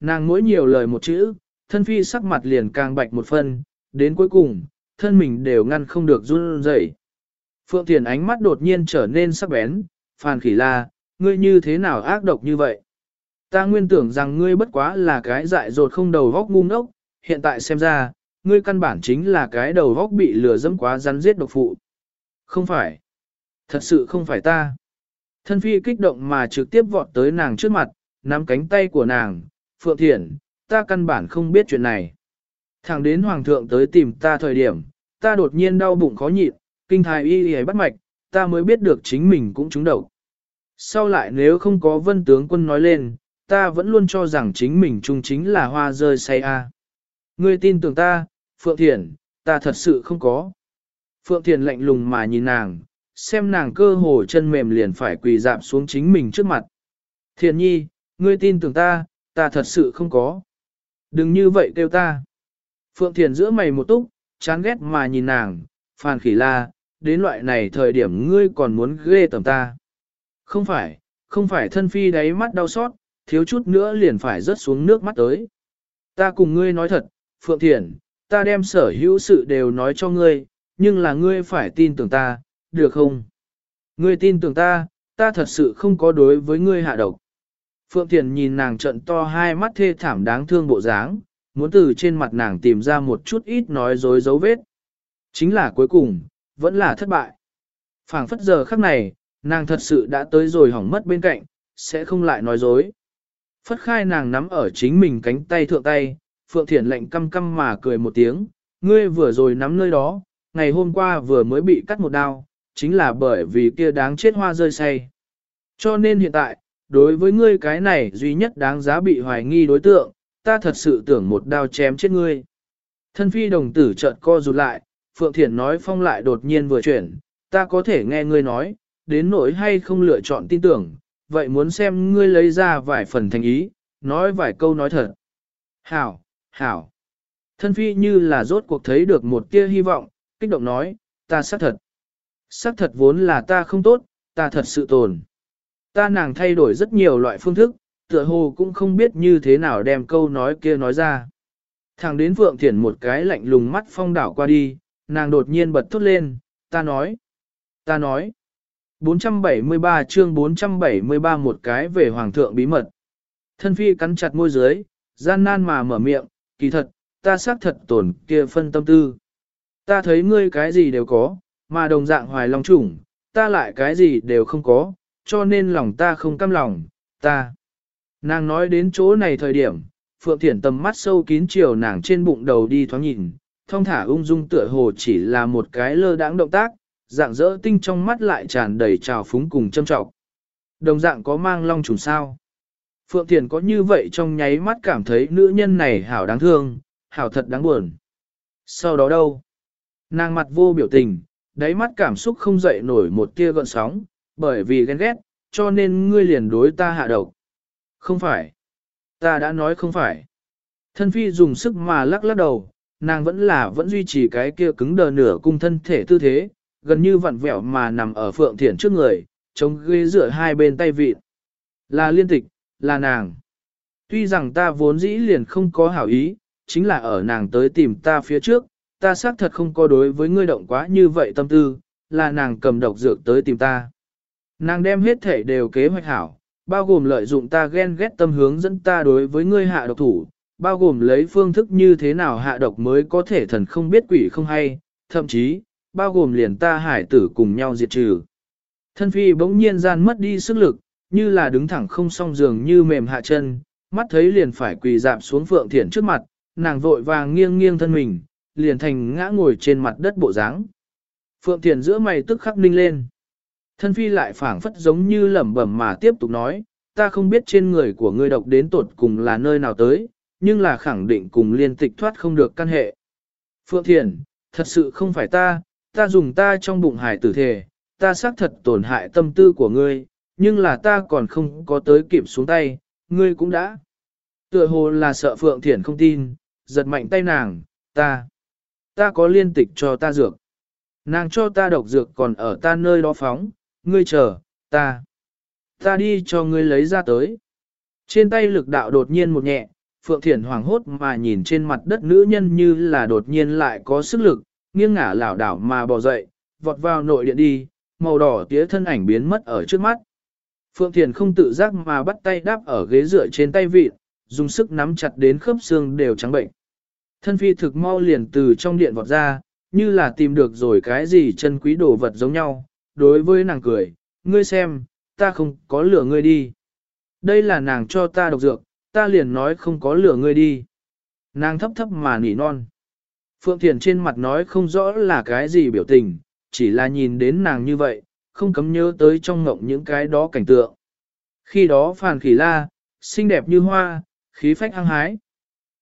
Nàng mỗi nhiều lời một chữ, thân phi sắc mặt liền càng bạch một phân, đến cuối cùng, thân mình đều ngăn không được run rẩy. Phượng Thiền ánh mắt đột nhiên trở nên sắc bén, phàn khỉ la, ngươi như thế nào ác độc như vậy? Ta nguyên tưởng rằng ngươi bất quá là cái dại dột không đầu vóc ngu ngốc, hiện tại xem ra, ngươi căn bản chính là cái đầu vóc bị lừa dẫm quá rắn giết độc phụ. Không phải. Thật sự không phải ta. Thân phi kích động mà trực tiếp vọt tới nàng trước mặt, nắm cánh tay của nàng, Phượng Thiển, ta căn bản không biết chuyện này. Thẳng đến Hoàng thượng tới tìm ta thời điểm, ta đột nhiên đau bụng khó nhịn, kinh thái y y bắt mạch, ta mới biết được chính mình cũng trúng độc. Sau lại nếu không có vân tướng quân nói lên, ta vẫn luôn cho rằng chính mình trung chính là hoa rơi say a. Ngươi tin tưởng ta, Phượng Thiển, ta thật sự không có. Phượng Thiển lạnh lùng mà nhìn nàng, xem nàng cơ hồ chân mềm liền phải quỳ dạp xuống chính mình trước mặt. Thiện nhi, ngươi tin tưởng ta, ta thật sự không có. Đừng như vậy kêu ta. Phượng Thiền giữa mày một túc, chán ghét mà nhìn nàng, phàn khỉ la, đến loại này thời điểm ngươi còn muốn ghê tầm ta. Không phải, không phải thân phi đáy mắt đau xót, thiếu chút nữa liền phải rớt xuống nước mắt tới. Ta cùng ngươi nói thật, Phượng Thiền, ta đem sở hữu sự đều nói cho ngươi, nhưng là ngươi phải tin tưởng ta, được không? Ngươi tin tưởng ta, ta thật sự không có đối với ngươi hạ độc. Phượng Thiền nhìn nàng trận to hai mắt thê thảm đáng thương bộ dáng, muốn từ trên mặt nàng tìm ra một chút ít nói dối dấu vết. Chính là cuối cùng, vẫn là thất bại. phảng phất giờ khắc này, nàng thật sự đã tới rồi hỏng mất bên cạnh, sẽ không lại nói dối. Phất khai nàng nắm ở chính mình cánh tay thượng tay, Phượng Thiển lệnh căm căm mà cười một tiếng, ngươi vừa rồi nắm nơi đó, ngày hôm qua vừa mới bị cắt một đao, chính là bởi vì kia đáng chết hoa rơi say. Cho nên hiện tại, đối với ngươi cái này duy nhất đáng giá bị hoài nghi đối tượng, ta thật sự tưởng một đao chém chết ngươi. Thân phi đồng tử chợt co rụt lại, Phượng Thiển nói phong lại đột nhiên vừa chuyển, ta có thể nghe ngươi nói, đến nỗi hay không lựa chọn tin tưởng, vậy muốn xem ngươi lấy ra vài phần thành ý, nói vài câu nói thật. Hảo, hảo. Thân phi như là rốt cuộc thấy được một tia hy vọng, kích động nói, ta xác thật. Xác thật vốn là ta không tốt, ta thật sự tồn. Ta nàng thay đổi rất nhiều loại phương thức, tựa hồ cũng không biết như thế nào đem câu nói kia nói ra. Thẳng đến Phượng Thiển một cái lạnh lùng mắt phong đảo qua đi, nàng đột nhiên bật thốt lên, ta nói, ta nói. 473 chương 473 một cái về Hoàng thượng bí mật. Thân phi cắn chặt môi dưới, gian nan mà mở miệng, kỳ thật, ta xác thật tổn kia phân tâm tư. Ta thấy ngươi cái gì đều có, mà đồng dạng hoài long chủng, ta lại cái gì đều không có, cho nên lòng ta không căm lòng, ta. Nàng nói đến chỗ này thời điểm, Phượng Thiển tầm mắt sâu kín chiều nàng trên bụng đầu đi thoáng nhìn, thông thả ung dung tựa hồ chỉ là một cái lơ đãng động tác, dạng dỡ tinh trong mắt lại tràn đầy trào phúng cùng châm trọng. Đồng dạng có mang long trùng sao. Phượng Thiền có như vậy trong nháy mắt cảm thấy nữ nhân này hảo đáng thương, hảo thật đáng buồn. Sau đó đâu? Nàng mặt vô biểu tình, đáy mắt cảm xúc không dậy nổi một tia gợn sóng, bởi vì ghen ghét, cho nên ngươi liền đối ta hạ độc. Không phải. Ta đã nói không phải. Thân phi dùng sức mà lắc lắc đầu, nàng vẫn là vẫn duy trì cái kia cứng đờ nửa cung thân thể tư thế, gần như vặn vẹo mà nằm ở phượng thiển trước người, chống ghế rửa hai bên tay vịt. Là liên tịch, là nàng. Tuy rằng ta vốn dĩ liền không có hảo ý, chính là ở nàng tới tìm ta phía trước, ta xác thật không có đối với ngươi động quá như vậy tâm tư, là nàng cầm độc dược tới tìm ta. Nàng đem hết thể đều kế hoạch hảo, bao gồm lợi dụng ta ghen ghét tâm hướng dẫn ta đối với ngươi hạ độc thủ, bao gồm lấy phương thức như thế nào hạ độc mới có thể thần không biết quỷ không hay, thậm chí, bao gồm liền ta hải tử cùng nhau diệt trừ. Thân phi bỗng nhiên gian mất đi sức lực, như là đứng thẳng không song giường như mềm hạ chân, mắt thấy liền phải quỳ dạp xuống phượng thiện trước mặt, nàng vội vàng nghiêng nghiêng thân mình, liền thành ngã ngồi trên mặt đất bộ dáng. Phượng thiện giữa mày tức khắc ninh lên. Thân phi lại phảng phất giống như lẩm bẩm mà tiếp tục nói, ta không biết trên người của ngươi độc đến tột cùng là nơi nào tới, nhưng là khẳng định cùng liên tịch thoát không được căn hệ. Phượng Thiền, thật sự không phải ta, ta dùng ta trong bụng hải tử thể, ta xác thật tổn hại tâm tư của ngươi, nhưng là ta còn không có tới kịp xuống tay, ngươi cũng đã. Tựa hồ là sợ Phượng Thiển không tin, giật mạnh tay nàng, ta, ta có liên tịch cho ta dược. Nàng cho ta độc dược còn ở ta nơi đó phóng, ngươi chờ, ta, ta đi cho ngươi lấy ra tới. Trên tay lực đạo đột nhiên một nhẹ, Phượng Thiển hoảng hốt mà nhìn trên mặt đất nữ nhân như là đột nhiên lại có sức lực, nghiêng ngả lảo đảo mà bò dậy, vọt vào nội điện đi, màu đỏ tía thân ảnh biến mất ở trước mắt. Phượng Thiền không tự giác mà bắt tay đáp ở ghế dựa trên tay vịt, dùng sức nắm chặt đến khớp xương đều trắng bệnh. Thân phi thực mau liền từ trong điện vọt ra, như là tìm được rồi cái gì chân quý đồ vật giống nhau, đối với nàng cười, ngươi xem, ta không có lửa ngươi đi. Đây là nàng cho ta độc dược, ta liền nói không có lửa ngươi đi. Nàng thấp thấp mà nỉ non. Phượng Thiền trên mặt nói không rõ là cái gì biểu tình, chỉ là nhìn đến nàng như vậy, không cấm nhớ tới trong ngộng những cái đó cảnh tượng. Khi đó phàn khỉ la, xinh đẹp như hoa, khí phách hăng hái.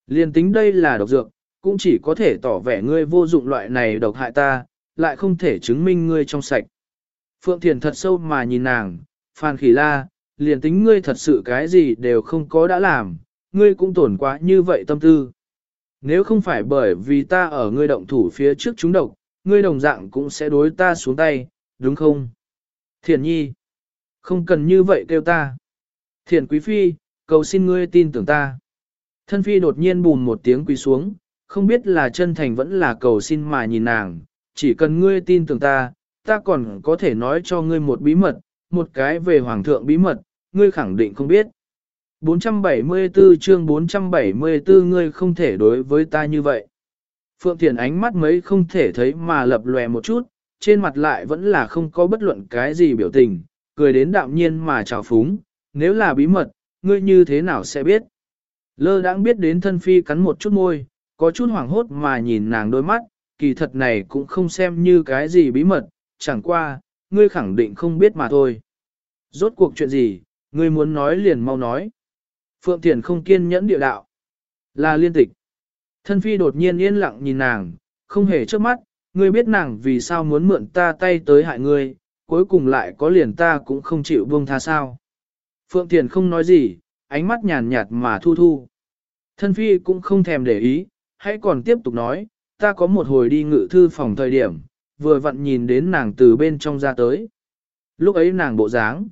Liền tính đây là độc dược, cũng chỉ có thể tỏ vẻ ngươi vô dụng loại này độc hại ta, lại không thể chứng minh ngươi trong sạch. Phượng Thiền thật sâu mà nhìn nàng, phàn khỉ la, liền tính ngươi thật sự cái gì đều không có đã làm, ngươi cũng tổn quá như vậy tâm tư. Nếu không phải bởi vì ta ở ngươi động thủ phía trước chúng độc, ngươi đồng dạng cũng sẽ đối ta xuống tay, đúng không? Thiền nhi, không cần như vậy kêu ta. Thiền quý phi, cầu xin ngươi tin tưởng ta. Thân phi đột nhiên bùn một tiếng quỳ xuống, không biết là chân thành vẫn là cầu xin mà nhìn nàng, chỉ cần ngươi tin tưởng ta, ta còn có thể nói cho ngươi một bí mật, một cái về hoàng thượng bí mật, ngươi khẳng định không biết. 474 chương 474 ngươi không thể đối với ta như vậy. Phượng Thiền ánh mắt mấy không thể thấy mà lập lòe một chút, trên mặt lại vẫn là không có bất luận cái gì biểu tình, cười đến đạm nhiên mà trào phúng, nếu là bí mật, ngươi như thế nào sẽ biết. Lơ đãng biết đến thân phi cắn một chút môi, có chút hoảng hốt mà nhìn nàng đôi mắt, kỳ thật này cũng không xem như cái gì bí mật, chẳng qua, ngươi khẳng định không biết mà thôi. Rốt cuộc chuyện gì, ngươi muốn nói liền mau nói. Phượng Thiền không kiên nhẫn địa đạo. Là liên tịch. Thân phi đột nhiên yên lặng nhìn nàng, không hề trước mắt, ngươi biết nàng vì sao muốn mượn ta tay tới hại ngươi, cuối cùng lại có liền ta cũng không chịu buông tha sao. Phượng Thiền không nói gì, ánh mắt nhàn nhạt mà thu thu. Thân phi cũng không thèm để ý, hãy còn tiếp tục nói, ta có một hồi đi ngự thư phòng thời điểm, vừa vặn nhìn đến nàng từ bên trong ra tới. Lúc ấy nàng bộ dáng,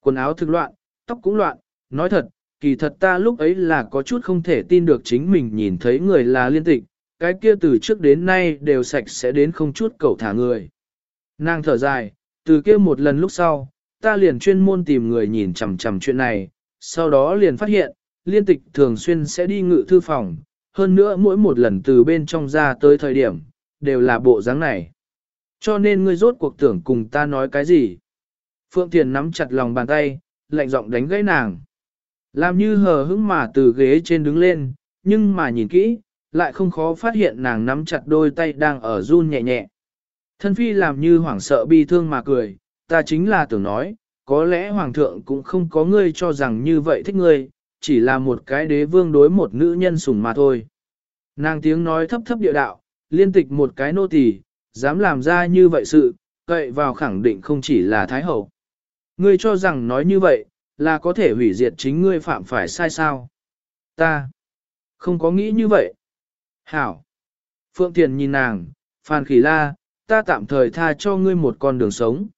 quần áo thực loạn, tóc cũng loạn, nói thật, kỳ thật ta lúc ấy là có chút không thể tin được chính mình nhìn thấy người là liên tịch, cái kia từ trước đến nay đều sạch sẽ đến không chút cầu thả người. Nàng thở dài, từ kia một lần lúc sau, ta liền chuyên môn tìm người nhìn chằm chằm chuyện này, sau đó liền phát hiện, liên tịch thường xuyên sẽ đi ngự thư phòng, hơn nữa mỗi một lần từ bên trong ra tới thời điểm, đều là bộ dáng này. Cho nên ngươi rốt cuộc tưởng cùng ta nói cái gì? Phượng Thiền nắm chặt lòng bàn tay, lạnh giọng đánh gãy nàng. Làm như hờ hững mà từ ghế trên đứng lên, nhưng mà nhìn kỹ, lại không khó phát hiện nàng nắm chặt đôi tay đang ở run nhẹ nhẹ. Thân phi làm như hoảng sợ bi thương mà cười, ta chính là tưởng nói, có lẽ hoàng thượng cũng không có ngươi cho rằng như vậy thích ngươi, chỉ là một cái đế vương đối một nữ nhân sủng mà thôi. Nàng tiếng nói thấp thấp địa đạo, liên tịch một cái nô tỳ, dám làm ra như vậy sự, cậy vào khẳng định không chỉ là thái hậu. Ngươi cho rằng nói như vậy, là có thể hủy diệt chính ngươi phạm phải sai sao. Ta không có nghĩ như vậy. Hảo. Phượng Thiền nhìn nàng, Phan Khỉ La, ta tạm thời tha cho ngươi một con đường sống.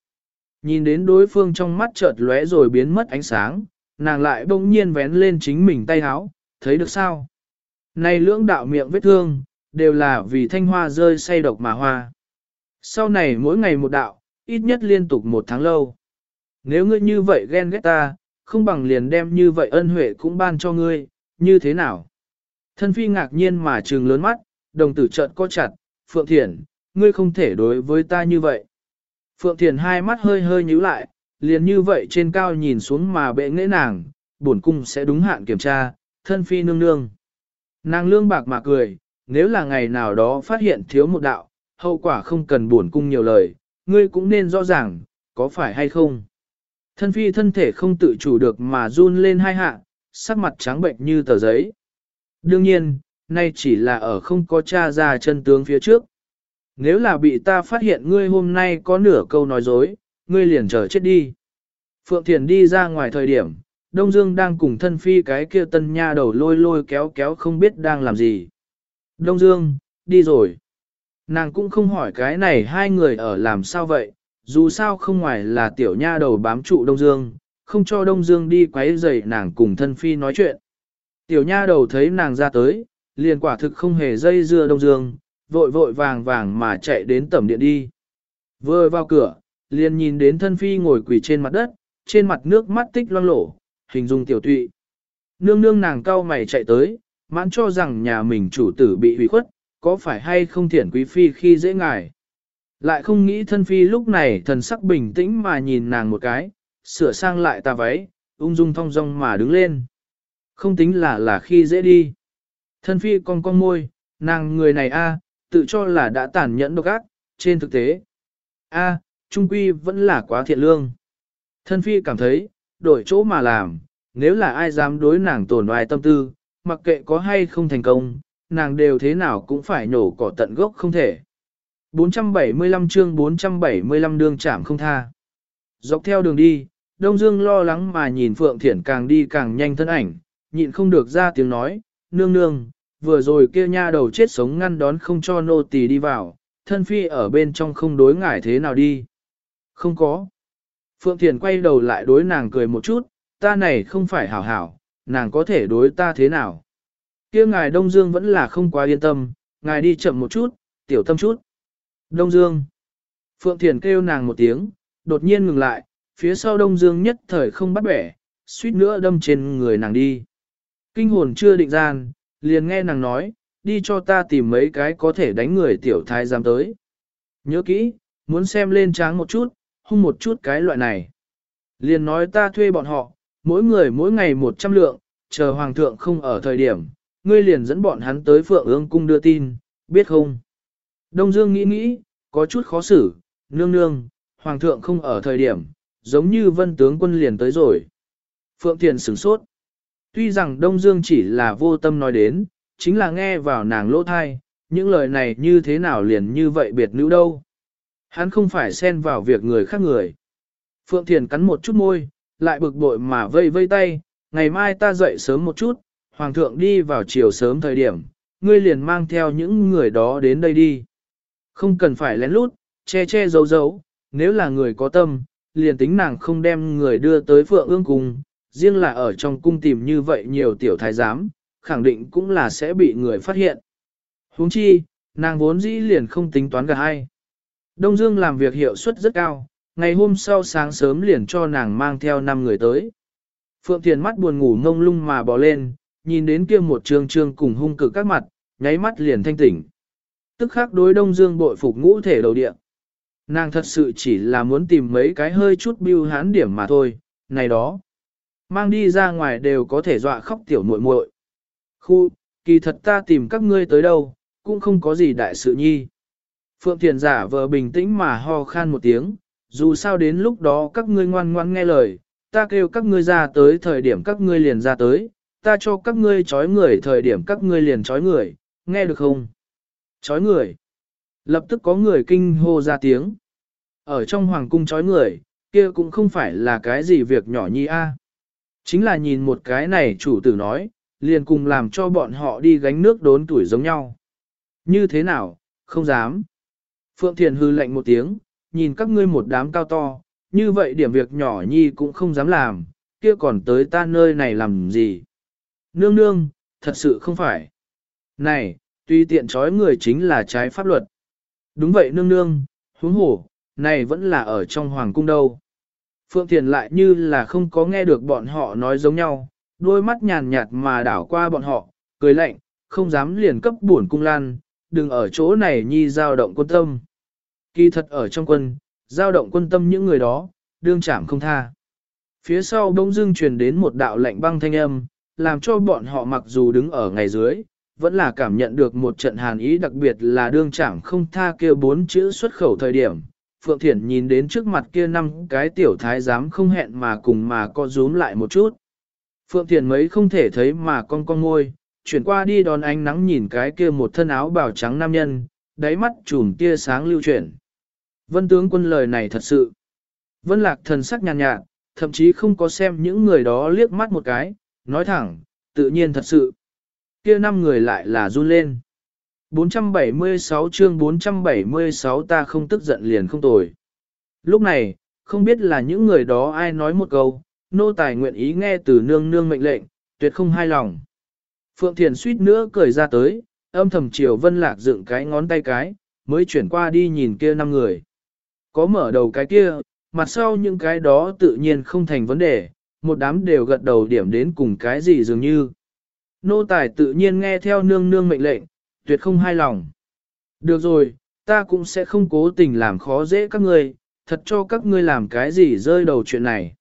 Nhìn đến đối phương trong mắt chợt lóe rồi biến mất ánh sáng, nàng lại bỗng nhiên vén lên chính mình tay háo, thấy được sao? Này lưỡng đạo miệng vết thương, đều là vì thanh hoa rơi say độc mà hoa. Sau này mỗi ngày một đạo, ít nhất liên tục một tháng lâu. Nếu ngươi như vậy ghen ghét ta, không bằng liền đem như vậy ân huệ cũng ban cho ngươi, như thế nào? Thân phi ngạc nhiên mà trừng lớn mắt, đồng tử trợn co chặt, Phượng Thiển, ngươi không thể đối với ta như vậy. Phượng Thiển hai mắt hơi hơi nhíu lại, liền như vậy trên cao nhìn xuống mà bệ nghệ nàng, bổn cung sẽ đúng hạn kiểm tra, thân phi nương nương. Nàng lương bạc mà cười, nếu là ngày nào đó phát hiện thiếu một đạo, hậu quả không cần buồn cung nhiều lời, ngươi cũng nên rõ ràng, có phải hay không. Thân phi thân thể không tự chủ được mà run lên hai hạ, sắc mặt trắng bệnh như tờ giấy. Đương nhiên, nay chỉ là ở không có cha ra chân tướng phía trước. Nếu là bị ta phát hiện ngươi hôm nay có nửa câu nói dối, ngươi liền chờ chết đi. Phượng Thiền đi ra ngoài thời điểm, Đông Dương đang cùng thân phi cái kia tân nha đầu lôi lôi kéo kéo không biết đang làm gì. Đông Dương, đi rồi. Nàng cũng không hỏi cái này hai người ở làm sao vậy, dù sao không ngoài là tiểu nha đầu bám trụ Đông Dương, không cho Đông Dương đi quấy rầy nàng cùng thân phi nói chuyện. Tiểu nha đầu thấy nàng ra tới, liền quả thực không hề dây dưa đông dương, vội vội vàng vàng mà chạy đến tẩm điện đi. Vừa vào cửa, liền nhìn đến thân phi ngồi quỳ trên mặt đất, trên mặt nước mắt tích loang lổ, hình dung tiểu tụy. Nương nương nàng cao mày chạy tới, mãn cho rằng nhà mình chủ tử bị hủy khuất, có phải hay không thiển quý phi khi dễ ngài. Lại không nghĩ thân phi lúc này thần sắc bình tĩnh mà nhìn nàng một cái, sửa sang lại tà váy, ung dung thong dong mà đứng lên. Không tính là là khi dễ đi. Thân phi con con môi, nàng người này a, tự cho là đã tàn nhẫn độc ác, trên thực tế. a, trung quy vẫn là quá thiện lương. Thân phi cảm thấy, đổi chỗ mà làm, nếu là ai dám đối nàng tổn oai tâm tư, mặc kệ có hay không thành công, nàng đều thế nào cũng phải nổ cỏ tận gốc không thể. 475 chương 475 đường chạm không tha. Dọc theo đường đi, Đông Dương lo lắng mà nhìn Phượng Thiển càng đi càng nhanh thân ảnh, nhịn không được ra tiếng nói, nương nương, vừa rồi kia nha đầu chết sống ngăn đón không cho nô tỳ đi vào, thân phi ở bên trong không đối ngại thế nào đi. Không có. Phượng Thiền quay đầu lại đối nàng cười một chút, ta này không phải hảo hảo, nàng có thể đối ta thế nào kia ngài Đông Dương vẫn là không quá yên tâm, ngài đi chậm một chút, tiểu tâm chút. Đông Dương. Phượng Thiền kêu nàng một tiếng, đột nhiên ngừng lại, phía sau Đông Dương nhất thời không bắt bẻ, suýt nữa đâm trên người nàng đi. Kinh hồn chưa định gian, liền nghe nàng nói, đi cho ta tìm mấy cái có thể đánh người tiểu thái giam tới. Nhớ kỹ, muốn xem lên tráng một chút, hung một chút cái loại này. Liền nói ta thuê bọn họ, mỗi người mỗi ngày một trăm lượng, chờ hoàng thượng không ở thời điểm, ngươi liền dẫn bọn hắn tới phượng ương cung đưa tin, biết không? Đông Dương nghĩ nghĩ, có chút khó xử, nương nương, hoàng thượng không ở thời điểm, giống như vân tướng quân liền tới rồi. Phượng Thiền sửng sốt. Tuy rằng Đông Dương chỉ là vô tâm nói đến, chính là nghe vào nàng lỗ thai, những lời này như thế nào liền như vậy biệt nữ đâu. Hắn không phải xen vào việc người khác người. Phượng Thiền cắn một chút môi, lại bực bội mà vây vây tay, ngày mai ta dậy sớm một chút, Hoàng thượng đi vào chiều sớm thời điểm, ngươi liền mang theo những người đó đến đây đi. Không cần phải lén lút, che che giấu giấu, nếu là người có tâm, liền tính nàng không đem người đưa tới Phượng ương cung, riêng là ở trong cung tìm như vậy nhiều tiểu thái giám, khẳng định cũng là sẽ bị người phát hiện. huống chi, nàng vốn dĩ liền không tính toán cả hai. Đông Dương làm việc hiệu suất rất cao, ngày hôm sau sáng sớm liền cho nàng mang theo 5 người tới. Phượng Thiền mắt buồn ngủ ngông lung mà bò lên, nhìn đến kia một trường trương cùng hung cực các mặt, nháy mắt liền thanh tỉnh. Tức khắc đối Đông Dương bội phục ngũ thể đầu địa. Nàng thật sự chỉ là muốn tìm mấy cái hơi chút biêu hán điểm mà thôi, này đó. Mang đi ra ngoài đều có thể dọa khóc tiểu muội muội. Khu, kỳ thật ta tìm các ngươi tới đâu, cũng không có gì đại sự nhi. Phượng Thiền giả vờ bình tĩnh mà ho khan một tiếng, dù sao đến lúc đó các ngươi ngoan ngoan nghe lời, ta kêu các ngươi ra tới thời điểm các ngươi liền ra tới, ta cho các ngươi trói người thời điểm các ngươi liền trói người, nghe được không? Trói người. Lập tức có người kinh hô ra tiếng. Ở trong hoàng cung trói người, kia cũng không phải là cái gì việc nhỏ nhi a. Chính là nhìn một cái này chủ tử nói, liền cùng làm cho bọn họ đi gánh nước đốn tuổi giống nhau. Như thế nào, không dám. Phượng Thiền hư lạnh một tiếng, nhìn các ngươi một đám cao to, như vậy điểm việc nhỏ nhi cũng không dám làm, kia còn tới ta nơi này làm gì. Nương nương, thật sự không phải. Này, tuy tiện trói người chính là trái pháp luật. Đúng vậy nương nương, huống hổ, này vẫn là ở trong hoàng cung đâu. Phượng Thiền lại như là không có nghe được bọn họ nói giống nhau, đôi mắt nhàn nhạt mà đảo qua bọn họ, cười lạnh, không dám liền cấp buồn cung lan, đừng ở chỗ này nhi giao động quân tâm. Kỳ thật ở trong quân, giao động quân tâm những người đó, đương chảm không tha. Phía sau đông dưng truyền đến một đạo lạnh băng thanh âm, làm cho bọn họ mặc dù đứng ở ngày dưới, vẫn là cảm nhận được một trận hàn ý đặc biệt là đương chẳng không tha kêu bốn chữ xuất khẩu thời điểm. Phượng Thiển nhìn đến trước mặt kia năm cái tiểu thái giám không hẹn mà cùng mà co rúm lại một chút. Phượng Thiển mấy không thể thấy mà con con ngôi, chuyển qua đi đón ánh nắng nhìn cái kia một thân áo bào trắng nam nhân, đáy mắt trùm tia sáng lưu chuyển. Vân tướng quân lời này thật sự. Vân lạc thần sắc nhàn nhạt, thậm chí không có xem những người đó liếc mắt một cái, nói thẳng, tự nhiên thật sự. Kia năm người lại là run lên. 476 chương 476 ta không tức giận liền không tồi. Lúc này, không biết là những người đó ai nói một câu, nô tài nguyện ý nghe từ nương nương mệnh lệnh, tuyệt không hai lòng. Phượng Thiền suýt nữa cười ra tới, âm thầm chiều Vân Lạc dựng cái ngón tay cái, mới chuyển qua đi nhìn kia năm người. Có mở đầu cái kia, mặt sau những cái đó tự nhiên không thành vấn đề, một đám đều gật đầu điểm đến cùng cái gì dường như. Nô tài tự nhiên nghe theo nương nương mệnh lệnh, tuyệt không hai lòng. Được rồi, ta cũng sẽ không cố tình làm khó dễ các ngươi, thật cho các ngươi làm cái gì rơi đầu chuyện này.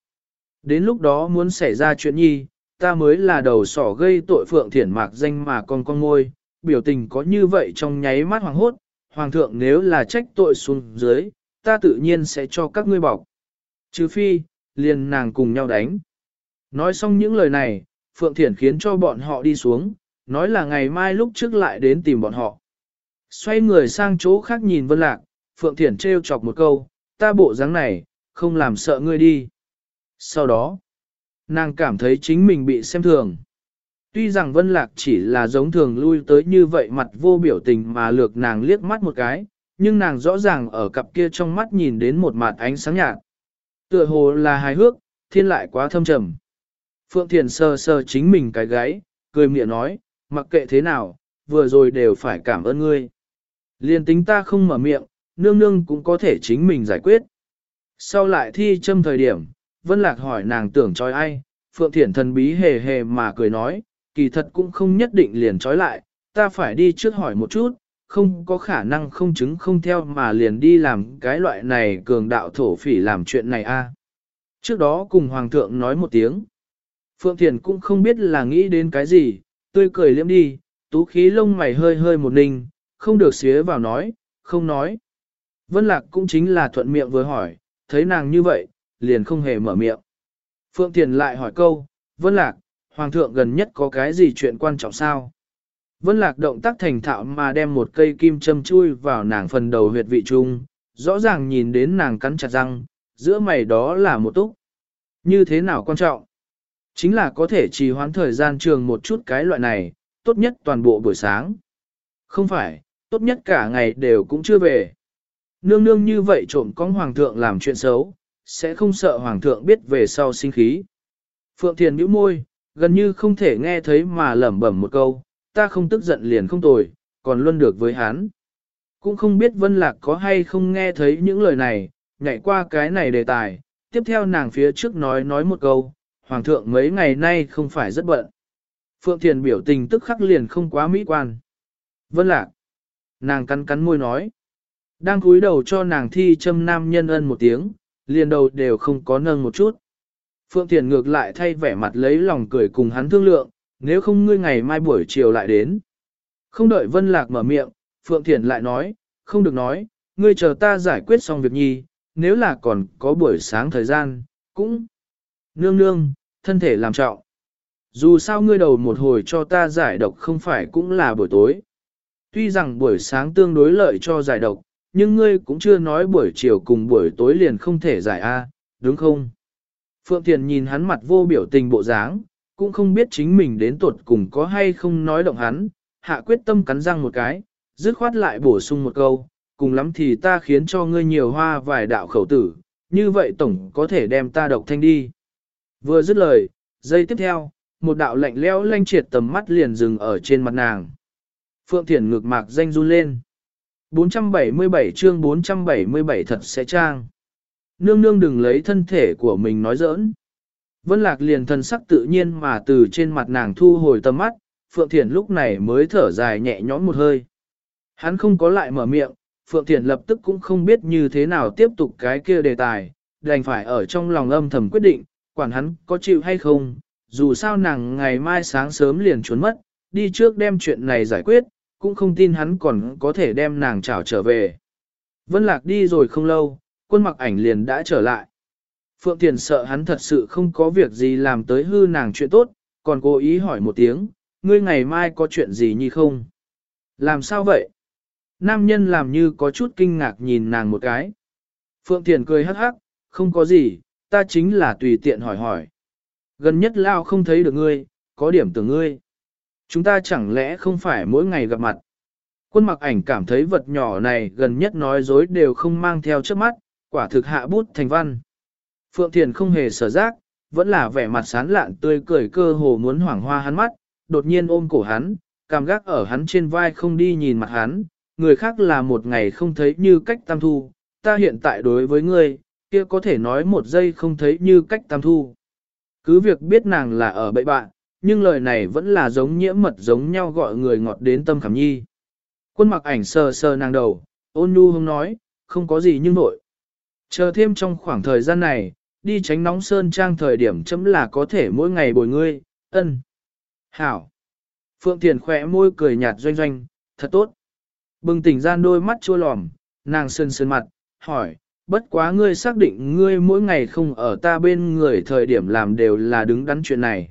Đến lúc đó muốn xảy ra chuyện nhi, ta mới là đầu sỏ gây tội phượng thiển mạc danh mà con con ngôi, biểu tình có như vậy trong nháy mắt hoàng hốt, hoàng thượng nếu là trách tội xuống dưới, ta tự nhiên sẽ cho các ngươi bọc. Chứ phi, liền nàng cùng nhau đánh. Nói xong những lời này, Phượng Thiển khiến cho bọn họ đi xuống, nói là ngày mai lúc trước lại đến tìm bọn họ. Xoay người sang chỗ khác nhìn Vân Lạc, Phượng Thiển trêu chọc một câu, ta bộ dáng này, không làm sợ ngươi đi. Sau đó, nàng cảm thấy chính mình bị xem thường. Tuy rằng Vân Lạc chỉ là giống thường lui tới như vậy mặt vô biểu tình mà lược nàng liếc mắt một cái, nhưng nàng rõ ràng ở cặp kia trong mắt nhìn đến một mặt ánh sáng nhạt. Tựa hồ là hài hước, thiên lại quá thâm trầm. Phượng Thiền sờ sờ chính mình cái gáy, cười miệng nói, mặc kệ thế nào, vừa rồi đều phải cảm ơn ngươi. Liên tính ta không mở miệng, nương nương cũng có thể chính mình giải quyết. Sau lại thi châm thời điểm, Vân Lạc hỏi nàng tưởng trói ai, Phượng Thiển thần bí hề hề mà cười nói, kỳ thật cũng không nhất định liền trói lại, ta phải đi trước hỏi một chút, không có khả năng không chứng không theo mà liền đi làm cái loại này cường đạo thổ phỉ làm chuyện này a. Trước đó cùng Hoàng thượng nói một tiếng. Phượng Thiền cũng không biết là nghĩ đến cái gì, tươi cười liếm đi, tú khí lông mày hơi hơi một ninh, không được xía vào nói, không nói. Vân Lạc cũng chính là thuận miệng vừa hỏi, thấy nàng như vậy, liền không hề mở miệng. Phượng Thiền lại hỏi câu, Vân Lạc, Hoàng thượng gần nhất có cái gì chuyện quan trọng sao? Vân Lạc động tác thành thạo mà đem một cây kim châm chui vào nàng phần đầu huyệt vị trung, rõ ràng nhìn đến nàng cắn chặt răng, giữa mày đó là một túc. Như thế nào quan trọng? Chính là có thể trì hoãn thời gian trường một chút cái loại này, tốt nhất toàn bộ buổi sáng. Không phải, tốt nhất cả ngày đều cũng chưa về. Nương nương như vậy trộm con hoàng thượng làm chuyện xấu, sẽ không sợ hoàng thượng biết về sau sinh khí. Phượng Thiền nhíu môi, gần như không thể nghe thấy mà lẩm bẩm một câu, ta không tức giận liền không tồi, còn luôn được với hắn. Cũng không biết Vân Lạc có hay không nghe thấy những lời này, nhảy qua cái này đề tài, tiếp theo nàng phía trước nói nói một câu, Hoàng thượng mấy ngày nay không phải rất bận. Phượng Thiền biểu tình tức khắc liền không quá mỹ quan. Vân Lạc. Nàng cắn cắn môi nói. Đang cúi đầu cho nàng thi châm nam nhân ân một tiếng, liền đầu đều không có nâng một chút. Phượng Thiền ngược lại thay vẻ mặt lấy lòng cười cùng hắn thương lượng, nếu không ngươi ngày mai buổi chiều lại đến. Không đợi Vân Lạc mở miệng, Phượng Thiền lại nói, không được nói, ngươi chờ ta giải quyết xong việc nhi, nếu là còn có buổi sáng thời gian, cũng... Nương nương, thân thể làm trọng. Dù sao ngươi đầu một hồi cho ta giải độc không phải cũng là buổi tối. Tuy rằng buổi sáng tương đối lợi cho giải độc, nhưng ngươi cũng chưa nói buổi chiều cùng buổi tối liền không thể giải A, đúng không? Phượng Thiền nhìn hắn mặt vô biểu tình bộ dáng, cũng không biết chính mình đến tuột cùng có hay không nói động hắn, hạ quyết tâm cắn răng một cái, dứt khoát lại bổ sung một câu, cùng lắm thì ta khiến cho ngươi nhiều hoa vài đạo khẩu tử, như vậy tổng có thể đem ta độc thanh đi. Vừa dứt lời, giây tiếp theo, một đạo lạnh lẽo lanh triệt tầm mắt liền dừng ở trên mặt nàng. Phượng Thiển ngược mạc danh run lên. 477 chương 477 thật sẽ trang. Nương nương đừng lấy thân thể của mình nói giỡn. Vân Lạc liền thần sắc tự nhiên mà từ trên mặt nàng thu hồi tầm mắt, Phượng Thiển lúc này mới thở dài nhẹ nhõm một hơi. Hắn không có lại mở miệng, Phượng Thiển lập tức cũng không biết như thế nào tiếp tục cái kia đề tài, đành phải ở trong lòng âm thầm quyết định, quản hắn có chịu hay không, dù sao nàng ngày mai sáng sớm liền trốn mất, đi trước đem chuyện này giải quyết, cũng không tin hắn còn có thể đem nàng trảo trở về. Vân Lạc đi rồi không lâu, quân mặc ảnh liền đã trở lại. Phượng Thiền sợ hắn thật sự không có việc gì làm tới hư nàng chuyện tốt, còn cố ý hỏi một tiếng, ngươi ngày mai có chuyện gì như không? Làm sao vậy? Nam nhân làm như có chút kinh ngạc nhìn nàng một cái. Phượng Thiền cười hắc hắc, không có gì, ta chính là tùy tiện hỏi hỏi. Gần nhất Lao không thấy được ngươi, có điểm từ ngươi. Chúng ta chẳng lẽ không phải mỗi ngày gặp mặt. Quân mặc ảnh cảm thấy vật nhỏ này gần nhất nói dối đều không mang theo trước mắt, quả thực hạ bút thành văn. Phượng Thiền không hề sở giác, vẫn là vẻ mặt sán lạn tươi cười cơ hồ muốn hoảng hoa hắn mắt, đột nhiên ôm cổ hắn, cảm gác ở hắn trên vai không đi nhìn mặt hắn, người khác là một ngày không thấy như cách tam thu, ta hiện tại đối với ngươi, kia có thể nói một giây không thấy như cách tam thu. Cứ việc biết nàng là ở bậy bạn, nhưng lời này vẫn là giống nhiễm mật giống nhau gọi người ngọt đến tâm khảm nhi. Quân mặc ảnh sờ sờ nàng đầu, ôn nhu không nói, không có gì nhưng nội. Chờ thêm trong khoảng thời gian này, đi tránh nóng sơn trang thời điểm chấm là có thể mỗi ngày bồi ngươi, ân. Hảo. Phượng Thiền khỏe môi cười nhạt doanh doanh, thật tốt. Bừng tỉnh gian đôi mắt chua lòm, nàng sơn sơn mặt, hỏi, bất quá ngươi xác định ngươi mỗi ngày không ở ta bên người thời điểm làm đều là đứng đắn chuyện này.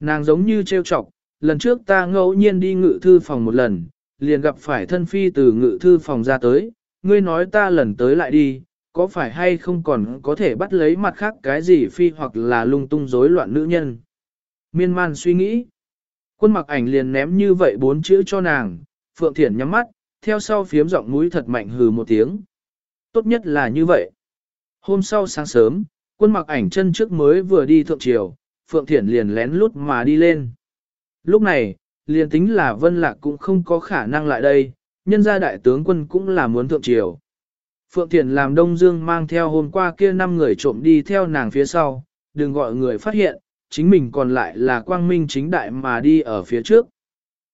Nàng giống như trêu chọc, lần trước ta ngẫu nhiên đi ngự thư phòng một lần, liền gặp phải thân phi từ ngự thư phòng ra tới, ngươi nói ta lần tới lại đi, có phải hay không còn có thể bắt lấy mặt khác cái gì phi hoặc là lung tung rối loạn nữ nhân. Miên man suy nghĩ, quân mặc ảnh liền ném như vậy bốn chữ cho nàng, Phượng Thiển nhắm mắt, theo sau phiếm giọng mũi thật mạnh hừ một tiếng. Tốt nhất là như vậy. Hôm sau sáng sớm, quân mặc ảnh chân trước mới vừa đi thượng triều, Phượng Thiển liền lén lút mà đi lên. Lúc này, liền tính là Vân Lạc cũng không có khả năng lại đây, nhân gia đại tướng quân cũng là muốn thượng triều. Phượng Thiển làm Đông Dương mang theo hôm qua kia năm người trộm đi theo nàng phía sau, đừng gọi người phát hiện, chính mình còn lại là quang minh chính đại mà đi ở phía trước.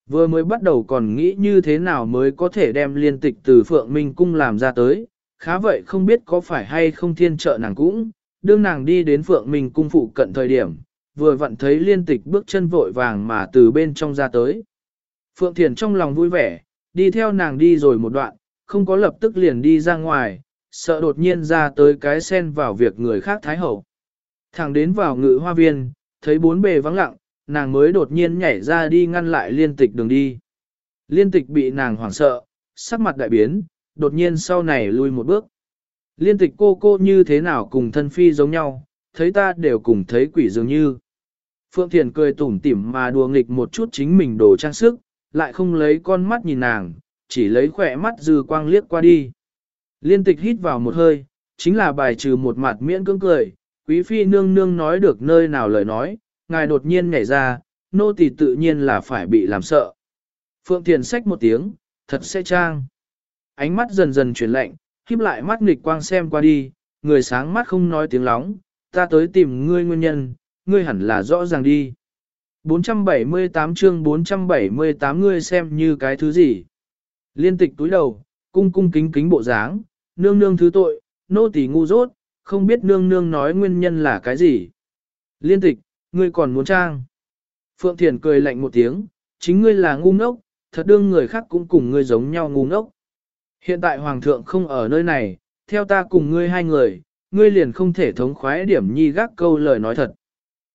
Vừa mới bắt đầu còn nghĩ như thế nào mới có thể đem liên tịch từ Phượng Minh Cung làm ra tới, khá vậy không biết có phải hay không thiên trợ nàng cũng, đương nàng đi đến Phượng mình Cung phụ cận thời điểm, vừa vặn thấy liên tịch bước chân vội vàng mà từ bên trong ra tới. Phượng Thiền trong lòng vui vẻ, đi theo nàng đi rồi một đoạn, không có lập tức liền đi ra ngoài, sợ đột nhiên ra tới cái sen vào việc người khác thái hậu. Thẳng đến vào ngự hoa viên, thấy bốn bề vắng lặng, nàng mới đột nhiên nhảy ra đi ngăn lại liên tịch đường đi. Liên tịch bị nàng hoảng sợ, sắc mặt đại biến, đột nhiên sau này lui một bước. Liên tịch cô cô như thế nào cùng thân phi giống nhau, thấy ta đều cùng thấy quỷ dường như. Phượng Thiền cười tủm tỉm mà đùa nghịch một chút chính mình đồ trang sức, lại không lấy con mắt nhìn nàng, chỉ lấy khỏe mắt dư quang liếc qua đi. Liên tịch hít vào một hơi, chính là bài trừ một mặt miễn cưỡng cười, quý phi nương nương nói được nơi nào lời nói, ngài đột nhiên nhảy ra, nô tỳ tự nhiên là phải bị làm sợ. Phượng Thiền xách một tiếng, thật sẽ trang. Ánh mắt dần dần chuyển lạnh, khiếp lại mắt nghịch quang xem qua đi, người sáng mắt không nói tiếng lóng, ta tới tìm ngươi nguyên nhân, ngươi hẳn là rõ ràng đi. 478 chương 478 ngươi xem như cái thứ gì. Liên tịch túi đầu, cung cung kính kính bộ dáng, nương nương thứ tội, nô tỳ ngu dốt, không biết nương nương nói nguyên nhân là cái gì. Liên tịch, ngươi còn muốn trang. Phượng Thiền cười lạnh một tiếng, chính ngươi là ngu ngốc, thật đương người khác cũng cùng ngươi giống nhau ngu ngốc. Hiện tại Hoàng thượng không ở nơi này, theo ta cùng ngươi hai người, ngươi liền không thể thống khoái điểm nhi gác câu lời nói thật.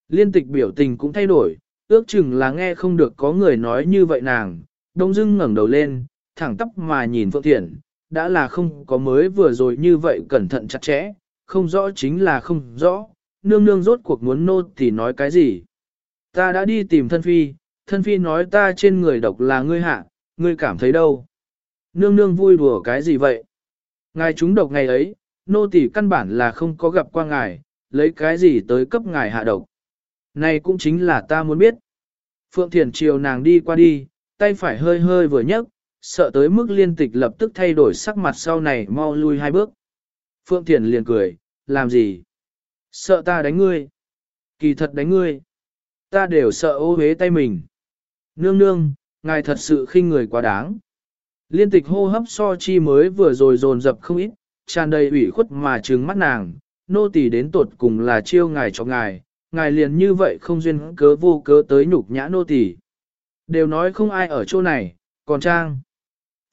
Liên tịch biểu tình cũng thay đổi, ước chừng là nghe không được có người nói như vậy nàng, đông dưng ngẩng đầu lên, thẳng tóc mà nhìn Phượng Thiển, đã là không có mới vừa rồi như vậy cẩn thận chặt chẽ, không rõ chính là không rõ, nương nương rốt cuộc muốn nô thì nói cái gì. Ta đã đi tìm thân phi, thân phi nói ta trên người độc là ngươi hạ, ngươi cảm thấy đâu. Nương nương vui đùa cái gì vậy? Ngài chúng độc ngày ấy, nô tỳ căn bản là không có gặp qua ngài, lấy cái gì tới cấp ngài hạ độc. Này cũng chính là ta muốn biết. Phượng Thiền chiều nàng đi qua đi, tay phải hơi hơi vừa nhấc, sợ tới mức liên tịch lập tức thay đổi sắc mặt sau này mau lui hai bước. Phượng Thiền liền cười, làm gì? Sợ ta đánh ngươi. Kỳ thật đánh ngươi. Ta đều sợ ô hế tay mình. Nương nương, ngài thật sự khinh người quá đáng. Liên tịch hô hấp so chi mới vừa rồi dồn dập không ít, tràn đầy ủy khuất mà trừng mắt nàng, nô tỳ đến tột cùng là chiêu ngài cho ngài, ngài liền như vậy không duyên cớ vô cớ tới nhục nhã nô tỳ. Đều nói không ai ở chỗ này, còn Trang.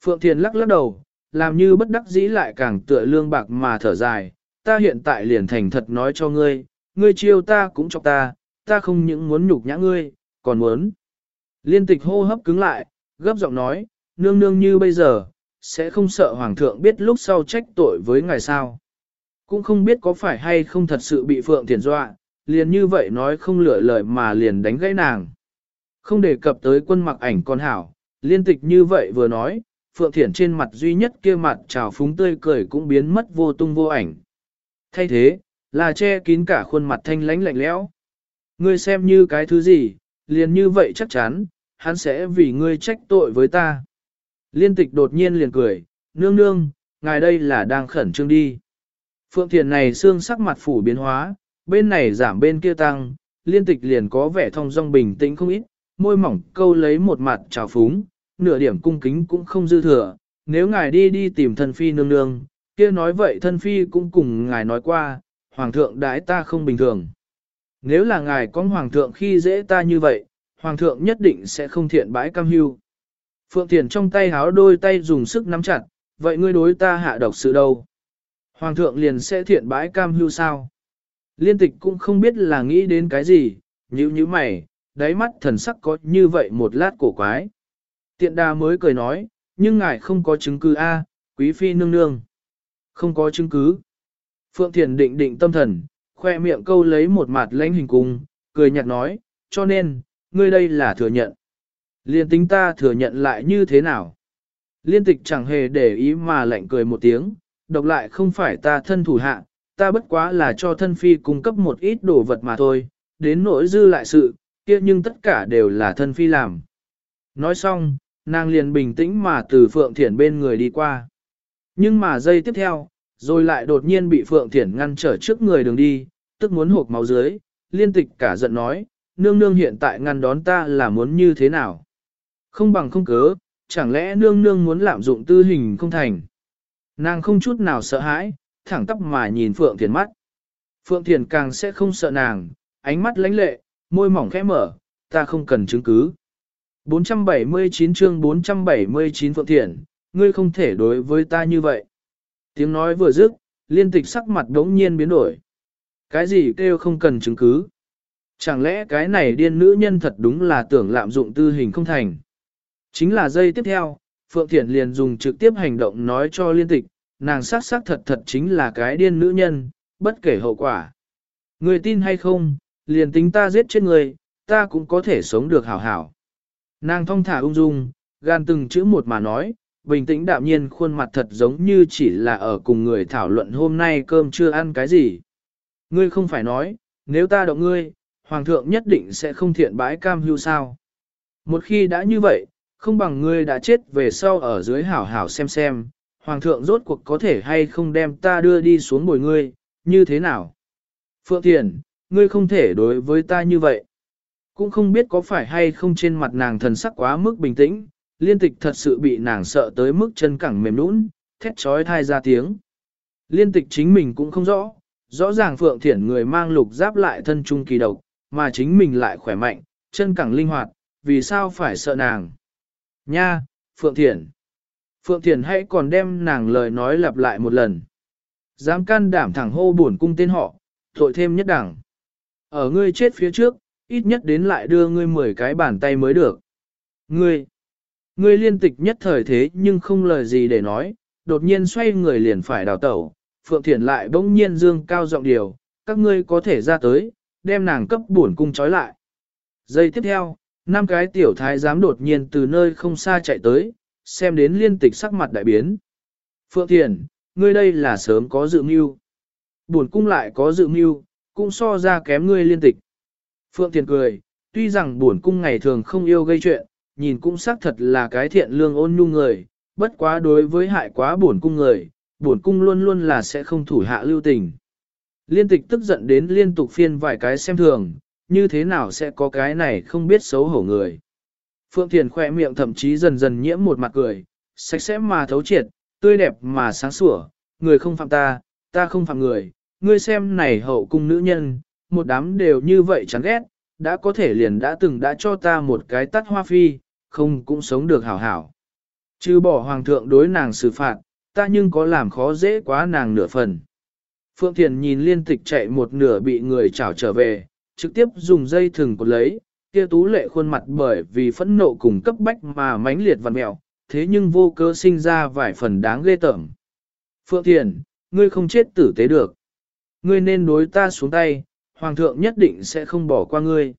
Phượng Thiền lắc lắc đầu, làm như bất đắc dĩ lại càng tựa lương bạc mà thở dài, ta hiện tại liền thành thật nói cho ngươi, ngươi chiêu ta cũng cho ta, ta không những muốn nhục nhã ngươi, còn muốn. Liên tịch hô hấp cứng lại, gấp giọng nói, nương nương như bây giờ, sẽ không sợ hoàng thượng biết lúc sau trách tội với ngài sao. Cũng không biết có phải hay không thật sự bị Phượng Thiền dọa, liền như vậy nói không lựa lời mà liền đánh gãy nàng. Không đề cập tới quân mặc ảnh con hảo, liên tịch như vậy vừa nói, Phượng Thiển trên mặt duy nhất kia mặt trào phúng tươi cười cũng biến mất vô tung vô ảnh. Thay thế, là che kín cả khuôn mặt thanh lánh lạnh lẽo. Ngươi xem như cái thứ gì, liền như vậy chắc chắn, hắn sẽ vì ngươi trách tội với ta. Liên tịch đột nhiên liền cười, nương nương, ngài đây là đang khẩn trương đi. Phượng Thiền này xương sắc mặt phủ biến hóa, bên này giảm bên kia tăng, liên tịch liền có vẻ thông dong bình tĩnh không ít, môi mỏng câu lấy một mặt trào phúng, nửa điểm cung kính cũng không dư thừa, nếu ngài đi đi tìm thân phi nương nương, kia nói vậy thân phi cũng cùng ngài nói qua, hoàng thượng đãi ta không bình thường. Nếu là ngài có hoàng thượng khi dễ ta như vậy, hoàng thượng nhất định sẽ không thiện bãi cam hưu. Phượng Thiền trong tay háo đôi tay dùng sức nắm chặt, vậy ngươi đối ta hạ độc sự đâu? Hoàng thượng liền sẽ thiện bãi cam hưu sao? Liên tịch cũng không biết là nghĩ đến cái gì, như như mày, đáy mắt thần sắc có như vậy một lát cổ quái. Tiện đà mới cười nói, nhưng ngài không có chứng cứ A, quý phi nương nương. Không có chứng cứ. Phượng Thiền định định tâm thần, khoe miệng câu lấy một mặt lãnh hình cung, cười nhạt nói, cho nên, ngươi đây là thừa nhận. Liên tính ta thừa nhận lại như thế nào? Liên tịch chẳng hề để ý mà lạnh cười một tiếng, độc lại không phải ta thân thủ hạ, ta bất quá là cho thân phi cung cấp một ít đồ vật mà thôi, đến nỗi dư lại sự, kia nhưng tất cả đều là thân phi làm. Nói xong, nàng liền bình tĩnh mà từ Phượng Thiển bên người đi qua. Nhưng mà giây tiếp theo, rồi lại đột nhiên bị Phượng Thiển ngăn trở trước người đường đi, tức muốn hộp máu dưới, liên tịch cả giận nói, nương nương hiện tại ngăn đón ta là muốn như thế nào? Không bằng không cớ, chẳng lẽ nương nương muốn lạm dụng tư hình không thành? Nàng không chút nào sợ hãi, thẳng tắp mà nhìn Phượng Thiền mắt. Phượng Thiền càng sẽ không sợ nàng, ánh mắt lãnh lệ, môi mỏng khẽ mở, ta không cần chứng cứ. 479 chương 479 Phượng Thiền, ngươi không thể đối với ta như vậy. Tiếng nói vừa dứt, liên tịch sắc mặt đống nhiên biến đổi. Cái gì kêu không cần chứng cứ? Chẳng lẽ cái này điên nữ nhân thật đúng là tưởng lạm dụng tư hình không thành? Chính là giây tiếp theo, Phượng Thiển liền dùng trực tiếp hành động nói cho liên tịch, nàng sát sát thật thật chính là cái điên nữ nhân, bất kể hậu quả. Người tin hay không, liền tính ta giết chết người, ta cũng có thể sống được hảo hảo. Nàng thong thả ung dung, gan từng chữ một mà nói, bình tĩnh đạm nhiên khuôn mặt thật giống như chỉ là ở cùng người thảo luận hôm nay cơm chưa ăn cái gì. Ngươi không phải nói, nếu ta động ngươi, hoàng thượng nhất định sẽ không thiện bãi cam hưu sao. Một khi đã như vậy, không bằng ngươi đã chết về sau ở dưới hảo hảo xem xem, hoàng thượng rốt cuộc có thể hay không đem ta đưa đi xuống bồi ngươi, như thế nào? Phượng Thiền, ngươi không thể đối với ta như vậy. Cũng không biết có phải hay không trên mặt nàng thần sắc quá mức bình tĩnh, liên tịch thật sự bị nàng sợ tới mức chân cẳng mềm nũng, thét trói thai ra tiếng. Liên tịch chính mình cũng không rõ, rõ ràng Phượng Thiển người mang lục giáp lại thân trung kỳ độc, mà chính mình lại khỏe mạnh, chân cẳng linh hoạt, vì sao phải sợ nàng? Nha, Phượng Thiển. Phượng Thiển hãy còn đem nàng lời nói lặp lại một lần. Dám can đảm thẳng hô buồn cung tên họ, tội thêm nhất đẳng. Ở ngươi chết phía trước, ít nhất đến lại đưa ngươi 10 cái bàn tay mới được. Ngươi, ngươi liên tịch nhất thời thế nhưng không lời gì để nói, đột nhiên xoay người liền phải đào tẩu. Phượng Thiển lại bỗng nhiên dương cao giọng điều, các ngươi có thể ra tới, đem nàng cấp buồn cung trói lại. Giây tiếp theo, năm cái tiểu thái giám đột nhiên từ nơi không xa chạy tới, xem đến liên tịch sắc mặt đại biến. Phượng Thiền, ngươi đây là sớm có dự mưu. Buồn cung lại có dự mưu, cũng so ra kém ngươi liên tịch. Phượng Thiền cười, tuy rằng buồn cung ngày thường không yêu gây chuyện, nhìn cũng xác thật là cái thiện lương ôn nhu người, bất quá đối với hại quá buồn cung người, buồn cung luôn luôn là sẽ không thủ hạ lưu tình. Liên tịch tức giận đến liên tục phiên vài cái xem thường, như thế nào sẽ có cái này không biết xấu hổ người. Phượng Thiền khỏe miệng thậm chí dần dần nhiễm một mặt cười, sạch sẽ mà thấu triệt, tươi đẹp mà sáng sủa, người không phạm ta, ta không phạm người, ngươi xem này hậu cung nữ nhân, một đám đều như vậy chán ghét, đã có thể liền đã từng đã cho ta một cái tắt hoa phi, không cũng sống được hảo hảo. Chứ bỏ hoàng thượng đối nàng xử phạt, ta nhưng có làm khó dễ quá nàng nửa phần. Phượng Thiền nhìn liên tịch chạy một nửa bị người chảo trở về, trực tiếp dùng dây thừng cột lấy, kia tú lệ khuôn mặt bởi vì phẫn nộ cùng cấp bách mà mãnh liệt vặn mẹo, thế nhưng vô cơ sinh ra vài phần đáng ghê tởm. Phượng Thiền, ngươi không chết tử tế được. Ngươi nên đối ta xuống tay, Hoàng thượng nhất định sẽ không bỏ qua ngươi.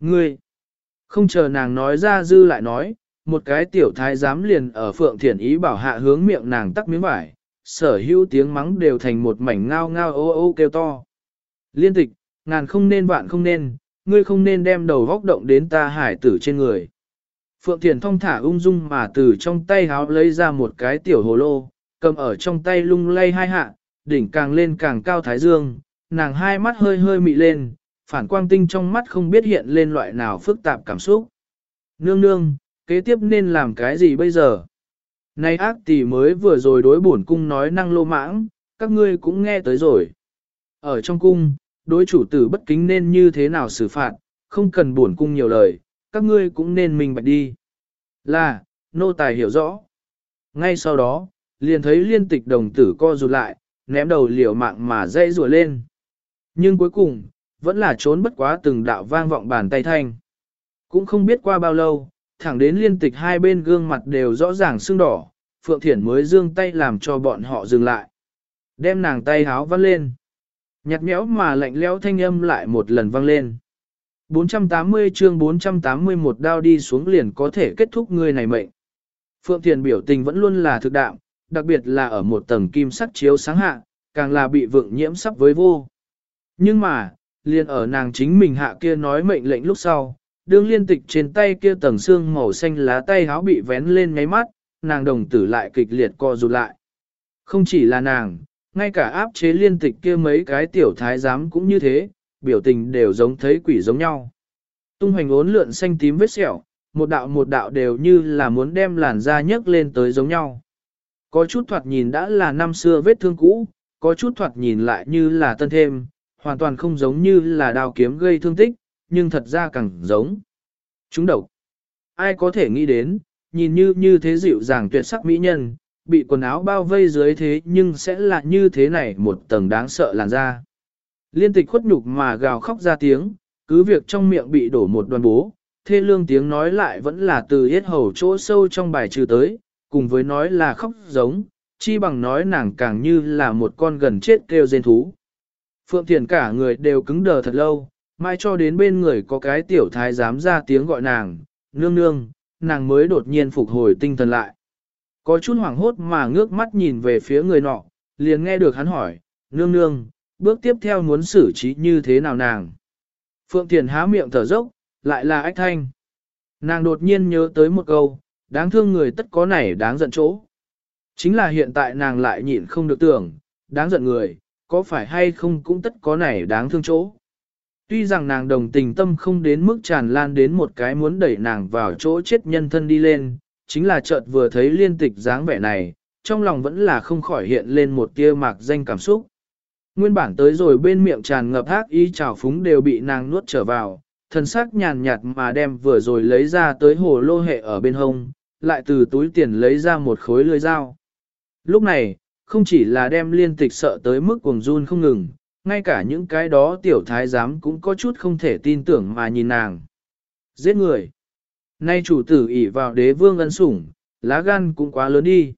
Ngươi, không chờ nàng nói ra dư lại nói, một cái tiểu thái giám liền ở Phượng Thiền ý bảo hạ hướng miệng nàng tắc miếng vải, sở hữu tiếng mắng đều thành một mảnh ngao ngao ô ô kêu to. Liên tịch, ngàn không nên vạn không nên, ngươi không nên đem đầu vóc động đến ta hải tử trên người. Phượng Thiền thong thả ung dung mà từ trong tay háo lấy ra một cái tiểu hồ lô, cầm ở trong tay lung lay hai hạ, đỉnh càng lên càng cao thái dương, nàng hai mắt hơi hơi mị lên, phản quang tinh trong mắt không biết hiện lên loại nào phức tạp cảm xúc. Nương nương, kế tiếp nên làm cái gì bây giờ? Này ác tỷ mới vừa rồi đối bổn cung nói năng lô mãng, các ngươi cũng nghe tới rồi. Ở trong cung, đối chủ tử bất kính nên như thế nào xử phạt, không cần buồn cung nhiều lời, các ngươi cũng nên mình bạch đi. Là, nô tài hiểu rõ. Ngay sau đó, liền thấy liên tịch đồng tử co rụt lại, ném đầu liều mạng mà dây rùa lên. Nhưng cuối cùng, vẫn là trốn bất quá từng đạo vang vọng bàn tay thanh. Cũng không biết qua bao lâu, thẳng đến liên tịch hai bên gương mặt đều rõ ràng sưng đỏ, Phượng Thiển mới dương tay làm cho bọn họ dừng lại. Đem nàng tay háo vắt lên. Nhạt nhẽo mà lạnh lẽo thanh âm lại một lần vang lên. 480 chương 481 đao đi xuống liền có thể kết thúc người này mệnh. Phượng Thiền biểu tình vẫn luôn là thực đạo, đặc biệt là ở một tầng kim sắc chiếu sáng hạ, càng là bị vượng nhiễm sắp với vô. Nhưng mà, liền ở nàng chính mình hạ kia nói mệnh lệnh lúc sau, đương liên tịch trên tay kia tầng xương màu xanh lá tay háo bị vén lên ngáy mắt, nàng đồng tử lại kịch liệt co rụt lại. Không chỉ là nàng, ngay cả áp chế liên tịch kia mấy cái tiểu thái giám cũng như thế, biểu tình đều giống thấy quỷ giống nhau. Tung hoành ốn lượn xanh tím vết sẹo, một đạo một đạo đều như là muốn đem làn da nhấc lên tới giống nhau. Có chút thoạt nhìn đã là năm xưa vết thương cũ, có chút thoạt nhìn lại như là tân thêm, hoàn toàn không giống như là đao kiếm gây thương tích, nhưng thật ra càng giống. Chúng độc. Ai có thể nghĩ đến, nhìn như như thế dịu dàng tuyệt sắc mỹ nhân, bị quần áo bao vây dưới thế nhưng sẽ là như thế này một tầng đáng sợ làn da. Liên tịch khuất nhục mà gào khóc ra tiếng, cứ việc trong miệng bị đổ một đoàn bố, thê lương tiếng nói lại vẫn là từ hết hầu chỗ sâu trong bài trừ tới, cùng với nói là khóc giống, chi bằng nói nàng càng như là một con gần chết kêu dên thú. Phượng Thiền cả người đều cứng đờ thật lâu, mai cho đến bên người có cái tiểu thái dám ra tiếng gọi nàng, nương nương, nàng mới đột nhiên phục hồi tinh thần lại. Có chút hoảng hốt mà ngước mắt nhìn về phía người nọ, liền nghe được hắn hỏi, nương nương, bước tiếp theo muốn xử trí như thế nào nàng. Phượng Thiền há miệng thở dốc, lại là ách thanh. Nàng đột nhiên nhớ tới một câu, đáng thương người tất có này đáng giận chỗ. Chính là hiện tại nàng lại nhịn không được tưởng, đáng giận người, có phải hay không cũng tất có này đáng thương chỗ. Tuy rằng nàng đồng tình tâm không đến mức tràn lan đến một cái muốn đẩy nàng vào chỗ chết nhân thân đi lên, chính là chợt vừa thấy liên tịch dáng vẻ này, trong lòng vẫn là không khỏi hiện lên một tia mạc danh cảm xúc. Nguyên bản tới rồi bên miệng tràn ngập ác ý trào phúng đều bị nàng nuốt trở vào, thần sắc nhàn nhạt mà đem vừa rồi lấy ra tới hồ lô hệ ở bên hông, lại từ túi tiền lấy ra một khối lưới dao. Lúc này, không chỉ là đem liên tịch sợ tới mức cuồng run không ngừng, ngay cả những cái đó tiểu thái giám cũng có chút không thể tin tưởng mà nhìn nàng. Giết người. Nay chủ tử ỷ vào đế vương ân sủng, lá gan cũng quá lớn đi.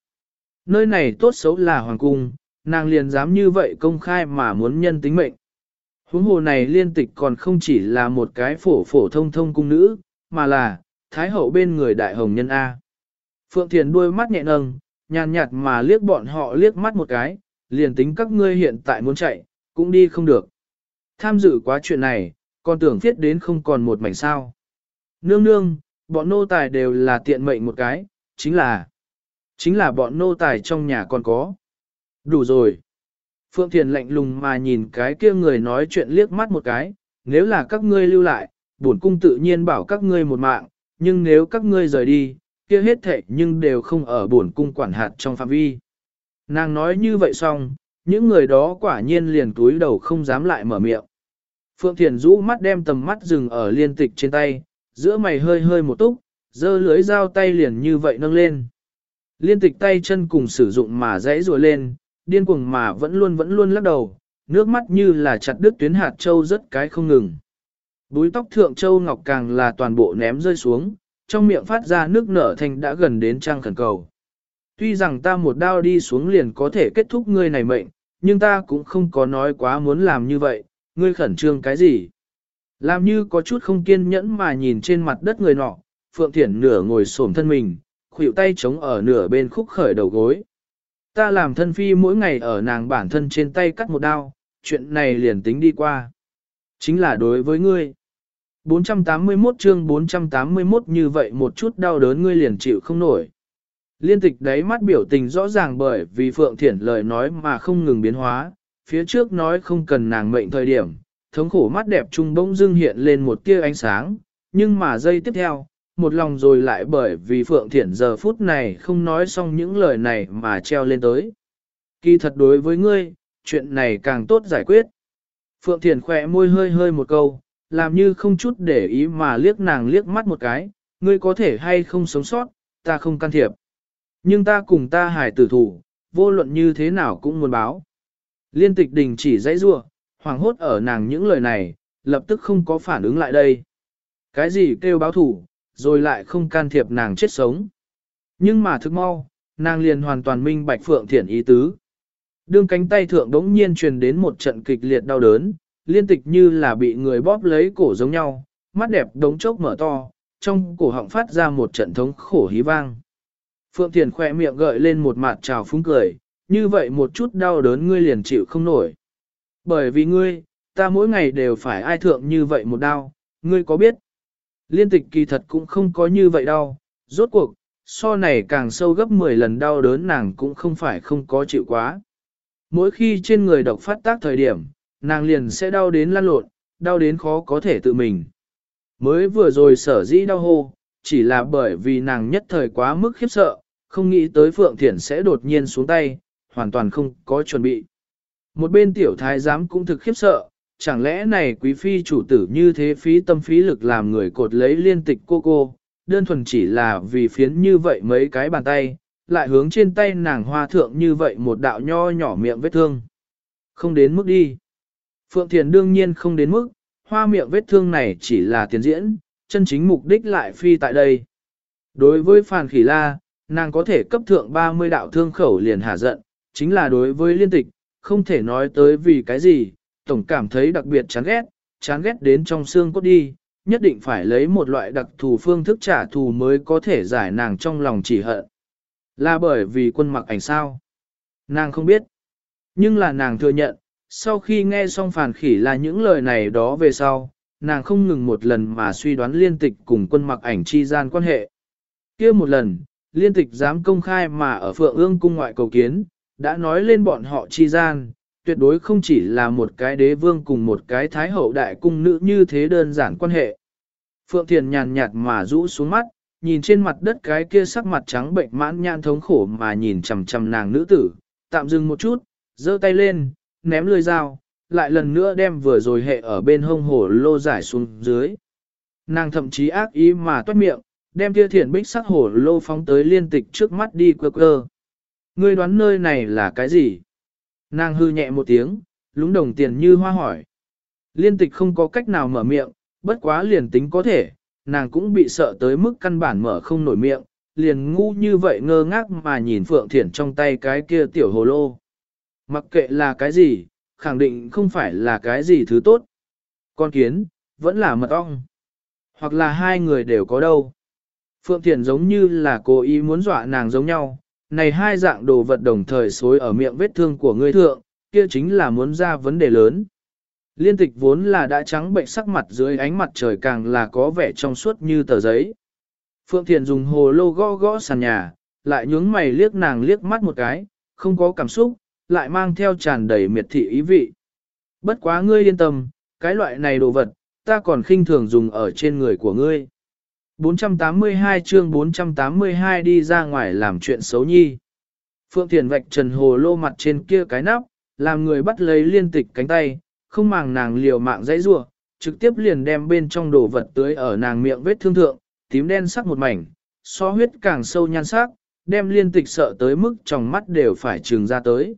Nơi này tốt xấu là hoàng cung, nàng liền dám như vậy công khai mà muốn nhân tính mệnh. Huống hồ này liên tịch còn không chỉ là một cái phổ phổ thông thông cung nữ, mà là, thái hậu bên người đại hồng nhân A. Phượng Thiền đuôi mắt nhẹ nâng, nhàn nhạt mà liếc bọn họ liếc mắt một cái, liền tính các ngươi hiện tại muốn chạy, cũng đi không được. Tham dự quá chuyện này, còn tưởng thiết đến không còn một mảnh sao. Nương nương, bọn nô tài đều là tiện mệnh một cái, chính là, chính là bọn nô tài trong nhà còn có. Đủ rồi. Phượng Thiền lạnh lùng mà nhìn cái kia người nói chuyện liếc mắt một cái, nếu là các ngươi lưu lại, bổn cung tự nhiên bảo các ngươi một mạng, nhưng nếu các ngươi rời đi, kia hết thệ nhưng đều không ở bổn cung quản hạt trong phạm vi. Nàng nói như vậy xong, những người đó quả nhiên liền túi đầu không dám lại mở miệng. Phượng Thiền rũ mắt đem tầm mắt dừng ở liên tịch trên tay, giữa mày hơi hơi một túc, dơ lưới dao tay liền như vậy nâng lên. Liên tịch tay chân cùng sử dụng mà dãy rùa lên, điên cuồng mà vẫn luôn vẫn luôn lắc đầu, nước mắt như là chặt đứt tuyến hạt châu rất cái không ngừng. Búi tóc thượng châu ngọc càng là toàn bộ ném rơi xuống, trong miệng phát ra nước nở thành đã gần đến trang khẩn cầu. Tuy rằng ta một đao đi xuống liền có thể kết thúc ngươi này mệnh, nhưng ta cũng không có nói quá muốn làm như vậy, ngươi khẩn trương cái gì. Làm như có chút không kiên nhẫn mà nhìn trên mặt đất người nọ, Phượng Thiển nửa ngồi xổm thân mình, khuỷu tay chống ở nửa bên khúc khởi đầu gối. Ta làm thân phi mỗi ngày ở nàng bản thân trên tay cắt một đao, chuyện này liền tính đi qua. Chính là đối với ngươi. 481 chương 481 như vậy một chút đau đớn ngươi liền chịu không nổi. Liên tịch đáy mắt biểu tình rõ ràng bởi vì Phượng Thiển lời nói mà không ngừng biến hóa, phía trước nói không cần nàng mệnh thời điểm, thống khổ mắt đẹp trung bỗng dưng hiện lên một tia ánh sáng, nhưng mà giây tiếp theo, một lòng rồi lại bởi vì Phượng Thiển giờ phút này không nói xong những lời này mà treo lên tới. Kỳ thật đối với ngươi, chuyện này càng tốt giải quyết. Phượng Thiển khỏe môi hơi hơi một câu, làm như không chút để ý mà liếc nàng liếc mắt một cái, ngươi có thể hay không sống sót, ta không can thiệp. Nhưng ta cùng ta hải tử thủ, vô luận như thế nào cũng muốn báo. Liên tịch đình chỉ dãy rua, hoàng hốt ở nàng những lời này, lập tức không có phản ứng lại đây. Cái gì kêu báo thủ, rồi lại không can thiệp nàng chết sống. Nhưng mà thức mau, nàng liền hoàn toàn minh bạch phượng thiện ý tứ. Đương cánh tay thượng đống nhiên truyền đến một trận kịch liệt đau đớn, liên tịch như là bị người bóp lấy cổ giống nhau, mắt đẹp đống chốc mở to, trong cổ họng phát ra một trận thống khổ hí vang. Phượng Thiền khỏe miệng gợi lên một mặt trào phúng cười, như vậy một chút đau đớn ngươi liền chịu không nổi. Bởi vì ngươi, ta mỗi ngày đều phải ai thượng như vậy một đau, ngươi có biết? Liên tịch kỳ thật cũng không có như vậy đau. rốt cuộc, so này càng sâu gấp 10 lần đau đớn nàng cũng không phải không có chịu quá. Mỗi khi trên người độc phát tác thời điểm, nàng liền sẽ đau đến lăn lộn, đau đến khó có thể tự mình. Mới vừa rồi sở dĩ đau hô, chỉ là bởi vì nàng nhất thời quá mức khiếp sợ, không nghĩ tới Phượng Thiển sẽ đột nhiên xuống tay, hoàn toàn không có chuẩn bị. Một bên tiểu thái giám cũng thực khiếp sợ, chẳng lẽ này quý phi chủ tử như thế phí tâm phí lực làm người cột lấy liên tịch cô cô, đơn thuần chỉ là vì phiến như vậy mấy cái bàn tay, lại hướng trên tay nàng hoa thượng như vậy một đạo nho nhỏ miệng vết thương. Không đến mức đi. Phượng Thiền đương nhiên không đến mức, hoa miệng vết thương này chỉ là tiền diễn, chân chính mục đích lại phi tại đây. Đối với Phàn Khỉ La, nàng có thể cấp thượng 30 đạo thương khẩu liền hạ giận, chính là đối với liên tịch, không thể nói tới vì cái gì, tổng cảm thấy đặc biệt chán ghét, chán ghét đến trong xương cốt đi, nhất định phải lấy một loại đặc thù phương thức trả thù mới có thể giải nàng trong lòng chỉ hận. Là bởi vì quân mặc ảnh sao? Nàng không biết. Nhưng là nàng thừa nhận, sau khi nghe xong phản khỉ là những lời này đó về sau, nàng không ngừng một lần mà suy đoán liên tịch cùng quân mặc ảnh chi gian quan hệ. kia một lần, liên tịch dám công khai mà ở phượng ương cung ngoại cầu kiến, đã nói lên bọn họ chi gian, tuyệt đối không chỉ là một cái đế vương cùng một cái thái hậu đại cung nữ như thế đơn giản quan hệ. Phượng Thiền nhàn nhạt mà rũ xuống mắt, nhìn trên mặt đất cái kia sắc mặt trắng bệnh mãn nhãn thống khổ mà nhìn chầm chầm nàng nữ tử, tạm dừng một chút, giơ tay lên, ném lưỡi dao, lại lần nữa đem vừa rồi hệ ở bên hông hổ lô giải xuống dưới. Nàng thậm chí ác ý mà toát miệng, đem kia thiền bích sắc hổ lô phóng tới liên tịch trước mắt đi quơ quơ. Ngươi đoán nơi này là cái gì? Nàng hư nhẹ một tiếng, lúng đồng tiền như hoa hỏi. Liên tịch không có cách nào mở miệng, bất quá liền tính có thể, nàng cũng bị sợ tới mức căn bản mở không nổi miệng, liền ngu như vậy ngơ ngác mà nhìn Phượng Thiển trong tay cái kia tiểu hồ lô. Mặc kệ là cái gì, khẳng định không phải là cái gì thứ tốt. Con kiến, vẫn là mật ong. Hoặc là hai người đều có đâu. Phượng Thiển giống như là cố ý muốn dọa nàng giống nhau, này hai dạng đồ vật đồng thời xối ở miệng vết thương của ngươi thượng, kia chính là muốn ra vấn đề lớn. Liên tịch vốn là đã trắng bệnh sắc mặt dưới ánh mặt trời càng là có vẻ trong suốt như tờ giấy. Phượng Thiền dùng hồ lô gõ gõ sàn nhà, lại nhướng mày liếc nàng liếc mắt một cái, không có cảm xúc, lại mang theo tràn đầy miệt thị ý vị. Bất quá ngươi yên tâm, cái loại này đồ vật, ta còn khinh thường dùng ở trên người của ngươi. 482 chương 482 đi ra ngoài làm chuyện xấu nhi. Phượng Thiền vạch trần hồ lô mặt trên kia cái nắp, làm người bắt lấy liên tịch cánh tay, không màng nàng liều mạng dãy rua, trực tiếp liền đem bên trong đồ vật tưới ở nàng miệng vết thương thượng, tím đen sắc một mảnh, so huyết càng sâu nhan sắc, đem liên tịch sợ tới mức trong mắt đều phải trừng ra tới.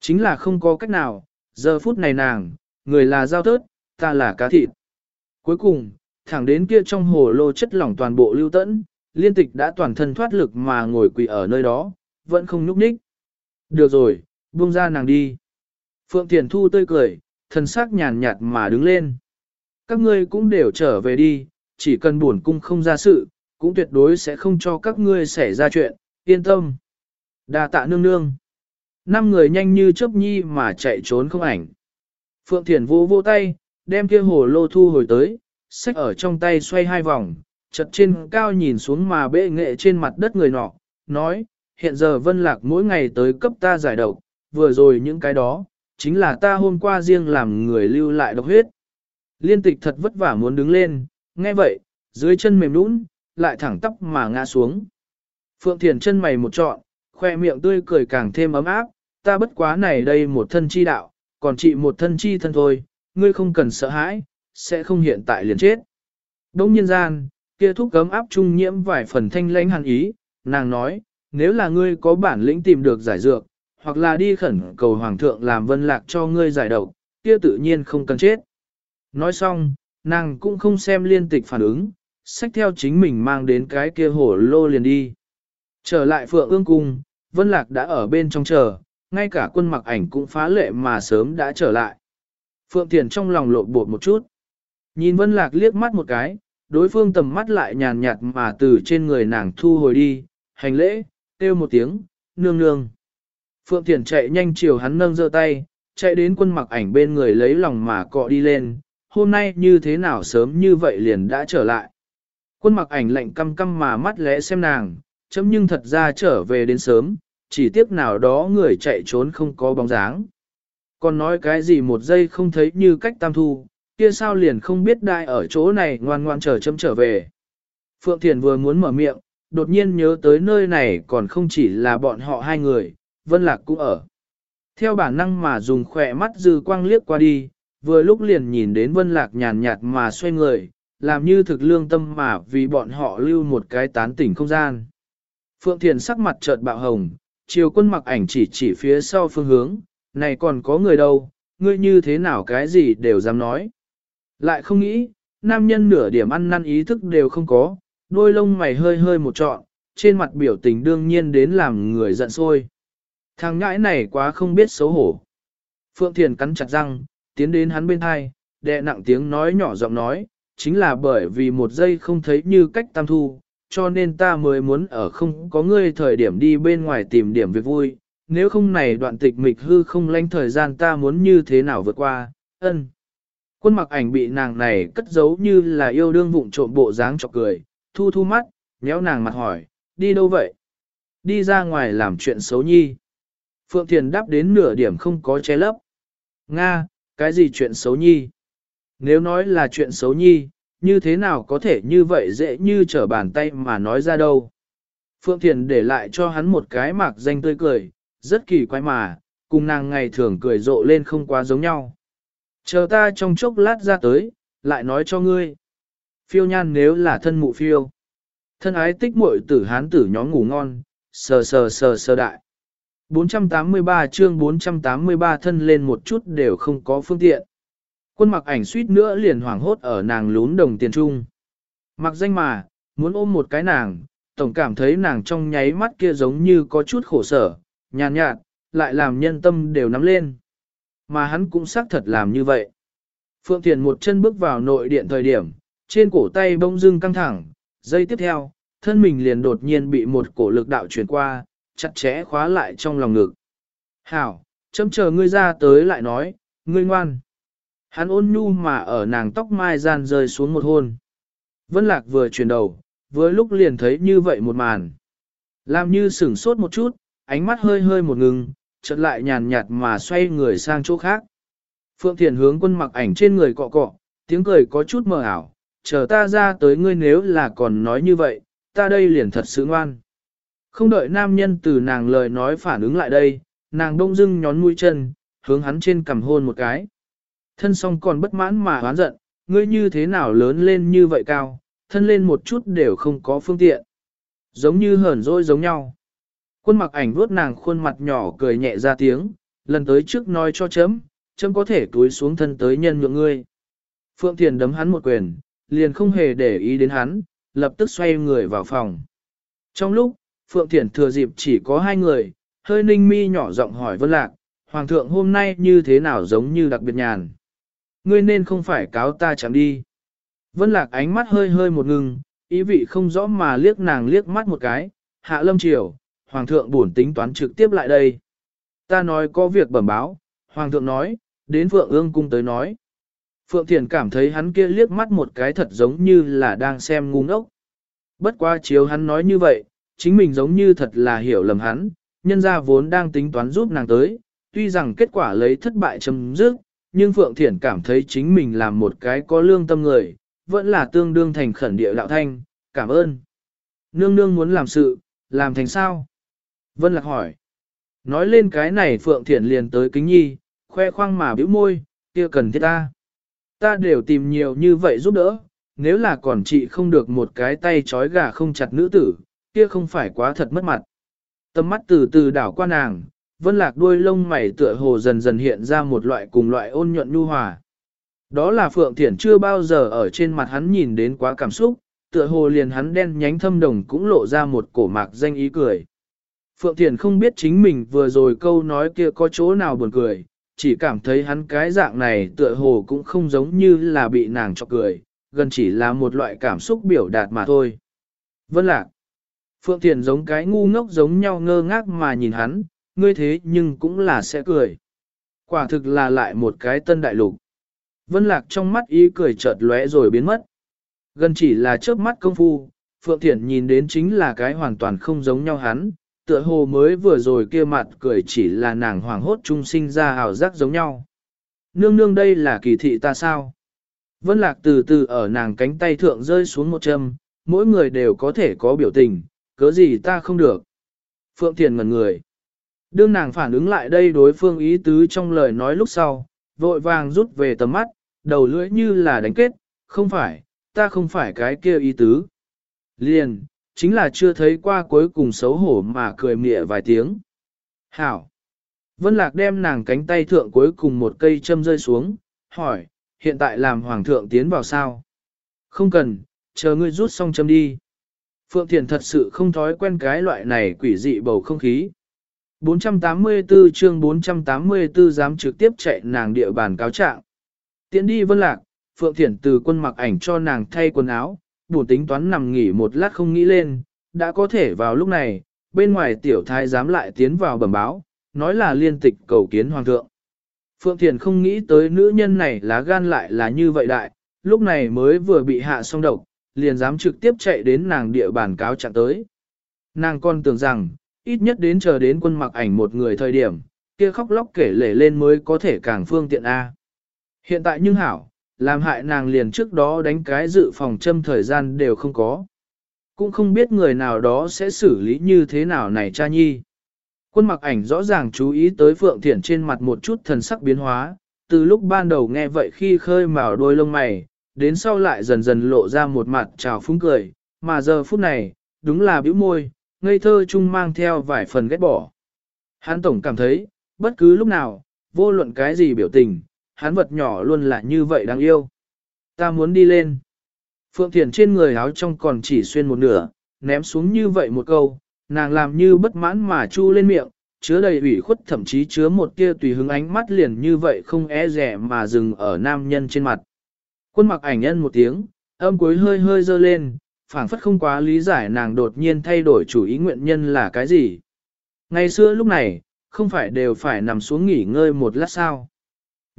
Chính là không có cách nào, giờ phút này nàng, người là giao tớt, ta là cá thịt. Cuối cùng, thẳng đến kia trong hồ lô chất lỏng toàn bộ lưu tẫn, liên tịch đã toàn thân thoát lực mà ngồi quỳ ở nơi đó, vẫn không nhúc nhích. Được rồi, buông ra nàng đi. Phượng Thiền Thu tươi cười, thân xác nhàn nhạt mà đứng lên. Các ngươi cũng đều trở về đi, chỉ cần buồn cung không ra sự, cũng tuyệt đối sẽ không cho các ngươi xảy ra chuyện, yên tâm. đa tạ nương nương. Năm người nhanh như chớp nhi mà chạy trốn không ảnh. Phượng Thiền vô vô tay, đem kia hồ lô thu hồi tới, sách ở trong tay xoay hai vòng, chật trên cao nhìn xuống mà bệ nghệ trên mặt đất người nọ, nói, hiện giờ Vân Lạc mỗi ngày tới cấp ta giải độc, vừa rồi những cái đó, chính là ta hôm qua riêng làm người lưu lại độc huyết. Liên tịch thật vất vả muốn đứng lên, nghe vậy, dưới chân mềm nũng, lại thẳng tóc mà ngã xuống. Phượng Thiền chân mày một trọn, khoe miệng tươi cười càng thêm ấm áp, ta bất quá này đây một thân chi đạo, còn chị một thân chi thân thôi, ngươi không cần sợ hãi, sẽ không hiện tại liền chết. Đông nhân gian, kia thúc cấm áp trung nhiễm vài phần thanh lãnh hàn ý, nàng nói, nếu là ngươi có bản lĩnh tìm được giải dược, hoặc là đi khẩn cầu hoàng thượng làm vân lạc cho ngươi giải độc, kia tự nhiên không cần chết. Nói xong, nàng cũng không xem liên tịch phản ứng, sách theo chính mình mang đến cái kia hổ lô liền đi. Trở lại phượng ương cung, vân lạc đã ở bên trong chờ, ngay cả quân mặc ảnh cũng phá lệ mà sớm đã trở lại. Phượng Thiền trong lòng lộn bột một chút. Nhìn Vân Lạc liếc mắt một cái, đối phương tầm mắt lại nhàn nhạt mà từ trên người nàng thu hồi đi, hành lễ, kêu một tiếng, nương nương. Phượng Thiển chạy nhanh chiều hắn nâng giơ tay, chạy đến quân mặc ảnh bên người lấy lòng mà cọ đi lên, hôm nay như thế nào sớm như vậy liền đã trở lại. Quân mặc ảnh lạnh căm căm mà mắt lẽ xem nàng, chấm nhưng thật ra trở về đến sớm, chỉ tiếc nào đó người chạy trốn không có bóng dáng. Còn nói cái gì một giây không thấy như cách tam thu, kia sao liền không biết đại ở chỗ này ngoan ngoan chờ chấm trở về. Phượng Thiền vừa muốn mở miệng, đột nhiên nhớ tới nơi này còn không chỉ là bọn họ hai người, Vân Lạc cũng ở. Theo bản năng mà dùng khỏe mắt dư quang liếc qua đi, vừa lúc liền nhìn đến Vân Lạc nhàn nhạt mà xoay người, làm như thực lương tâm mà vì bọn họ lưu một cái tán tỉnh không gian. Phượng Thiền sắc mặt chợt bạo hồng, chiều quân mặc ảnh chỉ chỉ phía sau phương hướng, này còn có người đâu, ngươi như thế nào cái gì đều dám nói. Lại không nghĩ, nam nhân nửa điểm ăn năn ý thức đều không có, đôi lông mày hơi hơi một trọn, trên mặt biểu tình đương nhiên đến làm người giận sôi. Thằng ngãi này quá không biết xấu hổ. Phượng Thiền cắn chặt răng, tiến đến hắn bên thai, đệ nặng tiếng nói nhỏ giọng nói, chính là bởi vì một giây không thấy như cách tam thu, cho nên ta mới muốn ở không có ngươi thời điểm đi bên ngoài tìm điểm việc vui, nếu không này đoạn tịch mịch hư không lanh thời gian ta muốn như thế nào vượt qua, ân. Quân mặc ảnh bị nàng này cất giấu như là yêu đương vụng trộm bộ dáng chọc cười, thu thu mắt, nhéo nàng mặt hỏi, đi đâu vậy? Đi ra ngoài làm chuyện xấu nhi. Phượng Thiền đáp đến nửa điểm không có che lấp. Nga, cái gì chuyện xấu nhi? Nếu nói là chuyện xấu nhi, như thế nào có thể như vậy dễ như trở bàn tay mà nói ra đâu? Phượng Thiền để lại cho hắn một cái mạc danh tươi cười, rất kỳ quái mà, cùng nàng ngày thường cười rộ lên không quá giống nhau. Chờ ta trong chốc lát ra tới, lại nói cho ngươi. Phiêu nhan nếu là thân mụ phiêu. Thân ái tích muội tử hán tử nhóm ngủ ngon, sờ sờ sờ sờ đại. 483 chương 483 thân lên một chút đều không có phương tiện. Quân mặc ảnh suýt nữa liền hoảng hốt ở nàng lún đồng tiền trung. Mặc danh mà, muốn ôm một cái nàng, tổng cảm thấy nàng trong nháy mắt kia giống như có chút khổ sở, nhàn nhạt, lại làm nhân tâm đều nắm lên. Mà hắn cũng xác thật làm như vậy. Phượng Thiền một chân bước vào nội điện thời điểm, trên cổ tay bông dưng căng thẳng, giây tiếp theo, thân mình liền đột nhiên bị một cổ lực đạo chuyển qua, chặt chẽ khóa lại trong lòng ngực. Hảo, chấm chờ ngươi ra tới lại nói, ngươi ngoan. Hắn ôn nhu mà ở nàng tóc mai gian rơi xuống một hôn. Vân Lạc vừa chuyển đầu, vừa lúc liền thấy như vậy một màn. Làm như sửng sốt một chút, ánh mắt hơi hơi một ngừng, chợt lại nhàn nhạt mà xoay người sang chỗ khác. Phượng Thiền hướng quân mặc ảnh trên người cọ cọ, tiếng cười có chút mờ ảo, chờ ta ra tới ngươi nếu là còn nói như vậy, ta đây liền thật sự ngoan. Không đợi nam nhân từ nàng lời nói phản ứng lại đây, nàng đông dưng nhón mũi chân, hướng hắn trên cầm hôn một cái. Thân song còn bất mãn mà hoán giận, ngươi như thế nào lớn lên như vậy cao, thân lên một chút đều không có phương tiện. Giống như hờn dỗi giống nhau. Quân mặc ảnh vuốt nàng khuôn mặt nhỏ cười nhẹ ra tiếng, lần tới trước nói cho chấm, chấm có thể túi xuống thân tới nhân nhượng ngươi. Phượng Thiền đấm hắn một quyền, liền không hề để ý đến hắn, lập tức xoay người vào phòng. Trong lúc, Phượng Thiền thừa dịp chỉ có hai người, hơi ninh mi nhỏ giọng hỏi Vân Lạc, Hoàng thượng hôm nay như thế nào giống như đặc biệt nhàn. Ngươi nên không phải cáo ta chẳng đi. Vân Lạc ánh mắt hơi hơi một ngừng, ý vị không rõ mà liếc nàng liếc mắt một cái, hạ lâm triều, Hoàng thượng buồn tính toán trực tiếp lại đây. Ta nói có việc bẩm báo, Hoàng thượng nói, đến Phượng ương cung tới nói. Phượng Thiền cảm thấy hắn kia liếc mắt một cái thật giống như là đang xem ngu ngốc. Bất qua chiếu hắn nói như vậy, chính mình giống như thật là hiểu lầm hắn, nhân ra vốn đang tính toán giúp nàng tới, tuy rằng kết quả lấy thất bại chấm dứt, nhưng Phượng Thiển cảm thấy chính mình làm một cái có lương tâm người, vẫn là tương đương thành khẩn địa đạo thanh, cảm ơn. Nương nương muốn làm sự, làm thành sao? Vân Lạc hỏi. Nói lên cái này Phượng Thiển liền tới kính nhi, khoe khoang mà bĩu môi, kia cần thiết ta. Ta đều tìm nhiều như vậy giúp đỡ, nếu là còn chị không được một cái tay trói gà không chặt nữ tử, kia không phải quá thật mất mặt. Tâm mắt từ từ đảo qua nàng, vân lạc đuôi lông mày tựa hồ dần dần hiện ra một loại cùng loại ôn nhuận nhu hòa. Đó là Phượng Thiển chưa bao giờ ở trên mặt hắn nhìn đến quá cảm xúc, tựa hồ liền hắn đen nhánh thâm đồng cũng lộ ra một cổ mạc danh ý cười. Phượng Thiền không biết chính mình vừa rồi câu nói kia có chỗ nào buồn cười, chỉ cảm thấy hắn cái dạng này tựa hồ cũng không giống như là bị nàng cho cười, gần chỉ là một loại cảm xúc biểu đạt mà thôi. Vân lạc. Phượng Thiền giống cái ngu ngốc giống nhau ngơ ngác mà nhìn hắn, ngươi thế nhưng cũng là sẽ cười. Quả thực là lại một cái tân đại lục. Vân lạc trong mắt ý cười chợt lóe rồi biến mất. Gần chỉ là chớp mắt công phu, Phượng Thiển nhìn đến chính là cái hoàn toàn không giống nhau hắn, tựa hồ mới vừa rồi kia mặt cười chỉ là nàng hoàng hốt trung sinh ra ảo giác giống nhau. Nương nương đây là kỳ thị ta sao? Vân lạc từ từ ở nàng cánh tay thượng rơi xuống một châm, mỗi người đều có thể có biểu tình, cớ gì ta không được. Phượng Thiền ngần người. Đương nàng phản ứng lại đây đối phương ý tứ trong lời nói lúc sau, vội vàng rút về tầm mắt, đầu lưỡi như là đánh kết, không phải, ta không phải cái kia ý tứ. Liền, chính là chưa thấy qua cuối cùng xấu hổ mà cười mỉa vài tiếng. Hảo! Vân Lạc đem nàng cánh tay thượng cuối cùng một cây châm rơi xuống, hỏi, hiện tại làm hoàng thượng tiến vào sao? Không cần, chờ ngươi rút xong châm đi. Phượng Thiền thật sự không thói quen cái loại này quỷ dị bầu không khí. 484 chương 484 dám trực tiếp chạy nàng địa bàn cáo trạng. Tiến đi vân lạc, Phượng Thiển từ quân mặc ảnh cho nàng thay quần áo, buồn tính toán nằm nghỉ một lát không nghĩ lên, đã có thể vào lúc này, bên ngoài tiểu thái dám lại tiến vào bẩm báo, nói là liên tịch cầu kiến hoàng thượng. Phượng Thiền không nghĩ tới nữ nhân này lá gan lại là như vậy đại, lúc này mới vừa bị hạ xong độc, liền dám trực tiếp chạy đến nàng địa bàn cáo trạng tới. Nàng con tưởng rằng, ít nhất đến chờ đến quân mặc ảnh một người thời điểm, kia khóc lóc kể lể lên mới có thể càng phương tiện A. Hiện tại nhưng hảo, làm hại nàng liền trước đó đánh cái dự phòng châm thời gian đều không có. Cũng không biết người nào đó sẽ xử lý như thế nào này cha nhi. Quân mặc ảnh rõ ràng chú ý tới Phượng Thiển trên mặt một chút thần sắc biến hóa, từ lúc ban đầu nghe vậy khi khơi mào đôi lông mày, đến sau lại dần dần lộ ra một mặt trào phúng cười, mà giờ phút này, đúng là bĩu môi, ngây thơ chung mang theo vài phần ghét bỏ. hán tổng cảm thấy, bất cứ lúc nào, vô luận cái gì biểu tình, hắn vật nhỏ luôn là như vậy đáng yêu. Ta muốn đi lên. Phượng Thiền trên người áo trong còn chỉ xuyên một nửa, ném xuống như vậy một câu, nàng làm như bất mãn mà chu lên miệng, chứa đầy ủy khuất thậm chí chứa một tia tùy hứng ánh mắt liền như vậy không e rẻ mà dừng ở nam nhân trên mặt. Quân mặc ảnh nhân một tiếng, âm cuối hơi hơi dơ lên, phảng phất không quá lý giải nàng đột nhiên thay đổi chủ ý nguyện nhân là cái gì. Ngày xưa lúc này, không phải đều phải nằm xuống nghỉ ngơi một lát sao.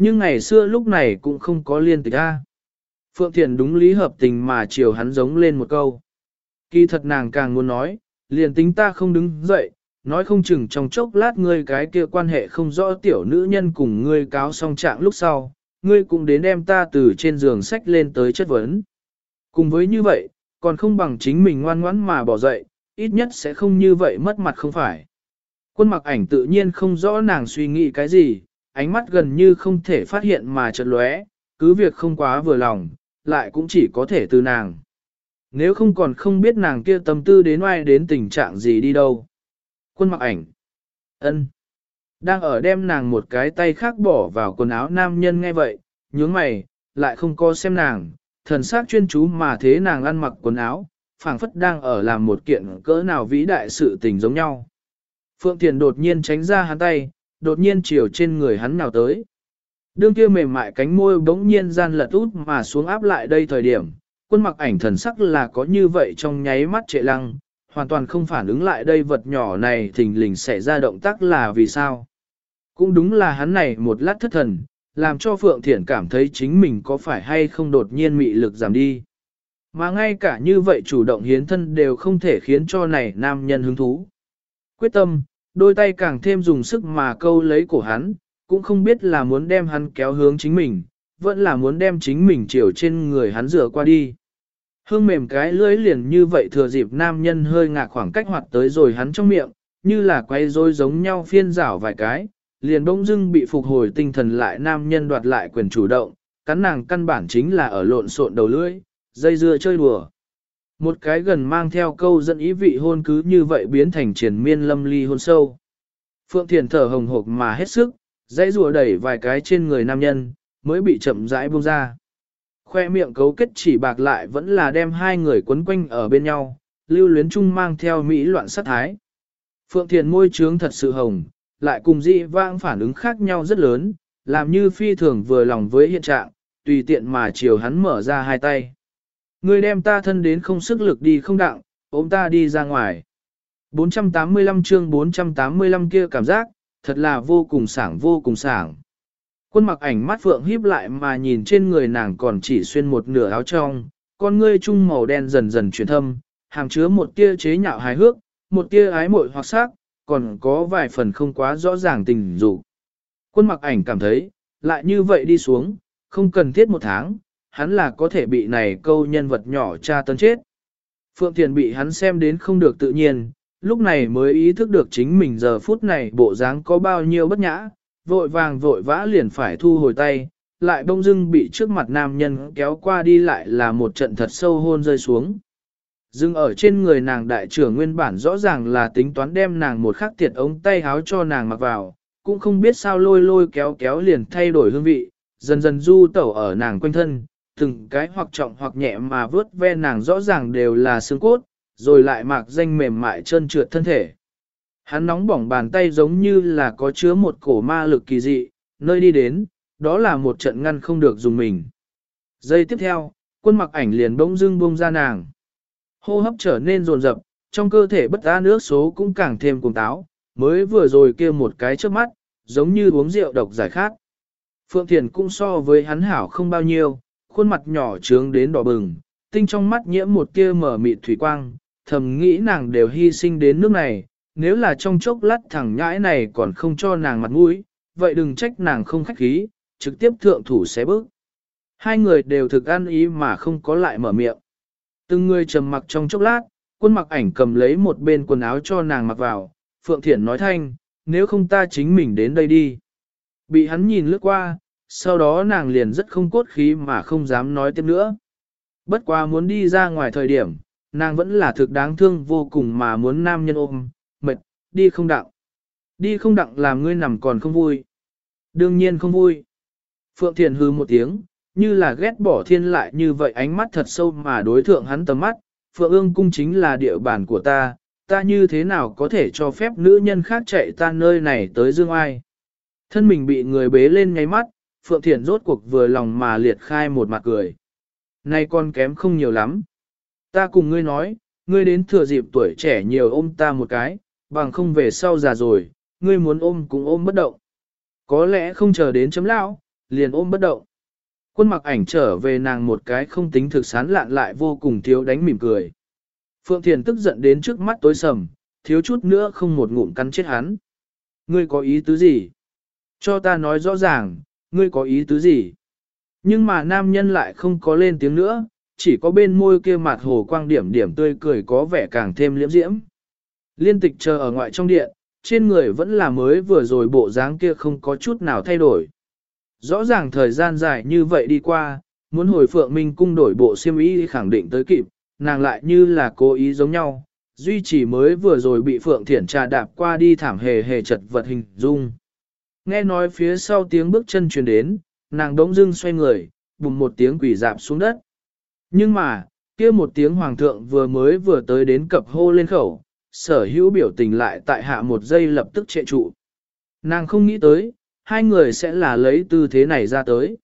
Nhưng ngày xưa lúc này cũng không có liên tịch A. Phượng Thiền đúng lý hợp tình mà chiều hắn giống lên một câu. Kỳ thật nàng càng muốn nói, liền tính ta không đứng dậy, nói không chừng trong chốc lát ngươi cái kia quan hệ không rõ tiểu nữ nhân cùng ngươi cáo song trạng lúc sau, ngươi cũng đến đem ta từ trên giường sách lên tới chất vấn. Cùng với như vậy, còn không bằng chính mình ngoan ngoãn mà bỏ dậy, ít nhất sẽ không như vậy mất mặt không phải. Quân mặc ảnh tự nhiên không rõ nàng suy nghĩ cái gì, ánh mắt gần như không thể phát hiện mà chợt lóe, cứ việc không quá vừa lòng, lại cũng chỉ có thể từ nàng. Nếu không còn không biết nàng kia tâm tư đến oai đến tình trạng gì đi đâu. Quân mặc ảnh. ân Đang ở đem nàng một cái tay khác bỏ vào quần áo nam nhân nghe vậy, nhướng mày, lại không co xem nàng, thần sắc chuyên chú mà thế nàng ăn mặc quần áo, phảng phất đang ở làm một kiện cỡ nào vĩ đại sự tình giống nhau. Phượng Thiền đột nhiên tránh ra hắn tay, đột nhiên chiều trên người hắn nào tới. Đương kia mềm mại cánh môi bỗng nhiên gian lật út mà xuống áp lại đây thời điểm, quân mặc ảnh thần sắc là có như vậy trong nháy mắt trệ lăng, hoàn toàn không phản ứng lại đây vật nhỏ này thình lình xảy ra động tác là vì sao. Cũng đúng là hắn này một lát thất thần, làm cho Phượng Thiển cảm thấy chính mình có phải hay không đột nhiên mị lực giảm đi. Mà ngay cả như vậy chủ động hiến thân đều không thể khiến cho này nam nhân hứng thú. Quyết tâm, đôi tay càng thêm dùng sức mà câu lấy cổ hắn, cũng không biết là muốn đem hắn kéo hướng chính mình, vẫn là muốn đem chính mình chiều trên người hắn rửa qua đi. Hương mềm cái lưỡi liền như vậy thừa dịp nam nhân hơi ngạc khoảng cách hoạt tới rồi hắn trong miệng, như là quay rối giống nhau phiên rảo vài cái, liền bỗng dưng bị phục hồi tinh thần lại nam nhân đoạt lại quyền chủ động, cắn nàng căn bản chính là ở lộn xộn đầu lưỡi, dây dưa chơi đùa. Một cái gần mang theo câu dẫn ý vị hôn cứ như vậy biến thành triển miên lâm ly hôn sâu. Phượng Thiền thở hồng hộc mà hết sức, dãy rùa đẩy vài cái trên người nam nhân, mới bị chậm rãi buông ra. Khoe miệng cấu kết chỉ bạc lại vẫn là đem hai người quấn quanh ở bên nhau, lưu luyến chung mang theo Mỹ loạn sát thái. Phượng Thiền môi trướng thật sự hồng, lại cùng dị vãng phản ứng khác nhau rất lớn, làm như phi thường vừa lòng với hiện trạng, tùy tiện mà chiều hắn mở ra hai tay. Ngươi đem ta thân đến không sức lực đi không đặng, ôm ta đi ra ngoài. 485 chương 485 kia cảm giác, thật là vô cùng sảng vô cùng sảng. Quân mặc ảnh mắt phượng híp lại mà nhìn trên người nàng còn chỉ xuyên một nửa áo trong, con ngươi trung màu đen dần dần chuyển thâm, hàm chứa một tia chế nhạo hài hước, một tia ái mội hoặc sắc, còn có vài phần không quá rõ ràng tình dục. Quân mặc ảnh cảm thấy, lại như vậy đi xuống, không cần thiết một tháng, hắn là có thể bị này câu nhân vật nhỏ tra tấn chết. Phượng Thiền bị hắn xem đến không được tự nhiên, lúc này mới ý thức được chính mình giờ phút này bộ dáng có bao nhiêu bất nhã, vội vàng vội vã liền phải thu hồi tay, lại bông dưng bị trước mặt nam nhân kéo qua đi lại là một trận thật sâu hôn rơi xuống. Dưng ở trên người nàng đại trưởng nguyên bản rõ ràng là tính toán đem nàng một khắc tiệt ống tay háo cho nàng mặc vào, cũng không biết sao lôi lôi kéo kéo liền thay đổi hương vị, dần dần du tẩu ở nàng quanh thân, từng cái hoặc trọng hoặc nhẹ mà vớt ve nàng rõ ràng đều là xương cốt, rồi lại mạc danh mềm mại trơn trượt thân thể. Hắn nóng bỏng bàn tay giống như là có chứa một cổ ma lực kỳ dị, nơi đi đến, đó là một trận ngăn không được dùng mình. Giây tiếp theo, quân mặc ảnh liền bỗng dưng bông ra nàng. Hô hấp trở nên rồn rập, trong cơ thể bất an nước số cũng càng thêm cuồng táo, mới vừa rồi kia một cái trước mắt, giống như uống rượu độc giải khát. Phượng Thiền cũng so với hắn hảo không bao nhiêu, khuôn mặt nhỏ trướng đến đỏ bừng, tinh trong mắt nhiễm một tia mở mịt thủy quang, thầm nghĩ nàng đều hy sinh đến nước này, nếu là trong chốc lát thằng nhãi này còn không cho nàng mặt mũi, vậy đừng trách nàng không khách khí, trực tiếp thượng thủ xé bước. Hai người đều thực ăn ý mà không có lại mở miệng. Từng người trầm mặc trong chốc lát, quân mặc ảnh cầm lấy một bên quần áo cho nàng mặc vào, Phượng Thiển nói thanh, nếu không ta chính mình đến đây đi. Bị hắn nhìn lướt qua, sau đó nàng liền rất không cốt khí mà không dám nói tiếp nữa. Bất quá muốn đi ra ngoài thời điểm, nàng vẫn là thực đáng thương vô cùng mà muốn nam nhân ôm, mệt, đi không đặng. Đi không đặng làm ngươi nằm còn không vui. Đương nhiên không vui. Phượng Thiền hư một tiếng, như là ghét bỏ thiên lại như vậy ánh mắt thật sâu mà đối thượng hắn tầm mắt. Phượng ương cung chính là địa bàn của ta, ta như thế nào có thể cho phép nữ nhân khác chạy ta nơi này tới dương ai. Thân mình bị người bế lên ngay mắt, Phượng Thiển rốt cuộc vừa lòng mà liệt khai một mặt cười. Nay con kém không nhiều lắm. Ta cùng ngươi nói, ngươi đến thừa dịp tuổi trẻ nhiều ôm ta một cái, bằng không về sau già rồi, ngươi muốn ôm cũng ôm bất động. Có lẽ không chờ đến chấm lão, liền ôm bất động. Quân mặc ảnh trở về nàng một cái không tính thực sán lạn lại vô cùng thiếu đánh mỉm cười. Phượng Thiền tức giận đến trước mắt tối sầm, thiếu chút nữa không một ngụm cắn chết hắn. Ngươi có ý tứ gì? Cho ta nói rõ ràng, ngươi có ý tứ gì? Nhưng mà nam nhân lại không có lên tiếng nữa, chỉ có bên môi kia mặt hồ quang điểm điểm tươi cười có vẻ càng thêm liễm diễm. Liên tịch chờ ở ngoại trong điện, trên người vẫn là mới vừa rồi bộ dáng kia không có chút nào thay đổi. Rõ ràng thời gian dài như vậy đi qua, muốn hồi phượng minh cung đổi bộ siêm ý khẳng định tới kịp, nàng lại như là cố ý giống nhau, duy chỉ mới vừa rồi bị phượng thiển trà đạp qua đi thảm hề hề chật vật hình dung. Nghe nói phía sau tiếng bước chân truyền đến, nàng đống dưng xoay người, bùng một tiếng quỷ dạp xuống đất. Nhưng mà, kia một tiếng hoàng thượng vừa mới vừa tới đến cập hô lên khẩu, sở hữu biểu tình lại tại hạ một giây lập tức trệ trụ. Nàng không nghĩ tới, hai người sẽ là lấy tư thế này ra tới.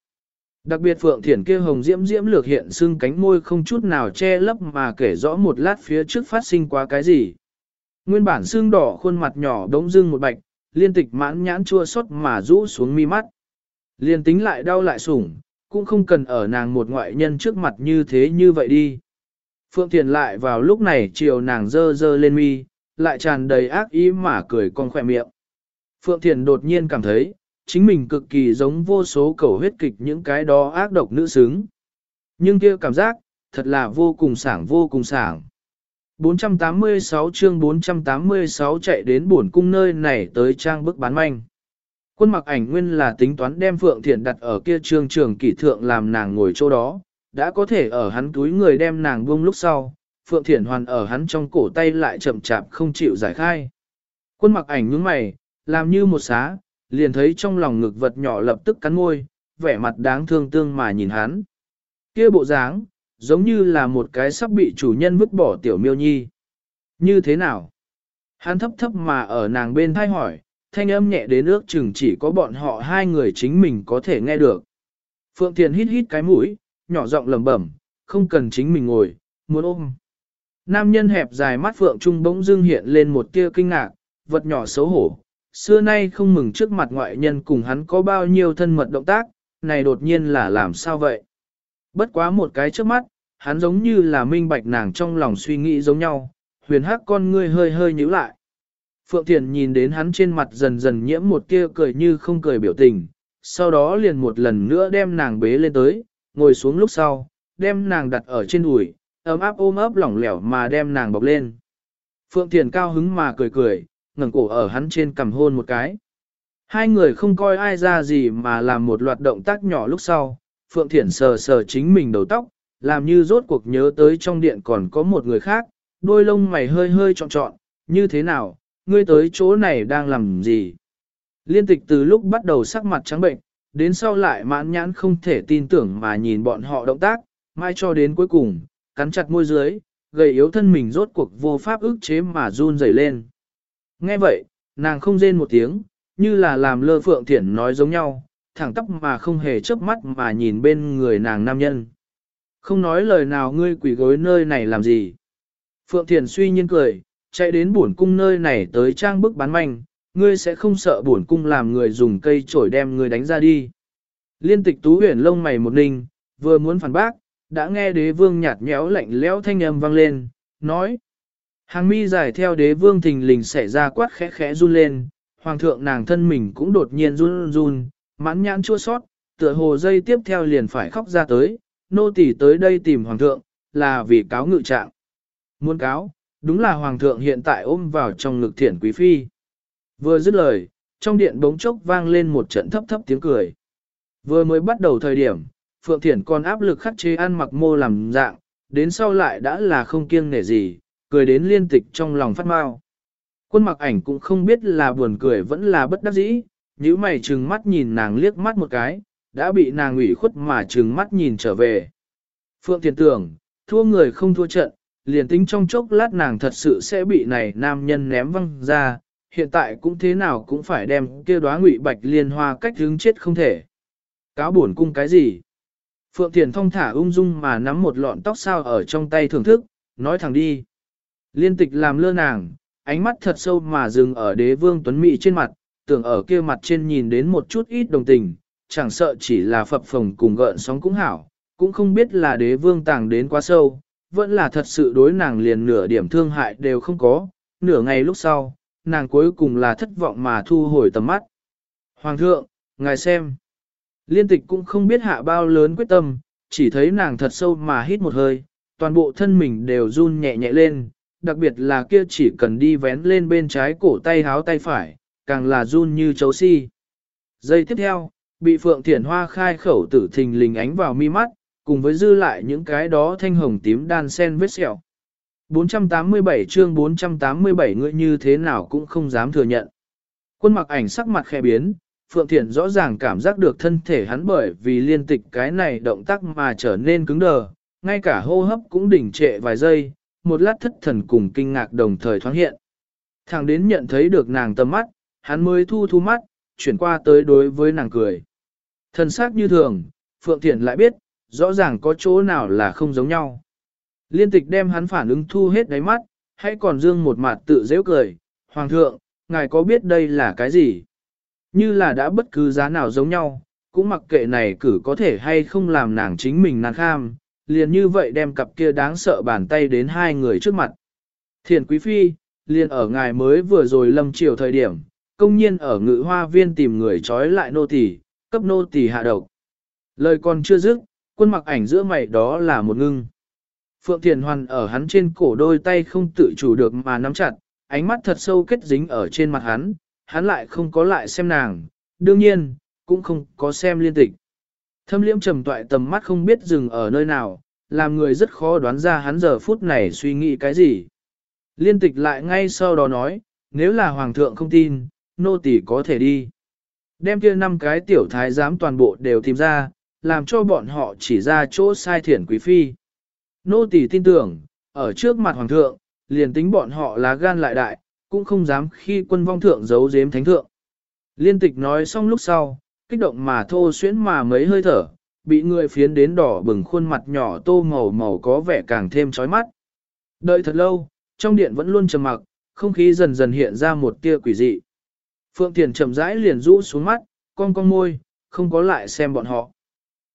Đặc biệt Phượng Thiển kia hồng diễm diễm lược hiện xưng cánh môi không chút nào che lấp mà kể rõ một lát phía trước phát sinh qua cái gì. Nguyên bản xương đỏ khuôn mặt nhỏ đống dưng một bạch, liên tịch mãn nhãn chua xót mà rũ xuống mi mắt. Liên tính lại đau lại sủng, cũng không cần ở nàng một ngoại nhân trước mặt như thế như vậy đi. Phượng Thiền lại vào lúc này chiều nàng dơ dơ lên mi, lại tràn đầy ác ý mà cười con khỏe miệng. Phượng Thiền đột nhiên cảm thấy, chính mình cực kỳ giống vô số cầu huyết kịch những cái đó ác độc nữ xứng. Nhưng kia cảm giác, thật là vô cùng sảng vô cùng sảng. 486 chương 486 chạy đến buồn cung nơi này tới trang bức bán manh. Quân mặc ảnh nguyên là tính toán đem Phượng Thiện đặt ở kia trường trường kỷ thượng làm nàng ngồi chỗ đó, đã có thể ở hắn túi người đem nàng buông lúc sau, Phượng Thiện hoàn ở hắn trong cổ tay lại chậm chạp không chịu giải khai. Quân mặc ảnh nhướng mày, làm như một xá, liền thấy trong lòng ngực vật nhỏ lập tức cắn môi, vẻ mặt đáng thương tương mà nhìn hắn. Kia bộ dáng, giống như là một cái sắp bị chủ nhân vứt bỏ tiểu miêu nhi. Như thế nào? Hắn thấp thấp mà ở nàng bên thai hỏi, thanh âm nhẹ đến ước chừng chỉ có bọn họ hai người chính mình có thể nghe được. Phượng Thiền hít hít cái mũi, nhỏ giọng lầm bẩm, không cần chính mình ngồi, muốn ôm. Nam nhân hẹp dài mắt Phượng Trung bỗng dưng hiện lên một tia kinh ngạc, vật nhỏ xấu hổ. Xưa nay không mừng trước mặt ngoại nhân cùng hắn có bao nhiêu thân mật động tác, này đột nhiên là làm sao vậy? Bất quá một cái trước mắt, hắn giống như là minh bạch nàng trong lòng suy nghĩ giống nhau, huyền hắc con ngươi hơi hơi nhíu lại. Phượng Thiền nhìn đến hắn trên mặt dần dần nhiễm một tia cười như không cười biểu tình, sau đó liền một lần nữa đem nàng bế lên tới, ngồi xuống lúc sau, đem nàng đặt ở trên đùi, ấm áp ôm ấp lỏng lẻo mà đem nàng bọc lên. Phượng Thiền cao hứng mà cười cười, ngẩng cổ ở hắn trên cầm hôn một cái. Hai người không coi ai ra gì mà làm một loạt động tác nhỏ lúc sau, Phượng Thiển sờ sờ chính mình đầu tóc, làm như rốt cuộc nhớ tới trong điện còn có một người khác, đôi lông mày hơi hơi trọn trọn, như thế nào, ngươi tới chỗ này đang làm gì? Liên tịch từ lúc bắt đầu sắc mặt trắng bệnh, đến sau lại mãn nhãn không thể tin tưởng mà nhìn bọn họ động tác, mai cho đến cuối cùng, cắn chặt môi dưới, gầy yếu thân mình rốt cuộc vô pháp ức chế mà run rẩy lên. Nghe vậy, nàng không rên một tiếng, như là làm lơ phượng thiển nói giống nhau, thẳng tóc mà không hề chớp mắt mà nhìn bên người nàng nam nhân. Không nói lời nào ngươi quỷ gối nơi này làm gì. Phượng Thiền suy nhiên cười, chạy đến buồn cung nơi này tới trang bức bán manh, ngươi sẽ không sợ buồn cung làm người dùng cây chổi đem ngươi đánh ra đi. Liên tịch tú huyền lông mày một ninh, vừa muốn phản bác, đã nghe đế vương nhạt nhẽo lạnh lẽo thanh âm vang lên, nói. Hàng mi dài theo đế vương thình lình xảy ra quát khẽ khẽ run lên, hoàng thượng nàng thân mình cũng đột nhiên run run, mãn nhãn chua sót, tựa hồ dây tiếp theo liền phải khóc ra tới, nô tỳ tới đây tìm hoàng thượng, là vì cáo ngự trạng. Muốn cáo, đúng là hoàng thượng hiện tại ôm vào trong ngực thiển quý phi. Vừa dứt lời, trong điện bỗng chốc vang lên một trận thấp thấp tiếng cười. Vừa mới bắt đầu thời điểm, Phượng Thiển còn áp lực khắc chế ăn mặc mô làm dạng, đến sau lại đã là không kiêng nể gì, cười đến liên tịch trong lòng phát mau. Quân mặc ảnh cũng không biết là buồn cười vẫn là bất đắc dĩ, nếu mày trừng mắt nhìn nàng liếc mắt một cái, đã bị nàng ủy khuất mà trừng mắt nhìn trở về. Phượng Thiền tưởng, thua người không thua trận, liền tính trong chốc lát nàng thật sự sẽ bị này nam nhân ném văng ra, hiện tại cũng thế nào cũng phải đem kia đóa ngụy bạch liên hoa cách hướng chết không thể. Cáo buồn cung cái gì? Phượng Thiền thong thả ung dung mà nắm một lọn tóc sao ở trong tay thưởng thức, nói thẳng đi. Liên tịch làm lơ nàng, ánh mắt thật sâu mà dừng ở đế vương tuấn mỹ trên mặt, tưởng ở kia mặt trên nhìn đến một chút ít đồng tình, chẳng sợ chỉ là phập phồng cùng gợn sóng cũng hảo, cũng không biết là đế vương tàng đến quá sâu, vẫn là thật sự đối nàng liền nửa điểm thương hại đều không có, nửa ngày lúc sau, nàng cuối cùng là thất vọng mà thu hồi tầm mắt. Hoàng thượng, ngài xem. Liên tịch cũng không biết hạ bao lớn quyết tâm, chỉ thấy nàng thật sâu mà hít một hơi, toàn bộ thân mình đều run nhẹ nhẹ lên, đặc biệt là kia chỉ cần đi vén lên bên trái cổ tay háo tay phải, càng là run như chấu si. Giây tiếp theo, bị Phượng Thiển Hoa khai khẩu tử thình lình ánh vào mi mắt, cùng với dư lại những cái đó thanh hồng tím đan sen vết sẹo. 487 chương 487 ngươi như thế nào cũng không dám thừa nhận. Quân mặc ảnh sắc mặt khẽ biến, Phượng Thiển rõ ràng cảm giác được thân thể hắn bởi vì liên tịch cái này động tác mà trở nên cứng đờ, ngay cả hô hấp cũng đỉnh trệ vài giây, một lát thất thần cùng kinh ngạc đồng thời thoáng hiện. Thằng đến nhận thấy được nàng tầm mắt, hắn mới thu thu mắt, chuyển qua tới đối với nàng cười. Thần sắc như thường, Phượng Thiển lại biết, rõ ràng có chỗ nào là không giống nhau. Liên tịch đem hắn phản ứng thu hết đáy mắt, hãy còn dương một mặt tự dễ cười. Hoàng thượng, ngài có biết đây là cái gì? Như là đã bất cứ giá nào giống nhau, cũng mặc kệ này cử có thể hay không làm nàng chính mình nàng kham, liền như vậy đem cặp kia đáng sợ bàn tay đến hai người trước mặt. Thiền quý phi, liền ở ngài mới vừa rồi lâm chiều thời điểm, công nhiên ở ngự hoa viên tìm người trói lại nô tỳ, cấp nô tỳ hạ độc. Lời còn chưa dứt, quân mặc ảnh giữa mày đó là một ngưng. Phượng Thiền Hoàn ở hắn trên cổ đôi tay không tự chủ được mà nắm chặt, ánh mắt thật sâu kết dính ở trên mặt hắn, hắn lại không có lại xem nàng, đương nhiên, cũng không có xem liên tịch. Thâm liễm trầm toại tầm mắt không biết dừng ở nơi nào, làm người rất khó đoán ra hắn giờ phút này suy nghĩ cái gì. Liên tịch lại ngay sau đó nói, nếu là hoàng thượng không tin, nô tỳ có thể đi. Đem kia năm cái tiểu thái giám toàn bộ đều tìm ra, làm cho bọn họ chỉ ra chỗ sai thiển quý phi. Nô tỳ tin tưởng, ở trước mặt hoàng thượng, liền tính bọn họ lá gan lại đại, cũng không dám khi quân vong thượng giấu giếm thánh thượng. Liên tịch nói xong lúc sau, kích động mà thô xuyến mà mấy hơi thở, bị người phiến đến đỏ bừng khuôn mặt nhỏ tô màu màu có vẻ càng thêm chói mắt. Đợi thật lâu, trong điện vẫn luôn trầm mặc, không khí dần dần hiện ra một tia quỷ dị. Phượng Thiền chậm rãi liền rũ xuống mắt, con con môi, không có lại xem bọn họ.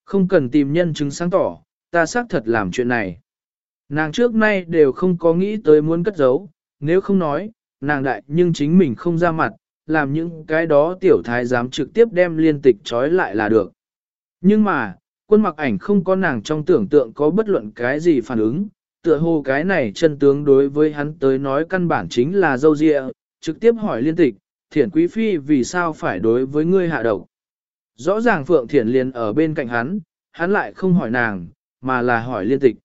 Không cần tìm nhân chứng sáng tỏ, ta xác thật làm chuyện này. Nàng trước nay đều không có nghĩ tới muốn cất giấu, nếu không nói, nàng đại nhưng chính mình không ra mặt, làm những cái đó tiểu thái dám trực tiếp đem liên tịch trói lại là được. Nhưng mà, quân mặc ảnh không có nàng trong tưởng tượng có bất luận cái gì phản ứng, tựa hồ cái này chân tướng đối với hắn tới nói căn bản chính là dâu dịa, trực tiếp hỏi liên tịch, thiển quý phi vì sao phải đối với ngươi hạ độc. Rõ ràng Phượng Thiển liền ở bên cạnh hắn, hắn lại không hỏi nàng, mà là hỏi liên tịch.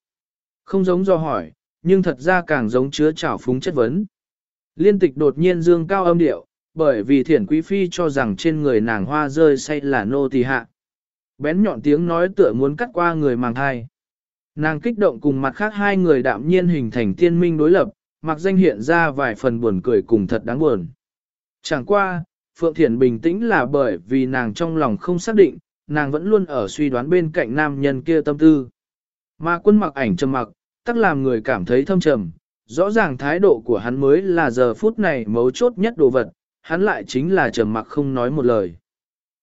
Không giống do hỏi, nhưng thật ra càng giống chứa trào phúng chất vấn. Liên tịch đột nhiên dương cao âm điệu, bởi vì thiển quý phi cho rằng trên người nàng hoa rơi say là nô tỳ hạ. Bén nhọn tiếng nói tựa muốn cắt qua người màng thai. Nàng kích động cùng mặt khác hai người đạm nhiên hình thành tiên minh đối lập, mặc danh hiện ra vài phần buồn cười cùng thật đáng buồn. Chẳng qua, Phượng Thiển bình tĩnh là bởi vì nàng trong lòng không xác định, nàng vẫn luôn ở suy đoán bên cạnh nam nhân kia tâm tư. Mà quân mặc ảnh trầm mặc, tắc làm người cảm thấy thâm trầm, rõ ràng thái độ của hắn mới là giờ phút này mấu chốt nhất đồ vật, hắn lại chính là trầm mặc không nói một lời.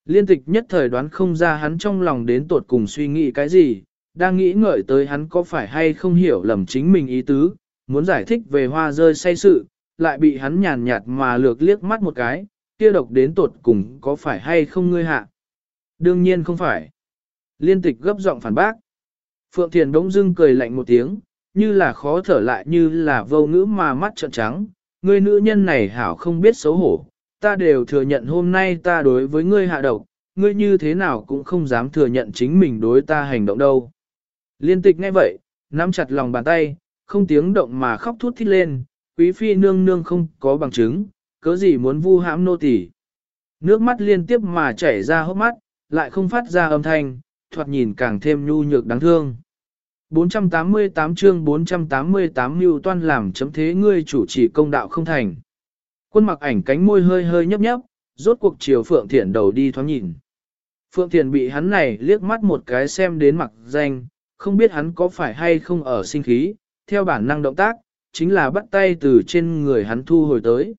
Liên tịch nhất thời đoán không ra hắn trong lòng đến tột cùng suy nghĩ cái gì, đang nghĩ ngợi tới hắn có phải hay không hiểu lầm chính mình ý tứ, muốn giải thích về hoa rơi say sự, lại bị hắn nhàn nhạt mà lược liếc mắt một cái, kia độc đến tột cùng có phải hay không ngươi hạ. Đương nhiên không phải. Liên tịch gấp giọng phản bác. Phượng Thiền đống dưng cười lạnh một tiếng, như là khó thở lại như là vô ngữ mà mắt trợn trắng. Ngươi nữ nhân này hảo không biết xấu hổ, ta đều thừa nhận hôm nay ta đối với ngươi hạ độc, ngươi như thế nào cũng không dám thừa nhận chính mình đối ta hành động đâu. Liên tịch ngay vậy, nắm chặt lòng bàn tay, không tiếng động mà khóc thút thít lên, quý phi nương nương không có bằng chứng, cớ gì muốn vu hãm nô tỳ. Nước mắt liên tiếp mà chảy ra hốc mắt, lại không phát ra âm thanh, thoạt nhìn càng thêm nhu nhược đáng thương. 488 chương 488 mưu toan làm chấm thế ngươi chủ trì công đạo không thành. Quân mặc ảnh cánh môi hơi hơi nhấp nhấp, rốt cuộc chiều Phượng Thiển đầu đi thoáng nhìn. Phượng Thiển bị hắn này liếc mắt một cái xem đến mặt danh, không biết hắn có phải hay không ở sinh khí, theo bản năng động tác, chính là bắt tay từ trên người hắn thu hồi tới.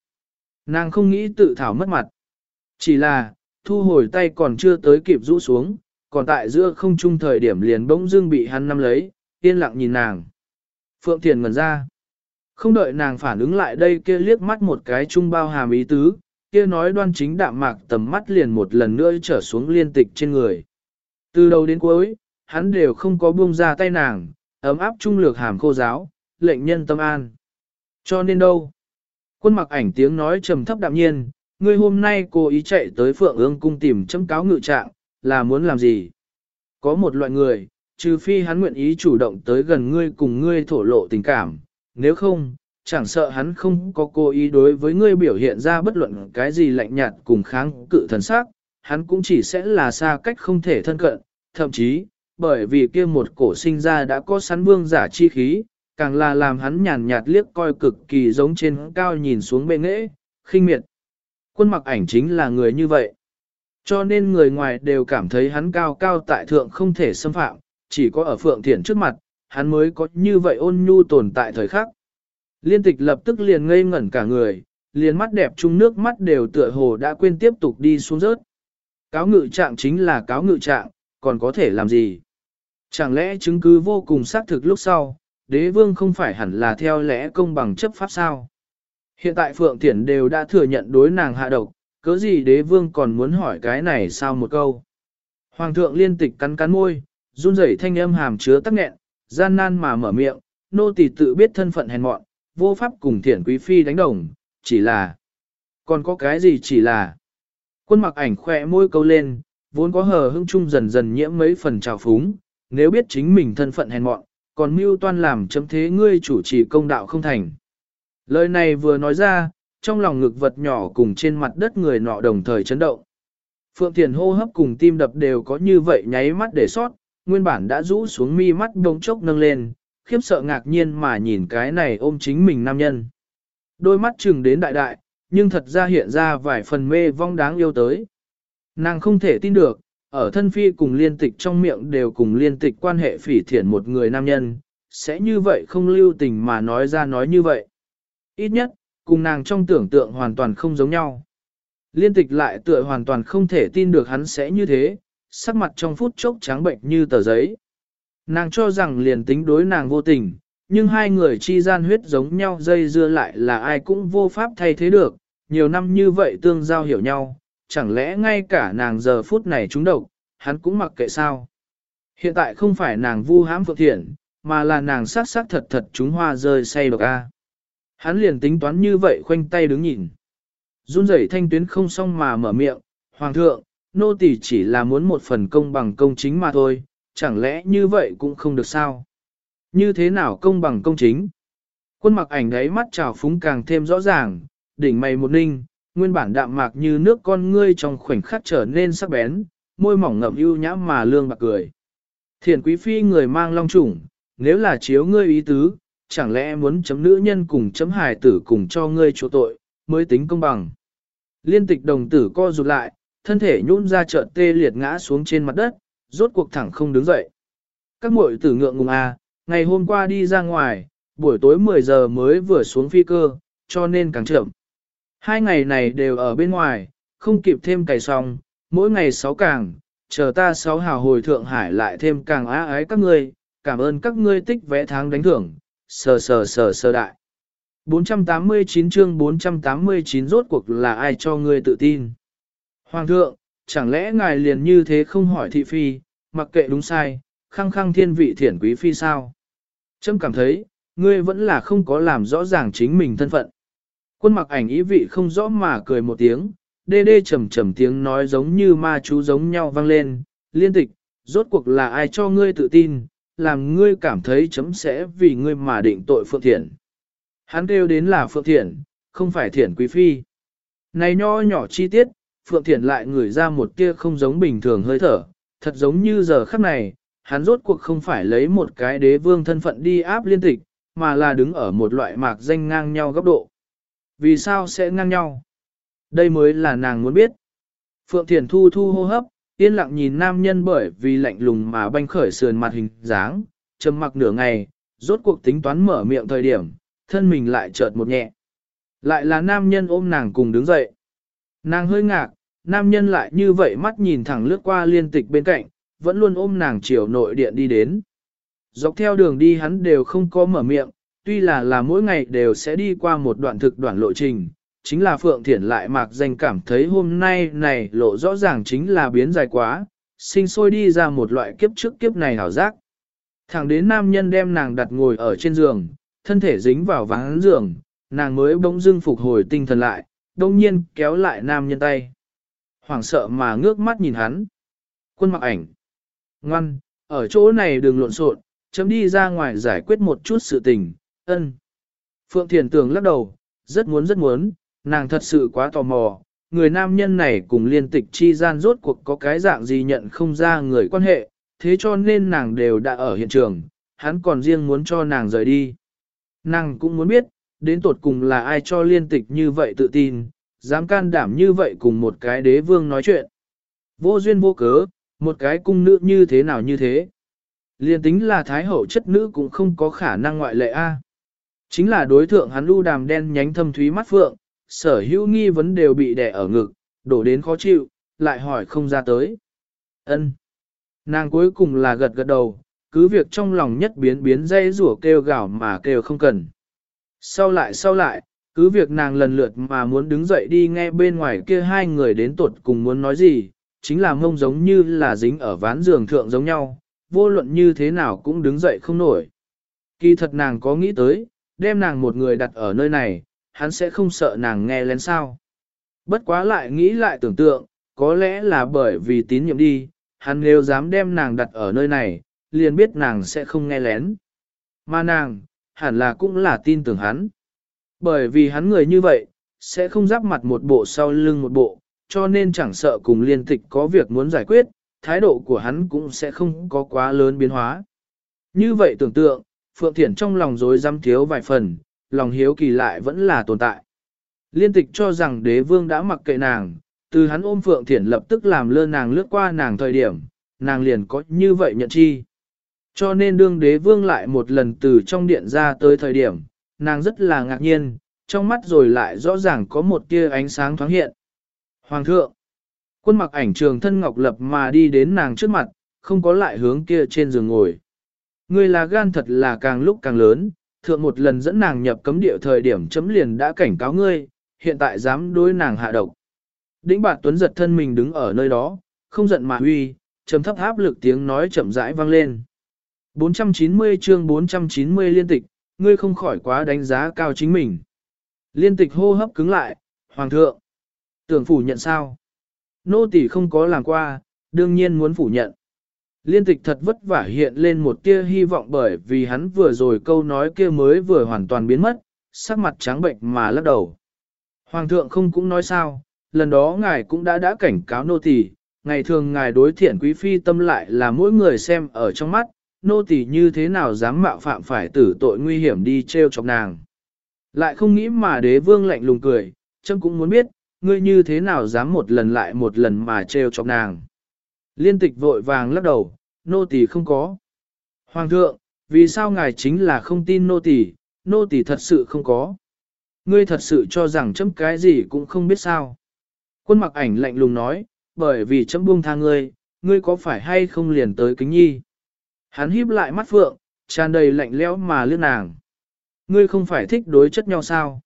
Nàng không nghĩ tự thảo mất mặt. Chỉ là, thu hồi tay còn chưa tới kịp rũ xuống, còn tại giữa không trung thời điểm liền bỗng dưng bị hắn nắm lấy, yên lặng nhìn nàng. Phượng Thiền ngần ra. Không đợi nàng phản ứng lại đây kia liếc mắt một cái trung bao hàm ý tứ, kia nói đoan chính đạm mạc tầm mắt liền một lần nữa trở xuống liên tịch trên người. Từ đầu đến cuối, hắn đều không có buông ra tay nàng, ấm áp trung lược hàm khô giáo, lệnh nhân tâm an. Cho nên đâu? Quân mặc ảnh tiếng nói trầm thấp đạm nhiên, ngươi hôm nay cố ý chạy tới phượng ương cung tìm chấm cáo ngự trạng, là muốn làm gì? Có một loại người, trừ phi hắn nguyện ý chủ động tới gần ngươi cùng ngươi thổ lộ tình cảm, nếu không, chẳng sợ hắn không có cố ý đối với ngươi biểu hiện ra bất luận cái gì lạnh nhạt cùng kháng cự thần sắc, hắn cũng chỉ sẽ là xa cách không thể thân cận, thậm chí, bởi vì kia một cổ sinh ra đã có sắn vương giả chi khí, càng là làm hắn nhàn nhạt liếc coi cực kỳ giống trên cao nhìn xuống bệ nghệ, khinh miệt. Quân mặc ảnh chính là người như vậy. Cho nên người ngoài đều cảm thấy hắn cao cao tại thượng không thể xâm phạm, chỉ có ở phượng thiện trước mặt, hắn mới có như vậy ôn nhu tồn tại thời khắc. Liên tịch lập tức liền ngây ngẩn cả người, liền mắt đẹp chung nước mắt đều tựa hồ đã quên tiếp tục đi xuống rớt. Cáo ngự trạng chính là cáo ngự trạng, còn có thể làm gì? Chẳng lẽ chứng cứ vô cùng xác thực lúc sau, đế vương không phải hẳn là theo lẽ công bằng chấp pháp sao? Hiện tại Phượng Thiển đều đã thừa nhận đối nàng hạ độc, cớ gì đế vương còn muốn hỏi cái này sao một câu? Hoàng thượng liên tịch cắn cắn môi, run rẩy thanh âm hàm chứa tắc nghẹn, gian nan mà mở miệng, nô tỳ tự biết thân phận hèn mọn, vô pháp cùng thiển quý phi đánh đồng, chỉ là... Còn có cái gì chỉ là... Quân mặc ảnh khỏe môi câu lên, vốn có hờ hững chung dần dần nhiễm mấy phần trào phúng, nếu biết chính mình thân phận hèn mọn, còn mưu toan làm chấm thế ngươi chủ trì công đạo không thành. Lời này vừa nói ra, trong lòng ngực vật nhỏ cùng trên mặt đất người nọ đồng thời chấn động. Phượng Thiền hô hấp cùng tim đập đều có như vậy nháy mắt để sót, nguyên bản đã rũ xuống mi mắt đống chốc nâng lên, khiếp sợ ngạc nhiên mà nhìn cái này ôm chính mình nam nhân. Đôi mắt chừng đến đại đại, nhưng thật ra hiện ra vài phần mê vong đáng yêu tới. Nàng không thể tin được, ở thân phi cùng liên tịch trong miệng đều cùng liên tịch quan hệ phỉ thiện một người nam nhân, sẽ như vậy không lưu tình mà nói ra nói như vậy. Ít nhất, cùng nàng trong tưởng tượng hoàn toàn không giống nhau. Liên tịch lại tựa hoàn toàn không thể tin được hắn sẽ như thế, sắc mặt trong phút chốc trắng bệnh như tờ giấy. Nàng cho rằng liền tính đối nàng vô tình, nhưng hai người chi gian huyết giống nhau dây dưa lại là ai cũng vô pháp thay thế được, nhiều năm như vậy tương giao hiểu nhau, chẳng lẽ ngay cả nàng giờ phút này trúng độc, hắn cũng mặc kệ sao. Hiện tại không phải nàng vu hãm phượng thiện, mà là nàng sát sát thật thật chúng hoa rơi say độc a. Hắn liền tính toán như vậy khoanh tay đứng nhìn. Run rẩy thanh tuyến không xong mà mở miệng, Hoàng thượng, nô tỳ chỉ là muốn một phần công bằng công chính mà thôi, chẳng lẽ như vậy cũng không được sao? Như thế nào công bằng công chính? Quân mặc ảnh đấy mắt trào phúng càng thêm rõ ràng, đỉnh mày một ninh, nguyên bản đạm mạc như nước con ngươi trong khoảnh khắc trở nên sắc bén, môi mỏng ngậm ưu nhã mà lương bạc cười. Thiền quý phi người mang long trùng, nếu là chiếu ngươi ý tứ, chẳng lẽ muốn chấm nữ nhân cùng chấm hài tử cùng cho ngươi chỗ tội, mới tính công bằng. Liên tịch đồng tử co rụt lại, thân thể nhún ra trợn tê liệt ngã xuống trên mặt đất, rốt cuộc thẳng không đứng dậy. Các muội tử ngượng ngùng à, ngày hôm qua đi ra ngoài, buổi tối 10 giờ mới vừa xuống phi cơ, cho nên càng chậm. Hai ngày này đều ở bên ngoài, không kịp thêm cày xong, mỗi ngày sáu càng, chờ ta sáu hào hồi Thượng Hải lại thêm càng á ái các ngươi, cảm ơn các ngươi tích vẽ tháng đánh thưởng, sờ sờ sờ sờ đại. 489 chương 489 rốt cuộc là ai cho ngươi tự tin? Hoàng thượng, chẳng lẽ ngài liền như thế không hỏi thị phi, mặc kệ đúng sai, khăng khăng thiên vị thiển quý phi sao? Trâm cảm thấy, ngươi vẫn là không có làm rõ ràng chính mình thân phận. Quân mặc ảnh ý vị không rõ mà cười một tiếng, đê đê trầm trầm tiếng nói giống như ma chú giống nhau vang lên, liên tịch, rốt cuộc là ai cho ngươi tự tin, làm ngươi cảm thấy chấm sẽ vì ngươi mà định tội phượng thiện. Hắn kêu đến là phượng thiện, không phải thiện quý phi. Này nho nhỏ chi tiết, phượng thiện lại ngửi ra một tia không giống bình thường hơi thở, thật giống như giờ khắc này, hắn rốt cuộc không phải lấy một cái đế vương thân phận đi áp liên tịch, mà là đứng ở một loại mạc danh ngang nhau góc độ. Vì sao sẽ ngang nhau? Đây mới là nàng muốn biết. Phượng Thiền thu thu hô hấp, yên lặng nhìn nam nhân bởi vì lạnh lùng mà banh khởi sườn mặt hình dáng, trầm mặc nửa ngày, rốt cuộc tính toán mở miệng thời điểm, thân mình lại chợt một nhẹ. Lại là nam nhân ôm nàng cùng đứng dậy. Nàng hơi ngạc, nam nhân lại như vậy mắt nhìn thẳng lướt qua liên tịch bên cạnh, vẫn luôn ôm nàng chiều nội điện đi đến. Dọc theo đường đi hắn đều không có mở miệng, tuy là là mỗi ngày đều sẽ đi qua một đoạn thực đoạn lộ trình, chính là Phượng Thiển lại mạc danh cảm thấy hôm nay này lộ rõ ràng chính là biến dài quá, sinh sôi đi ra một loại kiếp trước kiếp này hảo giác. Thẳng đến nam nhân đem nàng đặt ngồi ở trên giường, thân thể dính vào ván giường, nàng mới bỗng dưng phục hồi tinh thần lại, đông nhiên kéo lại nam nhân tay. Hoảng sợ mà ngước mắt nhìn hắn. Quân mặc ảnh. Ngoan, ở chỗ này đừng lộn xộn, chấm đi ra ngoài giải quyết một chút sự tình, ân. Phượng Thiền Tường lắc đầu, rất muốn rất muốn, nàng thật sự quá tò mò, người nam nhân này cùng liên tịch chi gian rốt cuộc có cái dạng gì nhận không ra người quan hệ, thế cho nên nàng đều đã ở hiện trường, hắn còn riêng muốn cho nàng rời đi. Nàng cũng muốn biết, đến tột cùng là ai cho liên tịch như vậy tự tin, dám can đảm như vậy cùng một cái đế vương nói chuyện. Vô duyên vô cớ, một cái cung nữ như thế nào như thế. Liên tính là thái hậu chất nữ cũng không có khả năng ngoại lệ a. Chính là đối thượng hắn lưu đàm đen nhánh thâm thúy mắt phượng, sở hữu nghi vấn đều bị đè ở ngực, đổ đến khó chịu, lại hỏi không ra tới. ân Nàng cuối cùng là gật gật đầu, cứ việc trong lòng nhất biến biến dây rủa kêu gào mà kêu không cần. Sau lại sau lại, cứ việc nàng lần lượt mà muốn đứng dậy đi nghe bên ngoài kia hai người đến tuột cùng muốn nói gì, chính là mông giống như là dính ở ván giường thượng giống nhau, vô luận như thế nào cũng đứng dậy không nổi. Kỳ thật nàng có nghĩ tới, đem nàng một người đặt ở nơi này, hắn sẽ không sợ nàng nghe lén sao. Bất quá lại nghĩ lại tưởng tượng, có lẽ là bởi vì tín nhiệm đi, hắn nếu dám đem nàng đặt ở nơi này, liền biết nàng sẽ không nghe lén. Mà nàng, hẳn là cũng là tin tưởng hắn. Bởi vì hắn người như vậy, sẽ không giáp mặt một bộ sau lưng một bộ, cho nên chẳng sợ cùng liên tịch có việc muốn giải quyết, thái độ của hắn cũng sẽ không có quá lớn biến hóa. Như vậy tưởng tượng, Phượng Thiển trong lòng dối dám thiếu vài phần, lòng hiếu kỳ lại vẫn là tồn tại. Liên tịch cho rằng đế vương đã mặc kệ nàng, từ hắn ôm Phượng Thiển lập tức làm lơ nàng lướt qua nàng thời điểm, nàng liền có như vậy nhận chi. Cho nên đương đế vương lại một lần từ trong điện ra tới thời điểm, nàng rất là ngạc nhiên, trong mắt rồi lại rõ ràng có một tia ánh sáng thoáng hiện. Hoàng thượng, quân mặc ảnh trường thân ngọc lập mà đi đến nàng trước mặt, không có lại hướng kia trên giường ngồi. Ngươi là gan thật là càng lúc càng lớn, thượng một lần dẫn nàng nhập cấm địa thời điểm chấm liền đã cảnh cáo ngươi, hiện tại dám đối nàng hạ độc. Đĩnh bạt tuấn giật thân mình đứng ở nơi đó, không giận mà huy, trầm thấp áp lực tiếng nói chậm rãi vang lên. 490 chương 490 liên tịch, ngươi không khỏi quá đánh giá cao chính mình. Liên tịch hô hấp cứng lại, hoàng thượng. Tưởng phủ nhận sao? Nô tỳ không có làm qua, đương nhiên muốn phủ nhận. Liên tịch thật vất vả hiện lên một tia hy vọng bởi vì hắn vừa rồi câu nói kia mới vừa hoàn toàn biến mất, sắc mặt trắng bệnh mà lắc đầu. Hoàng thượng không cũng nói sao, lần đó ngài cũng đã đã cảnh cáo nô tỳ, ngày thường ngài đối thiện quý phi tâm lại là mỗi người xem ở trong mắt, nô tỳ như thế nào dám mạo phạm phải tử tội nguy hiểm đi treo chọc nàng. Lại không nghĩ mà đế vương lạnh lùng cười, chấm cũng muốn biết, ngươi như thế nào dám một lần lại một lần mà treo chọc nàng. Liên tịch vội vàng lắc đầu, nô tỳ không có. Hoàng thượng, vì sao ngài chính là không tin nô tỳ, nô tỳ thật sự không có. Ngươi thật sự cho rằng chấm cái gì cũng không biết sao. Quân mặc ảnh lạnh lùng nói, bởi vì chấm buông tha ngươi, ngươi có phải hay không liền tới kính nhi. Hắn híp lại mắt phượng, tràn đầy lạnh lẽo mà liếc nàng. Ngươi không phải thích đối chất nhau sao?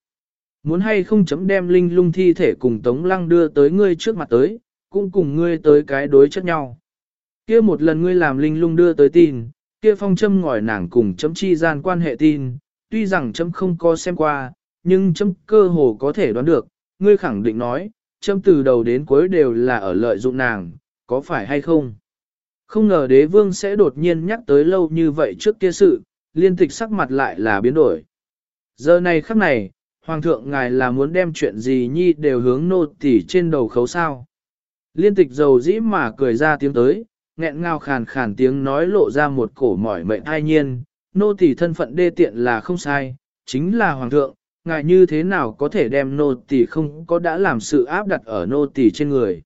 Muốn hay không chấm đem linh lung thi thể cùng Tống Lăng đưa tới ngươi trước mặt tới, cũng cùng ngươi tới cái đối chất nhau. Kia một lần ngươi làm linh lung đưa tới tin, kia phong châm ngỏi nàng cùng chấm chi gian quan hệ tin, tuy rằng chấm không có xem qua, nhưng chấm cơ hồ có thể đoán được, ngươi khẳng định nói, chấm từ đầu đến cuối đều là ở lợi dụng nàng, có phải hay không? Không ngờ đế vương sẽ đột nhiên nhắc tới lâu như vậy trước kia sự, liên tịch sắc mặt lại là biến đổi. Giờ này khắc này, hoàng thượng ngài là muốn đem chuyện gì nhi đều hướng nô tỉ trên đầu khấu sao. Liên tịch dầu dĩ mà cười ra tiếng tới, nghẹn ngào khàn khàn tiếng nói lộ ra một cổ mỏi mệnh ai nhiên, nô tỳ thân phận đê tiện là không sai, chính là hoàng thượng, ngài như thế nào có thể đem nô tỳ không có đã làm sự áp đặt ở nô tỳ trên người.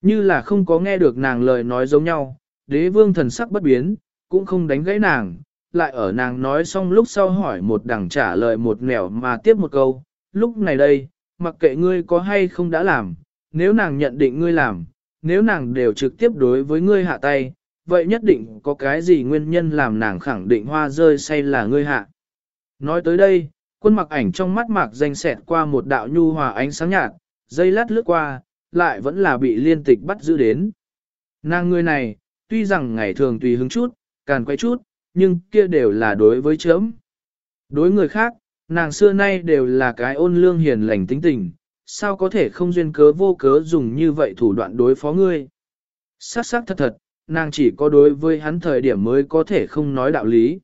Như là không có nghe được nàng lời nói giống nhau, đế vương thần sắc bất biến, cũng không đánh gãy nàng, lại ở nàng nói xong lúc sau hỏi một đằng trả lời một nẻo mà tiếp một câu, lúc này đây, mặc kệ ngươi có hay không đã làm, nếu nàng nhận định ngươi làm, nếu nàng đều trực tiếp đối với ngươi hạ tay, vậy nhất định có cái gì nguyên nhân làm nàng khẳng định hoa rơi say là ngươi hạ. Nói tới đây, quân mặc ảnh trong mắt mạc danh xẹt qua một đạo nhu hòa ánh sáng nhạt, dây lát lướt qua, lại vẫn là bị liên tịch bắt giữ đến. Nàng người này, tuy rằng ngày thường tùy hứng chút, càn quay chút, nhưng kia đều là đối với chớm. Đối người khác, nàng xưa nay đều là cái ôn lương hiền lành tính tình, sao có thể không duyên cớ vô cớ dùng như vậy thủ đoạn đối phó ngươi. Sắc sắc thật thật, nàng chỉ có đối với hắn thời điểm mới có thể không nói đạo lý.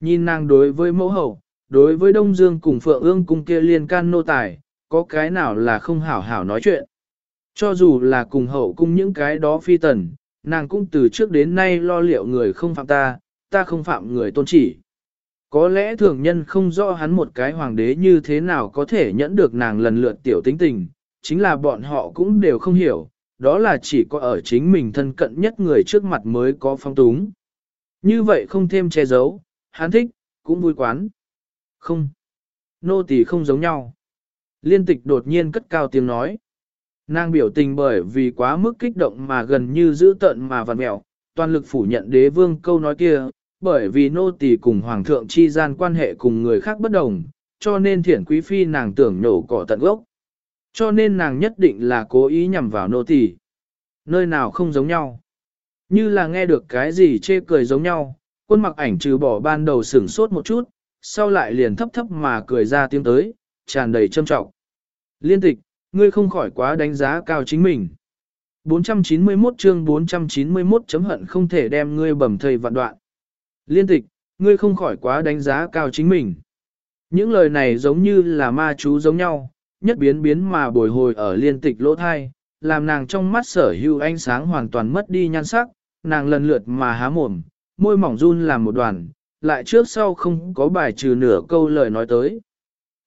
Nhìn nàng đối với mẫu hậu, đối với Đông Dương cùng Phượng ương cùng kia liên can nô tài, có cái nào là không hảo hảo nói chuyện. Cho dù là cùng hậu cung những cái đó phi tần, nàng cũng từ trước đến nay lo liệu người không phạm ta, ta không phạm người tôn chỉ. Có lẽ thường nhân không rõ hắn một cái hoàng đế như thế nào có thể nhẫn được nàng lần lượt tiểu tính tình, chính là bọn họ cũng đều không hiểu, đó là chỉ có ở chính mình thân cận nhất người trước mặt mới có phong túng. Như vậy không thêm che giấu, hắn thích, cũng vui quán. Không. Nô tỳ không giống nhau. Liên tịch đột nhiên cất cao tiếng nói. Nàng biểu tình bởi vì quá mức kích động mà gần như giữ tận mà vặn mẹo, toàn lực phủ nhận đế vương câu nói kia, bởi vì nô tỳ cùng hoàng thượng chi gian quan hệ cùng người khác bất đồng, cho nên thiển quý phi nàng tưởng nhổ cỏ tận gốc. Cho nên nàng nhất định là cố ý nhằm vào nô tỳ. Nơi nào không giống nhau. Như là nghe được cái gì chê cười giống nhau, quân mặc ảnh trừ bỏ ban đầu sửng sốt một chút, sau lại liền thấp thấp mà cười ra tiếng tới, tràn đầy trâm trọng. Liên tịch, ngươi không khỏi quá đánh giá cao chính mình. 491 chương 491 chấm hận không thể đem ngươi bầm thầy vạn đoạn. Liên tịch, ngươi không khỏi quá đánh giá cao chính mình. Những lời này giống như là ma chú giống nhau, nhất biến biến mà bồi hồi ở liên tịch lỗ thai, làm nàng trong mắt sở hữu ánh sáng hoàn toàn mất đi nhan sắc, nàng lần lượt mà há mồm, môi mỏng run làm một đoàn, lại trước sau không có bài trừ nửa câu lời nói tới.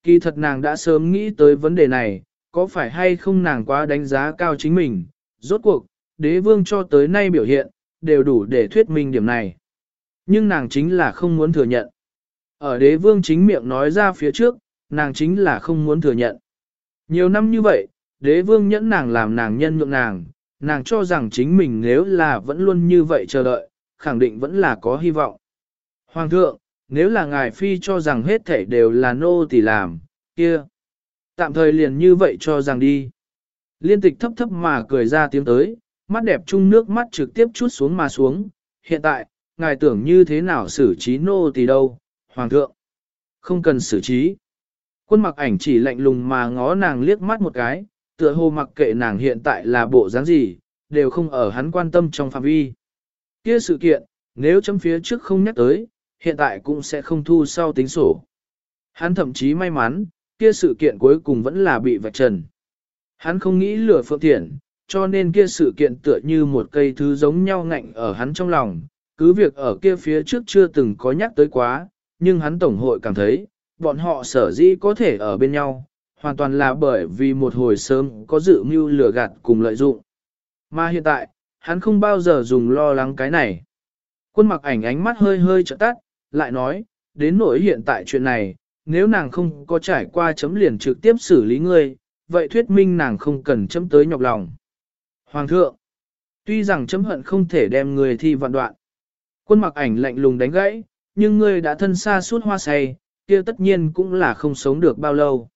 Kỳ thật nàng đã sớm nghĩ tới vấn đề này, có phải hay không nàng quá đánh giá cao chính mình, rốt cuộc, đế vương cho tới nay biểu hiện, đều đủ để thuyết minh điểm này. Nhưng nàng chính là không muốn thừa nhận. Ở đế vương chính miệng nói ra phía trước, nàng chính là không muốn thừa nhận. Nhiều năm như vậy, đế vương nhẫn nàng làm nàng nhân nhượng nàng, nàng cho rằng chính mình nếu là vẫn luôn như vậy chờ đợi, khẳng định vẫn là có hy vọng. Hoàng thượng, nếu là ngài phi cho rằng hết thảy đều là nô tỳ làm, kia. Tạm thời liền như vậy cho rằng đi. Liên tịch thấp thấp mà cười ra tiếng tới, mắt đẹp chung nước mắt trực tiếp chút xuống mà xuống. Hiện tại, ngài tưởng như thế nào xử trí nô tỳ đâu, hoàng thượng. Không cần xử trí. Quân mặc ảnh chỉ lạnh lùng mà ngó nàng liếc mắt một cái, tựa hồ mặc kệ nàng hiện tại là bộ dáng gì, đều không ở hắn quan tâm trong phạm vi. Kia sự kiện, nếu chấm phía trước không nhắc tới, hiện tại cũng sẽ không thu sau tính sổ. Hắn thậm chí may mắn, kia sự kiện cuối cùng vẫn là bị vạch trần. Hắn không nghĩ lửa phượng thiện, cho nên kia sự kiện tựa như một cây thứ giống nhau ngạnh ở hắn trong lòng, cứ việc ở kia phía trước chưa từng có nhắc tới quá, nhưng hắn tổng hội cảm thấy, bọn họ sở dĩ có thể ở bên nhau, hoàn toàn là bởi vì một hồi sớm có dự mưu lừa gạt cùng lợi dụng. Mà hiện tại, hắn không bao giờ dùng lo lắng cái này. Quân mặc ảnh ánh mắt hơi hơi trợ tắt, lại nói, đến nỗi hiện tại chuyện này, nếu nàng không có trải qua chấm liền trực tiếp xử lý ngươi, vậy thuyết minh nàng không cần chấm tới nhọc lòng. Hoàng thượng, tuy rằng chấm hận không thể đem người thi vạn đoạn, quân mặc ảnh lạnh lùng đánh gãy, nhưng ngươi đã thân xa suốt hoa say, kia tất nhiên cũng là không sống được bao lâu.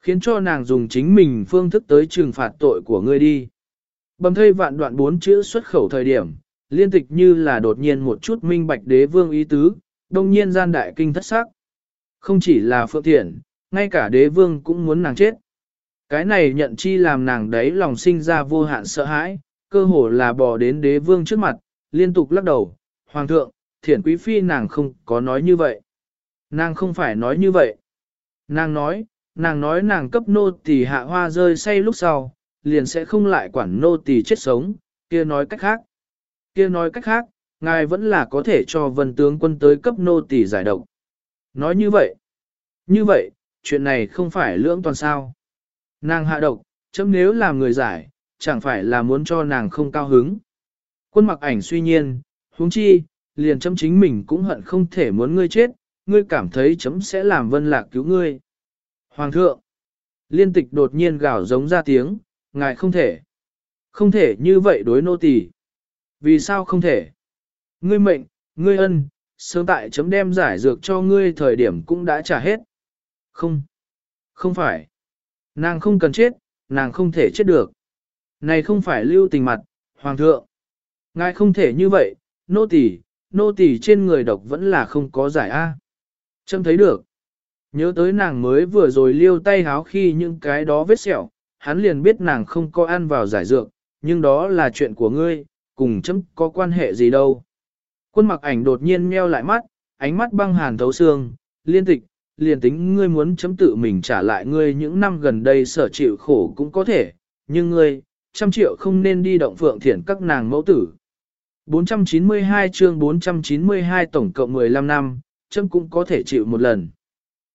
Khiến cho nàng dùng chính mình phương thức tới trừng phạt tội của ngươi đi. Bầm thây vạn đoạn bốn chữ xuất khẩu thời điểm, liên tịch như là đột nhiên một chút minh bạch đế vương ý tứ, đông nhiên gian đại kinh thất sắc. Không chỉ là phượng thiện, ngay cả đế vương cũng muốn nàng chết. Cái này nhận chi làm nàng đấy lòng sinh ra vô hạn sợ hãi, cơ hồ là bỏ đến đế vương trước mặt, liên tục lắc đầu, hoàng thượng, thiển quý phi nàng không có nói như vậy. Nàng không phải nói như vậy. Nàng nói, nàng nói nàng cấp nô tỳ hạ hoa rơi say lúc sau, liền sẽ không lại quản nô tỳ chết sống, kia nói cách khác. Kia nói cách khác, ngài vẫn là có thể cho vân tướng quân tới cấp nô tỳ giải độc. Nói như vậy, như vậy, chuyện này không phải lưỡng toàn sao. Nàng hạ độc, chấm nếu làm người giải, chẳng phải là muốn cho nàng không cao hứng. Quân mặc ảnh suy nhiên, huống chi, liền chấm chính mình cũng hận không thể muốn ngươi chết, ngươi cảm thấy chấm sẽ làm vân lạc cứu ngươi. Hoàng thượng, liên tịch đột nhiên gào giống ra tiếng, ngài không thể. Không thể như vậy đối nô tỳ. Vì sao không thể? Ngươi mệnh, ngươi ân, sớm tại chấm đem giải dược cho ngươi thời điểm cũng đã trả hết. Không, không phải. Nàng không cần chết, nàng không thể chết được. Này không phải lưu tình mặt, hoàng thượng. Ngài không thể như vậy, nô tỳ, nô tỳ trên người độc vẫn là không có giải A. Trâm thấy được. Nhớ tới nàng mới vừa rồi liêu tay háo khi những cái đó vết sẹo, hắn liền biết nàng không có ăn vào giải dược, nhưng đó là chuyện của ngươi, cùng chấm có quan hệ gì đâu. Quân mặc ảnh đột nhiên meo lại mắt, ánh mắt băng hàn thấu xương, liên tịch, liền tính ngươi muốn chấm tự mình trả lại ngươi những năm gần đây sở chịu khổ cũng có thể, nhưng ngươi, trăm triệu không nên đi động phượng thiển các nàng mẫu tử. 492 chương 492 tổng cộng 15 năm, châm cũng có thể chịu một lần.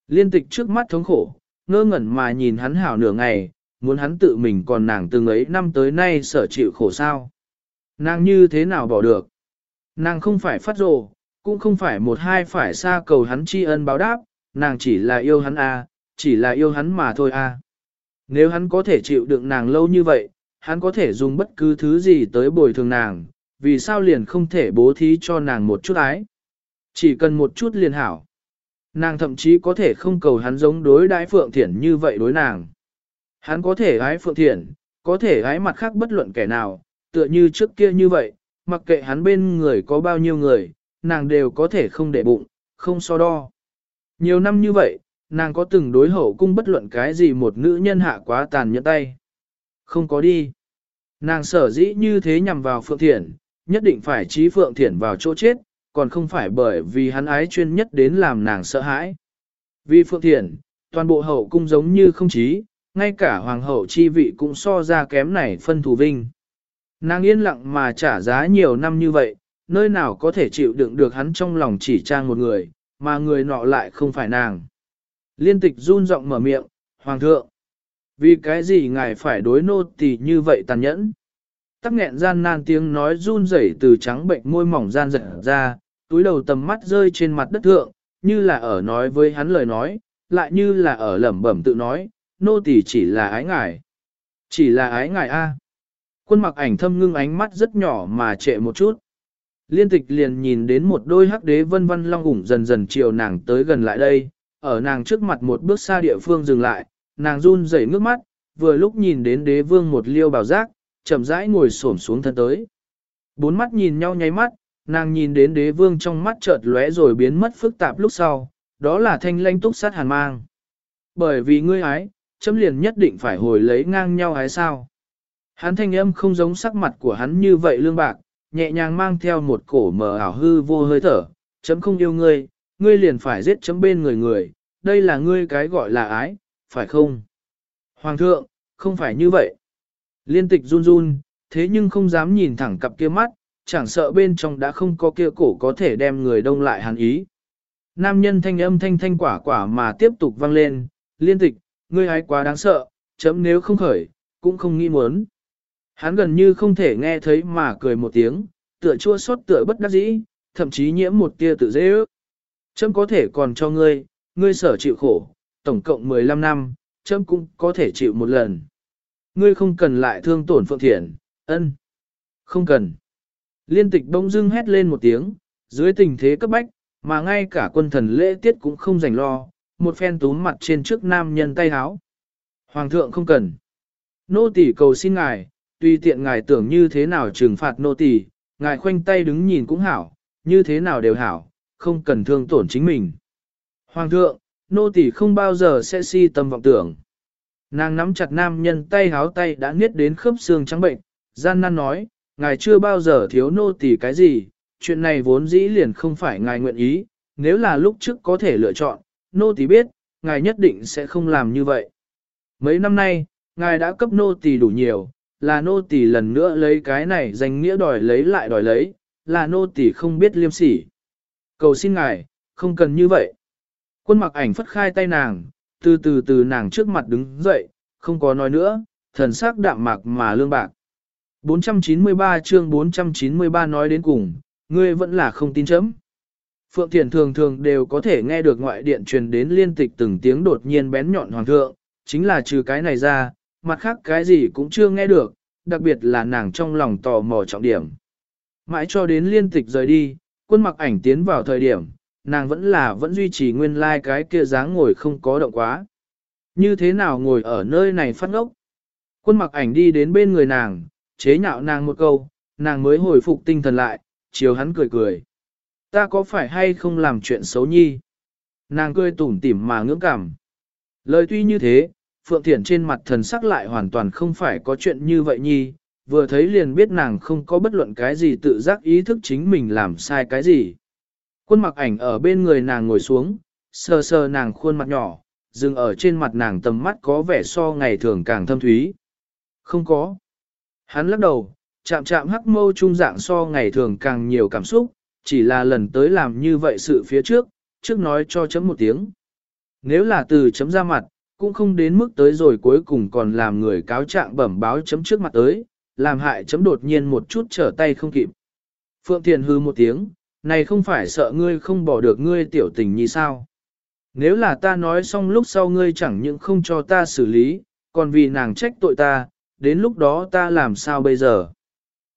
Liên tịch trước mắt thống khổ, ngơ ngẩn mà nhìn hắn hảo nửa ngày, muốn hắn tự mình còn nàng từng ấy năm tới nay sở chịu khổ sao. Nàng như thế nào bỏ được? Nàng không phải phát rồ, cũng không phải một hai phải xa cầu hắn tri ân báo đáp, nàng chỉ là yêu hắn a, chỉ là yêu hắn mà thôi a. Nếu hắn có thể chịu đựng nàng lâu như vậy, hắn có thể dùng bất cứ thứ gì tới bồi thường nàng, vì sao liền không thể bố thí cho nàng một chút ái. Chỉ cần một chút liền hảo. Nàng thậm chí có thể không cầu hắn giống đối đãi Phượng Thiển như vậy đối nàng. Hắn có thể ái Phượng Thiển, có thể ái mặt khác bất luận kẻ nào, tựa như trước kia như vậy, mặc kệ hắn bên người có bao nhiêu người, nàng đều có thể không để bụng, không so đo. Nhiều năm như vậy, nàng có từng đối hậu cung bất luận cái gì một nữ nhân hạ quá tàn nhẫn tay. Không có đi. Nàng sở dĩ như thế nhằm vào Phượng Thiển, nhất định phải trí Phượng Thiển vào chỗ chết, còn không phải bởi vì hắn ái chuyên nhất đến làm nàng sợ hãi. Vì Phượng Thiển, toàn bộ hậu cung giống như không trí, ngay cả hoàng hậu chi vị cũng so ra kém này phân thù vinh. Nàng yên lặng mà trả giá nhiều năm như vậy, nơi nào có thể chịu đựng được hắn trong lòng chỉ trang một người, mà người nọ lại không phải nàng. Liên tịch run giọng mở miệng, Hoàng thượng, vì cái gì ngài phải đối nô tỳ như vậy tàn nhẫn? Tắc nghẹn gian nan tiếng nói run rẩy từ trắng bệnh môi mỏng gian giật ra, túi đầu tầm mắt rơi trên mặt đất thượng, như là ở nói với hắn lời nói, lại như là ở lẩm bẩm tự nói, nô tỳ chỉ là ái ngài. Chỉ là ái ngài a. Quân mặc ảnh thâm ngưng ánh mắt rất nhỏ mà trệ một chút. Liên tịch liền nhìn đến một đôi hắc đế vân vân long ủng dần dần chiều nàng tới gần lại đây, ở nàng trước mặt một bước xa địa phương dừng lại, nàng run rẩy nước mắt, vừa lúc nhìn đến đế vương một liêu bảo giác, chậm rãi ngồi xổm xuống thân tới. Bốn mắt nhìn nhau nháy mắt, nàng nhìn đến đế vương trong mắt chợt lóe rồi biến mất phức tạp lúc sau, đó là thanh lanh túc sát hàn mang. Bởi vì ngươi ái, chấm liền nhất định phải hồi lấy ngang nhau ái sao. Hắn thanh âm không giống sắc mặt của hắn như vậy lương bạc, nhẹ nhàng mang theo một cổ mờ ảo hư vô hơi thở, chấm không yêu ngươi, ngươi liền phải giết chấm bên người người, đây là ngươi cái gọi là ái, phải không? Hoàng thượng, không phải như vậy. Liên tịch run run, thế nhưng không dám nhìn thẳng cặp kia mắt, chẳng sợ bên trong đã không có kia cổ có thể đem người đông lại hàn ý. Nam nhân thanh âm thanh thanh quả quả mà tiếp tục vang lên, liên tịch, ngươi ai quá đáng sợ, chấm nếu không khởi, cũng không nghĩ muốn. Hắn gần như không thể nghe thấy mà cười một tiếng, tựa chua xót tựa bất đắc dĩ, thậm chí nhiễm một tia tự dễ ước. Chấm có thể còn cho ngươi, ngươi sở chịu khổ, tổng cộng 15 năm, chấm cũng có thể chịu một lần. Ngươi không cần lại thương tổn Phượng Thiển, ân. Không cần. Liên tịch bỗng dưng hét lên một tiếng, dưới tình thế cấp bách, mà ngay cả quân thần lễ tiết cũng không rảnh lo, một phen túm mặt trên trước nam nhân tay háo. Hoàng thượng không cần. Nô tỳ cầu xin ngài, tùy tiện ngài tưởng như thế nào trừng phạt nô tỳ, ngài khoanh tay đứng nhìn cũng hảo, như thế nào đều hảo, không cần thương tổn chính mình. Hoàng thượng, nô tỳ không bao giờ sẽ si tâm vọng tưởng. Nàng nắm chặt nam nhân tay háo tay đã niết đến khớp xương trắng bệnh, gian nan nói, ngài chưa bao giờ thiếu nô tỳ cái gì, chuyện này vốn dĩ liền không phải ngài nguyện ý, nếu là lúc trước có thể lựa chọn, nô tỳ biết, ngài nhất định sẽ không làm như vậy. Mấy năm nay, ngài đã cấp nô tỳ đủ nhiều, là nô tỳ lần nữa lấy cái này danh nghĩa đòi lấy lại đòi lấy, là nô tỳ không biết liêm sỉ. Cầu xin ngài, không cần như vậy. Quân mặc ảnh phất khai tay nàng, từ từ từ nàng trước mặt đứng dậy, không có nói nữa, thần sắc đạm mạc mà lương bạc. 493 chương 493 nói đến cùng, ngươi vẫn là không tin chấm. Phượng Thiền thường thường đều có thể nghe được ngoại điện truyền đến liên tịch từng tiếng đột nhiên bén nhọn hoàng thượng, chính là trừ cái này ra, mặt khác cái gì cũng chưa nghe được, đặc biệt là nàng trong lòng tò mò trọng điểm. Mãi cho đến liên tịch rời đi, quân mặc ảnh tiến vào thời điểm, nàng vẫn là vẫn duy trì nguyên lai like cái kia dáng ngồi không có động quá. Như thế nào ngồi ở nơi này phát ngốc? Quân mặc ảnh đi đến bên người nàng, chế nhạo nàng một câu, nàng mới hồi phục tinh thần lại, chiều hắn cười cười. Ta có phải hay không làm chuyện xấu nhi? Nàng cười tủm tỉm mà ngưỡng cảm. Lời tuy như thế, Phượng Thiển trên mặt thần sắc lại hoàn toàn không phải có chuyện như vậy nhi, vừa thấy liền biết nàng không có bất luận cái gì tự giác ý thức chính mình làm sai cái gì. Quân mặc ảnh ở bên người nàng ngồi xuống, sờ sờ nàng khuôn mặt nhỏ, dừng ở trên mặt nàng tầm mắt có vẻ so ngày thường càng thâm thúy. Không có. Hắn lắc đầu, chạm chạm hắc mâu trung dạng so ngày thường càng nhiều cảm xúc, chỉ là lần tới làm như vậy sự phía trước, trước nói cho chấm một tiếng. Nếu là từ chấm ra mặt, cũng không đến mức tới rồi cuối cùng còn làm người cáo trạng bẩm báo chấm trước mặt tới, làm hại chấm đột nhiên một chút trở tay không kịp. Phượng Thiền hư một tiếng, này không phải sợ ngươi không bỏ được ngươi tiểu tình như sao. Nếu là ta nói xong lúc sau ngươi chẳng những không cho ta xử lý, còn vì nàng trách tội ta, đến lúc đó ta làm sao bây giờ?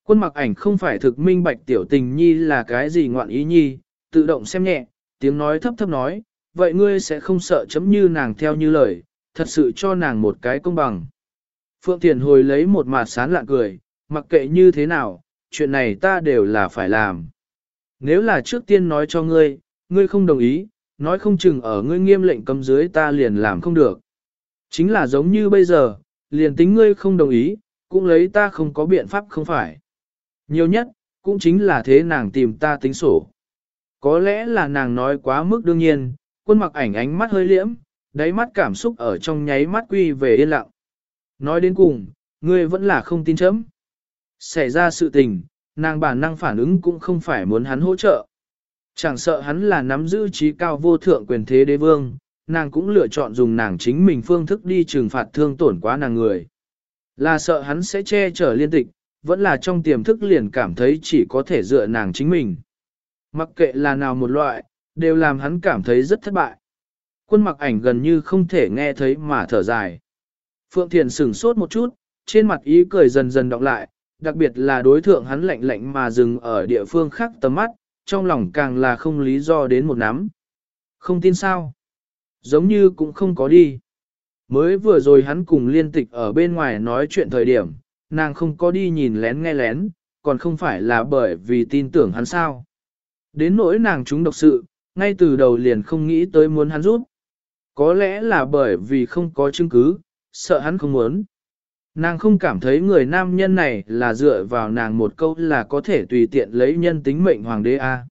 Quân mặc ảnh không phải thực minh bạch tiểu tình nhi là cái gì ngoạn ý nhi, tự động xem nhẹ, tiếng nói thấp thấp nói, vậy ngươi sẽ không sợ chấm như nàng theo như lời, thật sự cho nàng một cái công bằng. Phượng Thiền hồi lấy một mặt sán lạ cười, mặc kệ như thế nào, chuyện này ta đều là phải làm. Nếu là trước tiên nói cho ngươi, ngươi không đồng ý, nói không chừng ở ngươi nghiêm lệnh cấm dưới ta liền làm không được. Chính là giống như bây giờ, liền tính ngươi không đồng ý, cũng lấy ta không có biện pháp không phải. Nhiều nhất, cũng chính là thế nàng tìm ta tính sổ. Có lẽ là nàng nói quá mức đương nhiên, quân mặc ảnh ánh mắt hơi liễm, đáy mắt cảm xúc ở trong nháy mắt quy về yên lặng. Nói đến cùng, ngươi vẫn là không tin chấm. Xảy ra sự tình, nàng bản năng phản ứng cũng không phải muốn hắn hỗ trợ. Chẳng sợ hắn là nắm giữ trí cao vô thượng quyền thế đế vương, nàng cũng lựa chọn dùng nàng chính mình phương thức đi trừng phạt thương tổn quá nàng người. Là sợ hắn sẽ che chở liên tịch, vẫn là trong tiềm thức liền cảm thấy chỉ có thể dựa nàng chính mình. Mặc kệ là nào một loại, đều làm hắn cảm thấy rất thất bại. Quân mặc ảnh gần như không thể nghe thấy mà thở dài. Phượng Thiền sửng sốt một chút, trên mặt ý cười dần dần đọc lại, đặc biệt là đối thượng hắn lạnh lạnh mà dừng ở địa phương khác tầm mắt, trong lòng càng là không lý do đến một nắm. Không tin sao? Giống như cũng không có đi. Mới vừa rồi hắn cùng liên tịch ở bên ngoài nói chuyện thời điểm, nàng không có đi nhìn lén nghe lén, còn không phải là bởi vì tin tưởng hắn sao. Đến nỗi nàng chúng độc sự, ngay từ đầu liền không nghĩ tới muốn hắn rút Có lẽ là bởi vì không có chứng cứ, sợ hắn không muốn. Nàng không cảm thấy người nam nhân này là dựa vào nàng một câu là có thể tùy tiện lấy nhân tính mệnh hoàng đế A.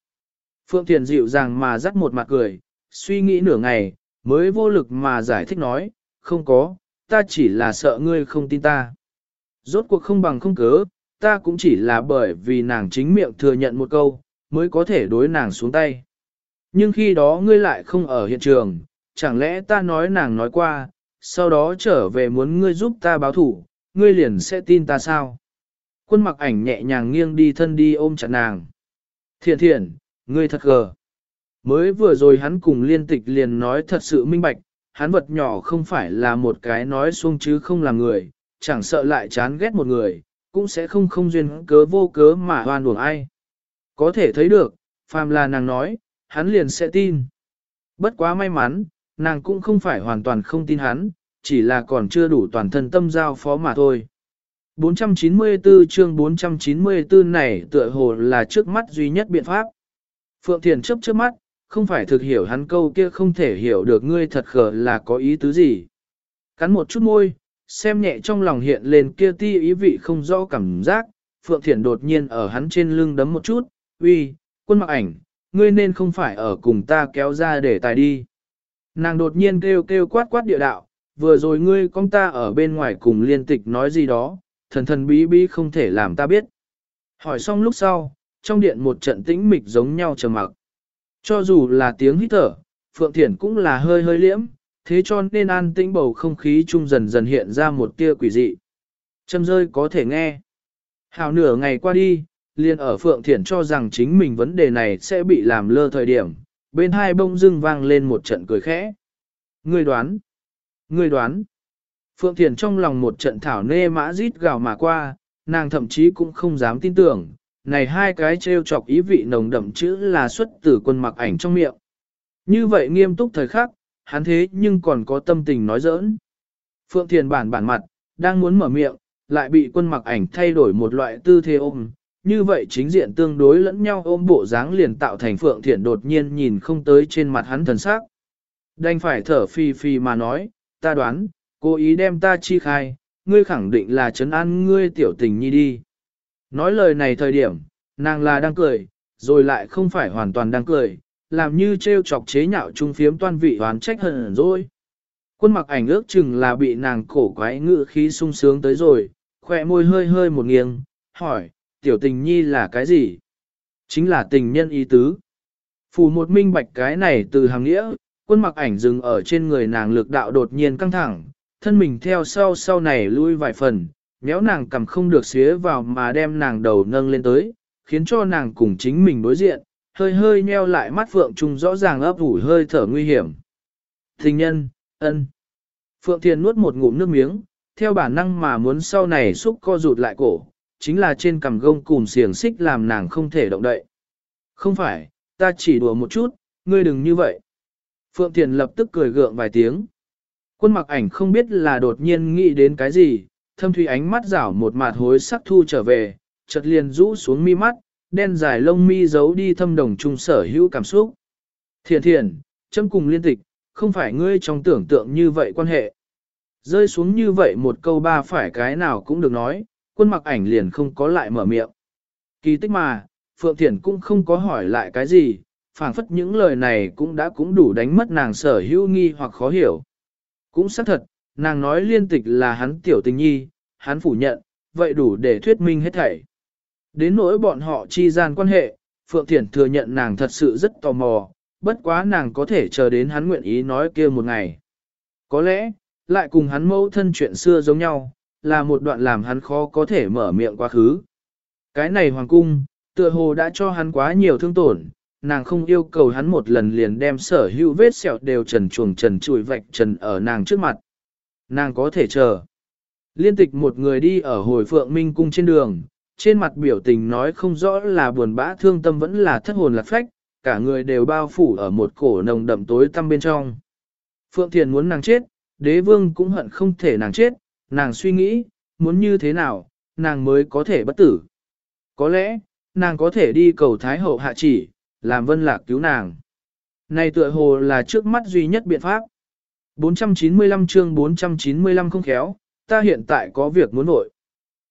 Phượng Thiền dịu dàng mà dắt một mặt cười, suy nghĩ nửa ngày, mới vô lực mà giải thích nói, không có, ta chỉ là sợ ngươi không tin ta. Rốt cuộc không bằng không cớ, ta cũng chỉ là bởi vì nàng chính miệng thừa nhận một câu, mới có thể đối nàng xuống tay. Nhưng khi đó ngươi lại không ở hiện trường, chẳng lẽ ta nói nàng nói qua, sau đó trở về muốn ngươi giúp ta báo thủ, ngươi liền sẽ tin ta sao? Quân mặc ảnh nhẹ nhàng nghiêng đi thân đi ôm chặt nàng. Thiện thiện, ngươi thật gờ. Mới vừa rồi hắn cùng liên tịch liền nói thật sự minh bạch, hắn vật nhỏ không phải là một cái nói xuông chứ không là người, chẳng sợ lại chán ghét một người, cũng sẽ không không duyên cớ vô cớ mà hoan uổng ai. Có thể thấy được, phàm là nàng nói, hắn liền sẽ tin. Bất quá may mắn, nàng cũng không phải hoàn toàn không tin hắn, chỉ là còn chưa đủ toàn thân tâm giao phó mà thôi. 494 chương 494 này tựa hồ là trước mắt duy nhất biện pháp. Phượng Thiền chấp trước mắt, không phải thực hiểu hắn câu kia không thể hiểu được ngươi thật khờ là có ý tứ gì. Cắn một chút môi, xem nhẹ trong lòng hiện lên kia ti ý vị không rõ cảm giác, Phượng Thiển đột nhiên ở hắn trên lưng đấm một chút, uy, quân mặc ảnh, ngươi nên không phải ở cùng ta kéo ra để tài đi. Nàng đột nhiên kêu kêu quát quát địa đạo, vừa rồi ngươi con ta ở bên ngoài cùng liên tịch nói gì đó, thần thần bí bí không thể làm ta biết. Hỏi xong lúc sau, trong điện một trận tĩnh mịch giống nhau trầm mặc. Cho dù là tiếng hít thở, Phượng Thiển cũng là hơi hơi liễm, thế cho nên an tĩnh bầu không khí trung dần dần hiện ra một tia quỷ dị. Châm rơi có thể nghe. Hào nửa ngày qua đi, liền ở Phượng Thiển cho rằng chính mình vấn đề này sẽ bị làm lơ thời điểm, bên hai bông dưng vang lên một trận cười khẽ. Người đoán, Ngươi đoán. Phượng Thiền trong lòng một trận thảo nê mã rít gào mà qua, nàng thậm chí cũng không dám tin tưởng, này hai cái trêu chọc ý vị nồng đậm chữ là xuất từ quân mặc ảnh trong miệng. Như vậy nghiêm túc thời khắc, hắn thế nhưng còn có tâm tình nói giỡn. Phượng Thiền bản bản mặt, đang muốn mở miệng, lại bị quân mặc ảnh thay đổi một loại tư thế ôm. Như vậy chính diện tương đối lẫn nhau ôm bộ dáng liền tạo thành Phượng Thiền đột nhiên nhìn không tới trên mặt hắn thần sắc. Đành phải thở phì phì mà nói, ta đoán, cố ý đem ta chi khai, ngươi khẳng định là trấn an ngươi tiểu tình nhi đi. Nói lời này thời điểm, nàng là đang cười, rồi lại không phải hoàn toàn đang cười, làm như trêu chọc chế nhạo trung phiếm toan vị hoán trách hận rồi. Quân mặc ảnh ước chừng là bị nàng cổ quái ngự khí sung sướng tới rồi, khỏe môi hơi hơi một nghiêng, hỏi, tiểu tình nhi là cái gì? Chính là tình nhân ý tứ. Phù một minh bạch cái này từ hàng nghĩa, quân mặc ảnh dừng ở trên người nàng lực đạo đột nhiên căng thẳng, thân mình theo sau sau này lui vài phần, méo nàng cầm không được xía vào mà đem nàng đầu nâng lên tới, khiến cho nàng cùng chính mình đối diện, hơi hơi nheo lại mắt Phượng Trung rõ ràng ấp ủ hơi thở nguy hiểm. Tình nhân, ân. Phượng Thiên nuốt một ngụm nước miếng, theo bản năng mà muốn sau này xúc co rụt lại cổ, chính là trên cằm gông cùm xiềng xích làm nàng không thể động đậy. Không phải, ta chỉ đùa một chút, ngươi đừng như vậy. Phượng Thiền lập tức cười gượng vài tiếng. Quân mặc ảnh không biết là đột nhiên nghĩ đến cái gì, thâm thủy ánh mắt rảo một mạt hối sắc thu trở về, chợt liền rũ xuống mi mắt, đen dài lông mi giấu đi thâm đồng trung sở hữu cảm xúc. Thiền thiền, châm cùng liên tịch, không phải ngươi trong tưởng tượng như vậy quan hệ. Rơi xuống như vậy một câu ba phải cái nào cũng được nói, quân mặc ảnh liền không có lại mở miệng. Kỳ tích mà, Phượng Thiển cũng không có hỏi lại cái gì, phảng phất những lời này cũng đã cũng đủ đánh mất nàng sở hữu nghi hoặc khó hiểu. Cũng xác thật, nàng nói liên tịch là hắn tiểu tình nhi, hắn phủ nhận, vậy đủ để thuyết minh hết thảy. Đến nỗi bọn họ chi gian quan hệ, Phượng Thiển thừa nhận nàng thật sự rất tò mò, bất quá nàng có thể chờ đến hắn nguyện ý nói kia một ngày. Có lẽ, lại cùng hắn mẫu thân chuyện xưa giống nhau, là một đoạn làm hắn khó có thể mở miệng quá khứ. Cái này hoàng cung, tựa hồ đã cho hắn quá nhiều thương tổn, nàng không yêu cầu hắn một lần liền đem sở hữu vết sẹo đều trần chuồng trần chùi vạch trần ở nàng trước mặt. Nàng có thể chờ. Liên tịch một người đi ở hồi phượng minh cung trên đường, trên mặt biểu tình nói không rõ là buồn bã thương tâm vẫn là thất hồn lạc phách, cả người đều bao phủ ở một cổ nồng đậm tối tăm bên trong. Phượng Thiền muốn nàng chết, đế vương cũng hận không thể nàng chết, nàng suy nghĩ, muốn như thế nào, nàng mới có thể bất tử. Có lẽ, nàng có thể đi cầu Thái Hậu hạ chỉ, làm vân lạc cứu nàng. Này tựa hồ là trước mắt duy nhất biện pháp. 495 chương 495 không khéo, ta hiện tại có việc muốn nội.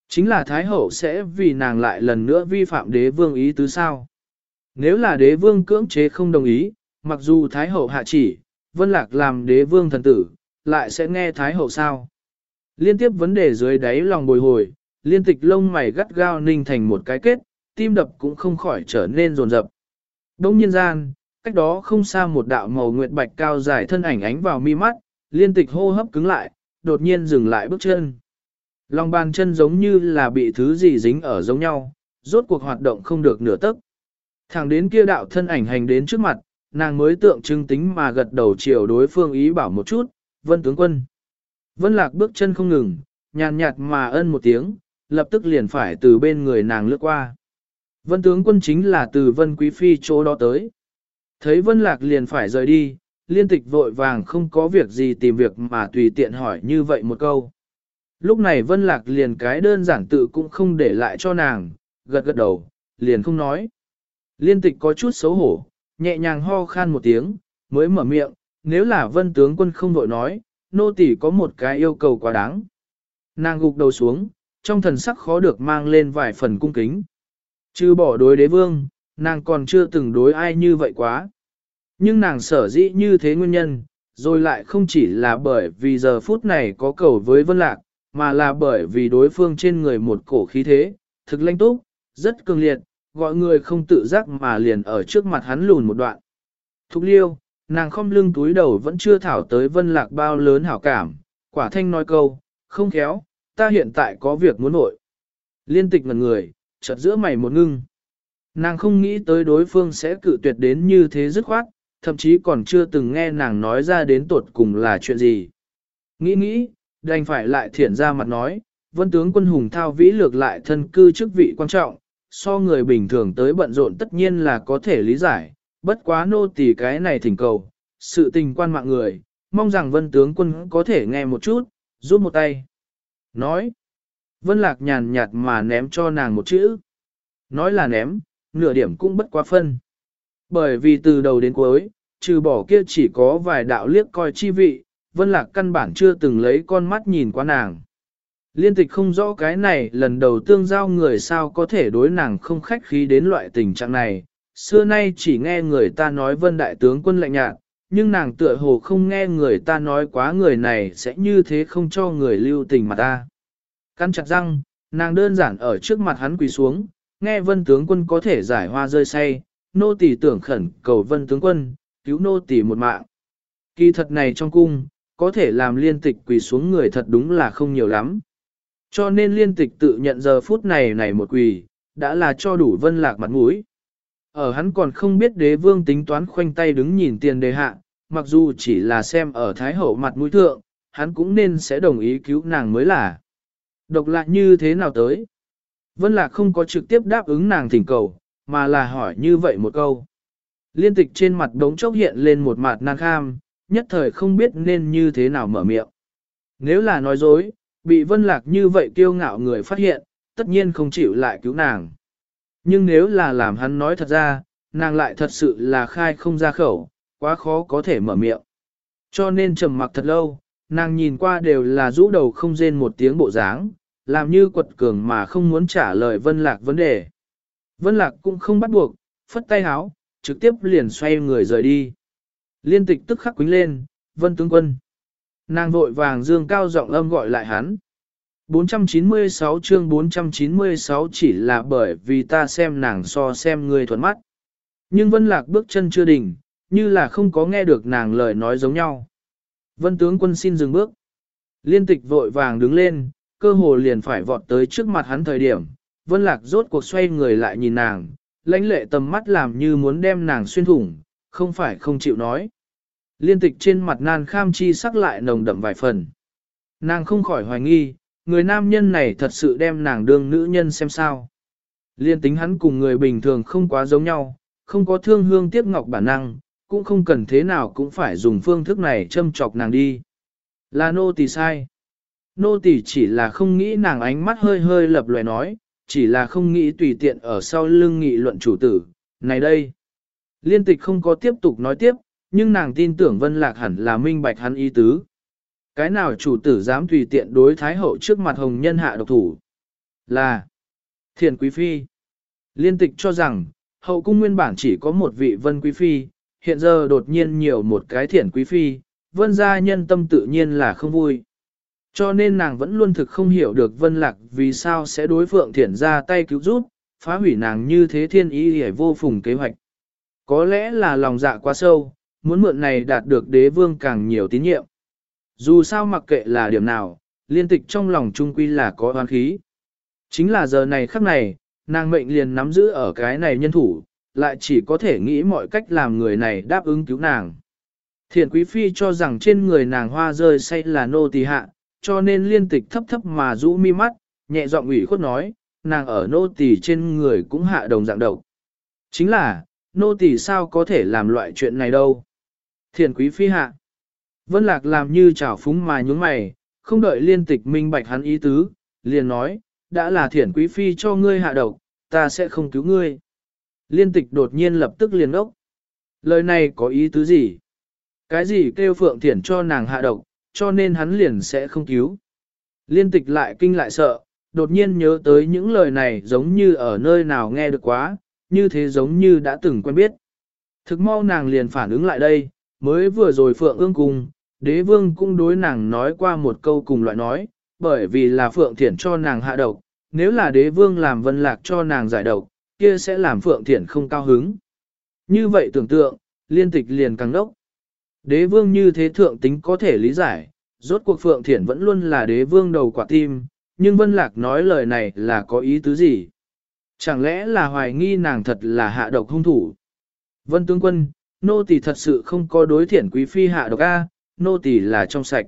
Chính là Thái Hậu sẽ vì nàng lại lần nữa vi phạm đế vương ý tứ sao. Nếu là đế vương cưỡng chế không đồng ý, mặc dù Thái Hậu hạ chỉ, Vân Lạc làm đế vương thần tử, lại sẽ nghe Thái Hậu sao. Liên tiếp vấn đề dưới đáy lòng bồi hồi, liên tịch lông mày gắt gao ninh thành một cái kết, tim đập cũng không khỏi trở nên rồn rập. Đông nhiên gian, cách đó không xa một đạo màu nguyệt bạch cao dài thân ảnh ánh vào mi mắt, liên tịch hô hấp cứng lại, đột nhiên dừng lại bước chân. Lòng bàn chân giống như là bị thứ gì dính ở giống nhau, rốt cuộc hoạt động không được nửa tấc. Thẳng đến kia đạo thân ảnh hành đến trước mặt, nàng mới tượng trưng tính mà gật đầu chiều đối phương ý bảo một chút, vân tướng quân. Vân lạc bước chân không ngừng, nhàn nhạt mà ân một tiếng, lập tức liền phải từ bên người nàng lướt qua. Vân tướng quân chính là từ vân quý phi chỗ đó tới. Thấy vân lạc liền phải rời đi, liên tịch vội vàng không có việc gì tìm việc mà tùy tiện hỏi như vậy một câu. Lúc này vân lạc liền cái đơn giản tự cũng không để lại cho nàng, gật gật đầu, liền không nói. Liên tịch có chút xấu hổ, nhẹ nhàng ho khan một tiếng, mới mở miệng, nếu là vân tướng quân không vội nói, nô tỳ có một cái yêu cầu quá đáng. Nàng gục đầu xuống, trong thần sắc khó được mang lên vài phần cung kính. Chứ bỏ đối đế vương, nàng còn chưa từng đối ai như vậy quá. Nhưng nàng sở dĩ như thế nguyên nhân, rồi lại không chỉ là bởi vì giờ phút này có cầu với vân lạc, mà là bởi vì đối phương trên người một cổ khí thế, thực lãnh túc, rất cường liệt, gọi người không tự giác mà liền ở trước mặt hắn lùn một đoạn. Thục liêu, nàng không lưng túi đầu vẫn chưa thảo tới vân lạc bao lớn hảo cảm, quả thanh nói câu, không khéo, ta hiện tại có việc muốn nội. Liên tịch ngần người, chợt giữa mày một ngưng. Nàng không nghĩ tới đối phương sẽ cự tuyệt đến như thế dứt khoát, thậm chí còn chưa từng nghe nàng nói ra đến tột cùng là chuyện gì. Nghĩ nghĩ, đành phải lại thiển ra mặt nói, vân tướng quân hùng thao vĩ lược lại thân cư chức vị quan trọng, so người bình thường tới bận rộn tất nhiên là có thể lý giải, bất quá nô tỳ cái này thỉnh cầu, sự tình quan mạng người, mong rằng vân tướng quân có thể nghe một chút, giúp một tay. Nói, vân lạc nhàn nhạt mà ném cho nàng một chữ. Nói là ném, nửa điểm cũng bất quá phân. Bởi vì từ đầu đến cuối, trừ bỏ kia chỉ có vài đạo liếc coi chi vị, vân lạc căn bản chưa từng lấy con mắt nhìn qua nàng. Liên tịch không rõ cái này lần đầu tương giao người sao có thể đối nàng không khách khí đến loại tình trạng này. Xưa nay chỉ nghe người ta nói vân đại tướng quân lạnh nhạt, nhưng nàng tựa hồ không nghe người ta nói quá người này sẽ như thế không cho người lưu tình mà ta. Căn chặt răng, nàng đơn giản ở trước mặt hắn quỳ xuống, nghe vân tướng quân có thể giải hoa rơi say, nô tỳ tưởng khẩn cầu vân tướng quân, cứu nô tỳ một mạng. Kỳ thật này trong cung, có thể làm liên tịch quỳ xuống người thật đúng là không nhiều lắm. Cho nên liên tịch tự nhận giờ phút này này một quỳ, đã là cho đủ vân lạc mặt mũi. Ở hắn còn không biết đế vương tính toán khoanh tay đứng nhìn tiền đề hạ, mặc dù chỉ là xem ở thái hậu mặt mũi thượng, hắn cũng nên sẽ đồng ý cứu nàng mới là. Độc lạ như thế nào tới? Vân Lạc không có trực tiếp đáp ứng nàng thỉnh cầu, mà là hỏi như vậy một câu. Liên tịch trên mặt đống chốc hiện lên một mặt nàng kham, nhất thời không biết nên như thế nào mở miệng. Nếu là nói dối, bị Vân Lạc như vậy kiêu ngạo người phát hiện, tất nhiên không chịu lại cứu nàng. Nhưng nếu là làm hắn nói thật ra, nàng lại thật sự là khai không ra khẩu, quá khó có thể mở miệng. Cho nên trầm mặc thật lâu, nàng nhìn qua đều là rũ đầu không rên một tiếng bộ dáng, làm như quật cường mà không muốn trả lời Vân Lạc vấn đề. Vân Lạc cũng không bắt buộc, phất tay háo, trực tiếp liền xoay người rời đi. Liên tịch tức khắc quính lên, Vân tướng quân. Nàng vội vàng dương cao giọng âm gọi lại hắn. 496 chương 496 chỉ là bởi vì ta xem nàng so xem người thuận mắt. Nhưng Vân Lạc bước chân chưa đỉnh, như là không có nghe được nàng lời nói giống nhau. Vân tướng quân xin dừng bước. Liên tịch vội vàng đứng lên, cơ hồ liền phải vọt tới trước mặt hắn thời điểm. Vân Lạc rốt cuộc xoay người lại nhìn nàng, lãnh lệ tầm mắt làm như muốn đem nàng xuyên thủng, không phải không chịu nói. Liên tịch trên mặt nan kham chi sắc lại nồng đậm vài phần. Nàng không khỏi hoài nghi, người nam nhân này thật sự đem nàng đương nữ nhân xem sao. Liên tính hắn cùng người bình thường không quá giống nhau, không có thương hương tiếc ngọc bản năng, cũng không cần thế nào cũng phải dùng phương thức này châm chọc nàng đi. Là nô tỳ sai. Nô tỳ chỉ là không nghĩ nàng ánh mắt hơi hơi lập lòe nói, chỉ là không nghĩ tùy tiện ở sau lưng nghị luận chủ tử. Này đây, liên tịch không có tiếp tục nói tiếp, nhưng nàng tin tưởng Vân Lạc hẳn là minh bạch hắn ý tứ. Cái nào chủ tử dám tùy tiện đối thái hậu trước mặt hồng nhân hạ độc thủ? Là Thiền Quý Phi. Liên tịch cho rằng, hậu cung nguyên bản chỉ có một vị Vân Quý Phi, hiện giờ đột nhiên nhiều một cái thiển Quý Phi, Vân gia nhân tâm tự nhiên là không vui. Cho nên nàng vẫn luôn thực không hiểu được Vân Lạc vì sao sẽ đối Phượng Thiển ra tay cứu giúp, phá hủy nàng như thế thiên ý hề vô phùng kế hoạch. Có lẽ là lòng dạ quá sâu, muốn mượn này đạt được đế vương càng nhiều tín nhiệm. Dù sao mặc kệ là điểm nào, liên tịch trong lòng trung quy là có oán khí. Chính là giờ này khắc này, nàng mệnh liền nắm giữ ở cái này nhân thủ, lại chỉ có thể nghĩ mọi cách làm người này đáp ứng cứu nàng. Thiện quý phi cho rằng trên người nàng hoa rơi say là nô tỳ hạ, cho nên liên tịch thấp thấp mà rũ mi mắt, nhẹ giọng ủy khuất nói, nàng ở nô tỳ trên người cũng hạ đồng dạng độc. Chính là, nô tỳ sao có thể làm loại chuyện này đâu. Thiền quý phi hạ. Vân lạc làm như chảo phúng mà nhúng mày, không đợi liên tịch minh bạch hắn ý tứ, liền nói, đã là thiền quý phi cho ngươi hạ độc, ta sẽ không cứu ngươi. Liên tịch đột nhiên lập tức liền ốc. Lời này có ý tứ gì? Cái gì kêu phượng thiển cho nàng hạ độc, cho nên hắn liền sẽ không cứu. Liên tịch lại kinh lại sợ, đột nhiên nhớ tới những lời này giống như ở nơi nào nghe được quá, như thế giống như đã từng quen biết. Thực mau nàng liền phản ứng lại đây, mới vừa rồi Phượng ương cùng, đế vương cũng đối nàng nói qua một câu cùng loại nói, bởi vì là Phượng Thiển cho nàng hạ độc, nếu là đế vương làm vân lạc cho nàng giải độc, kia sẽ làm Phượng Thiển không cao hứng. Như vậy tưởng tượng, liên tịch liền càng đốc. Đế vương như thế thượng tính có thể lý giải, rốt cuộc Phượng Thiển vẫn luôn là đế vương đầu quả tim, nhưng Vân Lạc nói lời này là có ý tứ gì? Chẳng lẽ là hoài nghi nàng thật là hạ độc hung thủ? Vân tướng quân, nô tỳ thật sự không có đối thiển quý phi hạ độc A, nô tỳ là trong sạch.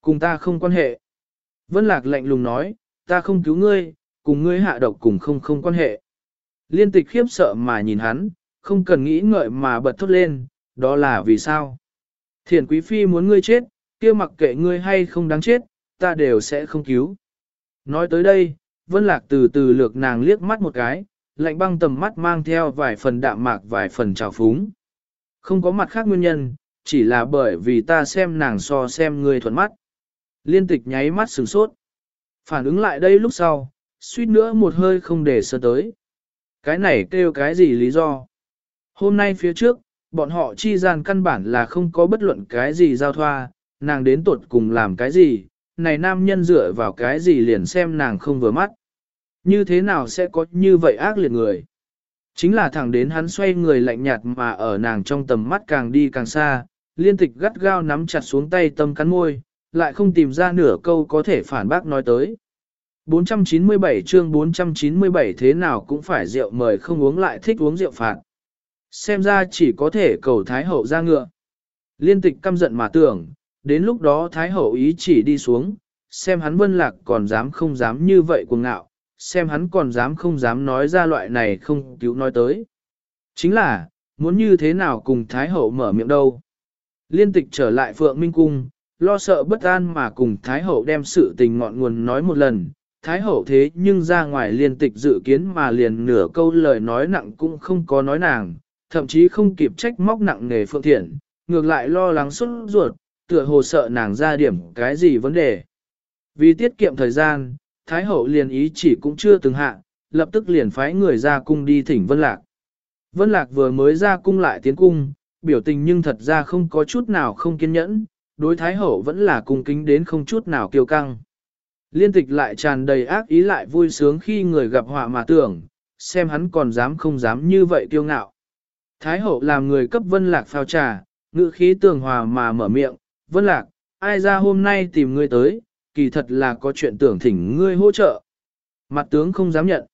Cùng ta không quan hệ. Vân Lạc lạnh lùng nói, ta không cứu ngươi, cùng ngươi hạ độc cùng không không quan hệ. Liên tịch khiếp sợ mà nhìn hắn, không cần nghĩ ngợi mà bật thốt lên, đó là vì sao? Thiển quý phi muốn ngươi chết, kia mặc kệ ngươi hay không đáng chết, ta đều sẽ không cứu. Nói tới đây, Vân Lạc từ từ lược nàng liếc mắt một cái, lạnh băng tầm mắt mang theo vài phần đạm mạc vài phần trào phúng. Không có mặt khác nguyên nhân, chỉ là bởi vì ta xem nàng so xem ngươi thuận mắt. Liên tịch nháy mắt sửng sốt. Phản ứng lại đây lúc sau, suýt nữa một hơi không để sơ tới. Cái này kêu cái gì lý do? Hôm nay phía trước, bọn họ chi gian căn bản là không có bất luận cái gì giao thoa, nàng đến tuột cùng làm cái gì, này nam nhân dựa vào cái gì liền xem nàng không vừa mắt. Như thế nào sẽ có như vậy ác liệt người? Chính là thẳng đến hắn xoay người lạnh nhạt mà ở nàng trong tầm mắt càng đi càng xa, liên tịch gắt gao nắm chặt xuống tay tâm cắn môi, lại không tìm ra nửa câu có thể phản bác nói tới. 497 chương 497 thế nào cũng phải rượu mời không uống lại thích uống rượu phạt. Xem ra chỉ có thể cầu Thái Hậu ra ngựa. Liên tịch căm giận mà tưởng, đến lúc đó Thái Hậu ý chỉ đi xuống, xem hắn vân lạc còn dám không dám như vậy cuồng ngạo, xem hắn còn dám không dám nói ra loại này không cứu nói tới. Chính là, muốn như thế nào cùng Thái Hậu mở miệng đâu. Liên tịch trở lại Phượng Minh Cung, lo sợ bất an mà cùng Thái Hậu đem sự tình ngọn nguồn nói một lần. Thái Hậu thế nhưng ra ngoài liên tịch dự kiến mà liền nửa câu lời nói nặng cũng không có nói nàng, thậm chí không kịp trách móc nặng nghề Phượng Thiện, ngược lại lo lắng xuất ruột, tựa hồ sợ nàng ra điểm cái gì vấn đề. Vì tiết kiệm thời gian, Thái Hậu liền ý chỉ cũng chưa từng hạ, lập tức liền phái người ra cung đi thỉnh Vân Lạc. Vân Lạc vừa mới ra cung lại tiến cung, biểu tình nhưng thật ra không có chút nào không kiên nhẫn, đối Thái Hậu vẫn là cung kính đến không chút nào kiêu căng. Liên tịch lại tràn đầy ác ý lại vui sướng khi người gặp họa mà tưởng, xem hắn còn dám không dám như vậy kiêu ngạo. Thái Hậu làm người cấp Vân Lạc phao trà, ngữ khí tường hòa mà mở miệng, Vân Lạc, ai ra hôm nay tìm ngươi tới, kỳ thật là có chuyện tưởng thỉnh ngươi hỗ trợ. Mặt tướng không dám nhận.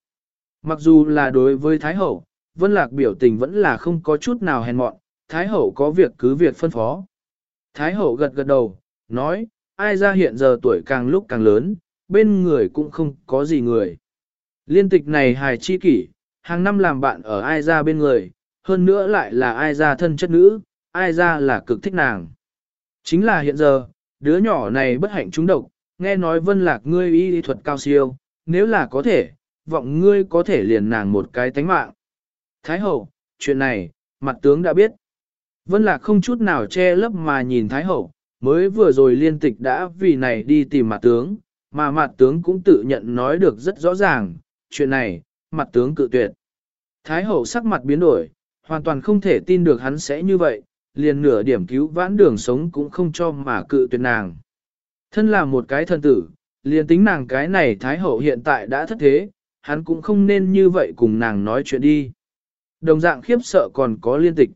Mặc dù là đối với Thái Hậu, Vân Lạc biểu tình vẫn là không có chút nào hèn mọn, Thái Hậu có việc cứ việc phân phó. Thái Hậu gật gật đầu, nói, ai ra hiện giờ tuổi càng lúc càng lớn, bên người cũng không có gì người. Liên tịch này hài chi kỷ, hàng năm làm bạn ở ai ra bên người, hơn nữa lại là ai ra thân chất nữ, ai ra là cực thích nàng. Chính là hiện giờ, đứa nhỏ này bất hạnh trúng độc, nghe nói vân lạc ngươi y thuật cao siêu, nếu là có thể, vọng ngươi có thể liền nàng một cái tánh mạng. Thái hậu, chuyện này, mặt tướng đã biết. Vân lạc không chút nào che lấp mà nhìn Thái hậu, mới vừa rồi liên tịch đã vì này đi tìm mặt tướng, mà mặt tướng cũng tự nhận nói được rất rõ ràng, chuyện này, mặt tướng cự tuyệt. Thái hậu sắc mặt biến đổi, hoàn toàn không thể tin được hắn sẽ như vậy, liền nửa điểm cứu vãn đường sống cũng không cho mà cự tuyệt nàng. Thân là một cái thân tử, liền tính nàng cái này Thái Hậu hiện tại đã thất thế, hắn cũng không nên như vậy cùng nàng nói chuyện đi. Đồng dạng khiếp sợ còn có liên tịch.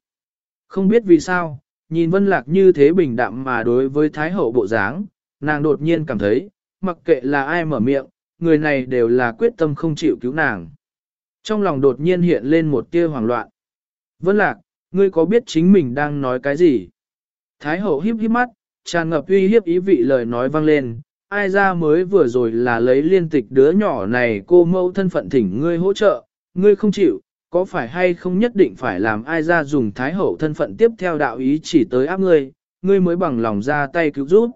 Không biết vì sao, nhìn Vân Lạc như thế bình đạm mà đối với Thái Hậu bộ dáng, nàng đột nhiên cảm thấy, mặc kệ là ai mở miệng, người này đều là quyết tâm không chịu cứu nàng. Trong lòng đột nhiên hiện lên một tia hoảng loạn. Vân Lạc, ngươi có biết chính mình đang nói cái gì? Thái Hậu híp híp mắt, tràn ngập uy hiếp ý vị lời nói vang lên, ai ra mới vừa rồi là lấy liên tịch đứa nhỏ này cô mâu thân phận thỉnh ngươi hỗ trợ, ngươi không chịu, có phải hay không nhất định phải làm ai ra dùng thái hậu thân phận tiếp theo đạo ý chỉ tới áp ngươi, ngươi mới bằng lòng ra tay cứu giúp.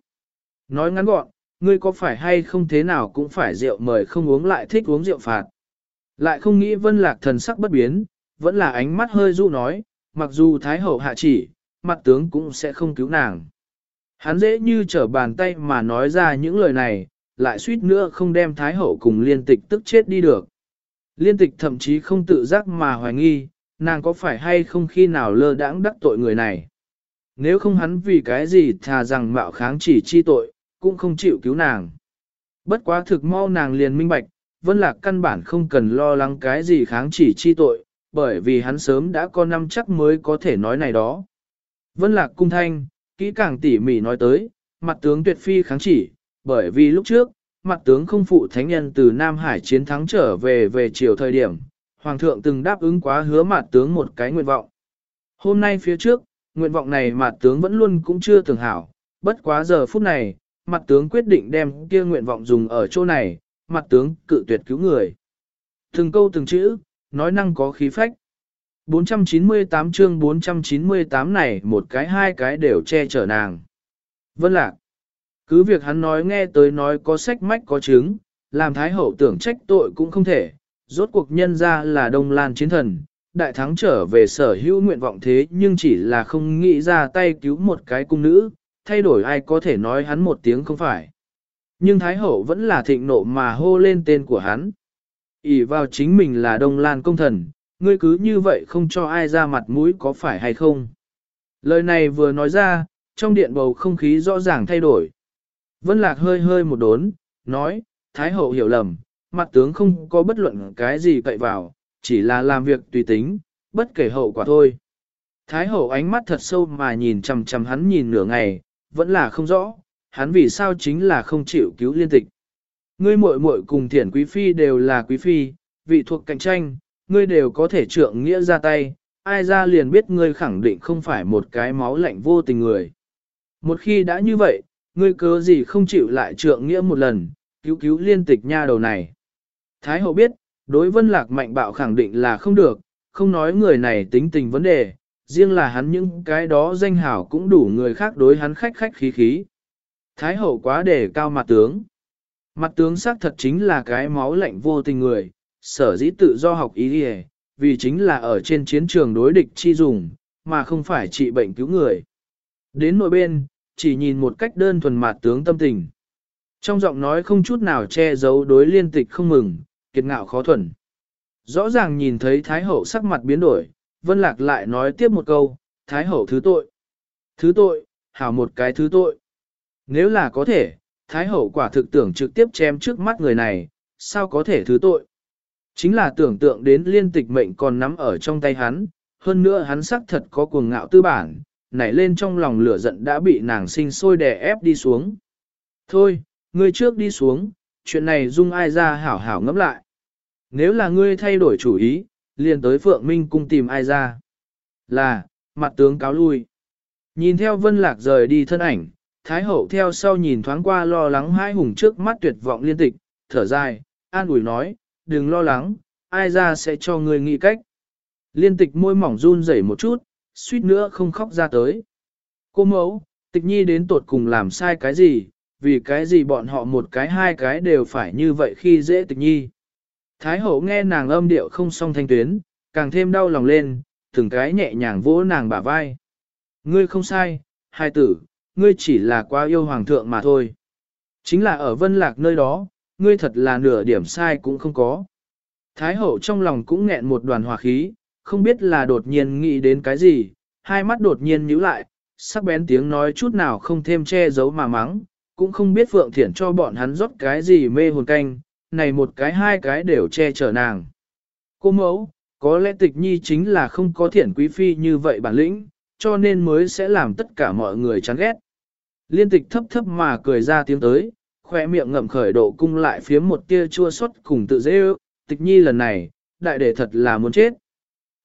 Nói ngắn gọn, ngươi có phải hay không thế nào cũng phải rượu mời không uống lại thích uống rượu phạt. Lại không nghĩ vân lạc thần sắc bất biến, vẫn là ánh mắt hơi ru nói, mặc dù thái hậu hạ chỉ, mặt tướng cũng sẽ không cứu nàng. Hắn dễ như trở bàn tay mà nói ra những lời này, lại suýt nữa không đem Thái Hậu cùng liên tịch tức chết đi được. Liên tịch thậm chí không tự giác mà hoài nghi, nàng có phải hay không khi nào lơ đãng đắc tội người này. Nếu không hắn vì cái gì thà rằng mạo kháng chỉ chi tội, cũng không chịu cứu nàng. Bất quá thực mau nàng liền minh bạch, Vân Lạc căn bản không cần lo lắng cái gì kháng chỉ chi tội, bởi vì hắn sớm đã có năm chắc mới có thể nói này đó. Vân Lạc cung thanh, Kỹ càng tỉ mỉ nói tới, mặt tướng tuyệt phi kháng chỉ, bởi vì lúc trước, mặt tướng không phụ thánh nhân từ Nam Hải chiến thắng trở về về chiều thời điểm, Hoàng thượng từng đáp ứng quá hứa mặt tướng một cái nguyện vọng. Hôm nay phía trước, nguyện vọng này mặt tướng vẫn luôn cũng chưa từng hảo, bất quá giờ phút này, mặt tướng quyết định đem kia nguyện vọng dùng ở chỗ này, mặt tướng cự tuyệt cứu người. Từng câu từng chữ, nói năng có khí phách. 498 chương 498 này một cái hai cái đều che chở nàng. Vân lạc. Cứ việc hắn nói nghe tới nói có sách mách có chứng, làm thái hậu tưởng trách tội cũng không thể, rốt cuộc nhân ra là đông lan chiến thần, đại thắng trở về sở hữu nguyện vọng thế nhưng chỉ là không nghĩ ra tay cứu một cái cung nữ, thay đổi ai có thể nói hắn một tiếng không phải. Nhưng thái hậu vẫn là thịnh nộ mà hô lên tên của hắn. ỉ vào chính mình là đông lan công thần, ngươi cứ như vậy không cho ai ra mặt mũi có phải hay không? Lời này vừa nói ra, trong điện bầu không khí rõ ràng thay đổi. Vân Lạc hơi hơi một đốn, nói, Thái hậu hiểu lầm, mặt tướng không có bất luận cái gì cậy vào, chỉ là làm việc tùy tính, bất kể hậu quả thôi. Thái hậu ánh mắt thật sâu mà nhìn chằm chằm hắn nhìn nửa ngày, vẫn là không rõ, hắn vì sao chính là không chịu cứu liên tịch. Ngươi muội muội cùng thiển quý phi đều là quý phi, vị thuộc cạnh tranh, ngươi đều có thể trượng nghĩa ra tay, ai ra liền biết ngươi khẳng định không phải một cái máu lạnh vô tình người. Một khi đã như vậy, ngươi cớ gì không chịu lại trượng nghĩa một lần, cứu cứu liên tịch nha đầu này. Thái hậu biết, đối vân lạc mạnh bạo khẳng định là không được, không nói người này tính tình vấn đề, riêng là hắn những cái đó danh hảo cũng đủ người khác đối hắn khách khách khí khí. Thái hậu quá đề cao mặt tướng. Mặt tướng xác thật chính là cái máu lạnh vô tình người, sở dĩ tự do học ý đi vì chính là ở trên chiến trường đối địch chi dùng, mà không phải trị bệnh cứu người. Đến nội bên, chỉ nhìn một cách đơn thuần mặt tướng tâm tình. Trong giọng nói không chút nào che giấu đối liên tịch không mừng, kiệt ngạo khó thuần. Rõ ràng nhìn thấy Thái Hậu sắc mặt biến đổi, Vân Lạc lại nói tiếp một câu, Thái Hậu thứ tội. Thứ tội, hảo một cái thứ tội. Nếu là có thể, Thái Hậu quả thực tưởng trực tiếp chém trước mắt người này, sao có thể thứ tội. Chính là tưởng tượng đến liên tịch mệnh còn nắm ở trong tay hắn, hơn nữa hắn sắc thật có cuồng ngạo tư bản, nảy lên trong lòng lửa giận đã bị nàng sinh sôi đè ép đi xuống. Thôi, ngươi trước đi xuống, chuyện này dung ai ra hảo hảo ngẫm lại. Nếu là ngươi thay đổi chủ ý, liền tới Phượng Minh cung tìm ai ra. Là, mặt tướng cáo lui. Nhìn theo vân lạc rời đi thân ảnh, Thái hậu theo sau nhìn thoáng qua lo lắng hai hùng trước mắt tuyệt vọng liên tịch, thở dài, an ủi nói, đừng lo lắng, ai ra sẽ cho người nghĩ cách. Liên tịch môi mỏng run rẩy một chút, suýt nữa không khóc ra tới. Cô mẫu, tịch nhi đến tột cùng làm sai cái gì, vì cái gì bọn họ một cái hai cái đều phải như vậy khi dễ tịch nhi. Thái hậu nghe nàng âm điệu không song thanh tuyến, càng thêm đau lòng lên, từng cái nhẹ nhàng vỗ nàng bả vai. Ngươi không sai, hai tử, ngươi chỉ là quá yêu hoàng thượng mà thôi. Chính là ở vân lạc nơi đó, ngươi thật là nửa điểm sai cũng không có. Thái hậu trong lòng cũng nghẹn một đoàn hòa khí, không biết là đột nhiên nghĩ đến cái gì, hai mắt đột nhiên nhíu lại, sắc bén tiếng nói chút nào không thêm che giấu mà mắng, cũng không biết Phượng Thiển cho bọn hắn rót cái gì mê hồn canh, này một cái hai cái đều che chở nàng. Cô mẫu, có lẽ tịch nhi chính là không có thiển quý phi như vậy bản lĩnh, cho nên mới sẽ làm tất cả mọi người chán ghét. Liên tịch thấp thấp mà cười ra tiếng tới, khoe miệng ngậm khởi độ cung lại phía một tia chua xót cùng tự dễ ước, tịch nhi lần này, đại đệ thật là muốn chết.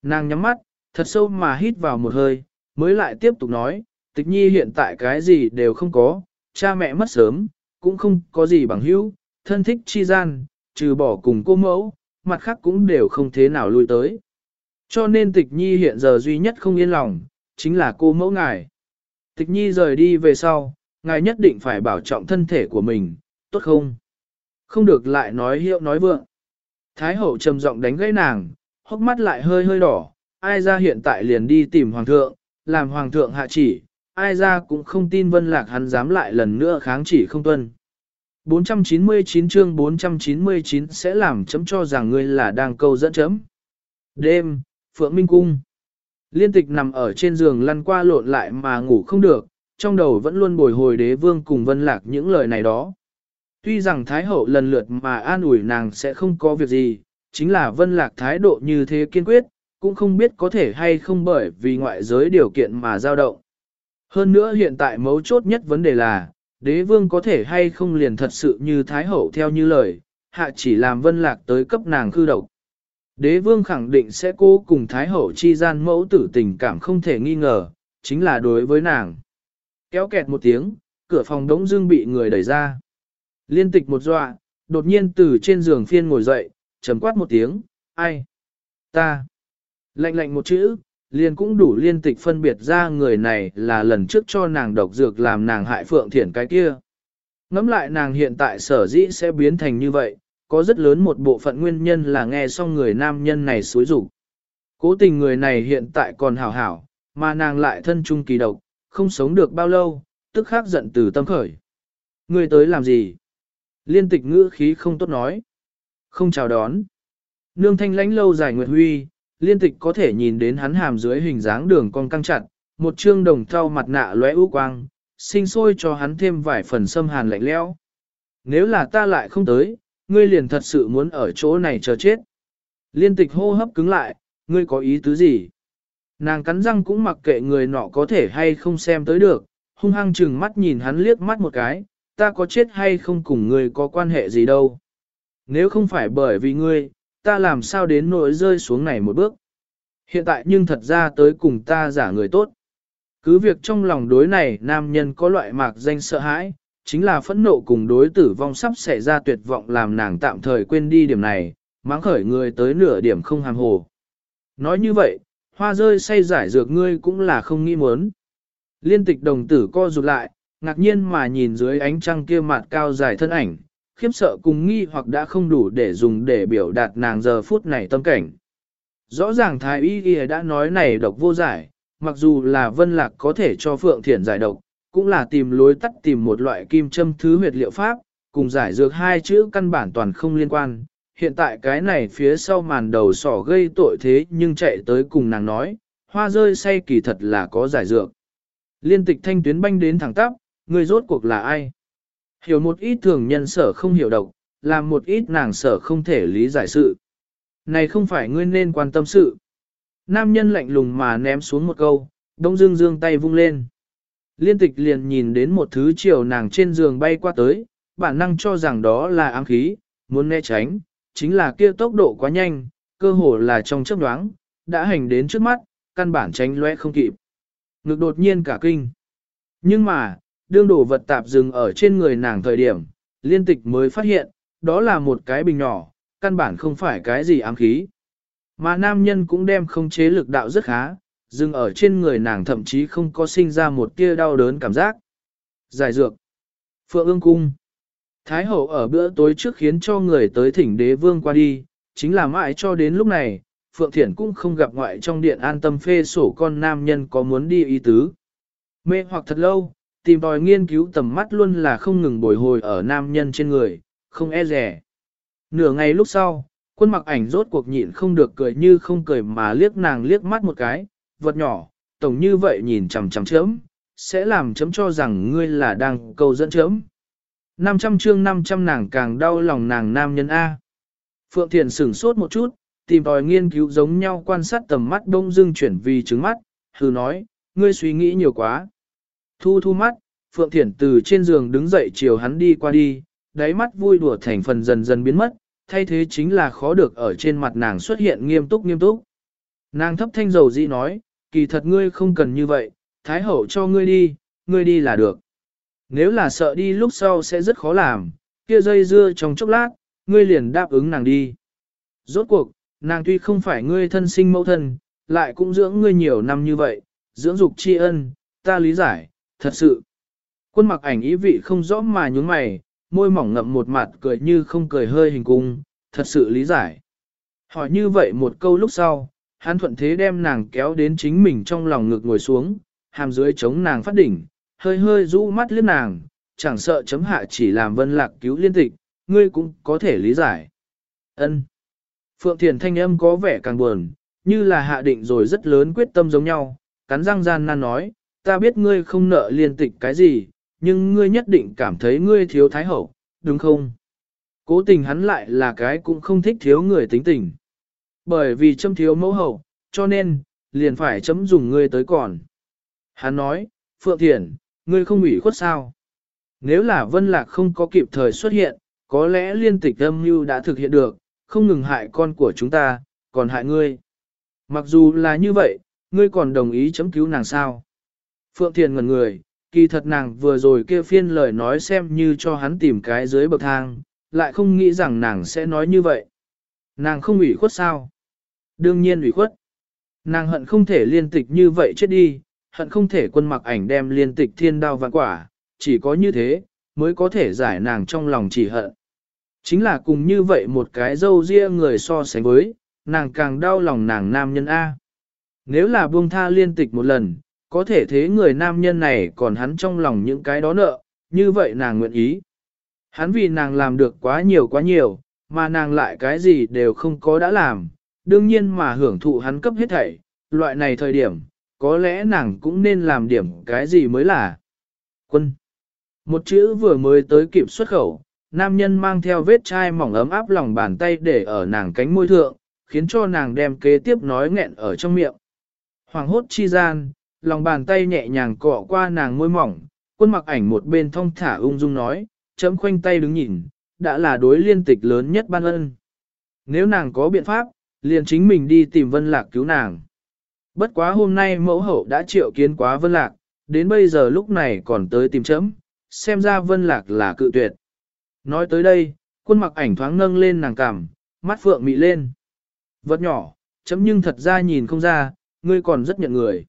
Nàng nhắm mắt, thật sâu mà hít vào một hơi, mới lại tiếp tục nói, tịch nhi hiện tại cái gì đều không có, cha mẹ mất sớm, cũng không có gì bằng hữu, thân thích chi gian, trừ bỏ cùng cô mẫu, mặt khác cũng đều không thế nào lui tới. Cho nên tịch nhi hiện giờ duy nhất không yên lòng, chính là cô mẫu ngài. Tịch nhi rời đi về sau, ngài nhất định phải bảo trọng thân thể của mình, tốt không? Không được lại nói hiệu nói vượng. Thái hậu trầm giọng đánh gãy nàng, hốc mắt lại hơi hơi đỏ, ai ra hiện tại liền đi tìm hoàng thượng, làm hoàng thượng hạ chỉ, ai ra cũng không tin vân lạc hắn dám lại lần nữa kháng chỉ không tuân. 499 chương 499 sẽ làm chấm cho rằng ngươi là đang câu dẫn chấm. Đêm, Phượng Minh Cung. Liên tịch nằm ở trên giường lăn qua lộn lại mà ngủ không được, trong đầu vẫn luôn bồi hồi đế vương cùng vân lạc những lời này đó. Tuy rằng Thái Hậu lần lượt mà an ủi nàng sẽ không có việc gì, chính là vân lạc thái độ như thế kiên quyết, cũng không biết có thể hay không bởi vì ngoại giới điều kiện mà dao động. Hơn nữa hiện tại mấu chốt nhất vấn đề là, đế vương có thể hay không liền thật sự như Thái Hậu theo như lời, hạ chỉ làm vân lạc tới cấp nàng khư độc. Đế vương khẳng định sẽ cố cùng Thái Hậu chi gian mẫu tử tình cảm không thể nghi ngờ, chính là đối với nàng. Kéo kẹt một tiếng, cửa phòng đống dương bị người đẩy ra. Liên tịch một dọa, đột nhiên từ trên giường phiên ngồi dậy, trầm quát một tiếng, ai? Ta. Lạnh lạnh một chữ, liền cũng đủ liên tịch phân biệt ra người này là lần trước cho nàng độc dược làm nàng hại phượng thiển cái kia. Ngắm lại nàng hiện tại sở dĩ sẽ biến thành như vậy, có rất lớn một bộ phận nguyên nhân là nghe xong người nam nhân này xối rủ. Cố tình người này hiện tại còn hảo hảo, mà nàng lại thân trung kỳ độc, không sống được bao lâu, tức khắc giận từ tâm khởi. Người tới làm gì? Liên tịch ngữ khí không tốt nói. Không chào đón. Nương thanh lãnh lâu dài nguyệt huy, liên tịch có thể nhìn đến hắn hàm dưới hình dáng đường con căng chặt, một trương đồng thau mặt nạ lóe ưu quang, sinh sôi cho hắn thêm vài phần xâm hàn lạnh lẽo. Nếu là ta lại không tới, ngươi liền thật sự muốn ở chỗ này chờ chết. Liên tịch hô hấp cứng lại, ngươi có ý tứ gì? Nàng cắn răng cũng mặc kệ người nọ có thể hay không xem tới được, hung hăng chừng mắt nhìn hắn liếc mắt một cái, ta có chết hay không cùng ngươi có quan hệ gì đâu. Nếu không phải bởi vì ngươi, ta làm sao đến nỗi rơi xuống này một bước. Hiện tại nhưng thật ra tới cùng ta giả người tốt. Cứ việc trong lòng đối này nam nhân có loại mạc danh sợ hãi, chính là phẫn nộ cùng đối tử vong sắp xảy ra tuyệt vọng làm nàng tạm thời quên đi điểm này, mắng khởi người tới nửa điểm không hàng hồ. Nói như vậy, hoa rơi say giải dược ngươi cũng là không nghĩ muốn. Liên tịch đồng tử co rụt lại, ngạc nhiên mà nhìn dưới ánh trăng kia mặt cao dài thân ảnh, khiếp sợ cùng nghi hoặc đã không đủ để dùng để biểu đạt nàng giờ phút này tâm cảnh. Rõ ràng Thái Y Y đã nói này độc vô giải, mặc dù là vân lạc có thể cho Phượng Thiển giải độc, cũng là tìm lối tắt tìm một loại kim châm thứ huyệt liệu pháp, cùng giải dược hai chữ căn bản toàn không liên quan. Hiện tại cái này phía sau màn đầu sỏ gây tội thế nhưng chạy tới cùng nàng nói, hoa rơi say kỳ thật là có giải dược. Liên tịch thanh tuyến banh đến thẳng tắp, người rốt cuộc là ai? Hiểu một ít thường nhân sở không hiểu độc, làm một ít nàng sở không thể lý giải sự. Này không phải ngươi nên quan tâm sự. Nam nhân lạnh lùng mà ném xuống một câu, đông dương dương tay vung lên. Liên tịch liền nhìn đến một thứ chiều nàng trên giường bay qua tới, bản năng cho rằng đó là ám khí, muốn né tránh, chính là kia tốc độ quá nhanh, cơ hồ là trong chấp đoáng, đã hành đến trước mắt, căn bản tránh lóe không kịp. Ngực đột nhiên cả kinh. Nhưng mà, đương đổ vật tạp dừng ở trên người nàng thời điểm, liên tịch mới phát hiện, đó là một cái bình nhỏ, căn bản không phải cái gì ám khí. Mà nam nhân cũng đem không chế lực đạo rất khá, dừng ở trên người nàng thậm chí không có sinh ra một tia đau đớn cảm giác. Giải dược. Phượng ương cung. Thái hậu ở bữa tối trước khiến cho người tới thỉnh đế vương qua đi, chính là mãi cho đến lúc này, Phượng Thiển cũng không gặp ngoại trong điện an tâm phê sổ con nam nhân có muốn đi ý tứ. Mê hoặc thật lâu, tìm tòi nghiên cứu tầm mắt luôn là không ngừng bồi hồi ở nam nhân trên người, không e rẻ. Nửa ngày lúc sau, quân mặc ảnh rốt cuộc nhịn không được cười như không cười mà liếc nàng liếc mắt một cái, vật nhỏ, tổng như vậy nhìn chằm chằm chớm, sẽ làm chấm cho rằng ngươi là đang câu dẫn chớm. 500 chương 500 nàng càng đau lòng nàng nam nhân A. Phượng Thiền sửng sốt một chút, tìm tòi nghiên cứu giống nhau quan sát tầm mắt đông dưng chuyển vì trứng mắt, thử nói, ngươi suy nghĩ nhiều quá. Thu thu mắt, Phượng Thiển từ trên giường đứng dậy chiều hắn đi qua đi, đáy mắt vui đùa thành phần dần dần biến mất, thay thế chính là khó được ở trên mặt nàng xuất hiện nghiêm túc nghiêm túc. Nàng thấp thanh dầu dĩ nói, kỳ thật ngươi không cần như vậy, Thái Hậu cho ngươi đi, ngươi đi là được. Nếu là sợ đi lúc sau sẽ rất khó làm, kia dây dưa trong chốc lát, ngươi liền đáp ứng nàng đi. Rốt cuộc, nàng tuy không phải ngươi thân sinh mẫu thân, lại cũng dưỡng ngươi nhiều năm như vậy, dưỡng dục tri ân, ta lý giải, thật sự. Quân mặc ảnh ý vị không rõ mà nhúng mày, môi mỏng ngậm một mặt cười như không cười hơi hình cung, thật sự lý giải. Hỏi như vậy một câu lúc sau, hắn thuận thế đem nàng kéo đến chính mình trong lòng ngực ngồi xuống, hàm dưới chống nàng phát đỉnh, hơi hơi rũ mắt liếc nàng, chẳng sợ chấm hạ chỉ làm vân lạc cứu liên tịch, ngươi cũng có thể lý giải. ân Phượng Thiền thanh âm có vẻ càng buồn, như là hạ định rồi rất lớn quyết tâm giống nhau, cắn răng gian nan nói, ta biết ngươi không nợ liên tịch cái gì, nhưng ngươi nhất định cảm thấy ngươi thiếu thái hậu, đúng không? Cố tình hắn lại là cái cũng không thích thiếu người tính tình. Bởi vì châm thiếu mẫu hậu, cho nên, liền phải chấm dùng ngươi tới còn. Hắn nói, Phượng Thiển, ngươi không ủy khuất sao? Nếu là Vân Lạc không có kịp thời xuất hiện, có lẽ liên tịch âm mưu đã thực hiện được, không ngừng hại con của chúng ta, còn hại ngươi. Mặc dù là như vậy, ngươi còn đồng ý chấm cứu nàng sao? Phượng Thiền ngần người, kỳ thật nàng vừa rồi kia phiên lời nói xem như cho hắn tìm cái dưới bậc thang, lại không nghĩ rằng nàng sẽ nói như vậy. Nàng không ủy khuất sao? Đương nhiên ủy khuất. Nàng hận không thể liên tịch như vậy chết đi, hận không thể quân mặc ảnh đem liên tịch thiên đao vạn quả, chỉ có như thế, mới có thể giải nàng trong lòng chỉ hận. Chính là cùng như vậy một cái dâu ria người so sánh với, nàng càng đau lòng nàng nam nhân A. Nếu là buông tha liên tịch một lần, có thể thế người nam nhân này còn hắn trong lòng những cái đó nợ, như vậy nàng nguyện ý. Hắn vì nàng làm được quá nhiều quá nhiều, mà nàng lại cái gì đều không có đã làm, đương nhiên mà hưởng thụ hắn cấp hết thảy, loại này thời điểm, có lẽ nàng cũng nên làm điểm cái gì mới là. Quân. Một chữ vừa mới tới kịp xuất khẩu, nam nhân mang theo vết chai mỏng ấm áp lòng bàn tay để ở nàng cánh môi thượng, khiến cho nàng đem kế tiếp nói nghẹn ở trong miệng. Hoàng hốt chi gian, lòng bàn tay nhẹ nhàng cọ qua nàng môi mỏng, quân mặc ảnh một bên thong thả ung dung nói, chấm khoanh tay đứng nhìn, đã là đối liên tịch lớn nhất ban ân. Nếu nàng có biện pháp, liền chính mình đi tìm vân lạc cứu nàng. Bất quá hôm nay mẫu hậu đã triệu kiến quá vân lạc, đến bây giờ lúc này còn tới tìm chấm, xem ra vân lạc là cự tuyệt. Nói tới đây, quân mặc ảnh thoáng nâng lên nàng cằm, mắt phượng mị lên. Vật nhỏ, chấm nhưng thật ra nhìn không ra, ngươi còn rất nhận người.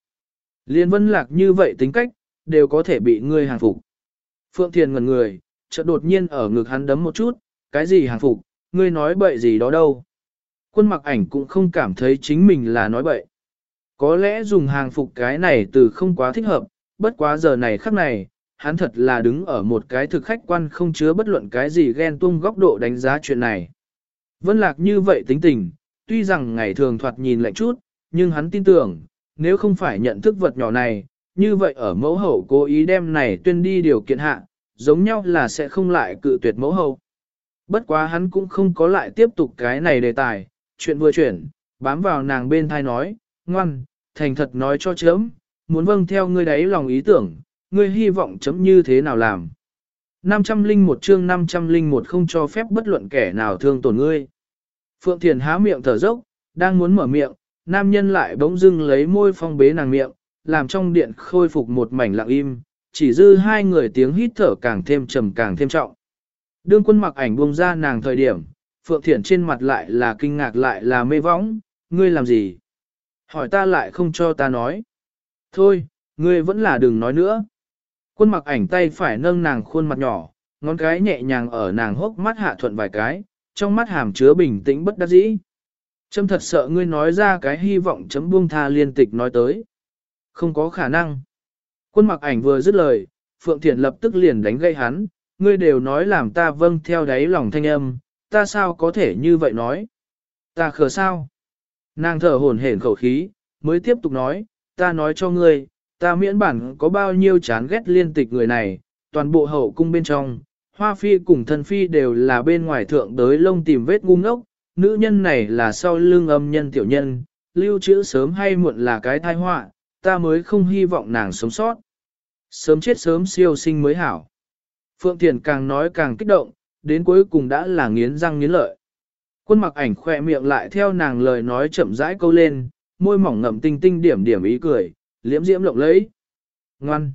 Liên vân lạc như vậy tính cách, đều có thể bị ngươi hàng phục. Phượng Thiền ngần người, chợt đột nhiên ở ngực hắn đấm một chút, cái gì hàng phục, ngươi nói bậy gì đó đâu. Quân mặc ảnh cũng không cảm thấy chính mình là nói bậy. Có lẽ dùng hàng phục cái này từ không quá thích hợp, bất quá giờ này khắc này, hắn thật là đứng ở một cái thực khách quan không chứa bất luận cái gì ghen tung góc độ đánh giá chuyện này. Vân lạc như vậy tính tình, tuy rằng ngày thường thoạt nhìn lạnh chút, nhưng hắn tin tưởng, nếu không phải nhận thức vật nhỏ này, như vậy ở mẫu hậu cố ý đem này tuyên đi điều kiện hạ, giống nhau là sẽ không lại cự tuyệt mẫu hậu. Bất quá hắn cũng không có lại tiếp tục cái này đề tài, chuyện vừa chuyển, bám vào nàng bên thai nói, ngoan, thành thật nói cho chấm, muốn vâng theo ngươi đấy lòng ý tưởng, ngươi hy vọng chấm như thế nào làm. 501 chương 501 không cho phép bất luận kẻ nào thương tổn ngươi. Phượng Thiền há miệng thở dốc, đang muốn mở miệng, nam nhân lại bỗng dưng lấy môi phong bế nàng miệng, làm trong điện khôi phục một mảnh lặng im, chỉ dư hai người tiếng hít thở càng thêm trầm càng thêm trọng. Đương quân mặc ảnh buông ra nàng thời điểm, Phượng Thiển trên mặt lại là kinh ngạc lại là mê võng, ngươi làm gì? Hỏi ta lại không cho ta nói. Thôi, ngươi vẫn là đừng nói nữa. Quân mặc ảnh tay phải nâng nàng khuôn mặt nhỏ, ngón cái nhẹ nhàng ở nàng hốc mắt hạ thuận vài cái, trong mắt hàm chứa bình tĩnh bất đắc dĩ. Trâm thật sợ ngươi nói ra cái hy vọng chấm buông tha liên tịch nói tới. Không có khả năng. Quân mặc ảnh vừa dứt lời, Phượng Thiển lập tức liền đánh gây hắn, ngươi đều nói làm ta vâng theo đáy lòng thanh âm, ta sao có thể như vậy nói? Ta khờ sao? Nàng thở hổn hển khẩu khí, mới tiếp tục nói, ta nói cho ngươi, ta miễn bản có bao nhiêu chán ghét liên tịch người này, toàn bộ hậu cung bên trong, hoa phi cùng thân phi đều là bên ngoài thượng đới lông tìm vết ngu ngốc, nữ nhân này là sau lưng âm nhân tiểu nhân, lưu trữ sớm hay muộn là cái tai họa, ta mới không hy vọng nàng sống sót. Sớm chết sớm siêu sinh mới hảo. Phượng Thiền càng nói càng kích động, đến cuối cùng đã là nghiến răng nghiến lợi. Quân mặc ảnh khỏe miệng lại theo nàng lời nói chậm rãi câu lên, môi mỏng ngậm tinh tinh điểm điểm ý cười, liễm diễm lộng lẫy. Ngoan!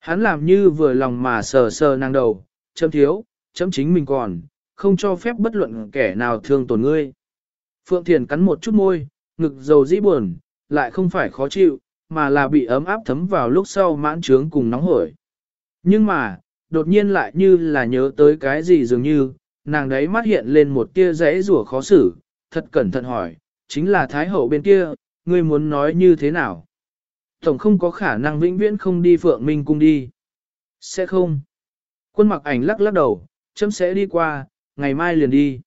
Hắn làm như vừa lòng mà sờ sờ nàng đầu, chấm thiếu, chấm chính mình còn, không cho phép bất luận kẻ nào thương tổn ngươi. Phượng Thiền cắn một chút môi, ngực dầu dĩ buồn, lại không phải khó chịu, mà là bị ấm áp thấm vào lúc sau mãn trướng cùng nóng hổi. Nhưng mà, đột nhiên lại như là nhớ tới cái gì dường như, nàng đấy mắt hiện lên một tia rẽ rủa khó xử, thật cẩn thận hỏi, chính là Thái Hậu bên kia, ngươi muốn nói như thế nào? Tổng không có khả năng vĩnh viễn không đi Phượng Minh cung đi. Sẽ không. Quân mặc ảnh lắc lắc đầu, chấm sẽ đi qua, ngày mai liền đi.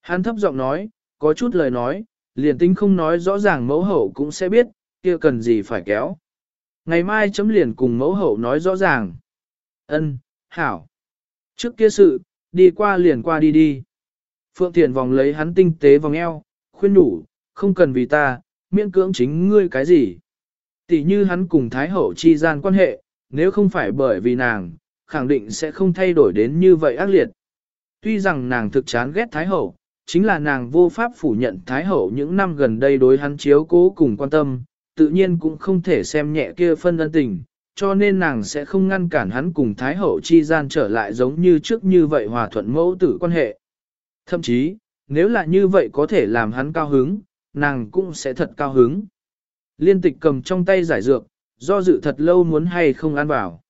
Hắn thấp giọng nói, có chút lời nói, liền tính không nói rõ ràng mẫu hậu cũng sẽ biết, kia cần gì phải kéo. Ngày mai chấm liền cùng mẫu hậu nói rõ ràng. Ân, hảo. Trước kia sự, đi qua liền qua đi đi. Phượng Thiền vòng lấy hắn tinh tế vòng eo, khuyên đủ, không cần vì ta, miễn cưỡng chính ngươi cái gì. Tỷ như hắn cùng Thái Hậu chi gian quan hệ, nếu không phải bởi vì nàng, khẳng định sẽ không thay đổi đến như vậy ác liệt. Tuy rằng nàng thực chán ghét Thái Hậu, chính là nàng vô pháp phủ nhận Thái Hậu những năm gần đây đối hắn chiếu cố cùng quan tâm, tự nhiên cũng không thể xem nhẹ kia phân ân tình, cho nên nàng sẽ không ngăn cản hắn cùng Thái Hậu chi gian trở lại giống như trước như vậy hòa thuận mẫu tử quan hệ. Thậm chí, nếu là như vậy có thể làm hắn cao hứng, nàng cũng sẽ thật cao hứng. Liên tịch cầm trong tay giải dược, do dự thật lâu muốn hay không ăn vào.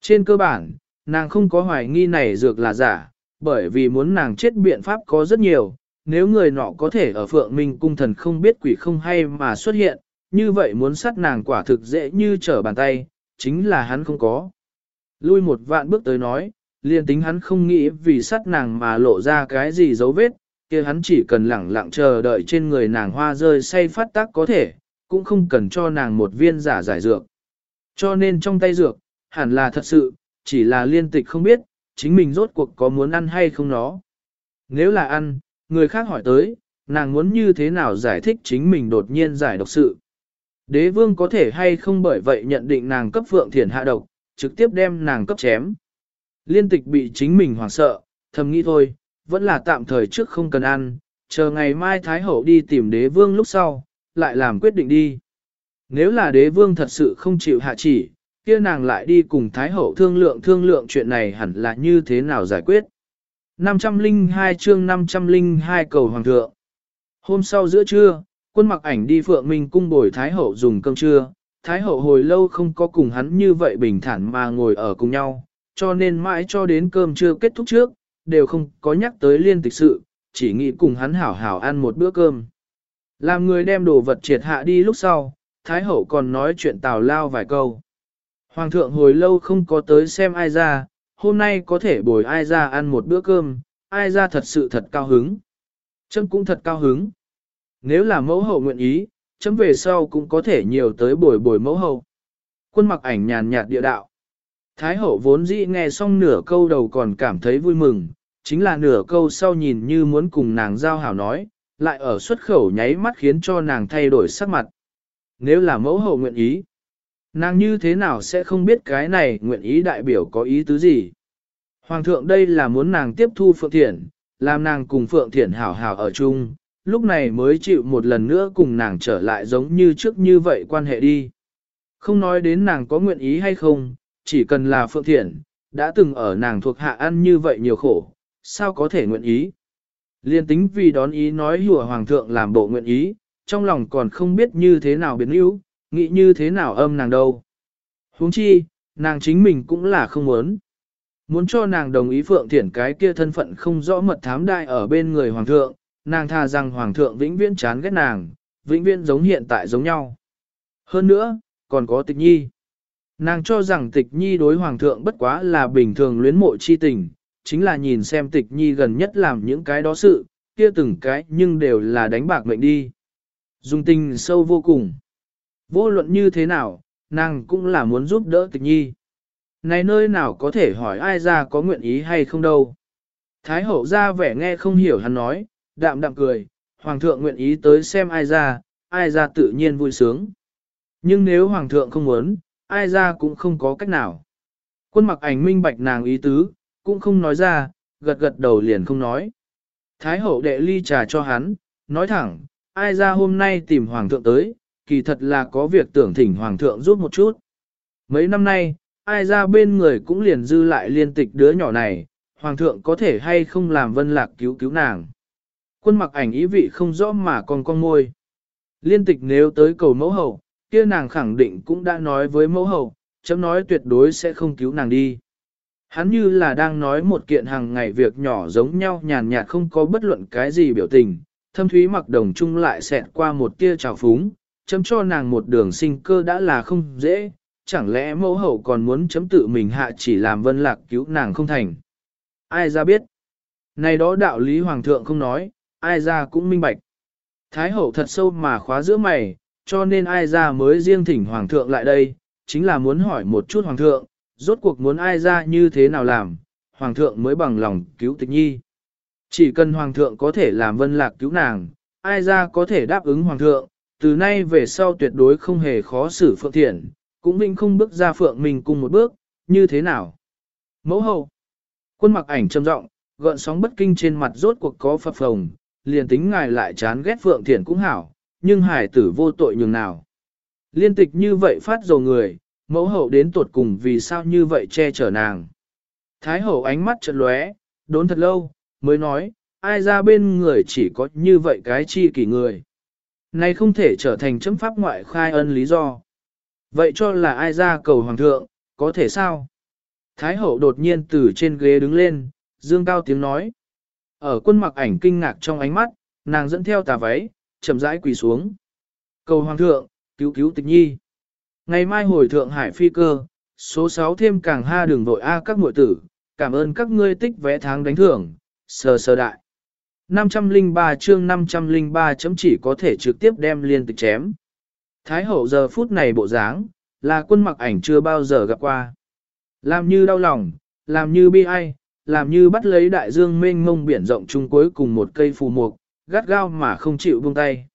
Trên cơ bản, nàng không có hoài nghi này dược là giả, bởi vì muốn nàng chết biện pháp có rất nhiều, nếu người nọ có thể ở phượng minh cung thần không biết quỷ không hay mà xuất hiện, như vậy muốn sát nàng quả thực dễ như trở bàn tay, chính là hắn không có. Lui một vạn bước tới nói, liền tính hắn không nghĩ vì sát nàng mà lộ ra cái gì dấu vết, kia hắn chỉ cần lẳng lặng chờ đợi trên người nàng hoa rơi say phát tác có thể, cũng không cần cho nàng một viên giả giải dược. Cho nên trong tay dược, hẳn là thật sự, chỉ là liên tịch không biết, chính mình rốt cuộc có muốn ăn hay không nó. Nếu là ăn, người khác hỏi tới, nàng muốn như thế nào giải thích chính mình đột nhiên giải độc sự. Đế vương có thể hay không bởi vậy nhận định nàng cấp phượng thiền hạ độc, trực tiếp đem nàng cấp chém. Liên tịch bị chính mình hoảng sợ, thầm nghĩ thôi, vẫn là tạm thời trước không cần ăn, chờ ngày mai Thái Hậu đi tìm đế vương lúc sau, lại làm quyết định đi. Nếu là đế vương thật sự không chịu hạ chỉ, kia nàng lại đi cùng Thái Hậu thương lượng thương lượng chuyện này hẳn là như thế nào giải quyết. 502 chương 502 cầu Hoàng thượng. Hôm sau giữa trưa, quân mặc ảnh đi Phượng Minh cung bồi Thái Hậu dùng cơm trưa. Thái Hậu hồi lâu không có cùng hắn như vậy bình thản mà ngồi ở cùng nhau, cho nên mãi cho đến cơm trưa kết thúc trước, đều không có nhắc tới liên tịch sự, chỉ nghĩ cùng hắn hảo hảo ăn một bữa cơm. Làm người đem đồ vật triệt hạ đi lúc sau, Thái Hậu còn nói chuyện tào lao vài câu. Hoàng thượng hồi lâu không có tới xem ai ra, hôm nay có thể bồi ai ra ăn một bữa cơm, ai ra thật sự thật cao hứng. Chấm cũng thật cao hứng. Nếu là mẫu hậu nguyện ý, chấm về sau cũng có thể nhiều tới bồi bồi mẫu hậu. Quân mặc ảnh nhàn nhạt địa đạo. Thái hậu vốn dĩ nghe xong nửa câu đầu còn cảm thấy vui mừng, chính là nửa câu sau nhìn như muốn cùng nàng giao hảo nói, lại ở xuất khẩu nháy mắt khiến cho nàng thay đổi sắc mặt. Nếu là mẫu hậu nguyện ý, nàng như thế nào sẽ không biết cái này nguyện ý đại biểu có ý tứ gì. Hoàng thượng đây là muốn nàng tiếp thu Phượng Thiển, làm nàng cùng Phượng Thiển hảo hảo ở chung, lúc này mới chịu một lần nữa cùng nàng trở lại giống như trước như vậy quan hệ đi. Không nói đến nàng có nguyện ý hay không, chỉ cần là Phượng Thiển, đã từng ở nàng thuộc hạ ăn như vậy nhiều khổ, sao có thể nguyện ý. Liên tính vì đón ý nói hùa Hoàng thượng làm bộ nguyện ý, trong lòng còn không biết như thế nào biến yếu, nghĩ như thế nào âm nàng đâu. huống chi, nàng chính mình cũng là không muốn. Muốn cho nàng đồng ý Phượng Thiển cái kia thân phận không rõ mật thám đại ở bên người Hoàng thượng, nàng tha rằng Hoàng thượng vĩnh viễn chán ghét nàng, vĩnh viễn giống hiện tại giống nhau. Hơn nữa, còn có tịch nhi. Nàng cho rằng tịch nhi đối Hoàng thượng bất quá là bình thường luyến mộ chi tình, chính là nhìn xem tịch nhi gần nhất làm những cái đó sự, kia từng cái nhưng đều là đánh bạc mệnh đi. Dùng tình sâu vô cùng. Vô luận như thế nào, nàng cũng là muốn giúp đỡ tịch nhi. Này nơi nào có thể hỏi ai ra có nguyện ý hay không đâu. Thái hậu ra vẻ nghe không hiểu hắn nói, đạm đạm cười, hoàng thượng nguyện ý tới xem ai ra, ai ra tự nhiên vui sướng. Nhưng nếu hoàng thượng không muốn, ai ra cũng không có cách nào. Quân mặc ảnh minh bạch nàng ý tứ, cũng không nói ra, gật gật đầu liền không nói. Thái hậu đệ ly trà cho hắn, nói thẳng, ai ra hôm nay tìm hoàng thượng tới, kỳ thật là có việc tưởng thỉnh hoàng thượng giúp một chút. Mấy năm nay, ai ra bên người cũng liền dư lại liên tịch đứa nhỏ này, hoàng thượng có thể hay không làm vân lạc cứu cứu nàng. Quân mặc ảnh ý vị không rõ mà còn con môi. Liên tịch nếu tới cầu mẫu hậu, kia nàng khẳng định cũng đã nói với mẫu hậu, chấm nói tuyệt đối sẽ không cứu nàng đi. Hắn như là đang nói một kiện hàng ngày việc nhỏ giống nhau nhàn nhạt không có bất luận cái gì biểu tình, thâm thúy mặc đồng chung lại xẹt qua một tia trào phúng, chấm cho nàng một đường sinh cơ đã là không dễ, chẳng lẽ mẫu hậu còn muốn chấm tự mình hạ chỉ làm vân lạc cứu nàng không thành. Ai ra biết? Này đó đạo lý hoàng thượng không nói, ai ra cũng minh bạch. Thái hậu thật sâu mà khóa giữa mày, cho nên ai ra mới riêng thỉnh hoàng thượng lại đây, chính là muốn hỏi một chút hoàng thượng, rốt cuộc muốn ai ra như thế nào làm, hoàng thượng mới bằng lòng cứu tịch nhi. Chỉ cần hoàng thượng có thể làm vân lạc cứu nàng, ai ra có thể đáp ứng hoàng thượng, từ nay về sau tuyệt đối không hề khó xử phượng thiện, cũng vinh không bước ra phượng mình cùng một bước, như thế nào. Mẫu hậu, quân mặc ảnh trầm rộng, gợn sóng bất kinh trên mặt rốt cuộc có phập phồng, liền tính ngài lại chán ghét phượng thiện cũng hảo, nhưng hải tử vô tội nhường nào. Liên tịch như vậy phát dầu người, mẫu hậu đến tuột cùng vì sao như vậy che chở nàng. Thái hậu ánh mắt chợt lóe, đốn thật lâu, mới nói, ai ra bên người chỉ có như vậy cái chi kỷ người. Này không thể trở thành chấm pháp ngoại khai ân lý do. Vậy cho là ai ra cầu hoàng thượng, có thể sao? Thái hậu đột nhiên từ trên ghế đứng lên, dương cao tiếng nói. Ở quân mặc ảnh kinh ngạc trong ánh mắt, nàng dẫn theo tà váy, chậm rãi quỳ xuống. Cầu hoàng thượng, cứu cứu tịch nhi. Ngày mai hồi thượng hải phi cơ, số 6 thêm càng ha đường vội A các muội tử, cảm ơn các ngươi tích vẽ tháng đánh thưởng, sờ sờ đại. 503 chương 503 chấm chỉ có thể trực tiếp đem liên tịch chém. Thái hậu giờ phút này bộ dáng, là quân mặc ảnh chưa bao giờ gặp qua. Làm như đau lòng, làm như bi ai, làm như bắt lấy đại dương mênh mông biển rộng chung cuối cùng một cây phù mục, gắt gao mà không chịu buông tay.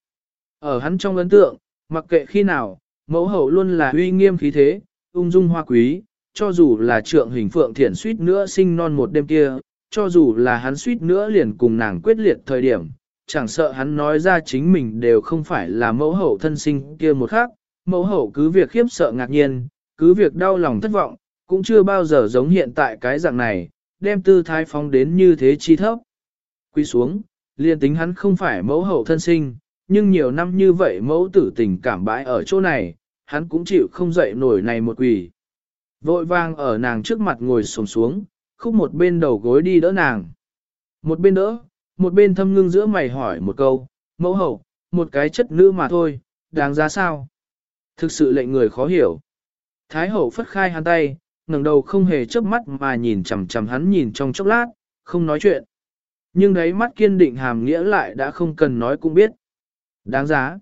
Ở hắn trong ấn tượng, mặc kệ khi nào, mẫu hậu luôn là uy nghiêm khí thế, ung dung hoa quý, cho dù là trượng hình phượng thiển suýt nữa sinh non một đêm kia, cho dù là hắn suýt nữa liền cùng nàng quyết liệt thời điểm, chẳng sợ hắn nói ra chính mình đều không phải là mẫu hậu thân sinh kia một khác, mẫu hậu cứ việc khiếp sợ ngạc nhiên, cứ việc đau lòng thất vọng, cũng chưa bao giờ giống hiện tại cái dạng này, đem tư thái phóng đến như thế chi thấp. Quy xuống, liền tính hắn không phải mẫu hậu thân sinh, nhưng nhiều năm như vậy mẫu tử tình cảm bãi ở chỗ này, hắn cũng chịu không dậy nổi này một quỷ. Vội vang ở nàng trước mặt ngồi xổm xuống, khúc một bên đầu gối đi đỡ nàng. Một bên đỡ, một bên thâm ngưng giữa mày hỏi một câu, mẫu hậu, một cái chất nữ mà thôi, đáng giá sao? Thực sự lệnh người khó hiểu. Thái hậu phất khai hắn tay, ngẩng đầu không hề chớp mắt mà nhìn chằm chằm hắn nhìn trong chốc lát, không nói chuyện. Nhưng đấy mắt kiên định hàm nghĩa lại đã không cần nói cũng biết. Đáng giá.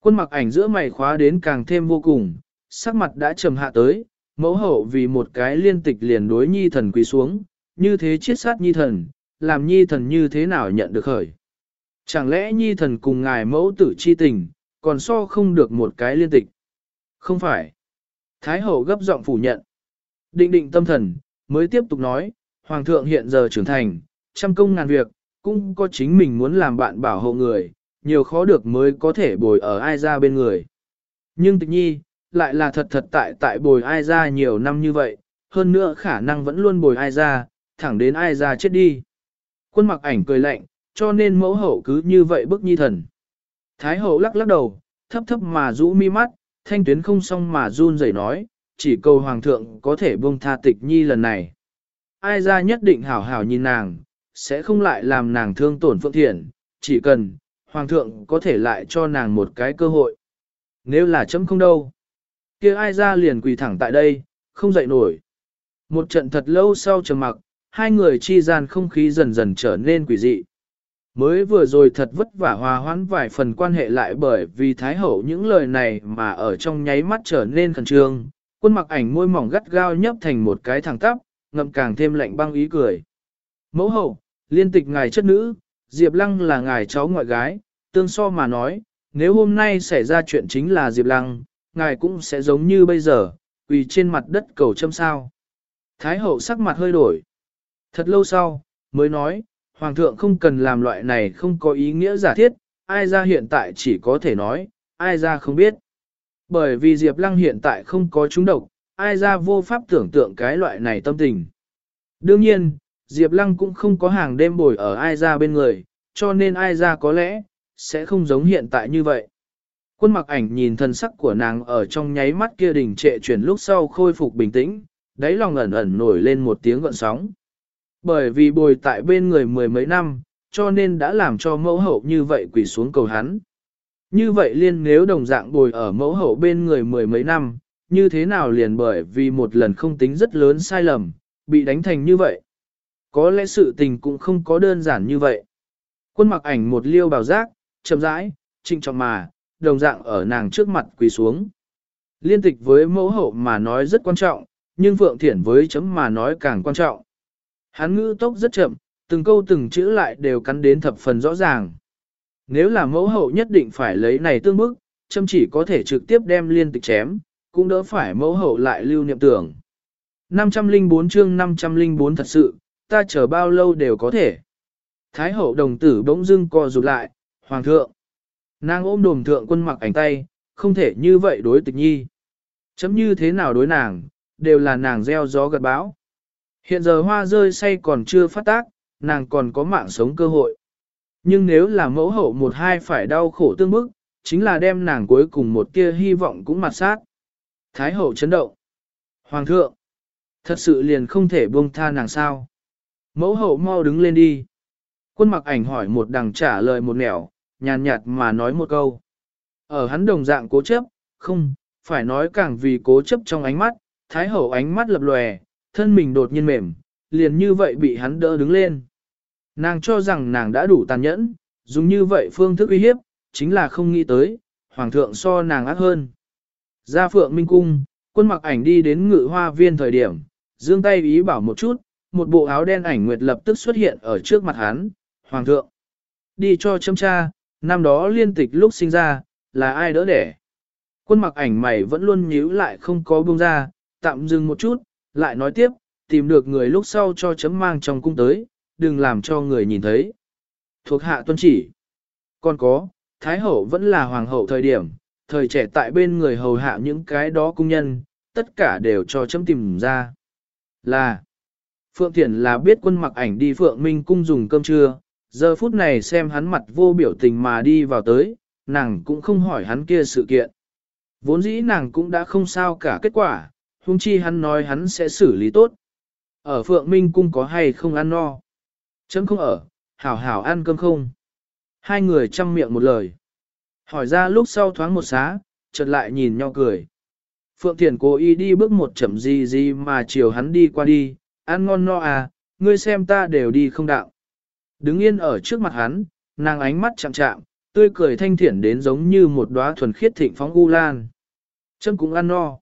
Quân mặc ảnh giữa mày khóa đến càng thêm vô cùng, sắc mặt đã trầm hạ tới, mẫu hậu vì một cái liên tịch liền đối nhi thần quỳ xuống, như thế chiết sát nhi thần, làm nhi thần như thế nào nhận được khởi. Chẳng lẽ nhi thần cùng ngài mẫu tử chi tình, còn so không được một cái liên tịch? Không phải. Thái hậu gấp giọng phủ nhận. Định định tâm thần, mới tiếp tục nói, Hoàng thượng hiện giờ trưởng thành, trăm công ngàn việc, cũng có chính mình muốn làm bạn bảo hộ người, nhiều khó được mới có thể bồi ở ai ra bên người. Nhưng tịch nhi, lại là thật thật tại tại bồi ai ra nhiều năm như vậy, hơn nữa khả năng vẫn luôn bồi ai ra, thẳng đến ai ra chết đi. Quân mặc ảnh cười lạnh, cho nên mẫu hậu cứ như vậy bức nhi thần. Thái hậu lắc lắc đầu, thấp thấp mà rũ mi mắt, thanh tuyến không xong mà run rẩy nói, chỉ cầu hoàng thượng có thể buông tha tịch nhi lần này. Ai ra nhất định hảo hảo nhìn nàng, sẽ không lại làm nàng thương tổn phượng thiện, chỉ cần, hoàng thượng có thể lại cho nàng một cái cơ hội. Nếu là chấm không đâu, kia ai ra liền quỳ thẳng tại đây, không dậy nổi. Một trận thật lâu sau trầm mặc, hai người chi gian không khí dần dần trở nên quỷ dị. Mới vừa rồi thật vất vả hòa hoãn vài phần quan hệ lại bởi vì Thái Hậu những lời này mà ở trong nháy mắt trở nên khẩn trương, quân mặc ảnh môi mỏng gắt gao nhấp thành một cái thẳng tắp, ngậm càng thêm lạnh băng ý cười. Mẫu hậu, liên tịch ngài chất nữ, Diệp Lăng là ngài cháu ngoại gái, tương so mà nói, nếu hôm nay xảy ra chuyện chính là Diệp Lăng, ngài cũng sẽ giống như bây giờ, quỳ trên mặt đất cầu châm sao. Thái hậu sắc mặt hơi đổi. Thật lâu sau, mới nói, Hoàng thượng không cần làm loại này không có ý nghĩa giả thiết, ai ra hiện tại chỉ có thể nói, ai ra không biết. Bởi vì Diệp Lăng hiện tại không có trúng độc, ai ra vô pháp tưởng tượng cái loại này tâm tình. Đương nhiên, Diệp Lăng cũng không có hàng đêm bồi ở ai ra bên người, cho nên ai ra có lẽ, sẽ không giống hiện tại như vậy. Quân mặc ảnh nhìn thân sắc của nàng ở trong nháy mắt kia đình trệ chuyển lúc sau khôi phục bình tĩnh, đáy lòng ẩn ẩn nổi lên một tiếng gọn sóng. Bởi vì bồi tại bên người mười mấy năm, cho nên đã làm cho mẫu hậu như vậy quỳ xuống cầu hắn. Như vậy liên nếu đồng dạng bồi ở mẫu hậu bên người mười mấy năm, như thế nào liền bởi vì một lần không tính rất lớn sai lầm, bị đánh thành như vậy. Có lẽ sự tình cũng không có đơn giản như vậy. Quân mặc ảnh một liêu bào giác, chậm rãi, trinh trọng mà, đồng dạng ở nàng trước mặt quỳ xuống. Liên tịch với mẫu hậu mà nói rất quan trọng, nhưng Phượng Thiển với chấm mà nói càng quan trọng. Hắn ngữ tốc rất chậm, từng câu từng chữ lại đều cắn đến thập phần rõ ràng. Nếu là mẫu hậu nhất định phải lấy này tương bức, châm chỉ có thể trực tiếp đem liên tịch chém, cũng đỡ phải mẫu hậu lại lưu niệm tưởng. 504 chương 504 thật sự, ta chờ bao lâu đều có thể. Thái hậu đồng tử bỗng dưng co rụt lại, hoàng thượng. Nàng ôm đồm thượng quân mặc ảnh tay, không thể như vậy đối tịch nhi. Chấm như thế nào đối nàng, đều là nàng gieo gió gật bão. Hiện giờ hoa rơi say còn chưa phát tác, nàng còn có mạng sống cơ hội. Nhưng nếu là mẫu hậu một hai phải đau khổ tương bức, chính là đem nàng cuối cùng một tia hy vọng cũng mặt sát. Thái hậu chấn động. Hoàng thượng, thật sự liền không thể buông tha nàng sao. Mẫu hậu mau đứng lên đi. Quân mặc ảnh hỏi một đằng trả lời một nẻo, nhàn nhạt mà nói một câu. Ở hắn đồng dạng cố chấp, không, phải nói càng vì cố chấp trong ánh mắt, thái hậu ánh mắt lập lòe, thân mình đột nhiên mềm, liền như vậy bị hắn đỡ đứng lên. Nàng cho rằng nàng đã đủ tàn nhẫn, dùng như vậy phương thức uy hiếp, chính là không nghĩ tới, hoàng thượng so nàng ác hơn. Ra phượng minh cung, quân mặc ảnh đi đến ngự hoa viên thời điểm, dương tay ý bảo một chút, một bộ áo đen ảnh nguyệt lập tức xuất hiện ở trước mặt hắn, hoàng thượng. Đi cho châm cha, năm đó liên tịch lúc sinh ra, là ai đỡ đẻ. Quân mặc ảnh mày vẫn luôn nhíu lại không có buông ra, tạm dừng một chút, lại nói tiếp, tìm được người lúc sau cho chấm mang trong cung tới, đừng làm cho người nhìn thấy. Thuộc hạ tuân chỉ. Còn có, Thái hậu vẫn là hoàng hậu thời điểm, thời trẻ tại bên người hầu hạ những cái đó cung nhân, tất cả đều cho chấm tìm ra. Là, Phượng Thiển là biết quân mặc ảnh đi Phượng Minh cung dùng cơm trưa, giờ phút này xem hắn mặt vô biểu tình mà đi vào tới, nàng cũng không hỏi hắn kia sự kiện. Vốn dĩ nàng cũng đã không sao cả kết quả, huống chi hắn nói hắn sẽ xử lý tốt. Ở Phượng Minh cung có hay không ăn no? Chấm không ở, hảo hảo ăn cơm không? Hai người chăm miệng một lời. Hỏi ra lúc sau thoáng một xá, chợt lại nhìn nhau cười. Phượng Thiền cố ý đi bước một chậm gì gì mà chiều hắn đi qua đi, ăn ngon no à, ngươi xem ta đều đi không đạo. Đứng yên ở trước mặt hắn, nàng ánh mắt chạm chạm, tươi cười thanh thiển đến giống như một đóa thuần khiết thịnh phóng u lan. Chân cũng ăn no.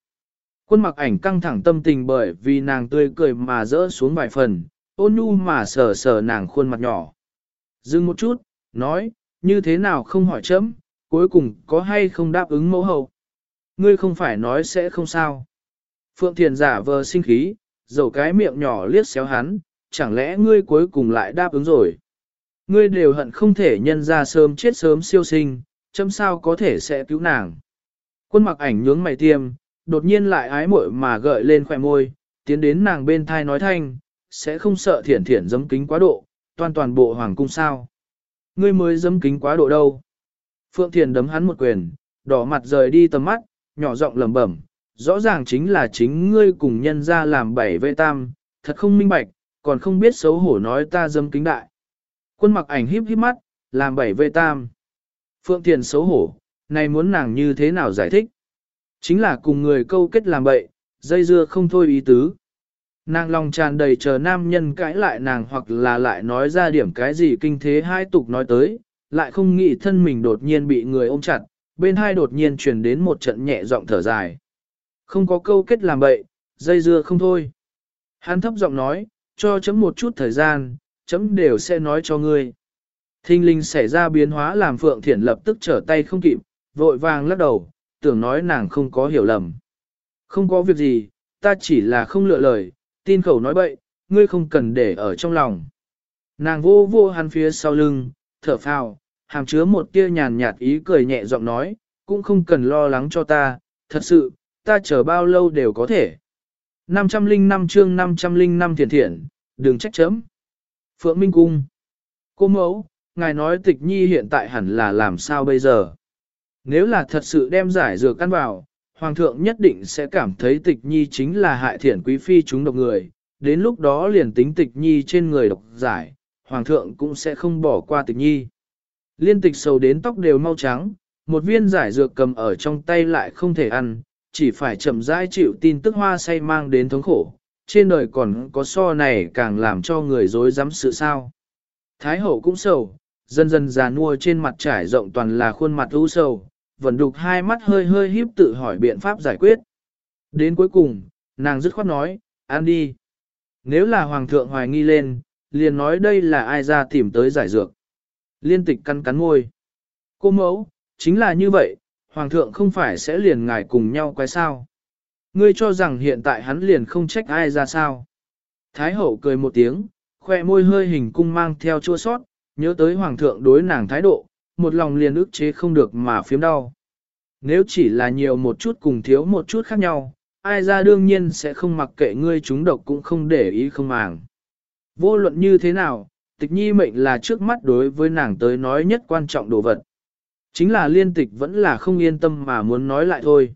Quân mặc ảnh căng thẳng tâm tình bởi vì nàng tươi cười mà rỡ xuống vài phần, ôn nhu mà sờ sờ nàng khuôn mặt nhỏ. Dừng một chút, nói, như thế nào không hỏi chấm, cuối cùng có hay không đáp ứng mẫu hậu. Ngươi không phải nói sẽ không sao. Phượng Thiền giả vờ sinh khí, dầu cái miệng nhỏ liếc xéo hắn, chẳng lẽ ngươi cuối cùng lại đáp ứng rồi. Ngươi đều hận không thể nhân ra sớm chết sớm siêu sinh, chấm sao có thể sẽ cứu nàng. Quân mặc ảnh nhướng mày tiêm, đột nhiên lại ái muội mà gợi lên khỏe môi, tiến đến nàng bên thai nói thanh, sẽ không sợ thiển thiển dấm kính quá độ, toàn toàn bộ hoàng cung sao. Ngươi mới dấm kính quá độ đâu. Phượng Thiền đấm hắn một quyền, đỏ mặt rời đi tầm mắt, nhỏ giọng lẩm bẩm, rõ ràng chính là chính ngươi cùng nhân ra làm bảy vệ tam, thật không minh bạch, còn không biết xấu hổ nói ta dâm kính đại. Quân mặc ảnh híp híp mắt, làm bảy vệ tam. Phượng Thiền xấu hổ, này muốn nàng như thế nào giải thích? Chính là cùng người câu kết làm bậy, dây dưa không thôi ý tứ. Nàng lòng tràn đầy chờ nam nhân cãi lại nàng hoặc là lại nói ra điểm cái gì kinh thế hai tục nói tới, lại không nghĩ thân mình đột nhiên bị người ôm chặt, bên hai đột nhiên truyền đến một trận nhẹ giọng thở dài. Không có câu kết làm bậy, dây dưa không thôi. Hắn thấp giọng nói, cho chấm một chút thời gian, chấm đều sẽ nói cho ngươi. Thinh linh xảy ra biến hóa làm Phượng Thiển lập tức trở tay không kịp, vội vàng lắc đầu, tưởng nói nàng không có hiểu lầm. Không có việc gì, ta chỉ là không lựa lời, tin khẩu nói bậy, ngươi không cần để ở trong lòng. Nàng vô vô hắn phía sau lưng, thở phào, hàm chứa một tia nhàn nhạt ý cười nhẹ giọng nói, cũng không cần lo lắng cho ta, thật sự, ta chờ bao lâu đều có thể. 505 chương 505 thiền thiện, đừng trách chấm. Phượng Minh Cung Cô mẫu, ngài nói tịch nhi hiện tại hẳn là làm sao bây giờ? Nếu là thật sự đem giải dược căn vào, Hoàng thượng nhất định sẽ cảm thấy tịch nhi chính là hại thiện quý phi chúng độc người, đến lúc đó liền tính tịch nhi trên người độc giải, Hoàng thượng cũng sẽ không bỏ qua tịch nhi. Liên tịch sầu đến tóc đều mau trắng, một viên giải dược cầm ở trong tay lại không thể ăn, chỉ phải chậm rãi chịu tin tức hoa say mang đến thống khổ, trên đời còn có so này càng làm cho người dối dám sự sao. Thái hậu cũng sầu, dần dần già nua trên mặt trải rộng toàn là khuôn mặt u sầu, vẫn đục hai mắt hơi hơi híp tự hỏi biện pháp giải quyết. Đến cuối cùng, nàng dứt khoát nói, ăn đi. Nếu là hoàng thượng hoài nghi lên, liền nói đây là ai ra tìm tới giải dược. Liên tịch cắn cắn môi. Cô mẫu, chính là như vậy, hoàng thượng không phải sẽ liền ngài cùng nhau quay sao. Ngươi cho rằng hiện tại hắn liền không trách ai ra sao. Thái hậu cười một tiếng, khoe môi hơi hình cung mang theo chua sót, nhớ tới hoàng thượng đối nàng thái độ, một lòng liền ức chế không được mà phiếm đau. Nếu chỉ là nhiều một chút cùng thiếu một chút khác nhau, ai ra đương nhiên sẽ không mặc kệ ngươi chúng độc cũng không để ý không màng. Vô luận như thế nào, tịch nhi mệnh là trước mắt đối với nàng tới nói nhất quan trọng đồ vật. Chính là liên tịch vẫn là không yên tâm mà muốn nói lại thôi.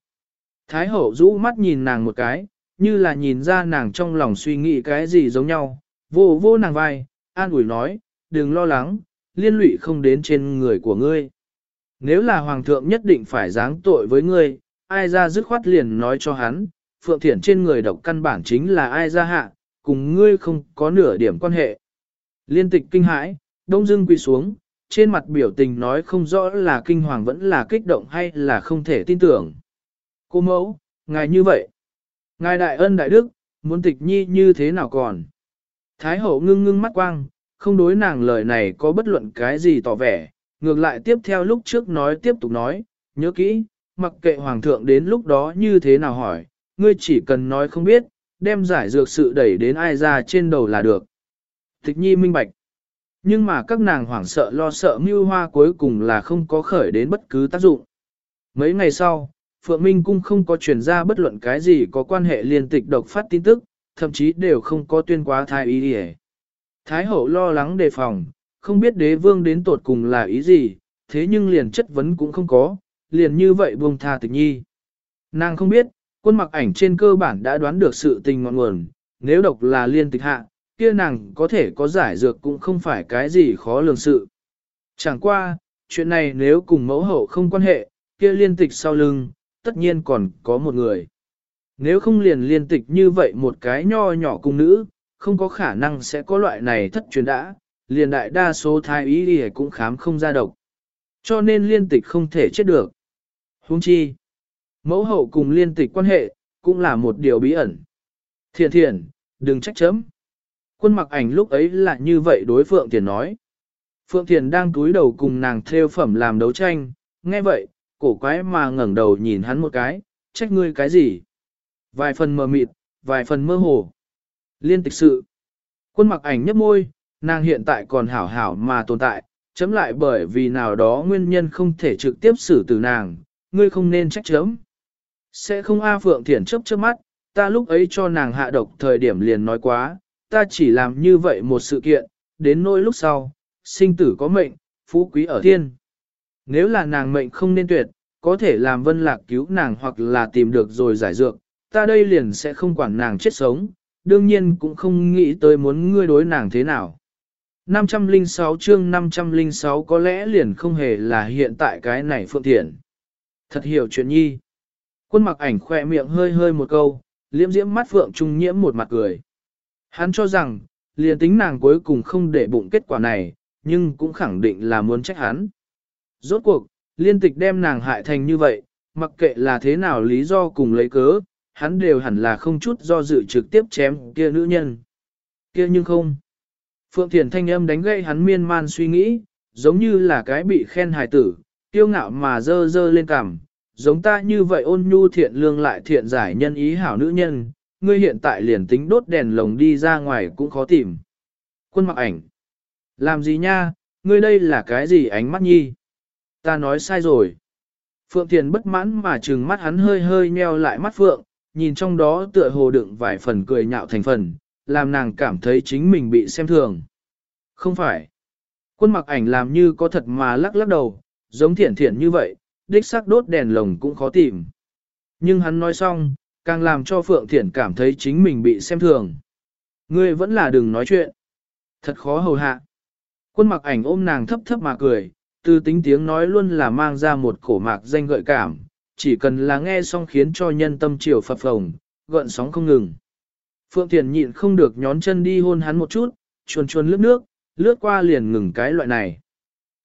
Thái hậu rũ mắt nhìn nàng một cái, như là nhìn ra nàng trong lòng suy nghĩ cái gì giống nhau, vô vô nàng vai, an ủi nói, đừng lo lắng, liên lụy không đến trên người của ngươi. Nếu là hoàng thượng nhất định phải giáng tội với ngươi, ai ra dứt khoát liền nói cho hắn, phượng thiển trên người độc căn bản chính là ai ra hạ, cùng ngươi không có nửa điểm quan hệ. Liên tịch kinh hãi, đông dưng quỳ xuống, trên mặt biểu tình nói không rõ là kinh hoàng vẫn là kích động hay là không thể tin tưởng. Cô mẫu, ngài như vậy. Ngài đại ân đại đức, muốn tịch nhi như thế nào còn? Thái hậu ngưng ngưng mắt quang, không đối nàng lời này có bất luận cái gì tỏ vẻ, ngược lại tiếp theo lúc trước nói tiếp tục nói, nhớ kỹ, mặc kệ hoàng thượng đến lúc đó như thế nào hỏi, ngươi chỉ cần nói không biết, đem giải dược sự đẩy đến ai ra trên đầu là được. Tịch nhi minh bạch. Nhưng mà các nàng hoảng sợ lo sợ mưu hoa cuối cùng là không có khởi đến bất cứ tác dụng. Mấy ngày sau, Phượng Minh Cung không có truyền ra bất luận cái gì có quan hệ liên tịch độc phát tin tức, thậm chí đều không có tuyên quá thái ý đi Thái hậu lo lắng đề phòng, không biết đế vương đến tột cùng là ý gì, thế nhưng liền chất vấn cũng không có, liền như vậy buông tha tịch nhi. Nàng không biết, quân mặc ảnh trên cơ bản đã đoán được sự tình ngọn nguồn, nếu độc là liên tịch hạ, kia nàng có thể có giải dược cũng không phải cái gì khó lường sự. Chẳng qua, chuyện này nếu cùng mẫu hậu không quan hệ, kia liên tịch sau lưng, tất nhiên còn có một người. Nếu không liền liên tịch như vậy một cái nho nhỏ cung nữ, không có khả năng sẽ có loại này thất truyền đã, liền đại đa số thái ý đi cũng khám không ra độc. Cho nên liên tịch không thể chết được. Huống chi, mẫu hậu cùng liên tịch quan hệ, cũng là một điều bí ẩn. Thiện thiện, đừng trách chấm. Quân mặc ảnh lúc ấy là như vậy đối Phượng Thiền nói. Phượng Thiền đang túi đầu cùng nàng theo phẩm làm đấu tranh, nghe vậy, cổ quái mà ngẩng đầu nhìn hắn một cái, trách ngươi cái gì? Vài phần mờ mịt, vài phần mơ hồ. Liên tịch sự. Quân mặc ảnh nhấp môi, nàng hiện tại còn hảo hảo mà tồn tại, chấm lại bởi vì nào đó nguyên nhân không thể trực tiếp xử tử nàng, ngươi không nên trách chấm. Sẽ không A Phượng Thiển chấp trước mắt, ta lúc ấy cho nàng hạ độc thời điểm liền nói quá, ta chỉ làm như vậy một sự kiện, đến nỗi lúc sau, sinh tử có mệnh, phú quý ở thiên. Nếu là nàng mệnh không nên tuyệt, có thể làm vân lạc cứu nàng hoặc là tìm được rồi giải dược, ta đây liền sẽ không quản nàng chết sống, đương nhiên cũng không nghĩ tới muốn ngươi đối nàng thế nào. 506 chương 506 có lẽ liền không hề là hiện tại cái này phượng thiện. Thật hiểu chuyện nhi. Quân mặc ảnh khoe miệng hơi hơi một câu, liễm diễm mắt phượng trung nhiễm một mặt cười. Hắn cho rằng, liền tính nàng cuối cùng không để bụng kết quả này, nhưng cũng khẳng định là muốn trách hắn. Rốt cuộc, liên tịch đem nàng hại thành như vậy, mặc kệ là thế nào lý do cùng lấy cớ, hắn đều hẳn là không chút do dự trực tiếp chém kia nữ nhân. Kia nhưng không. Phượng Thiền thanh âm đánh gậy hắn miên man suy nghĩ, giống như là cái bị khen hài tử, tiêu ngạo mà dơ dơ lên cằm, giống ta như vậy ôn nhu thiện lương lại thiện giải nhân ý hảo nữ nhân, ngươi hiện tại liền tính đốt đèn lồng đi ra ngoài cũng khó tìm. Quân mặc ảnh. Làm gì nha, ngươi đây là cái gì ánh mắt nhi? Ta nói sai rồi. Phượng Thiền bất mãn mà trừng mắt hắn hơi hơi nheo lại mắt Phượng, nhìn trong đó tựa hồ đựng vài phần cười nhạo thành phần, làm nàng cảm thấy chính mình bị xem thường. Không phải. Quân mặc ảnh làm như có thật mà lắc lắc đầu, giống thiện thiện như vậy, đích xác đốt đèn lồng cũng khó tìm. Nhưng hắn nói xong, càng làm cho Phượng Thiển cảm thấy chính mình bị xem thường. Ngươi vẫn là đừng nói chuyện. Thật khó hầu hạ. Quân mặc ảnh ôm nàng thấp thấp mà cười, từ tính tiếng nói luôn là mang ra một cổ mạc danh gợi cảm, chỉ cần là nghe xong khiến cho nhân tâm chiều phập phồng, gợn sóng không ngừng. Phượng Thiền nhịn không được nhón chân đi hôn hắn một chút, chuồn chuồn lướt nước, lướt qua liền ngừng cái loại này.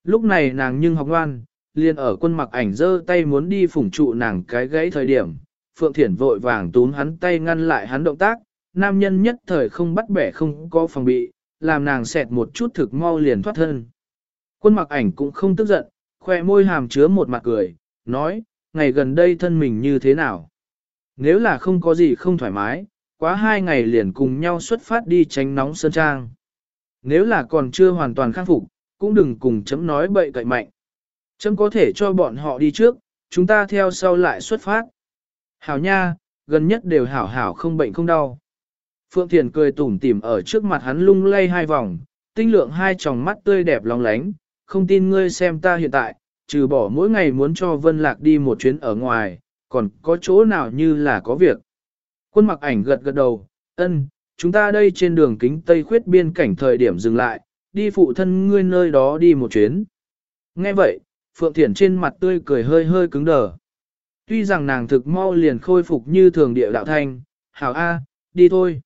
Lúc này nàng nhưng học ngoan, liền ở quân mặc ảnh dơ tay muốn đi phủng trụ nàng cái gãy thời điểm. Phượng Thiển vội vàng túm hắn tay ngăn lại hắn động tác, nam nhân nhất thời không bắt bẻ không có phòng bị, làm nàng xẹt một chút thực mau liền thoát thân. Quân mặc ảnh cũng không tức giận, khoe môi hàm chứa một mặt cười, nói, ngày gần đây thân mình như thế nào? Nếu là không có gì không thoải mái, quá hai ngày liền cùng nhau xuất phát đi tránh nóng sơn trang. Nếu là còn chưa hoàn toàn khắc phục, cũng đừng cùng chấm nói bậy cậy mạnh. Chấm có thể cho bọn họ đi trước, chúng ta theo sau lại xuất phát. Hảo nha, gần nhất đều hảo hảo không bệnh không đau. Phượng Thiền cười tủm tỉm ở trước mặt hắn lung lay hai vòng, tinh lượng hai tròng mắt tươi đẹp long lánh, không tin ngươi xem ta hiện tại, trừ bỏ mỗi ngày muốn cho Vân Lạc đi một chuyến ở ngoài, còn có chỗ nào như là có việc. Quân mặc ảnh gật gật đầu, ân, chúng ta đây trên đường kính Tây khuyết biên cảnh thời điểm dừng lại, đi phụ thân ngươi nơi đó đi một chuyến. Nghe vậy, Phượng Thiển trên mặt tươi cười hơi hơi cứng đờ. Tuy rằng nàng thực mau liền khôi phục như thường địa đạo thanh, hảo A, đi thôi.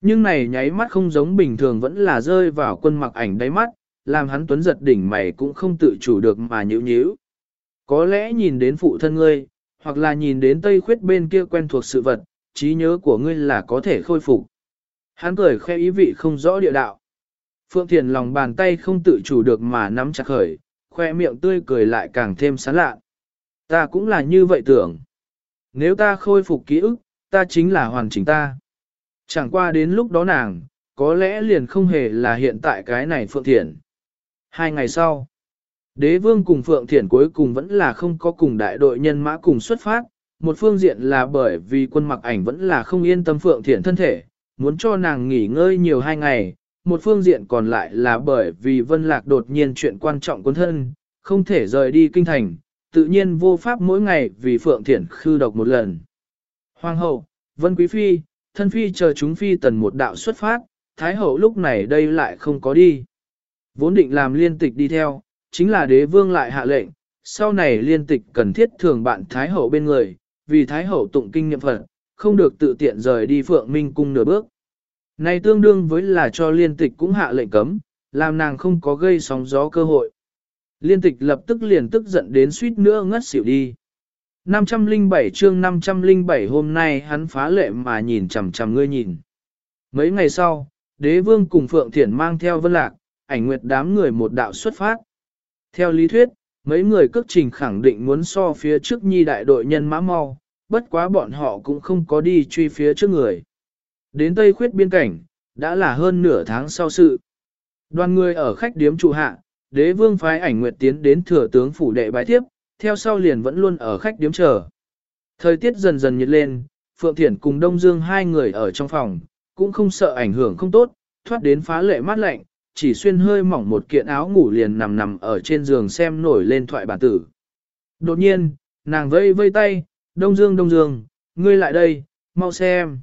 Nhưng này nháy mắt không giống bình thường vẫn là rơi vào quân mặc ảnh đáy mắt, làm hắn tuấn giật đỉnh mày cũng không tự chủ được mà nhữ nhữ. Có lẽ nhìn đến phụ thân ngươi, hoặc là nhìn đến tây khuyết bên kia quen thuộc sự vật, trí nhớ của ngươi là có thể khôi phục. Hắn cười khoe ý vị không rõ địa đạo. Phượng Thiền lòng bàn tay không tự chủ được mà nắm chặt khởi, khoe miệng tươi cười lại càng thêm sán lạ. Ta cũng là như vậy tưởng. Nếu ta khôi phục ký ức, ta chính là hoàn chỉnh ta. Chẳng qua đến lúc đó nàng, có lẽ liền không hề là hiện tại cái này Phượng Thiền. Hai ngày sau, Đế vương cùng Phượng Thiển cuối cùng vẫn là không có cùng đại đội nhân mã cùng xuất phát, một phương diện là bởi vì quân mặc ảnh vẫn là không yên tâm Phượng Thiển thân thể, muốn cho nàng nghỉ ngơi nhiều hai ngày, một phương diện còn lại là bởi vì Vân Lạc đột nhiên chuyện quan trọng quân thân, không thể rời đi kinh thành, tự nhiên vô pháp mỗi ngày vì Phượng Thiển khư độc một lần. Hoàng hậu, Vân Quý Phi, thân Phi chờ chúng Phi tần một đạo xuất phát, Thái hậu lúc này đây lại không có đi. Vốn định làm liên tịch đi theo, chính là đế vương lại hạ lệnh, sau này liên tịch cần thiết thường bạn Thái hậu bên người, vì Thái hậu tụng kinh nghiệm phật, không được tự tiện rời đi Phượng Minh cung nửa bước. Này tương đương với là cho liên tịch cũng hạ lệnh cấm, làm nàng không có gây sóng gió cơ hội. Liên tịch lập tức liền tức giận đến suýt nữa ngất xỉu đi. 507 chương 507 hôm nay hắn phá lệ mà nhìn chằm chằm ngươi nhìn. Mấy ngày sau, đế vương cùng Phượng Thiển mang theo vân lạc, ảnh nguyệt đám người một đạo xuất phát. Theo lý thuyết, mấy người cước trình khẳng định muốn so phía trước nhi đại đội nhân mã mau, bất quá bọn họ cũng không có đi truy phía trước người. Đến Tây Khuyết biên cảnh, đã là hơn nửa tháng sau sự. Đoàn người ở khách điếm trụ hạ, đế vương phái ảnh nguyệt tiến đến thừa tướng phủ đệ bái tiếp, theo sau liền vẫn luôn ở khách điếm chờ. Thời tiết dần dần nhiệt lên, Phượng Thiển cùng Đông Dương hai người ở trong phòng, cũng không sợ ảnh hưởng không tốt, thoát đến phá lệ mát lạnh, chỉ xuyên hơi mỏng một kiện áo ngủ liền nằm nằm ở trên giường xem nổi lên thoại bản tử. Đột nhiên, nàng vây vây tay, Đông Dương Đông Dương, ngươi lại đây, mau xem.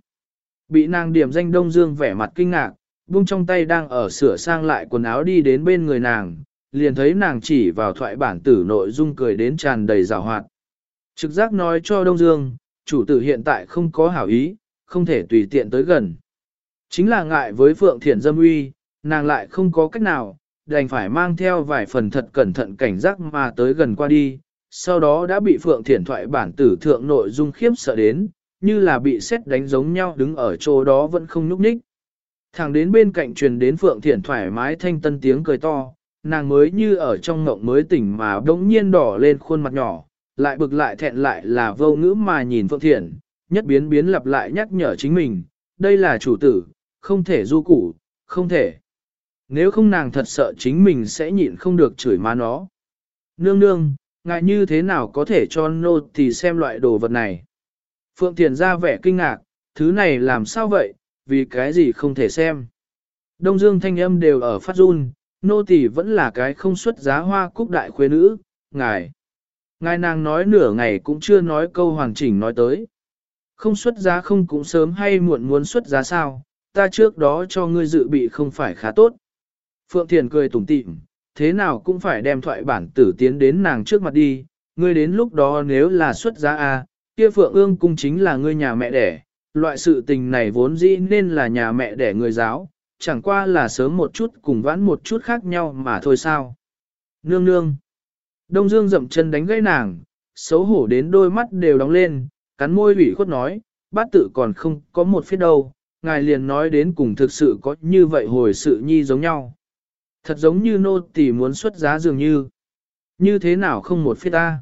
Bị nàng điểm danh Đông Dương vẻ mặt kinh ngạc, buông trong tay đang ở sửa sang lại quần áo đi đến bên người nàng, liền thấy nàng chỉ vào thoại bản tử nội dung cười đến tràn đầy rào hoạt. Trực giác nói cho Đông Dương, chủ tử hiện tại không có hảo ý, không thể tùy tiện tới gần. Chính là ngại với Phượng Thiển Dâm Uy, nàng lại không có cách nào, đành phải mang theo vài phần thật cẩn thận cảnh giác mà tới gần qua đi, sau đó đã bị Phượng Thiển thoại bản tử thượng nội dung khiếp sợ đến, như là bị xét đánh giống nhau đứng ở chỗ đó vẫn không nhúc nhích. Thẳng đến bên cạnh truyền đến Phượng Thiển thoải mái thanh tân tiếng cười to, nàng mới như ở trong ngộng mới tỉnh mà đống nhiên đỏ lên khuôn mặt nhỏ, lại bực lại thẹn lại là vô ngữ mà nhìn Phượng Thiển, nhất biến biến lặp lại nhắc nhở chính mình, đây là chủ tử, không thể du củ, không thể. Nếu không nàng thật sợ chính mình sẽ nhịn không được chửi má nó. Nương nương, ngại như thế nào có thể cho nô thì xem loại đồ vật này. Phượng Thiền ra vẻ kinh ngạc, thứ này làm sao vậy, vì cái gì không thể xem. Đông Dương thanh âm đều ở phát run, nô tỳ vẫn là cái không xuất giá hoa cúc đại khuê nữ, ngài. Ngài nàng nói nửa ngày cũng chưa nói câu hoàn chỉnh nói tới. Không xuất giá không cũng sớm hay muộn muốn xuất giá sao, ta trước đó cho ngươi dự bị không phải khá tốt. Phượng Thiền cười tủm tỉm, thế nào cũng phải đem thoại bản tử tiến đến nàng trước mặt đi, ngươi đến lúc đó nếu là xuất giá A, kia Phượng ương cung chính là ngươi nhà mẹ đẻ, loại sự tình này vốn dĩ nên là nhà mẹ đẻ người giáo, chẳng qua là sớm một chút cùng vãn một chút khác nhau mà thôi sao. Nương nương. Đông Dương dậm chân đánh gãy nàng, xấu hổ đến đôi mắt đều đóng lên, cắn môi ủy khuất nói, bát tự còn không có một phía đâu, ngài liền nói đến cùng thực sự có như vậy hồi sự nhi giống nhau. Thật giống như nô tỳ muốn xuất giá dường như. Như thế nào không một phía ta.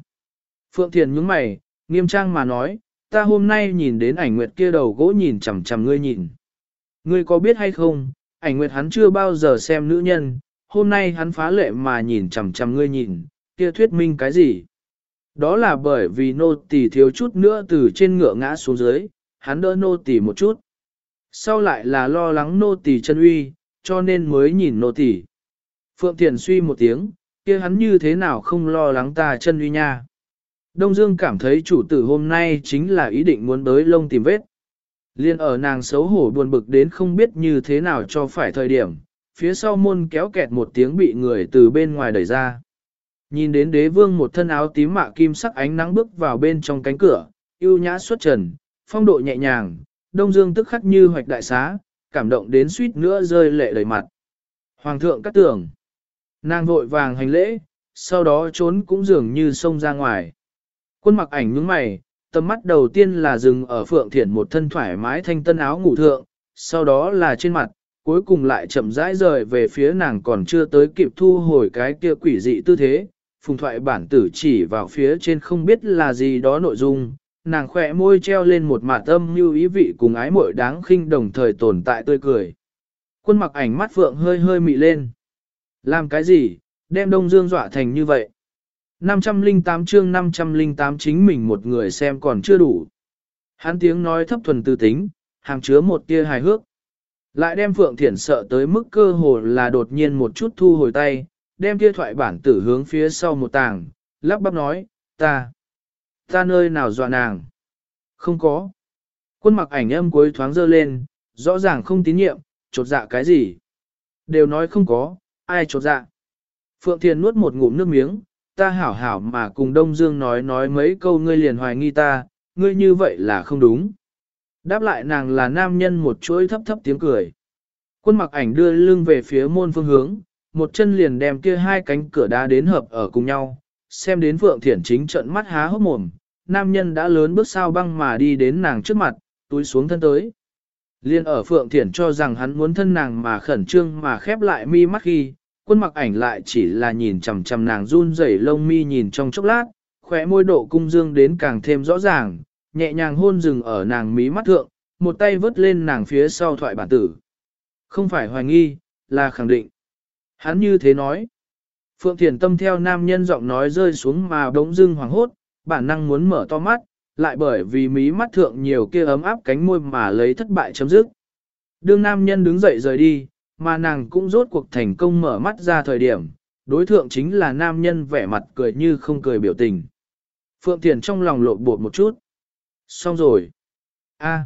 Phượng Thiền nhướng mày, nghiêm trang mà nói, ta hôm nay nhìn đến ảnh nguyệt kia đầu gỗ nhìn chằm chằm ngươi nhìn. Ngươi có biết hay không, ảnh nguyệt hắn chưa bao giờ xem nữ nhân, hôm nay hắn phá lệ mà nhìn chằm chằm ngươi nhìn, kia thuyết minh cái gì? Đó là bởi vì nô tỳ thiếu chút nữa từ trên ngựa ngã xuống dưới, hắn đỡ nô tỳ một chút. Sau lại là lo lắng nô tỳ chân uy, cho nên mới nhìn nô tỳ. Phượng Thiền suy một tiếng, kia hắn như thế nào không lo lắng ta chân uy nha. Đông Dương cảm thấy chủ tử hôm nay chính là ý định muốn đới lông tìm vết. Liên ở nàng xấu hổ buồn bực đến không biết như thế nào cho phải thời điểm, phía sau môn kéo kẹt một tiếng bị người từ bên ngoài đẩy ra. Nhìn đến đế vương một thân áo tím mạ kim sắc ánh nắng bước vào bên trong cánh cửa, yêu nhã xuất trần, phong độ nhẹ nhàng, đông dương tức khắc như hoạch đại xá, cảm động đến suýt nữa rơi lệ đầy mặt. Hoàng thượng cắt tưởng, nàng vội vàng hành lễ, sau đó trốn cũng dường như xông ra ngoài. Quân mặc ảnh nhướng mày, tầm mắt đầu tiên là dừng ở Phượng Thiển một thân thoải mái thanh tân áo ngủ thượng, sau đó là trên mặt, cuối cùng lại chậm rãi rời về phía nàng còn chưa tới kịp thu hồi cái kia quỷ dị tư thế. Phùng thoại bản tử chỉ vào phía trên không biết là gì đó nội dung, nàng khỏe môi treo lên một mạ tâm như ý vị cùng ái muội đáng khinh đồng thời tồn tại tươi cười. Quân mặc ảnh mắt Phượng hơi hơi mị lên. Làm cái gì, đem Đông Dương dọa thành như vậy. 508 chương 508 chính mình một người xem còn chưa đủ. Hắn tiếng nói thấp thuần tư tính, hàng chứa một tia hài hước. Lại đem Phượng Thiển sợ tới mức cơ hồ là đột nhiên một chút thu hồi tay, đem kia thoại bản tử hướng phía sau một tàng, lắp bắp nói, ta, ta nơi nào dọa nàng. Không có. Quân mặc ảnh âm cuối thoáng dơ lên, rõ ràng không tín nhiệm, trột dạ cái gì. Đều nói không có, ai chột dạ. Phượng Thiền nuốt một ngụm nước miếng, ta hảo hảo mà cùng Đông Dương nói nói mấy câu ngươi liền hoài nghi ta, ngươi như vậy là không đúng. Đáp lại nàng là nam nhân một chuỗi thấp thấp tiếng cười. Quân mặc ảnh đưa lưng về phía môn phương hướng, một chân liền đem kia hai cánh cửa đá đến hợp ở cùng nhau, xem đến Phượng Thiển chính trận mắt há hốc mồm, nam nhân đã lớn bước sao băng mà đi đến nàng trước mặt, túi xuống thân tới. Liên ở Phượng Thiển cho rằng hắn muốn thân nàng mà khẩn trương mà khép lại mi mắt khi, quân mặc ảnh lại chỉ là nhìn chằm chằm nàng run rẩy lông mi nhìn trong chốc lát, khỏe môi độ cung dương đến càng thêm rõ ràng, nhẹ nhàng hôn rừng ở nàng mí mắt thượng, một tay vớt lên nàng phía sau thoại bản tử. Không phải hoài nghi, là khẳng định. Hắn như thế nói. Phượng Thiền Tâm theo nam nhân giọng nói rơi xuống mà đống dưng hoàng hốt, bản năng muốn mở to mắt, lại bởi vì mí mắt thượng nhiều kia ấm áp cánh môi mà lấy thất bại chấm dứt. Đương nam nhân đứng dậy rời đi, mà nàng cũng rốt cuộc thành công mở mắt ra thời điểm, đối thượng chính là nam nhân vẻ mặt cười như không cười biểu tình. Phượng Thiền trong lòng lộ bột một chút. Xong rồi. a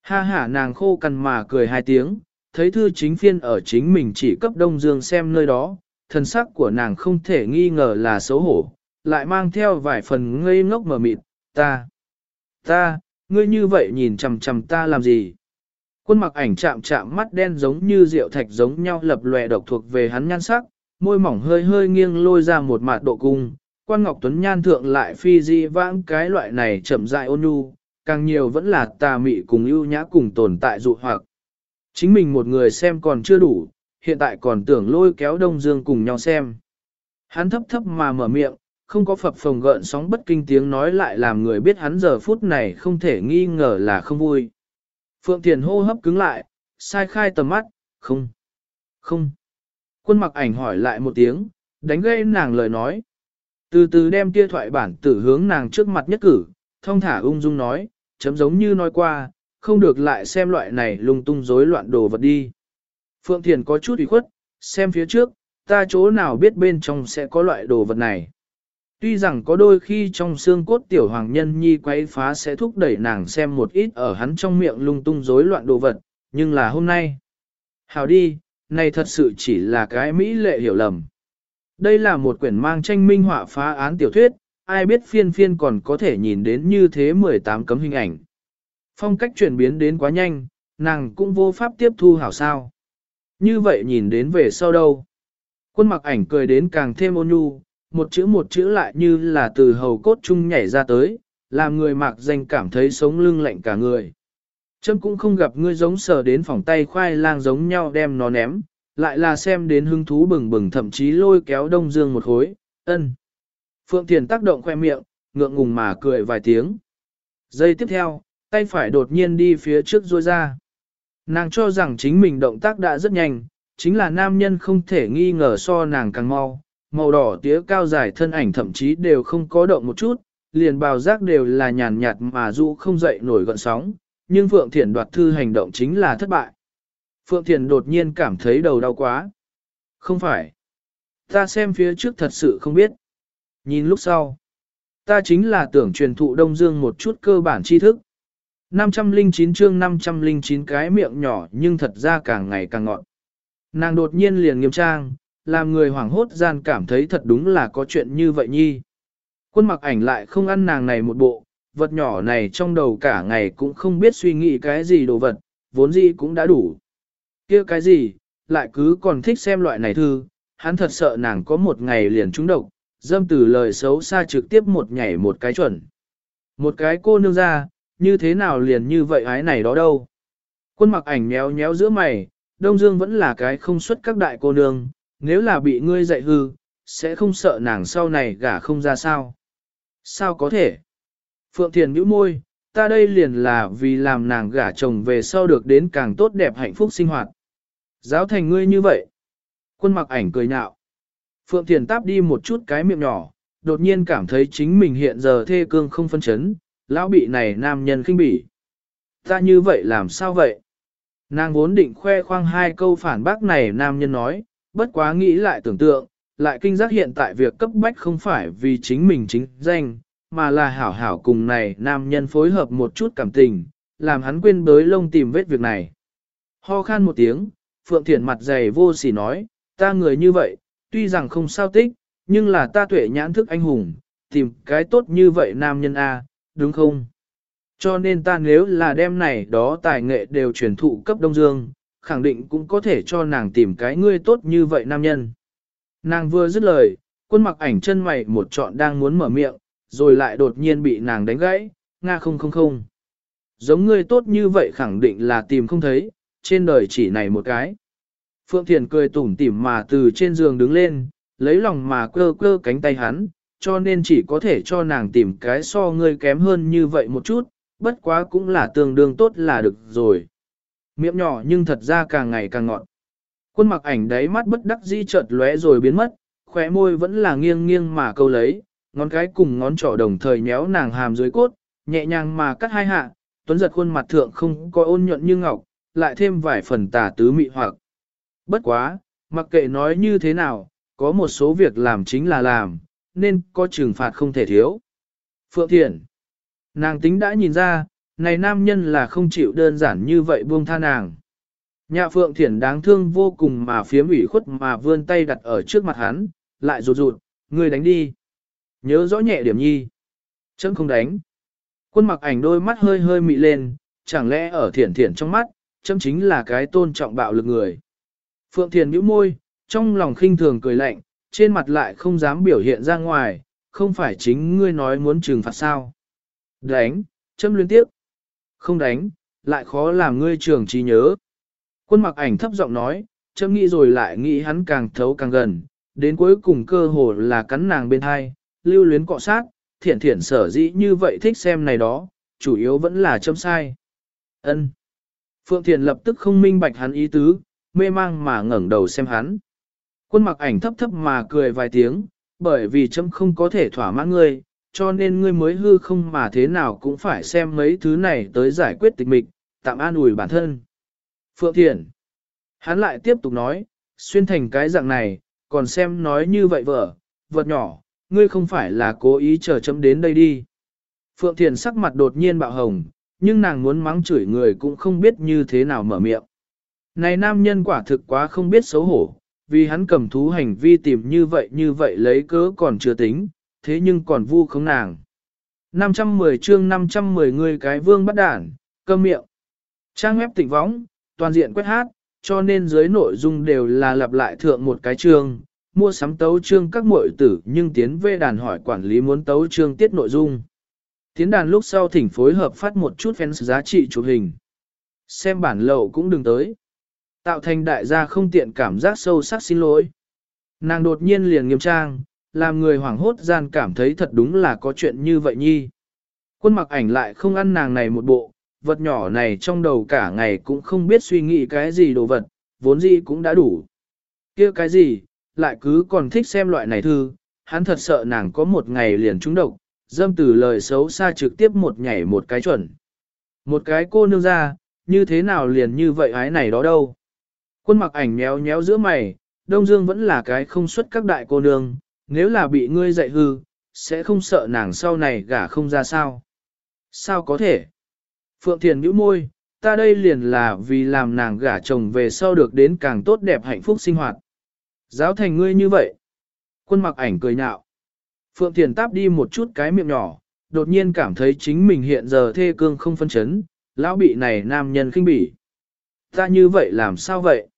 Ha hả nàng khô cằn mà cười hai tiếng, thấy thư chính phiên ở chính mình chỉ cấp Đông Dương xem nơi đó, thần sắc của nàng không thể nghi ngờ là xấu hổ, lại mang theo vài phần ngây ngốc mờ mịt, ta, ta, ngươi như vậy nhìn chằm chằm ta làm gì? Quân mặc ảnh chạm chạm mắt đen giống như rượu thạch giống nhau lập lòe độc thuộc về hắn nhan sắc, môi mỏng hơi hơi nghiêng lôi ra một mạt độ cung, quan ngọc tuấn nhan thượng lại phi di vãng cái loại này chậm dại ôn nhu, càng nhiều vẫn là tà mị cùng ưu nhã cùng tồn tại dụ hoặc. Chính mình một người xem còn chưa đủ, hiện tại còn tưởng lôi kéo Đông Dương cùng nhau xem. Hắn thấp thấp mà mở miệng, không có phập phồng gợn sóng bất kinh tiếng nói lại làm người biết hắn giờ phút này không thể nghi ngờ là không vui. Phượng Thiền hô hấp cứng lại, sai khai tầm mắt, không, không. Quân mặc ảnh hỏi lại một tiếng, đánh gây nàng lời nói. Từ từ đem kia thoại bản tử hướng nàng trước mặt nhất cử, thông thả ung dung nói, chấm giống như nói qua, không được lại xem loại này lung tung rối loạn đồ vật đi. Phượng Thiền có chút ủy khuất, xem phía trước, ta chỗ nào biết bên trong sẽ có loại đồ vật này. Tuy rằng có đôi khi trong xương cốt tiểu hoàng nhân nhi quấy phá sẽ thúc đẩy nàng xem một ít ở hắn trong miệng lung tung rối loạn đồ vật, nhưng là hôm nay. Hào đi, này thật sự chỉ là cái mỹ lệ hiểu lầm. Đây là một quyển mang tranh minh họa phá án tiểu thuyết, ai biết phiên phiên còn có thể nhìn đến như thế 18 cấm hình ảnh. Phong cách chuyển biến đến quá nhanh, nàng cũng vô pháp tiếp thu hảo sao. Như vậy nhìn đến về sau đâu. Quân mặc ảnh cười đến càng thêm ôn nhu, một chữ một chữ lại như là từ hầu cốt chung nhảy ra tới, làm người mặc danh cảm thấy sống lưng lạnh cả người. Trâm cũng không gặp ngươi giống sờ đến phòng tay khoai lang giống nhau đem nó ném, lại là xem đến hứng thú bừng bừng thậm chí lôi kéo đông dương một khối, ân. Phượng Thiền tác động khoe miệng, ngượng ngùng mà cười vài tiếng. Giây tiếp theo, tay phải đột nhiên đi phía trước ruôi ra. Nàng cho rằng chính mình động tác đã rất nhanh, chính là nam nhân không thể nghi ngờ so nàng càng mau, màu đỏ tía cao dài thân ảnh thậm chí đều không có động một chút, liền bào giác đều là nhàn nhạt mà dụ không dậy nổi gọn sóng, nhưng Phượng Thiển đoạt thư hành động chính là thất bại. Phượng Thiển đột nhiên cảm thấy đầu đau quá. Không phải. Ta xem phía trước thật sự không biết. Nhìn lúc sau. Ta chính là tưởng truyền thụ Đông Dương một chút cơ bản tri thức. 509 chương 509 cái miệng nhỏ nhưng thật ra càng ngày càng ngọn. Nàng đột nhiên liền nghiêm trang, làm người hoảng hốt gian cảm thấy thật đúng là có chuyện như vậy nhi. Quân mặc ảnh lại không ăn nàng này một bộ, vật nhỏ này trong đầu cả ngày cũng không biết suy nghĩ cái gì đồ vật, vốn gì cũng đã đủ. kia cái gì, lại cứ còn thích xem loại này thư, hắn thật sợ nàng có một ngày liền trúng độc, dâm từ lời xấu xa trực tiếp một nhảy một cái chuẩn. Một cái cô nương ra, như thế nào liền như vậy ái này đó đâu. Quân mặc ảnh nhéo nhéo giữa mày, Đông Dương vẫn là cái không xuất các đại cô nương, nếu là bị ngươi dạy hư, sẽ không sợ nàng sau này gả không ra sao. Sao có thể? Phượng Thiền nhíu môi, ta đây liền là vì làm nàng gả chồng về sau được đến càng tốt đẹp hạnh phúc sinh hoạt. Giáo thành ngươi như vậy. Quân mặc ảnh cười nhạo. Phượng Thiền táp đi một chút cái miệng nhỏ, đột nhiên cảm thấy chính mình hiện giờ thê cương không phân chấn, lão bị này nam nhân khinh bỉ. Ta như vậy làm sao vậy? Nàng vốn định khoe khoang hai câu phản bác này nam nhân nói, bất quá nghĩ lại tưởng tượng, lại kinh giác hiện tại việc cấp bách không phải vì chính mình chính danh, mà là hảo hảo cùng này nam nhân phối hợp một chút cảm tình, làm hắn quên bới lông tìm vết việc này. Ho khan một tiếng, Phượng Thiển mặt dày vô sỉ nói, ta người như vậy, tuy rằng không sao tích, nhưng là ta tuệ nhãn thức anh hùng, tìm cái tốt như vậy nam nhân A, đúng không? Cho nên ta nếu là đem này đó tài nghệ đều truyền thụ cấp Đông Dương, khẳng định cũng có thể cho nàng tìm cái ngươi tốt như vậy nam nhân. Nàng vừa dứt lời, quân mặc ảnh chân mày một trọn đang muốn mở miệng, rồi lại đột nhiên bị nàng đánh gãy, nga không không không. Giống ngươi tốt như vậy khẳng định là tìm không thấy, trên đời chỉ này một cái. Phượng Thiền cười tủm tỉm mà từ trên giường đứng lên, lấy lòng mà cơ cơ cánh tay hắn, cho nên chỉ có thể cho nàng tìm cái so ngươi kém hơn như vậy một chút, bất quá cũng là tương đương tốt là được rồi. Miệng nhỏ nhưng thật ra càng ngày càng ngọn. Quân mặc ảnh đáy mắt bất đắc dĩ chợt lóe rồi biến mất, khóe môi vẫn là nghiêng nghiêng mà câu lấy, ngón cái cùng ngón trỏ đồng thời nhéo nàng hàm dưới cốt, nhẹ nhàng mà cắt hai hạ, tuấn giật khuôn mặt thượng không có ôn nhuận như ngọc, lại thêm vài phần tà tứ mị hoặc. Bất quá, mặc kệ nói như thế nào, có một số việc làm chính là làm, nên có trừng phạt không thể thiếu. Phượng Thiện Nàng tính đã nhìn ra, này nam nhân là không chịu đơn giản như vậy buông tha nàng. Nhạ Phượng Thiển đáng thương vô cùng mà phía ủy khuất mà vươn tay đặt ở trước mặt hắn, lại rụt rụt, người đánh đi. Nhớ rõ nhẹ điểm nhi. Chấm không đánh. Quân mặc ảnh đôi mắt hơi hơi mị lên, chẳng lẽ ở thiển thiển trong mắt, chấm chính là cái tôn trọng bạo lực người. Phượng Thiền nhíu môi, trong lòng khinh thường cười lạnh, trên mặt lại không dám biểu hiện ra ngoài, không phải chính ngươi nói muốn trừng phạt sao. Đánh, châm liên tiếp. Không đánh, lại khó làm ngươi trường trí nhớ. Quân mặc ảnh thấp giọng nói, châm nghĩ rồi lại nghĩ hắn càng thấu càng gần, đến cuối cùng cơ hồ là cắn nàng bên hai, lưu luyến cọ sát, thiện thiện sở dĩ như vậy thích xem này đó, chủ yếu vẫn là châm sai. ân Phượng Thiền lập tức không minh bạch hắn ý tứ, mê mang mà ngẩng đầu xem hắn. Quân mặc ảnh thấp thấp mà cười vài tiếng, bởi vì chấm không có thể thỏa mãn ngươi, cho nên ngươi mới hư không mà thế nào cũng phải xem mấy thứ này tới giải quyết tịch mịch, tạm an ủi bản thân. Phượng Thiển. Hắn lại tiếp tục nói, xuyên thành cái dạng này, còn xem nói như vậy vợ, vật nhỏ, ngươi không phải là cố ý chờ chấm đến đây đi. Phượng Thiền sắc mặt đột nhiên bạo hồng, nhưng nàng muốn mắng chửi người cũng không biết như thế nào mở miệng. Này nam nhân quả thực quá không biết xấu hổ, vì hắn cầm thú hành vi tìm như vậy như vậy lấy cớ còn chưa tính, thế nhưng còn vu khống nàng. 510 chương 510 người cái vương bắt đản, câm miệng. Trang web tỉnh võng, toàn diện quét hát, cho nên dưới nội dung đều là lặp lại thượng một cái chương, mua sắm tấu chương các muội tử nhưng tiến về đàn hỏi quản lý muốn tấu chương tiết nội dung. Tiến đàn lúc sau thỉnh phối hợp phát một chút fans giá trị chụp hình. Xem bản lậu cũng đừng tới. Tạo thành đại gia không tiện cảm giác sâu sắc xin lỗi. Nàng đột nhiên liền nghiêm trang, làm người hoảng hốt gian cảm thấy thật đúng là có chuyện như vậy nhi. Quân mặc ảnh lại không ăn nàng này một bộ, vật nhỏ này trong đầu cả ngày cũng không biết suy nghĩ cái gì đồ vật, vốn gì cũng đã đủ. kia cái gì, lại cứ còn thích xem loại này thư, hắn thật sợ nàng có một ngày liền trúng độc, dâm từ lời xấu xa trực tiếp một nhảy một cái chuẩn. Một cái cô nương ra, như thế nào liền như vậy ái này đó đâu. Quân mặc ảnh nhéo nhéo giữa mày, Đông Dương vẫn là cái không xuất các đại cô nương, nếu là bị ngươi dạy hư, sẽ không sợ nàng sau này gả không ra sao. Sao có thể? Phượng Thiền nhíu môi, ta đây liền là vì làm nàng gả chồng về sau được đến càng tốt đẹp hạnh phúc sinh hoạt. Giáo thành ngươi như vậy. Quân mặc ảnh cười nhạo. Phượng Thiền táp đi một chút cái miệng nhỏ, đột nhiên cảm thấy chính mình hiện giờ thê cương không phân chấn, lão bị này nam nhân khinh bỉ. Ta như vậy làm sao vậy?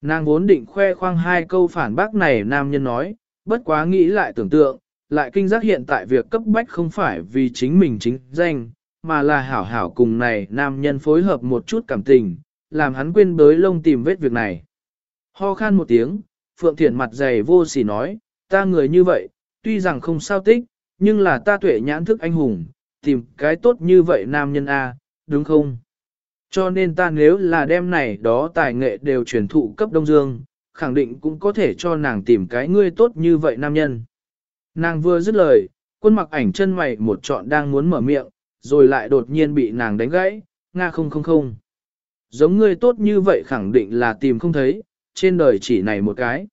Nàng vốn định khoe khoang hai câu phản bác này nam nhân nói, bất quá nghĩ lại tưởng tượng, lại kinh giác hiện tại việc cấp bách không phải vì chính mình chính danh, mà là hảo hảo cùng này nam nhân phối hợp một chút cảm tình, làm hắn quên bới lông tìm vết việc này. Ho khan một tiếng, Phượng Thiển mặt dày vô sỉ nói, ta người như vậy, tuy rằng không sao tích, nhưng là ta tuệ nhãn thức anh hùng, tìm cái tốt như vậy nam nhân A, đúng không? Cho nên ta nếu là đem này đó tài nghệ đều truyền thụ cấp Đông Dương, khẳng định cũng có thể cho nàng tìm cái ngươi tốt như vậy nam nhân. Nàng vừa dứt lời, quân mặc ảnh chân mày một trọn đang muốn mở miệng, rồi lại đột nhiên bị nàng đánh gãy, nga không không không. Giống ngươi tốt như vậy khẳng định là tìm không thấy, trên đời chỉ này một cái.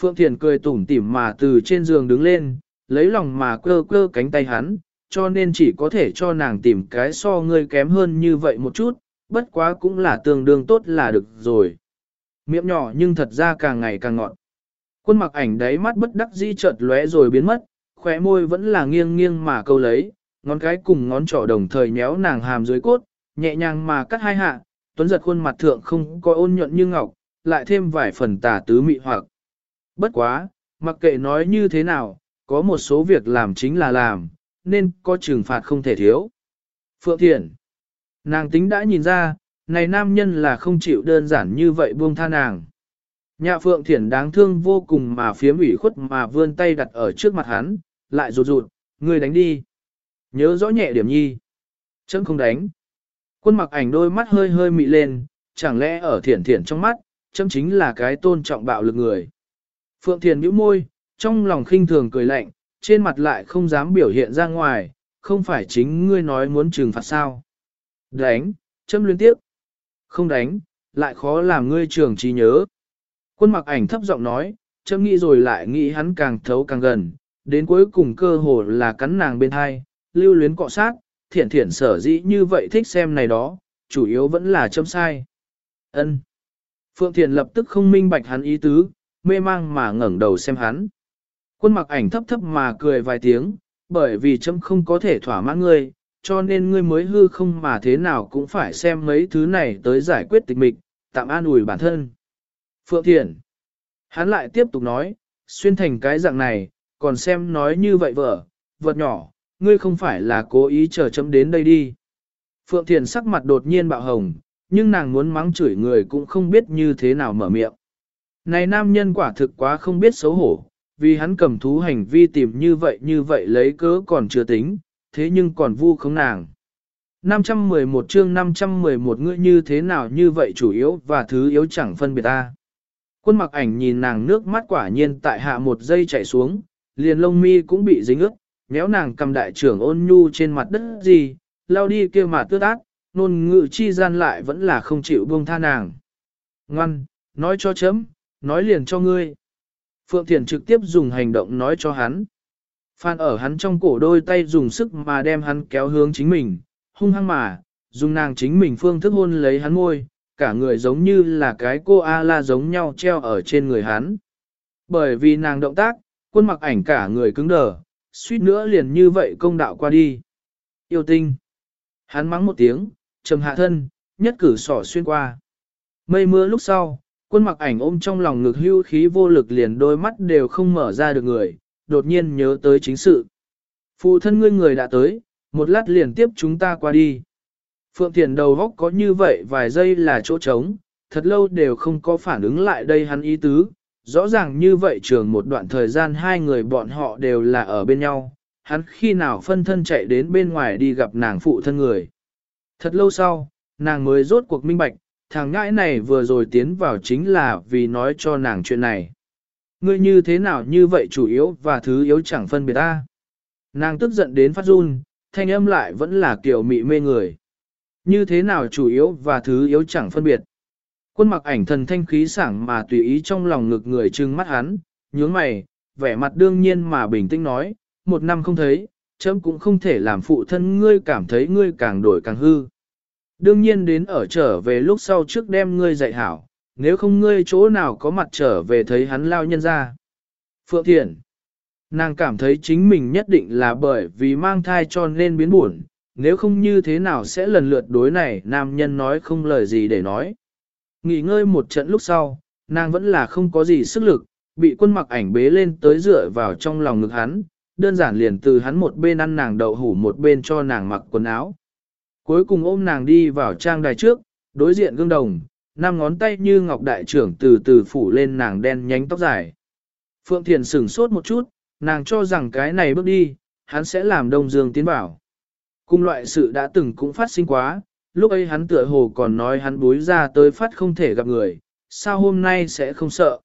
Phượng Thiền cười tủm tỉm mà từ trên giường đứng lên, lấy lòng mà cơ cơ cánh tay hắn, cho nên chỉ có thể cho nàng tìm cái so ngươi kém hơn như vậy một chút, bất quá cũng là tương đương tốt là được rồi. Miệng nhỏ nhưng thật ra càng ngày càng ngọt. Quân mặc ảnh đáy mắt bất đắc dĩ chợt lóe rồi biến mất, khóe môi vẫn là nghiêng nghiêng mà câu lấy, ngón cái cùng ngón trỏ đồng thời nhéo nàng hàm dưới cốt, nhẹ nhàng mà cắt hai hạ, tuấn giật khuôn mặt thượng không có ôn nhuận như ngọc, lại thêm vài phần tà tứ mị hoặc. Bất quá, mặc kệ nói như thế nào, có một số việc làm chính là làm, nên có trừng phạt không thể thiếu. Phượng Thiện Nàng tính đã nhìn ra, này nam nhân là không chịu đơn giản như vậy buông tha nàng. Nhạ Phượng Thiển đáng thương vô cùng mà phía ủy khuất mà vươn tay đặt ở trước mặt hắn, lại rụt rụt, người đánh đi. Nhớ rõ nhẹ điểm nhi. Chấm không đánh. Quân mặc ảnh đôi mắt hơi hơi mị lên, chẳng lẽ ở thiển thiển trong mắt, chấm chính là cái tôn trọng bạo lực người. Phượng Thiền nhíu môi, trong lòng khinh thường cười lạnh, trên mặt lại không dám biểu hiện ra ngoài, không phải chính ngươi nói muốn trừng phạt sao. Đánh, châm liên tiếp. Không đánh, lại khó làm ngươi trường trí nhớ. Quân mặc ảnh thấp giọng nói, chấm nghĩ rồi lại nghĩ hắn càng thấu càng gần, đến cuối cùng cơ hồ là cắn nàng bên hai, lưu luyến cọ sát, thiện thiện sở dĩ như vậy thích xem này đó, chủ yếu vẫn là châm sai. ân Phượng Thiện lập tức không minh bạch hắn ý tứ, mê mang mà ngẩng đầu xem hắn. Quân mặc ảnh thấp thấp mà cười vài tiếng, bởi vì chấm không có thể thỏa mãn ngươi, cho nên ngươi mới hư không mà thế nào cũng phải xem mấy thứ này tới giải quyết tịch mịch, tạm an ủi bản thân. Phượng Thiển. Hắn lại tiếp tục nói, xuyên thành cái dạng này, còn xem nói như vậy vợ, vật nhỏ, ngươi không phải là cố ý chờ chấm đến đây đi. Phượng Thiển sắc mặt đột nhiên bạo hồng, nhưng nàng muốn mắng chửi người cũng không biết như thế nào mở miệng. Này nam nhân quả thực quá không biết xấu hổ, vì hắn cầm thú hành vi tìm như vậy như vậy lấy cớ còn chưa tính, thế nhưng còn vu không nàng. 511 chương 511 ngươi như thế nào như vậy chủ yếu và thứ yếu chẳng phân biệt ta. Quân mặc ảnh nhìn nàng nước mắt quả nhiên tại hạ một giây chảy xuống, liền lông mi cũng bị dính ướt, méo nàng cầm đại trưởng ôn nhu trên mặt đất gì, lao đi kia mà tước ác, nôn ngự chi gian lại vẫn là không chịu buông tha nàng. Ngoan, nói cho chấm, nói liền cho ngươi. Phượng Thiền trực tiếp dùng hành động nói cho hắn. Phan ở hắn trong cổ đôi tay dùng sức mà đem hắn kéo hướng chính mình, hung hăng mà, dùng nàng chính mình phương thức hôn lấy hắn môi, cả người giống như là cái cô A-la giống nhau treo ở trên người hắn. Bởi vì nàng động tác, quân mặc ảnh cả người cứng đờ, suýt nữa liền như vậy công đạo qua đi. Yêu tinh. Hắn mắng một tiếng, trầm hạ thân, nhất cử sỏ xuyên qua. Mây mưa lúc sau, quân mặc ảnh ôm trong lòng ngực hưu khí vô lực liền đôi mắt đều không mở ra được người, đột nhiên nhớ tới chính sự. Phụ thân ngươi người đã tới, một lát liền tiếp chúng ta qua đi. Phượng Thiền đầu góc có như vậy vài giây là chỗ trống, thật lâu đều không có phản ứng lại đây hắn ý tứ. Rõ ràng như vậy trường một đoạn thời gian hai người bọn họ đều là ở bên nhau, hắn khi nào phân thân chạy đến bên ngoài đi gặp nàng phụ thân người. Thật lâu sau, nàng mới rốt cuộc minh bạch, thằng ngãi này vừa rồi tiến vào chính là vì nói cho nàng chuyện này. Ngươi như thế nào như vậy chủ yếu và thứ yếu chẳng phân biệt ta. Nàng tức giận đến phát run, thanh âm lại vẫn là kiểu mị mê người. Như thế nào chủ yếu và thứ yếu chẳng phân biệt. Quân mặc ảnh thần thanh khí sảng mà tùy ý trong lòng ngực người trưng mắt hắn, nhướng mày, vẻ mặt đương nhiên mà bình tĩnh nói, một năm không thấy, chấm cũng không thể làm phụ thân ngươi cảm thấy ngươi càng đổi càng hư. Đương nhiên đến ở trở về lúc sau trước đem ngươi dạy hảo, nếu không ngươi chỗ nào có mặt trở về thấy hắn lao nhân ra. Phượng Thiện Nàng cảm thấy chính mình nhất định là bởi vì mang thai cho nên biến buồn, nếu không như thế nào sẽ lần lượt đối này nam nhân nói không lời gì để nói. Nghỉ ngơi một trận lúc sau, nàng vẫn là không có gì sức lực, bị quân mặc ảnh bế lên tới dựa vào trong lòng ngực hắn, đơn giản liền từ hắn một bên ăn nàng đậu hủ một bên cho nàng mặc quần áo. Cuối cùng ôm nàng đi vào trang đài trước, đối diện gương đồng, năm ngón tay như ngọc đại trưởng từ từ phủ lên nàng đen nhánh tóc dài. Phượng Thiền sửng sốt một chút, nàng cho rằng cái này bước đi, hắn sẽ làm Đông Dương tiến bảo. Cùng loại sự đã từng cũng phát sinh quá, lúc ấy hắn tựa hồ còn nói hắn bối ra tới phát không thể gặp người, sao hôm nay sẽ không sợ.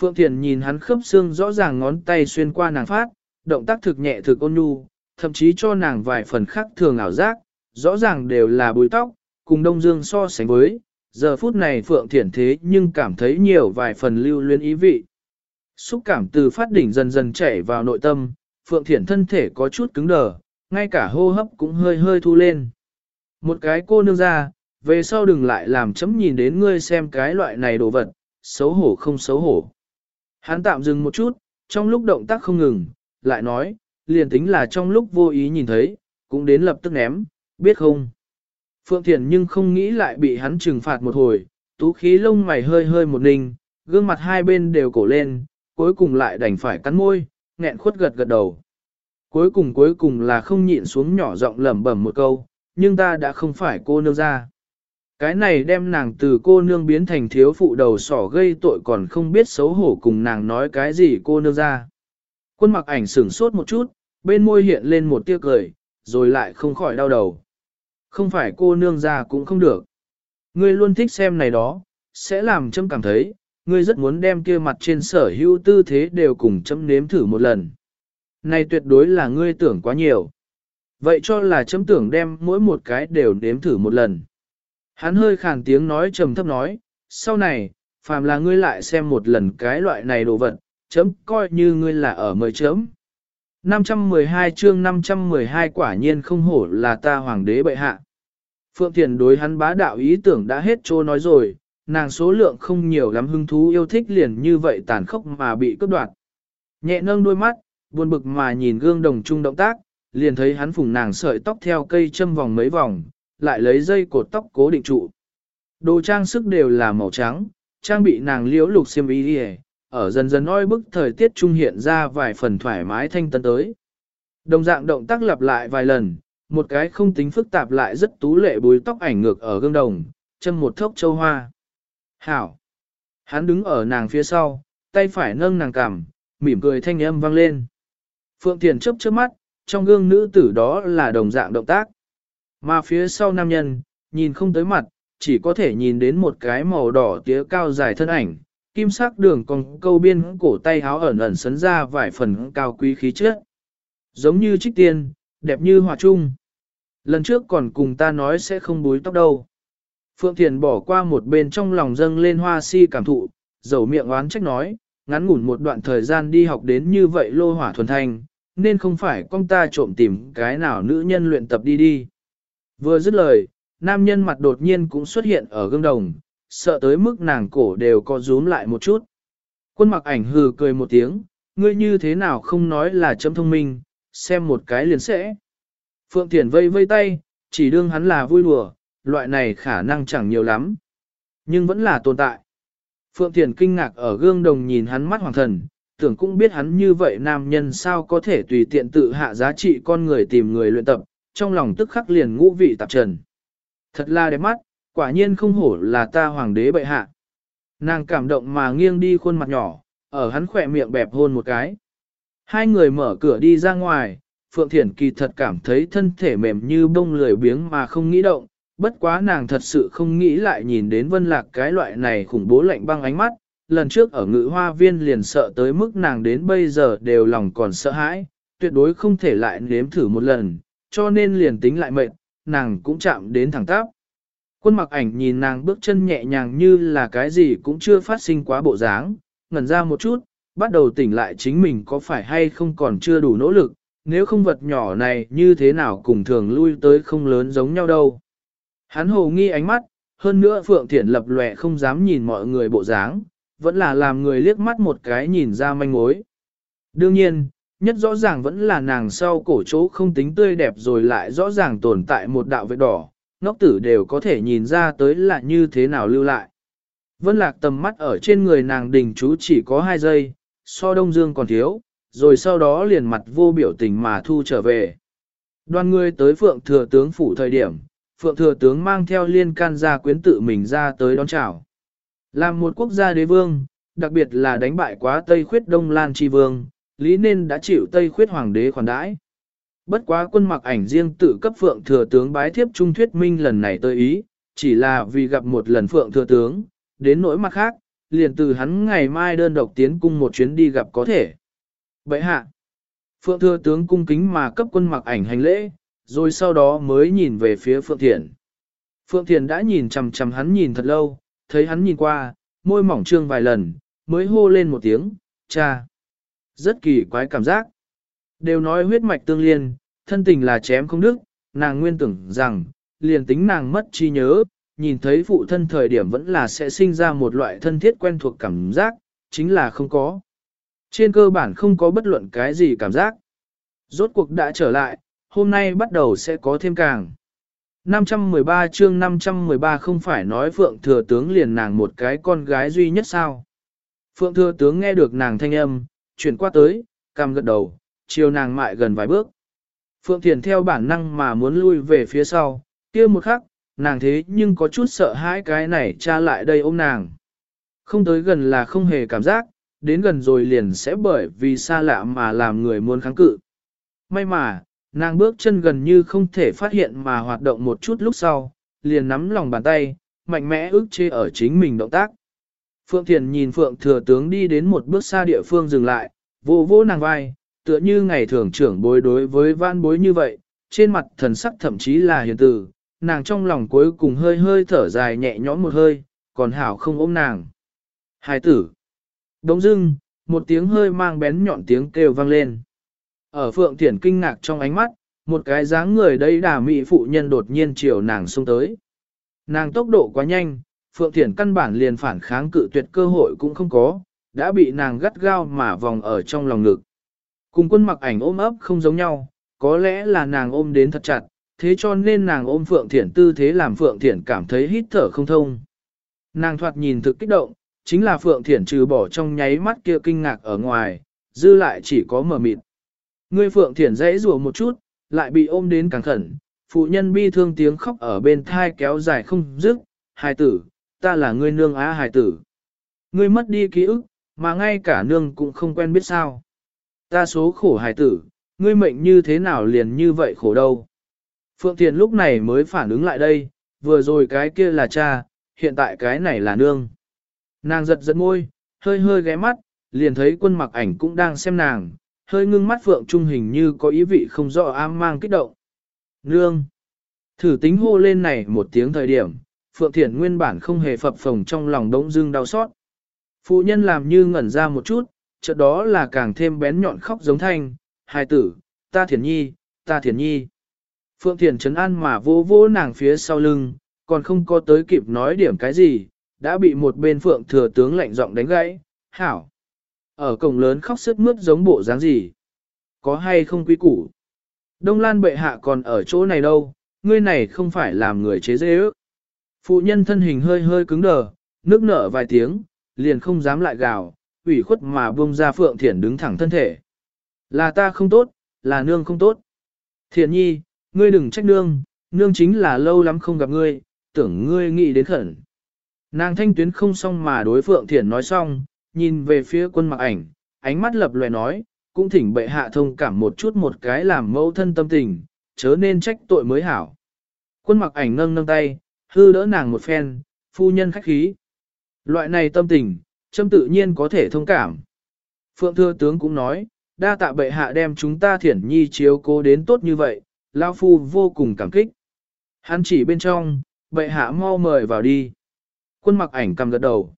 Phượng Thiền nhìn hắn khớp xương rõ ràng ngón tay xuyên qua nàng phát, động tác thực nhẹ thực ôn nhu, thậm chí cho nàng vài phần khác thường ảo giác, rõ ràng đều là bùi tóc, cùng Đông Dương so sánh với, giờ phút này Phượng Thiển thế nhưng cảm thấy nhiều vài phần lưu luyến ý vị. Xúc cảm từ phát đỉnh dần dần chảy vào nội tâm, Phượng Thiển thân thể có chút cứng đờ, ngay cả hô hấp cũng hơi hơi thu lên. Một cái cô nương ra, về sau đừng lại làm chấm nhìn đến ngươi xem cái loại này đồ vật, xấu hổ không xấu hổ. Hắn tạm dừng một chút, trong lúc động tác không ngừng, lại nói, liền tính là trong lúc vô ý nhìn thấy, cũng đến lập tức ném, biết không? Phượng Thiền nhưng không nghĩ lại bị hắn trừng phạt một hồi, tú khí lông mày hơi hơi một ninh, gương mặt hai bên đều cổ lên, cuối cùng lại đành phải cắn môi, nghẹn khuất gật gật đầu. Cuối cùng cuối cùng là không nhịn xuống nhỏ giọng lẩm bẩm một câu, nhưng ta đã không phải cô nương ra. Cái này đem nàng từ cô nương biến thành thiếu phụ đầu sỏ gây tội còn không biết xấu hổ cùng nàng nói cái gì cô nương ra. Quân mặc ảnh sửng sốt một chút, bên môi hiện lên một tia cười, rồi lại không khỏi đau đầu. Không phải cô nương ra cũng không được. Ngươi luôn thích xem này đó, sẽ làm châm cảm thấy, ngươi rất muốn đem kia mặt trên sở hữu tư thế đều cùng châm nếm thử một lần. Này tuyệt đối là ngươi tưởng quá nhiều. Vậy cho là chấm tưởng đem mỗi một cái đều nếm thử một lần. Hắn hơi khàn tiếng nói trầm thấp nói, sau này, phàm là ngươi lại xem một lần cái loại này đồ vật, chấm coi như ngươi là ở mời chấm. 512 chương 512 quả nhiên không hổ là ta hoàng đế bệ hạ. Phượng Thiền đối hắn bá đạo ý tưởng đã hết trô nói rồi, nàng số lượng không nhiều lắm hứng thú yêu thích liền như vậy tàn khốc mà bị cướp đoạt. Nhẹ nâng đôi mắt, buồn bực mà nhìn gương đồng trung động tác, liền thấy hắn phùng nàng sợi tóc theo cây châm vòng mấy vòng, lại lấy dây cột tóc cố định trụ. Đồ trang sức đều là màu trắng, trang bị nàng liễu lục xiêm y đi ở dần dần oi bức thời tiết trung hiện ra vài phần thoải mái thanh tân tới. Đồng dạng động tác lặp lại vài lần, một cái không tính phức tạp lại rất tú lệ búi tóc ảnh ngược ở gương đồng, châm một thốc châu hoa. Hảo! Hắn đứng ở nàng phía sau, tay phải nâng nàng cằm, mỉm cười thanh âm vang lên. Phượng Thiền chấp trước mắt, trong gương nữ tử đó là đồng dạng động tác. Mà phía sau nam nhân, nhìn không tới mặt, chỉ có thể nhìn đến một cái màu đỏ tía cao dài thân ảnh, kim sắc đường còn câu biên cổ tay háo ẩn ẩn sấn ra vài phần cao quý khí chất. Giống như trích tiên, đẹp như hòa trung. Lần trước còn cùng ta nói sẽ không búi tóc đâu. Phượng Thiền bỏ qua một bên trong lòng dâng lên hoa si cảm thụ, dầu miệng oán trách nói, ngắn ngủn một đoạn thời gian đi học đến như vậy lô hỏa thuần thanh, nên không phải con ta trộm tìm cái nào nữ nhân luyện tập đi đi. Vừa dứt lời, nam nhân mặt đột nhiên cũng xuất hiện ở gương đồng, sợ tới mức nàng cổ đều có rúm lại một chút. Quân mặc ảnh hừ cười một tiếng, ngươi như thế nào không nói là chấm thông minh, xem một cái liền sẽ. Phượng Thiển vây vây tay, chỉ đương hắn là vui đùa, loại này khả năng chẳng nhiều lắm, nhưng vẫn là tồn tại. Phượng Thiển kinh ngạc ở gương đồng nhìn hắn mắt hoàng thần, tưởng cũng biết hắn như vậy nam nhân sao có thể tùy tiện tự hạ giá trị con người tìm người luyện tập, trong lòng tức khắc liền ngũ vị tạp trần. Thật là đẹp mắt, quả nhiên không hổ là ta hoàng đế bệ hạ. Nàng cảm động mà nghiêng đi khuôn mặt nhỏ, ở hắn khỏe miệng bẹp hôn một cái. Hai người mở cửa đi ra ngoài, Phượng Thiển kỳ thật cảm thấy thân thể mềm như bông lười biếng mà không nghĩ động, bất quá nàng thật sự không nghĩ lại nhìn đến vân lạc cái loại này khủng bố lạnh băng ánh mắt, lần trước ở ngự hoa viên liền sợ tới mức nàng đến bây giờ đều lòng còn sợ hãi, tuyệt đối không thể lại nếm thử một lần, cho nên liền tính lại mệt, nàng cũng chạm đến thẳng tắp. Quân mặc ảnh nhìn nàng bước chân nhẹ nhàng như là cái gì cũng chưa phát sinh quá bộ dáng, ngẩn ra một chút, bắt đầu tỉnh lại chính mình có phải hay không còn chưa đủ nỗ lực, nếu không vật nhỏ này như thế nào cùng thường lui tới không lớn giống nhau đâu. Hắn hồ nghi ánh mắt, hơn nữa Phượng Thiển lập lệ không dám nhìn mọi người bộ dáng, vẫn là làm người liếc mắt một cái nhìn ra manh mối. Đương nhiên, nhất rõ ràng vẫn là nàng sau cổ chỗ không tính tươi đẹp rồi lại rõ ràng tồn tại một đạo vết đỏ, ngốc tử đều có thể nhìn ra tới là như thế nào lưu lại. Vân lạc tầm mắt ở trên người nàng đình chú chỉ có hai giây, so đông dương còn thiếu, rồi sau đó liền mặt vô biểu tình mà thu trở về. Đoàn người tới phượng thừa tướng phủ thời điểm, phượng thừa tướng mang theo liên can gia quyến tự mình ra tới đón chào. Làm một quốc gia đế vương, đặc biệt là đánh bại quá Tây khuyết Đông Lan tri Vương, lý nên đã chịu Tây khuyết Hoàng đế khoản đãi. Bất quá quân mặc ảnh riêng tự cấp phượng thừa tướng bái thiếp trung thuyết minh lần này tới ý, chỉ là vì gặp một lần phượng thừa tướng, đến nỗi mặt khác, liền từ hắn ngày mai đơn độc tiến cung một chuyến đi gặp có thể. Bậy hạ, Phượng Thừa tướng cung kính mà cấp quân mặc ảnh hành lễ, rồi sau đó mới nhìn về phía Phượng thiện. Phượng thiện đã nhìn chằm chằm hắn nhìn thật lâu, thấy hắn nhìn qua, môi mỏng trương vài lần, mới hô lên một tiếng, cha. Rất kỳ quái cảm giác. Đều nói huyết mạch tương liên, thân tình là chém không đức, nàng nguyên tưởng rằng, liền tính nàng mất trí nhớ, nhìn thấy phụ thân thời điểm vẫn là sẽ sinh ra một loại thân thiết quen thuộc cảm giác, chính là không có. Trên cơ bản không có bất luận cái gì cảm giác. Rốt cuộc đã trở lại, hôm nay bắt đầu sẽ có thêm càng. 513 chương 513 không phải nói Phượng Thừa Tướng liền nàng một cái con gái duy nhất sao. Phượng Thừa Tướng nghe được nàng thanh âm, chuyển qua tới, cằm gật đầu, chiều nàng mại gần vài bước. Phượng Thiền theo bản năng mà muốn lui về phía sau, kia một khắc, nàng thế nhưng có chút sợ hãi cái này cha lại đây ôm nàng. Không tới gần là không hề cảm giác, đến gần rồi liền sẽ bởi vì xa lạ mà làm người muốn kháng cự. May mà, nàng bước chân gần như không thể phát hiện mà hoạt động một chút lúc sau, liền nắm lòng bàn tay, mạnh mẽ ức chế ở chính mình động tác. Phượng Thiền nhìn Phượng Thừa Tướng đi đến một bước xa địa phương dừng lại, vô vô nàng vai, tựa như ngày thường trưởng bối đối với văn bối như vậy, trên mặt thần sắc thậm chí là hiền từ, nàng trong lòng cuối cùng hơi hơi thở dài nhẹ nhõm một hơi, còn hảo không ôm nàng. Hai tử. Đống dưng, một tiếng hơi mang bén nhọn tiếng kêu vang lên. Ở Phượng Thiển kinh ngạc trong ánh mắt, một cái dáng người đấy đà mị phụ nhân đột nhiên chiều nàng xông tới. Nàng tốc độ quá nhanh, Phượng Thiển căn bản liền phản kháng cự tuyệt cơ hội cũng không có, đã bị nàng gắt gao mà vòng ở trong lòng ngực. Cùng quân mặc ảnh ôm ấp không giống nhau, có lẽ là nàng ôm đến thật chặt, thế cho nên nàng ôm Phượng Thiển tư thế làm Phượng Thiển cảm thấy hít thở không thông. Nàng thoạt nhìn thực kích động, chính là Phượng Thiển trừ bỏ trong nháy mắt kia kinh ngạc ở ngoài, dư lại chỉ có mở mịt. Người Phượng Thiển dãy rùa một chút, lại bị ôm đến càng khẩn, phụ nhân bi thương tiếng khóc ở bên thai kéo dài không dứt, hài tử, ta là người nương á hài tử. Ngươi mất đi ký ức, mà ngay cả nương cũng không quen biết sao. Ta số khổ hài tử, ngươi mệnh như thế nào liền như vậy khổ đâu. Phượng Thiền lúc này mới phản ứng lại đây, vừa rồi cái kia là cha, hiện tại cái này là nương. Nàng giật giật môi, hơi hơi ghé mắt, liền thấy quân mặc ảnh cũng đang xem nàng, hơi ngưng mắt Phượng Trung hình như có ý vị không rõ ám mang kích động. Nương! Thử tính hô lên này một tiếng thời điểm, Phượng Thiển nguyên bản không hề phập phồng trong lòng đống dưng đau xót. Phụ nhân làm như ngẩn ra một chút, chợt đó là càng thêm bén nhọn khóc giống thanh, hài tử, ta thiền nhi, ta thiền nhi. Phượng thiền trấn an mà vô vô nàng phía sau lưng, còn không có tới kịp nói điểm cái gì, đã bị một bên Phượng thừa tướng lạnh giọng đánh gãy, hảo. Ở cổng lớn khóc sức mướt giống bộ dáng gì? Có hay không quý củ? Đông Lan bệ hạ còn ở chỗ này đâu, ngươi này không phải làm người chế dễ ước. Phụ nhân thân hình hơi hơi cứng đờ, nước nở vài tiếng, liền không dám lại gào, ủy khuất mà buông ra Phượng Thiển đứng thẳng thân thể. Là ta không tốt, là nương không tốt. Thiển nhi, ngươi đừng trách nương, nương chính là lâu lắm không gặp ngươi, tưởng ngươi nghĩ đến khẩn. Nàng thanh tuyến không xong mà đối Phượng Thiển nói xong, nhìn về phía quân mặc ảnh, ánh mắt lập lòe nói, cũng thỉnh bệ hạ thông cảm một chút một cái làm mẫu thân tâm tình, chớ nên trách tội mới hảo. Quân mặc ảnh nâng nâng tay, hư đỡ nàng một phen, phu nhân khách khí. Loại này tâm tình, châm tự nhiên có thể thông cảm. Phượng thưa tướng cũng nói, đa tạ bệ hạ đem chúng ta thiển nhi chiếu cố đến tốt như vậy, lao phu vô cùng cảm kích. Hắn chỉ bên trong, bệ hạ mau mời vào đi. Quân mặc ảnh cầm gật đầu.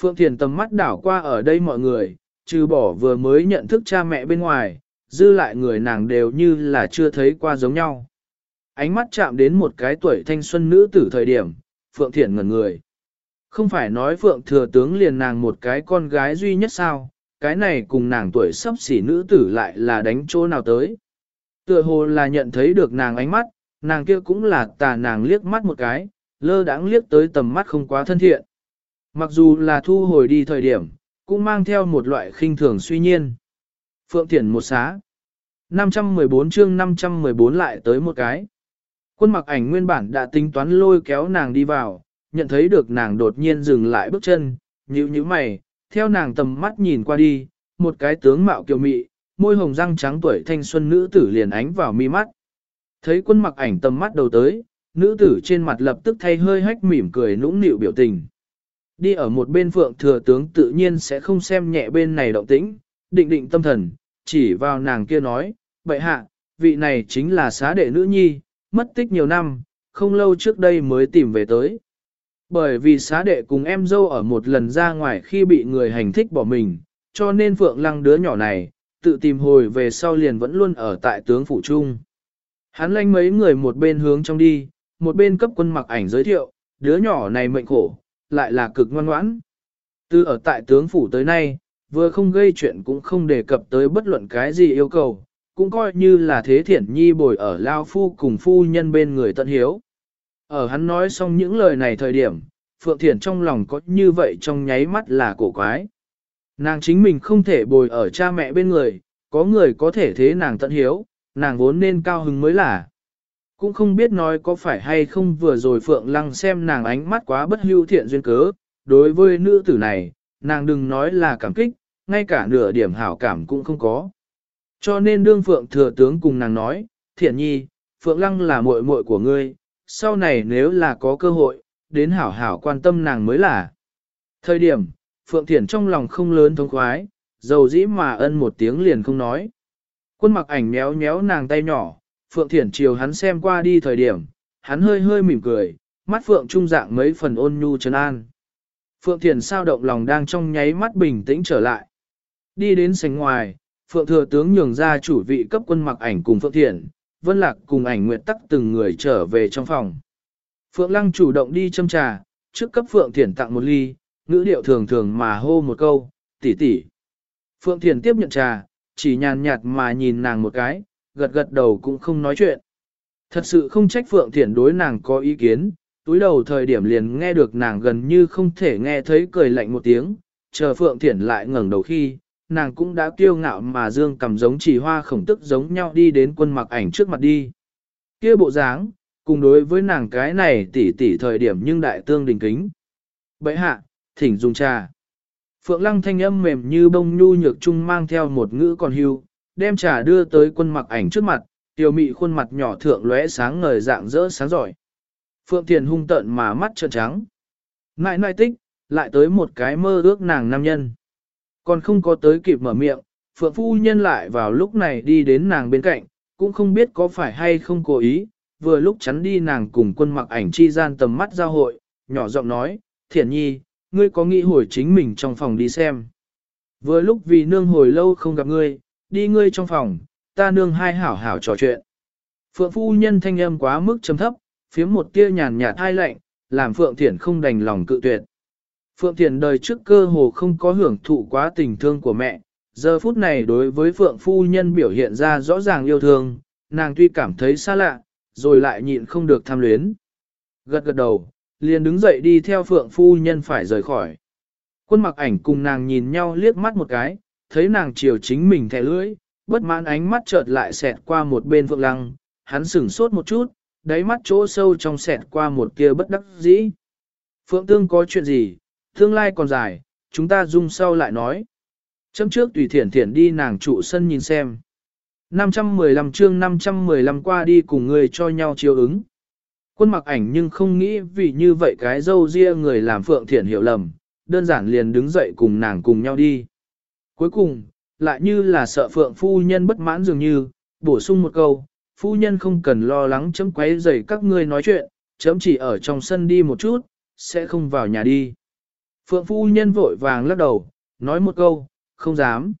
Phượng Thiền tầm mắt đảo qua ở đây mọi người, trừ bỏ vừa mới nhận thức cha mẹ bên ngoài, dư lại người nàng đều như là chưa thấy qua giống nhau. Ánh mắt chạm đến một cái tuổi thanh xuân nữ tử thời điểm, Phượng Thiển ngẩn người. Không phải nói Phượng thừa tướng liền nàng một cái con gái duy nhất sao, cái này cùng nàng tuổi sắp xỉ nữ tử lại là đánh chỗ nào tới. Tựa hồ là nhận thấy được nàng ánh mắt, nàng kia cũng là tà nàng liếc mắt một cái, lơ đãng liếc tới tầm mắt không quá thân thiện. Mặc dù là thu hồi đi thời điểm, cũng mang theo một loại khinh thường suy nhiên. Phượng Thiển một xá. 514 chương 514 lại tới một cái. Quân mặc ảnh nguyên bản đã tính toán lôi kéo nàng đi vào, nhận thấy được nàng đột nhiên dừng lại bước chân, nhíu nhíu mày, theo nàng tầm mắt nhìn qua đi, một cái tướng mạo kiều mị, môi hồng răng trắng tuổi thanh xuân nữ tử liền ánh vào mi mắt. Thấy quân mặc ảnh tầm mắt đầu tới, nữ tử trên mặt lập tức thay hơi hách mỉm cười nũng nịu biểu tình. Đi ở một bên phượng thừa tướng tự nhiên sẽ không xem nhẹ bên này động tĩnh, định định tâm thần, chỉ vào nàng kia nói, bệ hạ, vị này chính là xá đệ nữ nhi, mất tích nhiều năm, không lâu trước đây mới tìm về tới. Bởi vì xá đệ cùng em dâu ở một lần ra ngoài khi bị người hành thích bỏ mình, cho nên Phượng Lăng đứa nhỏ này, tự tìm hồi về sau liền vẫn luôn ở tại tướng phủ trung. Hắn lanh mấy người một bên hướng trong đi, một bên cấp quân mặc ảnh giới thiệu, đứa nhỏ này mệnh khổ, lại là cực ngoan ngoãn. Từ ở tại tướng phủ tới nay, vừa không gây chuyện cũng không đề cập tới bất luận cái gì yêu cầu, cũng coi như là thế thiển nhi bồi ở lao phu cùng phu nhân bên người tận hiếu. Ở hắn nói xong những lời này thời điểm, Phượng Thiển trong lòng có như vậy trong nháy mắt là cổ quái. Nàng chính mình không thể bồi ở cha mẹ bên người, có người có thể thế nàng tận hiếu, nàng vốn nên cao hứng mới là. Cũng không biết nói có phải hay không vừa rồi Phượng Lăng xem nàng ánh mắt quá bất hưu thiện duyên cớ, đối với nữ tử này, nàng đừng nói là cảm kích, ngay cả nửa điểm hảo cảm cũng không có. Cho nên đương Phượng thừa tướng cùng nàng nói, thiện nhi, Phượng Lăng là muội muội của ngươi, sau này nếu là có cơ hội, đến hảo hảo quan tâm nàng mới là. Thời điểm, Phượng Thiển trong lòng không lớn thông khoái, dầu dĩ mà ân một tiếng liền không nói. Quân mặc ảnh méo méo nàng tay nhỏ, Phượng Thiển chiều hắn xem qua đi thời điểm, hắn hơi hơi mỉm cười, mắt Phượng trung dạng mấy phần ôn nhu trấn an. Phượng Thiển sao động lòng đang trong nháy mắt bình tĩnh trở lại. Đi đến sảnh ngoài, Phượng Thừa Tướng nhường ra chủ vị cấp quân mặc ảnh cùng Phượng Thiển, Vân Lạc cùng ảnh nguyện tắc từng người trở về trong phòng. Phượng Lăng chủ động đi châm trà, trước cấp Phượng Thiển tặng một ly, ngữ điệu thường thường mà hô một câu, tỷ tỷ. Phượng Thiển tiếp nhận trà, chỉ nhàn nhạt mà nhìn nàng một cái, gật gật đầu cũng không nói chuyện. Thật sự không trách Phượng Thiển đối nàng có ý kiến, túi đầu thời điểm liền nghe được nàng gần như không thể nghe thấy cười lạnh một tiếng, chờ Phượng Thiển lại ngẩng đầu khi, nàng cũng đã kiêu ngạo mà dương cầm giống chỉ hoa khổng tức giống nhau đi đến quân mặc ảnh trước mặt đi. kia bộ dáng, cùng đối với nàng cái này tỉ tỉ thời điểm nhưng đại tương đình kính. Bậy hạ, thỉnh dùng trà. Phượng lăng thanh âm mềm như bông nhu nhược trung mang theo một ngữ còn hưu, đem trà đưa tới quân mặc ảnh trước mặt, tiểu mị khuôn mặt nhỏ thượng lóe sáng ngời dạng rỡ sáng giỏi. Phượng Thiền hung tợn mà mắt trợn trắng. Ngại nại tích, lại tới một cái mơ ước nàng nam nhân. Còn không có tới kịp mở miệng, Phượng Phu Nhân lại vào lúc này đi đến nàng bên cạnh, cũng không biết có phải hay không cố ý, vừa lúc chắn đi nàng cùng quân mặc ảnh chi gian tầm mắt giao hội, nhỏ giọng nói, Thiển Nhi, ngươi có nghĩ hồi chính mình trong phòng đi xem. Vừa lúc vì nương hồi lâu không gặp ngươi, đi ngươi trong phòng, ta nương hai hảo hảo trò chuyện. Phượng phu nhân thanh âm quá mức trầm thấp, phiếm một tia nhàn nhạt hai lạnh, làm Phượng Thiển không đành lòng cự tuyệt. Phượng Thiền đời trước cơ hồ không có hưởng thụ quá tình thương của mẹ, giờ phút này đối với Phượng phu nhân biểu hiện ra rõ ràng yêu thương, nàng tuy cảm thấy xa lạ, rồi lại nhịn không được tham luyến. Gật gật đầu, liền đứng dậy đi theo Phượng phu nhân phải rời khỏi. Quân mặc ảnh cùng nàng nhìn nhau liếc mắt một cái, thấy nàng chiều chính mình thẻ lưỡi, bất mãn ánh mắt chợt lại xẹt qua một bên Phượng Lăng, hắn sửng sốt một chút, đáy mắt chỗ sâu trong xẹt qua một kia bất đắc dĩ. Phượng Tương có chuyện gì, tương lai còn dài, chúng ta dung sau lại nói. Chấm trước tùy thiển thiển đi nàng trụ sân nhìn xem. 515 chương 515 qua đi cùng người cho nhau chiều ứng. Quân mặc ảnh nhưng không nghĩ vì như vậy cái dâu ria người làm Phượng Thiển hiểu lầm, đơn giản liền đứng dậy cùng nàng cùng nhau đi. Cuối cùng, lại như là sợ Phượng phu nhân bất mãn dường như, bổ sung một câu, phu nhân không cần lo lắng chấm quấy rầy các ngươi nói chuyện, chấm chỉ ở trong sân đi một chút, sẽ không vào nhà đi. Phượng phu nhân vội vàng lắc đầu, nói một câu, không dám.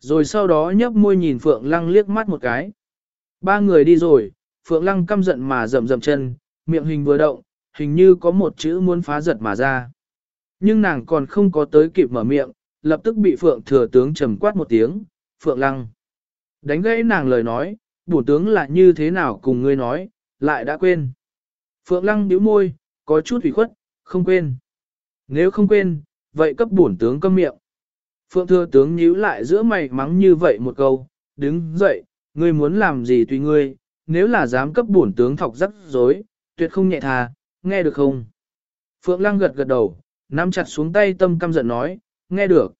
Rồi sau đó nhấp môi nhìn Phượng Lăng liếc mắt một cái. Ba người đi rồi, Phượng Lăng căm giận mà rầm rầm chân, miệng hình vừa động, hình như có một chữ muốn phá giật mà ra. Nhưng nàng còn không có tới kịp mở miệng, lập tức bị Phượng thừa tướng trầm quát một tiếng, Phượng Lăng. Đánh gãy nàng lời nói, bổ tướng là như thế nào cùng ngươi nói, lại đã quên. Phượng Lăng bĩu môi, có chút ủy khuất, không quên. Nếu không quên, vậy cấp bổn tướng câm miệng. Phượng thừa tướng nhíu lại giữa mày mắng như vậy một câu, đứng dậy, ngươi muốn làm gì tùy ngươi, nếu là dám cấp bổn tướng thọc rắc rối, tuyệt không nhẹ thà, nghe được không? Phượng Lăng gật gật đầu, nắm chặt xuống tay tâm căm giận nói, nghe được.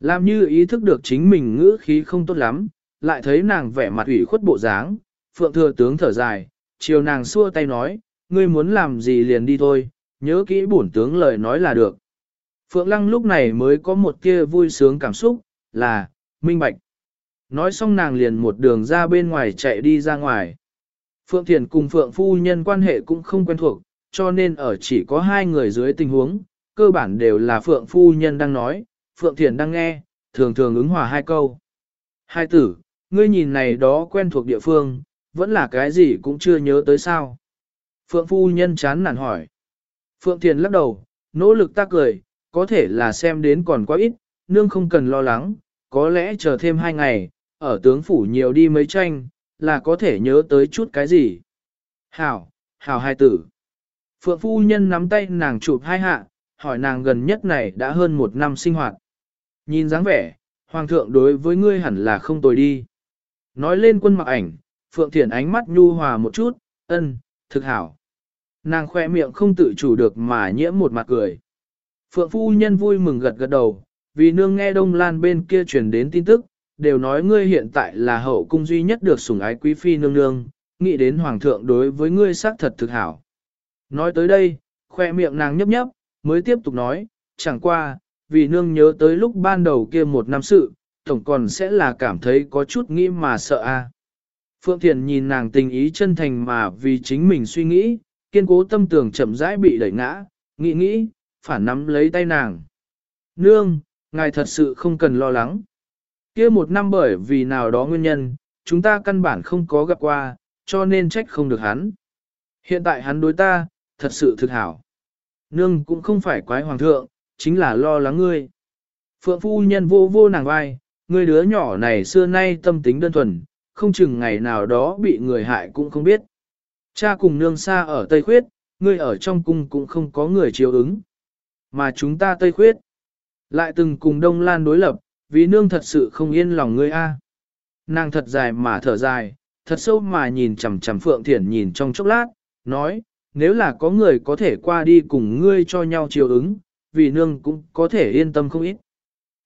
Làm như ý thức được chính mình ngữ khí không tốt lắm, lại thấy nàng vẻ mặt ủy khuất bộ dáng, Phượng thừa tướng thở dài, chiều nàng xua tay nói, ngươi muốn làm gì liền đi thôi, nhớ kỹ bổn tướng lời nói là được. Phượng Lăng lúc này mới có một kia vui sướng cảm xúc, là, minh bạch. Nói xong nàng liền một đường ra bên ngoài chạy đi ra ngoài. Phượng Thiền cùng Phượng Phu Nhân quan hệ cũng không quen thuộc, cho nên ở chỉ có hai người dưới tình huống, cơ bản đều là Phượng Phu Nhân đang nói, Phượng Thiền đang nghe, thường thường ứng hòa hai câu. Hai tử, ngươi nhìn này đó quen thuộc địa phương, vẫn là cái gì cũng chưa nhớ tới sao. Phượng Phu Nhân chán nản hỏi. Phượng Thiền lắc đầu, nỗ lực ta cười, có thể là xem đến còn quá ít, nương không cần lo lắng, có lẽ chờ thêm hai ngày, ở tướng phủ nhiều đi mấy tranh, là có thể nhớ tới chút cái gì. Hảo, hảo hai tử. Phượng phu nhân nắm tay nàng chụp hai hạ, hỏi nàng gần nhất này đã hơn một năm sinh hoạt. Nhìn dáng vẻ, hoàng thượng đối với ngươi hẳn là không tồi đi. Nói lên quân mặc ảnh, Phượng Thiển ánh mắt nhu hòa một chút, ân, thực hảo. Nàng khoe miệng không tự chủ được mà nhiễm một mặt cười. Phượng phu nhân vui mừng gật gật đầu, vì nương nghe Đông Lan bên kia truyền đến tin tức, đều nói ngươi hiện tại là hậu cung duy nhất được sủng ái quý phi nương nương, nghĩ đến hoàng thượng đối với ngươi xác thật thực hảo. Nói tới đây, khoe miệng nàng nhấp nhấp, mới tiếp tục nói, chẳng qua, vì nương nhớ tới lúc ban đầu kia một năm sự, tổng còn sẽ là cảm thấy có chút nghĩ mà sợ a. Phượng Thiền nhìn nàng tình ý chân thành mà vì chính mình suy nghĩ, kiên cố tâm tưởng chậm rãi bị đẩy ngã, nghĩ nghĩ, phản nắm lấy tay nàng. Nương, ngài thật sự không cần lo lắng. kia một năm bởi vì nào đó nguyên nhân, chúng ta căn bản không có gặp qua, cho nên trách không được hắn. Hiện tại hắn đối ta, thật sự thực hảo. Nương cũng không phải quái hoàng thượng, chính là lo lắng ngươi. Phượng phu nhân vô vô nàng vai, ngươi đứa nhỏ này xưa nay tâm tính đơn thuần, không chừng ngày nào đó bị người hại cũng không biết. Cha cùng nương xa ở Tây Khuyết, ngươi ở trong cung cũng không có người chiếu ứng. Mà chúng ta Tây Khuyết, lại từng cùng Đông Lan đối lập, vì nương thật sự không yên lòng ngươi a. Nàng thật dài mà thở dài, thật sâu mà nhìn chằm chằm Phượng Thiển nhìn trong chốc lát, nói, nếu là có người có thể qua đi cùng ngươi cho nhau chiều ứng, vì nương cũng có thể yên tâm không ít.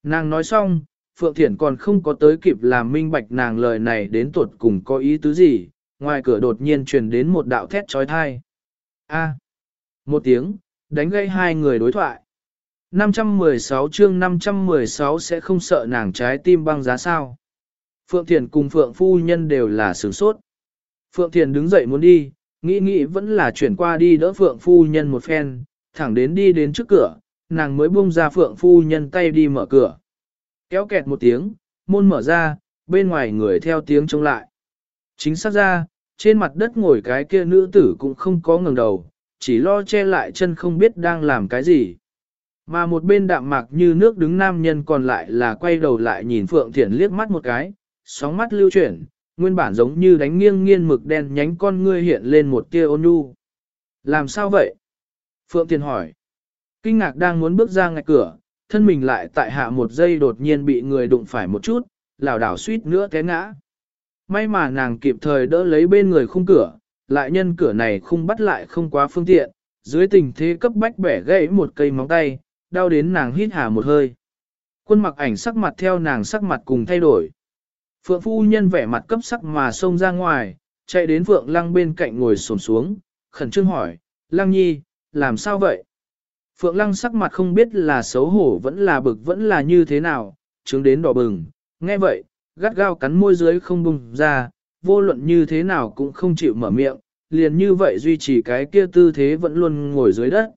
Nàng nói xong, Phượng Thiển còn không có tới kịp làm minh bạch nàng lời này đến tuột cùng có ý tứ gì, ngoài cửa đột nhiên truyền đến một đạo thét trói thai. A. một tiếng, đánh gây hai người đối thoại. 516 chương 516 sẽ không sợ nàng trái tim băng giá sao. Phượng Thiền cùng Phượng Phu Nhân đều là sửng sốt. Phượng Thiền đứng dậy muốn đi, nghĩ nghĩ vẫn là chuyển qua đi đỡ Phượng Phu Nhân một phen, thẳng đến đi đến trước cửa, nàng mới buông ra Phượng Phu Nhân tay đi mở cửa. Kéo kẹt một tiếng, môn mở ra, bên ngoài người theo tiếng trông lại. Chính xác ra, trên mặt đất ngồi cái kia nữ tử cũng không có ngừng đầu, chỉ lo che lại chân không biết đang làm cái gì. Mà một bên đạm mạc như nước đứng nam nhân còn lại là quay đầu lại nhìn Phượng Thiển liếc mắt một cái, sóng mắt lưu chuyển, nguyên bản giống như đánh nghiêng nghiêng mực đen nhánh con ngươi hiện lên một tia ôn nhu. Làm sao vậy? Phượng Thiển hỏi. Kinh ngạc đang muốn bước ra ngạch cửa, thân mình lại tại hạ một giây đột nhiên bị người đụng phải một chút, lảo đảo suýt nữa té ngã. May mà nàng kịp thời đỡ lấy bên người khung cửa, lại nhân cửa này khung bắt lại không quá phương tiện, dưới tình thế cấp bách bẻ gãy một cây móng tay, đau đến nàng hít hà một hơi. Quân mặc ảnh sắc mặt theo nàng sắc mặt cùng thay đổi. Phượng phu nhân vẻ mặt cấp sắc mà xông ra ngoài, chạy đến Phượng lăng bên cạnh ngồi xổm xuống, khẩn trương hỏi, lăng nhi, làm sao vậy? Phượng lăng sắc mặt không biết là xấu hổ vẫn là bực vẫn là như thế nào, chứng đến đỏ bừng, nghe vậy, gắt gao cắn môi dưới không bùng ra, vô luận như thế nào cũng không chịu mở miệng, liền như vậy duy trì cái kia tư thế vẫn luôn ngồi dưới đất.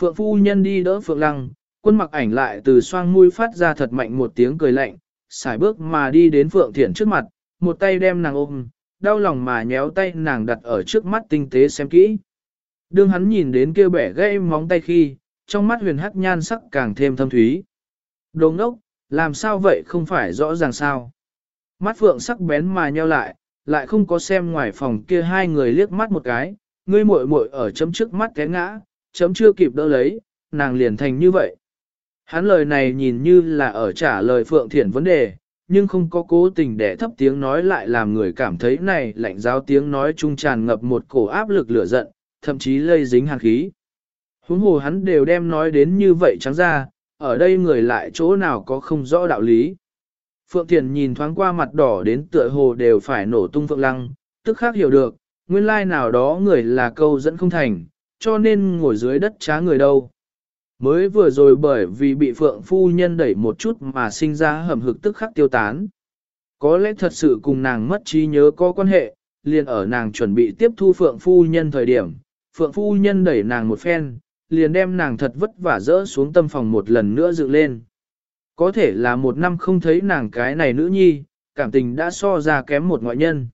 Phượng phu nhân đi đỡ Phượng Lăng, quân mặc ảnh lại từ xoang mũi phát ra thật mạnh một tiếng cười lạnh, xài bước mà đi đến Phượng Thiển trước mặt, một tay đem nàng ôm, đau lòng mà nhéo tay nàng đặt ở trước mắt tinh tế xem kỹ. Đương hắn nhìn đến kia bẻ gây móng tay khi, trong mắt huyền hắc nhan sắc càng thêm thâm thúy. Đồ ngốc, làm sao vậy không phải rõ ràng sao? Mắt Phượng sắc bén mà nheo lại, lại không có xem ngoài phòng kia hai người liếc mắt một cái, ngươi muội muội ở chấm trước mắt té ngã, chấm chưa kịp đỡ lấy, nàng liền thành như vậy. Hắn lời này nhìn như là ở trả lời Phượng Thiển vấn đề, nhưng không có cố tình để thấp tiếng nói lại làm người cảm thấy này lạnh giáo tiếng nói trung tràn ngập một cổ áp lực lửa giận, thậm chí lây dính hàn khí. Huống hồ hắn đều đem nói đến như vậy trắng ra, ở đây người lại chỗ nào có không rõ đạo lý. Phượng Thiền nhìn thoáng qua mặt đỏ đến tựa hồ đều phải nổ tung Phượng Lăng, tức khác hiểu được, nguyên lai nào đó người là câu dẫn không thành, cho nên ngồi dưới đất trá người đâu. Mới vừa rồi bởi vì bị phượng phu nhân đẩy một chút mà sinh ra hầm hực tức khắc tiêu tán. Có lẽ thật sự cùng nàng mất trí nhớ có quan hệ, liền ở nàng chuẩn bị tiếp thu phượng phu nhân thời điểm, phượng phu nhân đẩy nàng một phen, liền đem nàng thật vất vả rỡ xuống tâm phòng một lần nữa dựng lên. Có thể là một năm không thấy nàng cái này nữ nhi, cảm tình đã so ra kém một ngoại nhân.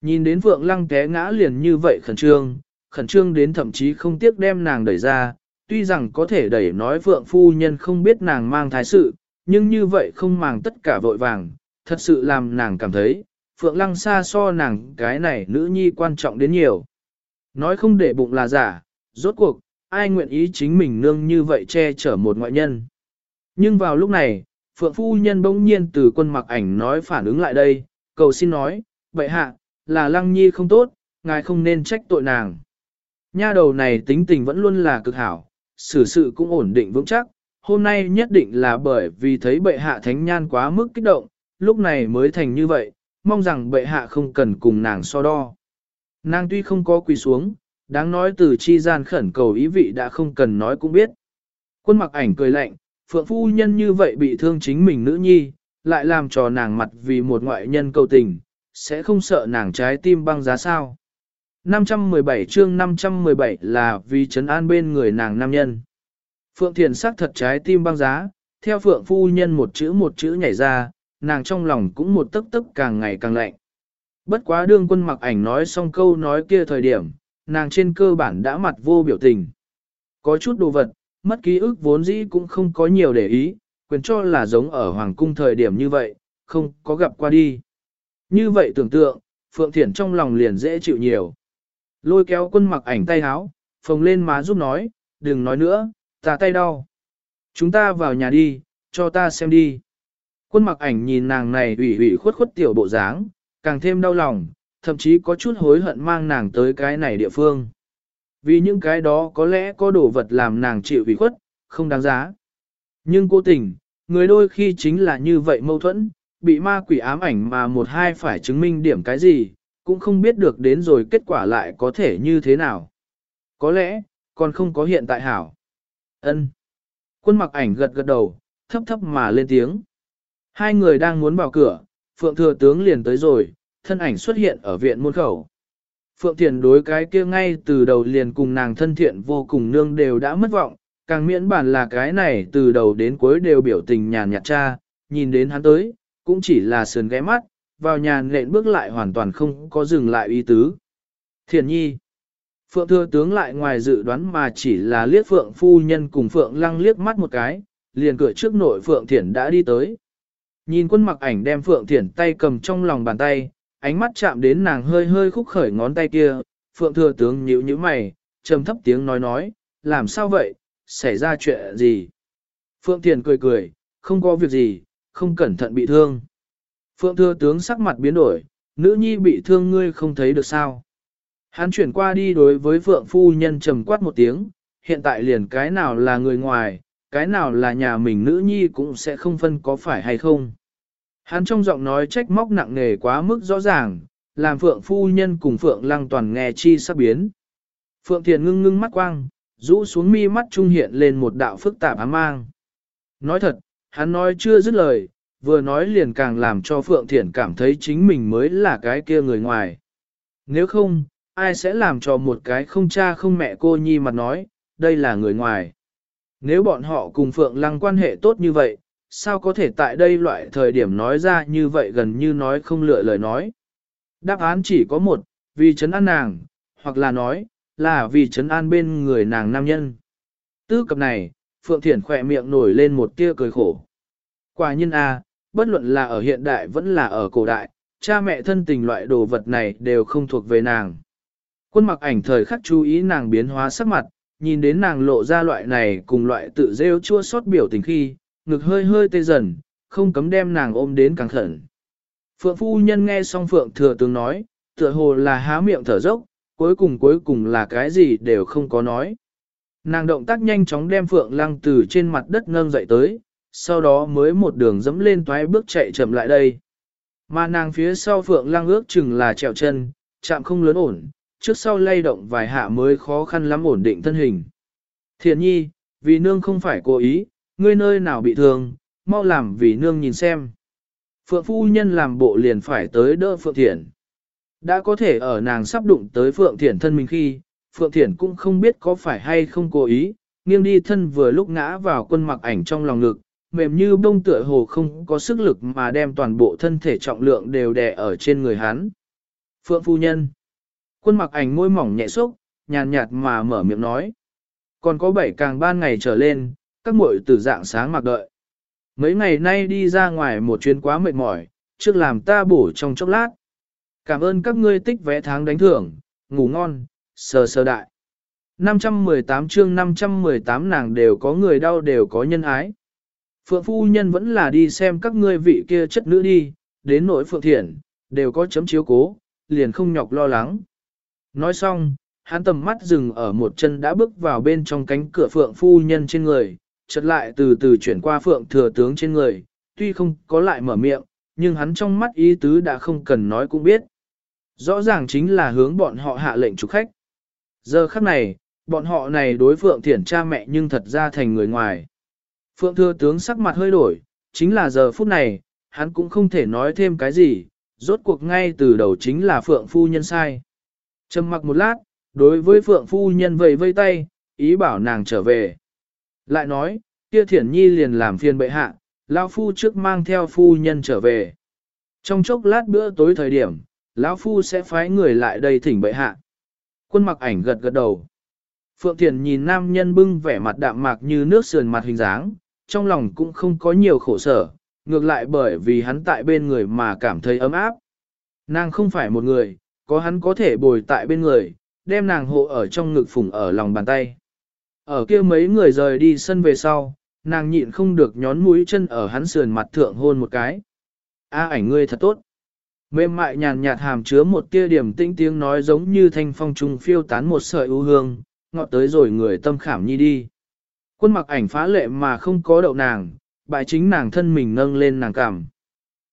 Nhìn đến Phượng Lăng té ngã liền như vậy khẩn trương, khẩn trương đến thậm chí không tiếc đem nàng đẩy ra, tuy rằng có thể đẩy nói Phượng Phu Nhân không biết nàng mang thái sự, nhưng như vậy không màng tất cả vội vàng, thật sự làm nàng cảm thấy, Phượng Lăng xa so nàng cái này nữ nhi quan trọng đến nhiều. Nói không để bụng là giả, rốt cuộc, ai nguyện ý chính mình nương như vậy che chở một ngoại nhân. Nhưng vào lúc này, Phượng Phu Nhân bỗng nhiên từ quân mặc ảnh nói phản ứng lại đây, cầu xin nói, vậy hạ, là Lăng Nhi không tốt, ngài không nên trách tội nàng. Nha đầu này tính tình vẫn luôn là cực hảo, xử sự cũng ổn định vững chắc, hôm nay nhất định là bởi vì thấy bệ hạ thánh nhan quá mức kích động, lúc này mới thành như vậy, mong rằng bệ hạ không cần cùng nàng so đo. Nàng tuy không có quỳ xuống, đáng nói từ chi gian khẩn cầu ý vị đã không cần nói cũng biết. Quân mặc ảnh cười lạnh, phượng phu nhân như vậy bị thương chính mình nữ nhi, lại làm cho nàng mặt vì một ngoại nhân cầu tình, sẽ không sợ nàng trái tim băng giá sao. 517 chương 517 là vì trấn an bên người nàng nam nhân. Phượng Thiền sắc thật trái tim băng giá, theo Phượng Phu Nhân một chữ một chữ nhảy ra, nàng trong lòng cũng một tức tức càng ngày càng lạnh. Bất quá đương quân mặc ảnh nói xong câu nói kia thời điểm, nàng trên cơ bản đã mặt vô biểu tình. Có chút đồ vật, mất ký ức vốn dĩ cũng không có nhiều để ý, quyền cho là giống ở Hoàng cung thời điểm như vậy, không có gặp qua đi. Như vậy tưởng tượng, Phượng Thiển trong lòng liền dễ chịu nhiều. Lôi kéo quân mặc ảnh tay háo, phồng lên má giúp nói, đừng nói nữa, ta tay đau. Chúng ta vào nhà đi, cho ta xem đi. Quân mặc ảnh nhìn nàng này ủy ủy khuất khuất tiểu bộ dáng, càng thêm đau lòng, thậm chí có chút hối hận mang nàng tới cái này địa phương. Vì những cái đó có lẽ có đồ vật làm nàng chịu ủy khuất, không đáng giá. Nhưng cố tình, người đôi khi chính là như vậy mâu thuẫn, bị ma quỷ ám ảnh mà một hai phải chứng minh điểm cái gì, cũng không biết được đến rồi kết quả lại có thể như thế nào. Có lẽ, còn không có hiện tại hảo. ân Quân mặc ảnh gật gật đầu, thấp thấp mà lên tiếng. Hai người đang muốn vào cửa, Phượng Thừa Tướng liền tới rồi, thân ảnh xuất hiện ở viện môn khẩu. Phượng Thiền đối cái kia ngay từ đầu liền cùng nàng thân thiện vô cùng nương đều đã mất vọng, càng miễn bản là cái này từ đầu đến cuối đều biểu tình nhàn nhạt cha, nhìn đến hắn tới, cũng chỉ là sườn ghé mắt, vào nhà nện bước lại hoàn toàn không có dừng lại ý tứ. Thiền nhi. Phượng thừa tướng lại ngoài dự đoán mà chỉ là liếc Phượng phu nhân cùng Phượng lăng liếc mắt một cái, liền cửa trước nội Phượng Thiển đã đi tới. Nhìn quân mặc ảnh đem Phượng Thiển tay cầm trong lòng bàn tay, ánh mắt chạm đến nàng hơi hơi khúc khởi ngón tay kia, Phượng thừa tướng nhíu nhíu mày, trầm thấp tiếng nói nói, làm sao vậy, xảy ra chuyện gì? Phượng Thiền cười cười, không có việc gì, không cẩn thận bị thương. Phượng thừa tướng sắc mặt biến đổi, nữ nhi bị thương ngươi không thấy được sao. Hắn chuyển qua đi đối với Phượng phu nhân trầm quát một tiếng, hiện tại liền cái nào là người ngoài, cái nào là nhà mình nữ nhi cũng sẽ không phân có phải hay không. Hắn trong giọng nói trách móc nặng nề quá mức rõ ràng, làm Phượng phu nhân cùng Phượng lăng toàn nghe chi sắp biến. Phượng Thiền ngưng ngưng mắt quang, rũ xuống mi mắt trung hiện lên một đạo phức tạp ám mang. Nói thật, hắn nói chưa dứt lời, vừa nói liền càng làm cho Phượng Thiển cảm thấy chính mình mới là cái kia người ngoài. Nếu không, ai sẽ làm cho một cái không cha không mẹ cô nhi mặt nói, đây là người ngoài. Nếu bọn họ cùng Phượng Lăng quan hệ tốt như vậy, sao có thể tại đây loại thời điểm nói ra như vậy gần như nói không lựa lời nói. Đáp án chỉ có một, vì chấn an nàng, hoặc là nói, là vì chấn an bên người nàng nam nhân. Tư cập này, Phượng Thiển khỏe miệng nổi lên một tia cười khổ. Quả nhân a, à, bất luận là ở hiện đại vẫn là ở cổ đại, cha mẹ thân tình loại đồ vật này đều không thuộc về nàng. Quân mặc ảnh thời khắc chú ý nàng biến hóa sắc mặt, nhìn đến nàng lộ ra loại này cùng loại tự rêu chua xót biểu tình khi, ngực hơi hơi tê dần, không cấm đem nàng ôm đến càng khẩn. Phượng phu nhân nghe xong Phượng thừa tướng nói, tựa hồ là há miệng thở dốc, cuối cùng cuối cùng là cái gì đều không có nói. Nàng động tác nhanh chóng đem Phượng lăng từ trên mặt đất nâng dậy tới, sau đó mới một đường dẫm lên toái bước chạy chậm lại đây. Mà nàng phía sau Phượng lăng ước chừng là trèo chân, chạm không lớn ổn, trước sau lay động vài hạ mới khó khăn lắm ổn định thân hình. Thiện nhi, Vì nương không phải cố ý, ngươi nơi nào bị thương, mau làm vì nương nhìn xem. Phượng phu nhân làm bộ liền phải tới đỡ Phượng Thiển. Đã có thể ở nàng sắp đụng tới Phượng Thiển thân mình khi, Phượng Thiển cũng không biết có phải hay không cố ý, nghiêng đi thân vừa lúc ngã vào quân mặc ảnh trong lòng ngực, mềm như bông tựa hồ không có sức lực mà đem toàn bộ thân thể trọng lượng đều đè ở trên người hắn. Phượng phu nhân. Quân mặc ảnh môi mỏng nhẹ xúc, nhàn nhạt mà mở miệng nói. Còn có bảy càng ban ngày trở lên, các muội từ dạng sáng mặc đợi. Mấy ngày nay đi ra ngoài một chuyến quá mệt mỏi, trước làm ta bổ trong chốc lát. Cảm ơn các ngươi tích vé tháng đánh thưởng, ngủ ngon, sờ sờ đại. 518 chương 518 nàng đều có người đau đều có nhân ái. Phượng phu nhân vẫn là đi xem các ngươi vị kia chất nữ đi, đến nỗi phượng thiện, đều có chấm chiếu cố, liền không nhọc lo lắng. Nói xong, hắn tầm mắt dừng ở một chân đã bước vào bên trong cánh cửa phượng phu nhân trên người, chợt lại từ từ chuyển qua phượng thừa tướng trên người, tuy không có lại mở miệng, nhưng hắn trong mắt ý tứ đã không cần nói cũng biết. Rõ ràng chính là hướng bọn họ hạ lệnh trục khách. Giờ khắc này, bọn họ này đối phượng thiển cha mẹ nhưng thật ra thành người ngoài. Phượng thừa tướng sắc mặt hơi đổi, chính là giờ phút này, hắn cũng không thể nói thêm cái gì, rốt cuộc ngay từ đầu chính là phượng phu nhân sai. Trầm mặc một lát, đối với phượng phu nhân vẫy vây tay, ý bảo nàng trở về. Lại nói, kia thiển nhi liền làm phiền bệ hạ, lão phu trước mang theo phu nhân trở về. Trong chốc lát bữa tối thời điểm, lão phu sẽ phái người lại đây thỉnh bệ hạ. Quân mặc ảnh gật gật đầu. Phượng Thiền nhìn nam nhân bưng vẻ mặt đạm mạc như nước sườn mặt hình dáng, trong lòng cũng không có nhiều khổ sở, ngược lại bởi vì hắn tại bên người mà cảm thấy ấm áp. Nàng không phải một người, có hắn có thể bồi tại bên người, đem nàng hộ ở trong ngực phùng ở lòng bàn tay. Ở kia mấy người rời đi sân về sau, nàng nhịn không được nhón mũi chân ở hắn sườn mặt thượng hôn một cái. A ảnh ngươi thật tốt. Mềm mại nhàn nhạt hàm chứa một tia điểm tinh tiếng nói giống như thanh phong trùng phiêu tán một sợi ưu hương, ngọt tới rồi người tâm khảm nhi đi. Quân mặc ảnh phá lệ mà không có đậu nàng, bại chính nàng thân mình nâng lên nàng cảm.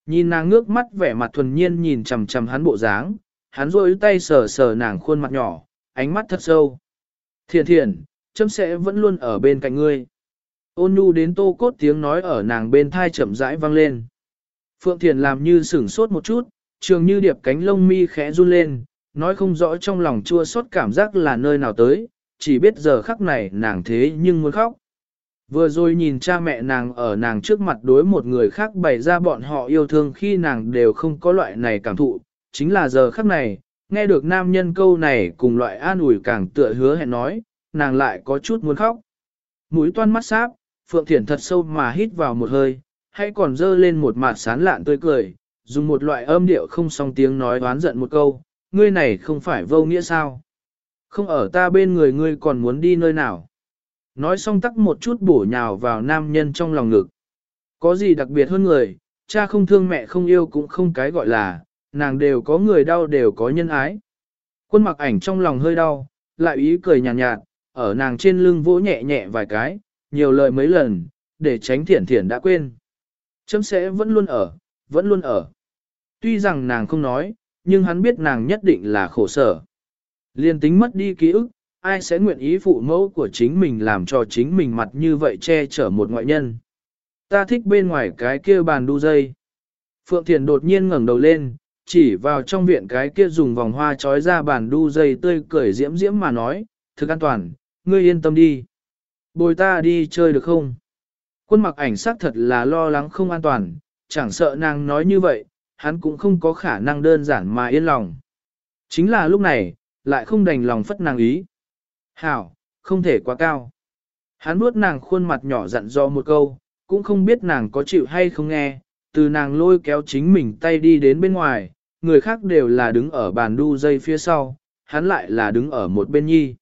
Nhìn nàng ngước mắt vẻ mặt thuần nhiên nhìn chằm chằm hắn bộ dáng, hắn rôi tay sờ sờ nàng khuôn mặt nhỏ, ánh mắt thật sâu. Thiền thiền, chấm sẽ vẫn luôn ở bên cạnh ngươi. Ôn nhu đến tô cốt tiếng nói ở nàng bên thai chậm rãi vang lên. Phượng Thiền làm như sửng sốt một chút, trường như điệp cánh lông mi khẽ run lên, nói không rõ trong lòng chua xót cảm giác là nơi nào tới, chỉ biết giờ khắc này nàng thế nhưng muốn khóc. Vừa rồi nhìn cha mẹ nàng ở nàng trước mặt đối một người khác bày ra bọn họ yêu thương khi nàng đều không có loại này cảm thụ, chính là giờ khắc này, nghe được nam nhân câu này cùng loại an ủi càng tựa hứa hẹn nói, nàng lại có chút muốn khóc. Mũi toan mắt sáp, Phượng Thiển thật sâu mà hít vào một hơi, hay còn dơ lên một mặt sán lạn tươi cười, dùng một loại âm điệu không song tiếng nói oán giận một câu, ngươi này không phải vô nghĩa sao? Không ở ta bên người ngươi còn muốn đi nơi nào? Nói xong tắc một chút bổ nhào vào nam nhân trong lòng ngực. Có gì đặc biệt hơn người, cha không thương mẹ không yêu cũng không cái gọi là, nàng đều có người đau đều có nhân ái. Quân mặc ảnh trong lòng hơi đau, lại ý cười nhàn nhạt, nhạt, ở nàng trên lưng vỗ nhẹ nhẹ vài cái, nhiều lời mấy lần, để tránh thiển thiển đã quên. Chấm sẽ vẫn luôn ở, vẫn luôn ở. Tuy rằng nàng không nói, nhưng hắn biết nàng nhất định là khổ sở. Liên tính mất đi ký ức, ai sẽ nguyện ý phụ mẫu của chính mình làm cho chính mình mặt như vậy che chở một ngoại nhân. Ta thích bên ngoài cái kia bàn đu dây. Phượng Thiền đột nhiên ngẩng đầu lên, chỉ vào trong viện cái kia dùng vòng hoa trói ra bàn đu dây tươi cười diễm diễm mà nói, thực an toàn, ngươi yên tâm đi. Bồi ta đi chơi được không? Quân mặc ảnh sắc thật là lo lắng không an toàn, chẳng sợ nàng nói như vậy, hắn cũng không có khả năng đơn giản mà yên lòng. Chính là lúc này, lại không đành lòng phất nàng ý. Hảo, không thể quá cao. Hắn nuốt nàng khuôn mặt nhỏ dặn do một câu, cũng không biết nàng có chịu hay không nghe, từ nàng lôi kéo chính mình tay đi đến bên ngoài, người khác đều là đứng ở bàn đu dây phía sau, hắn lại là đứng ở một bên nhi.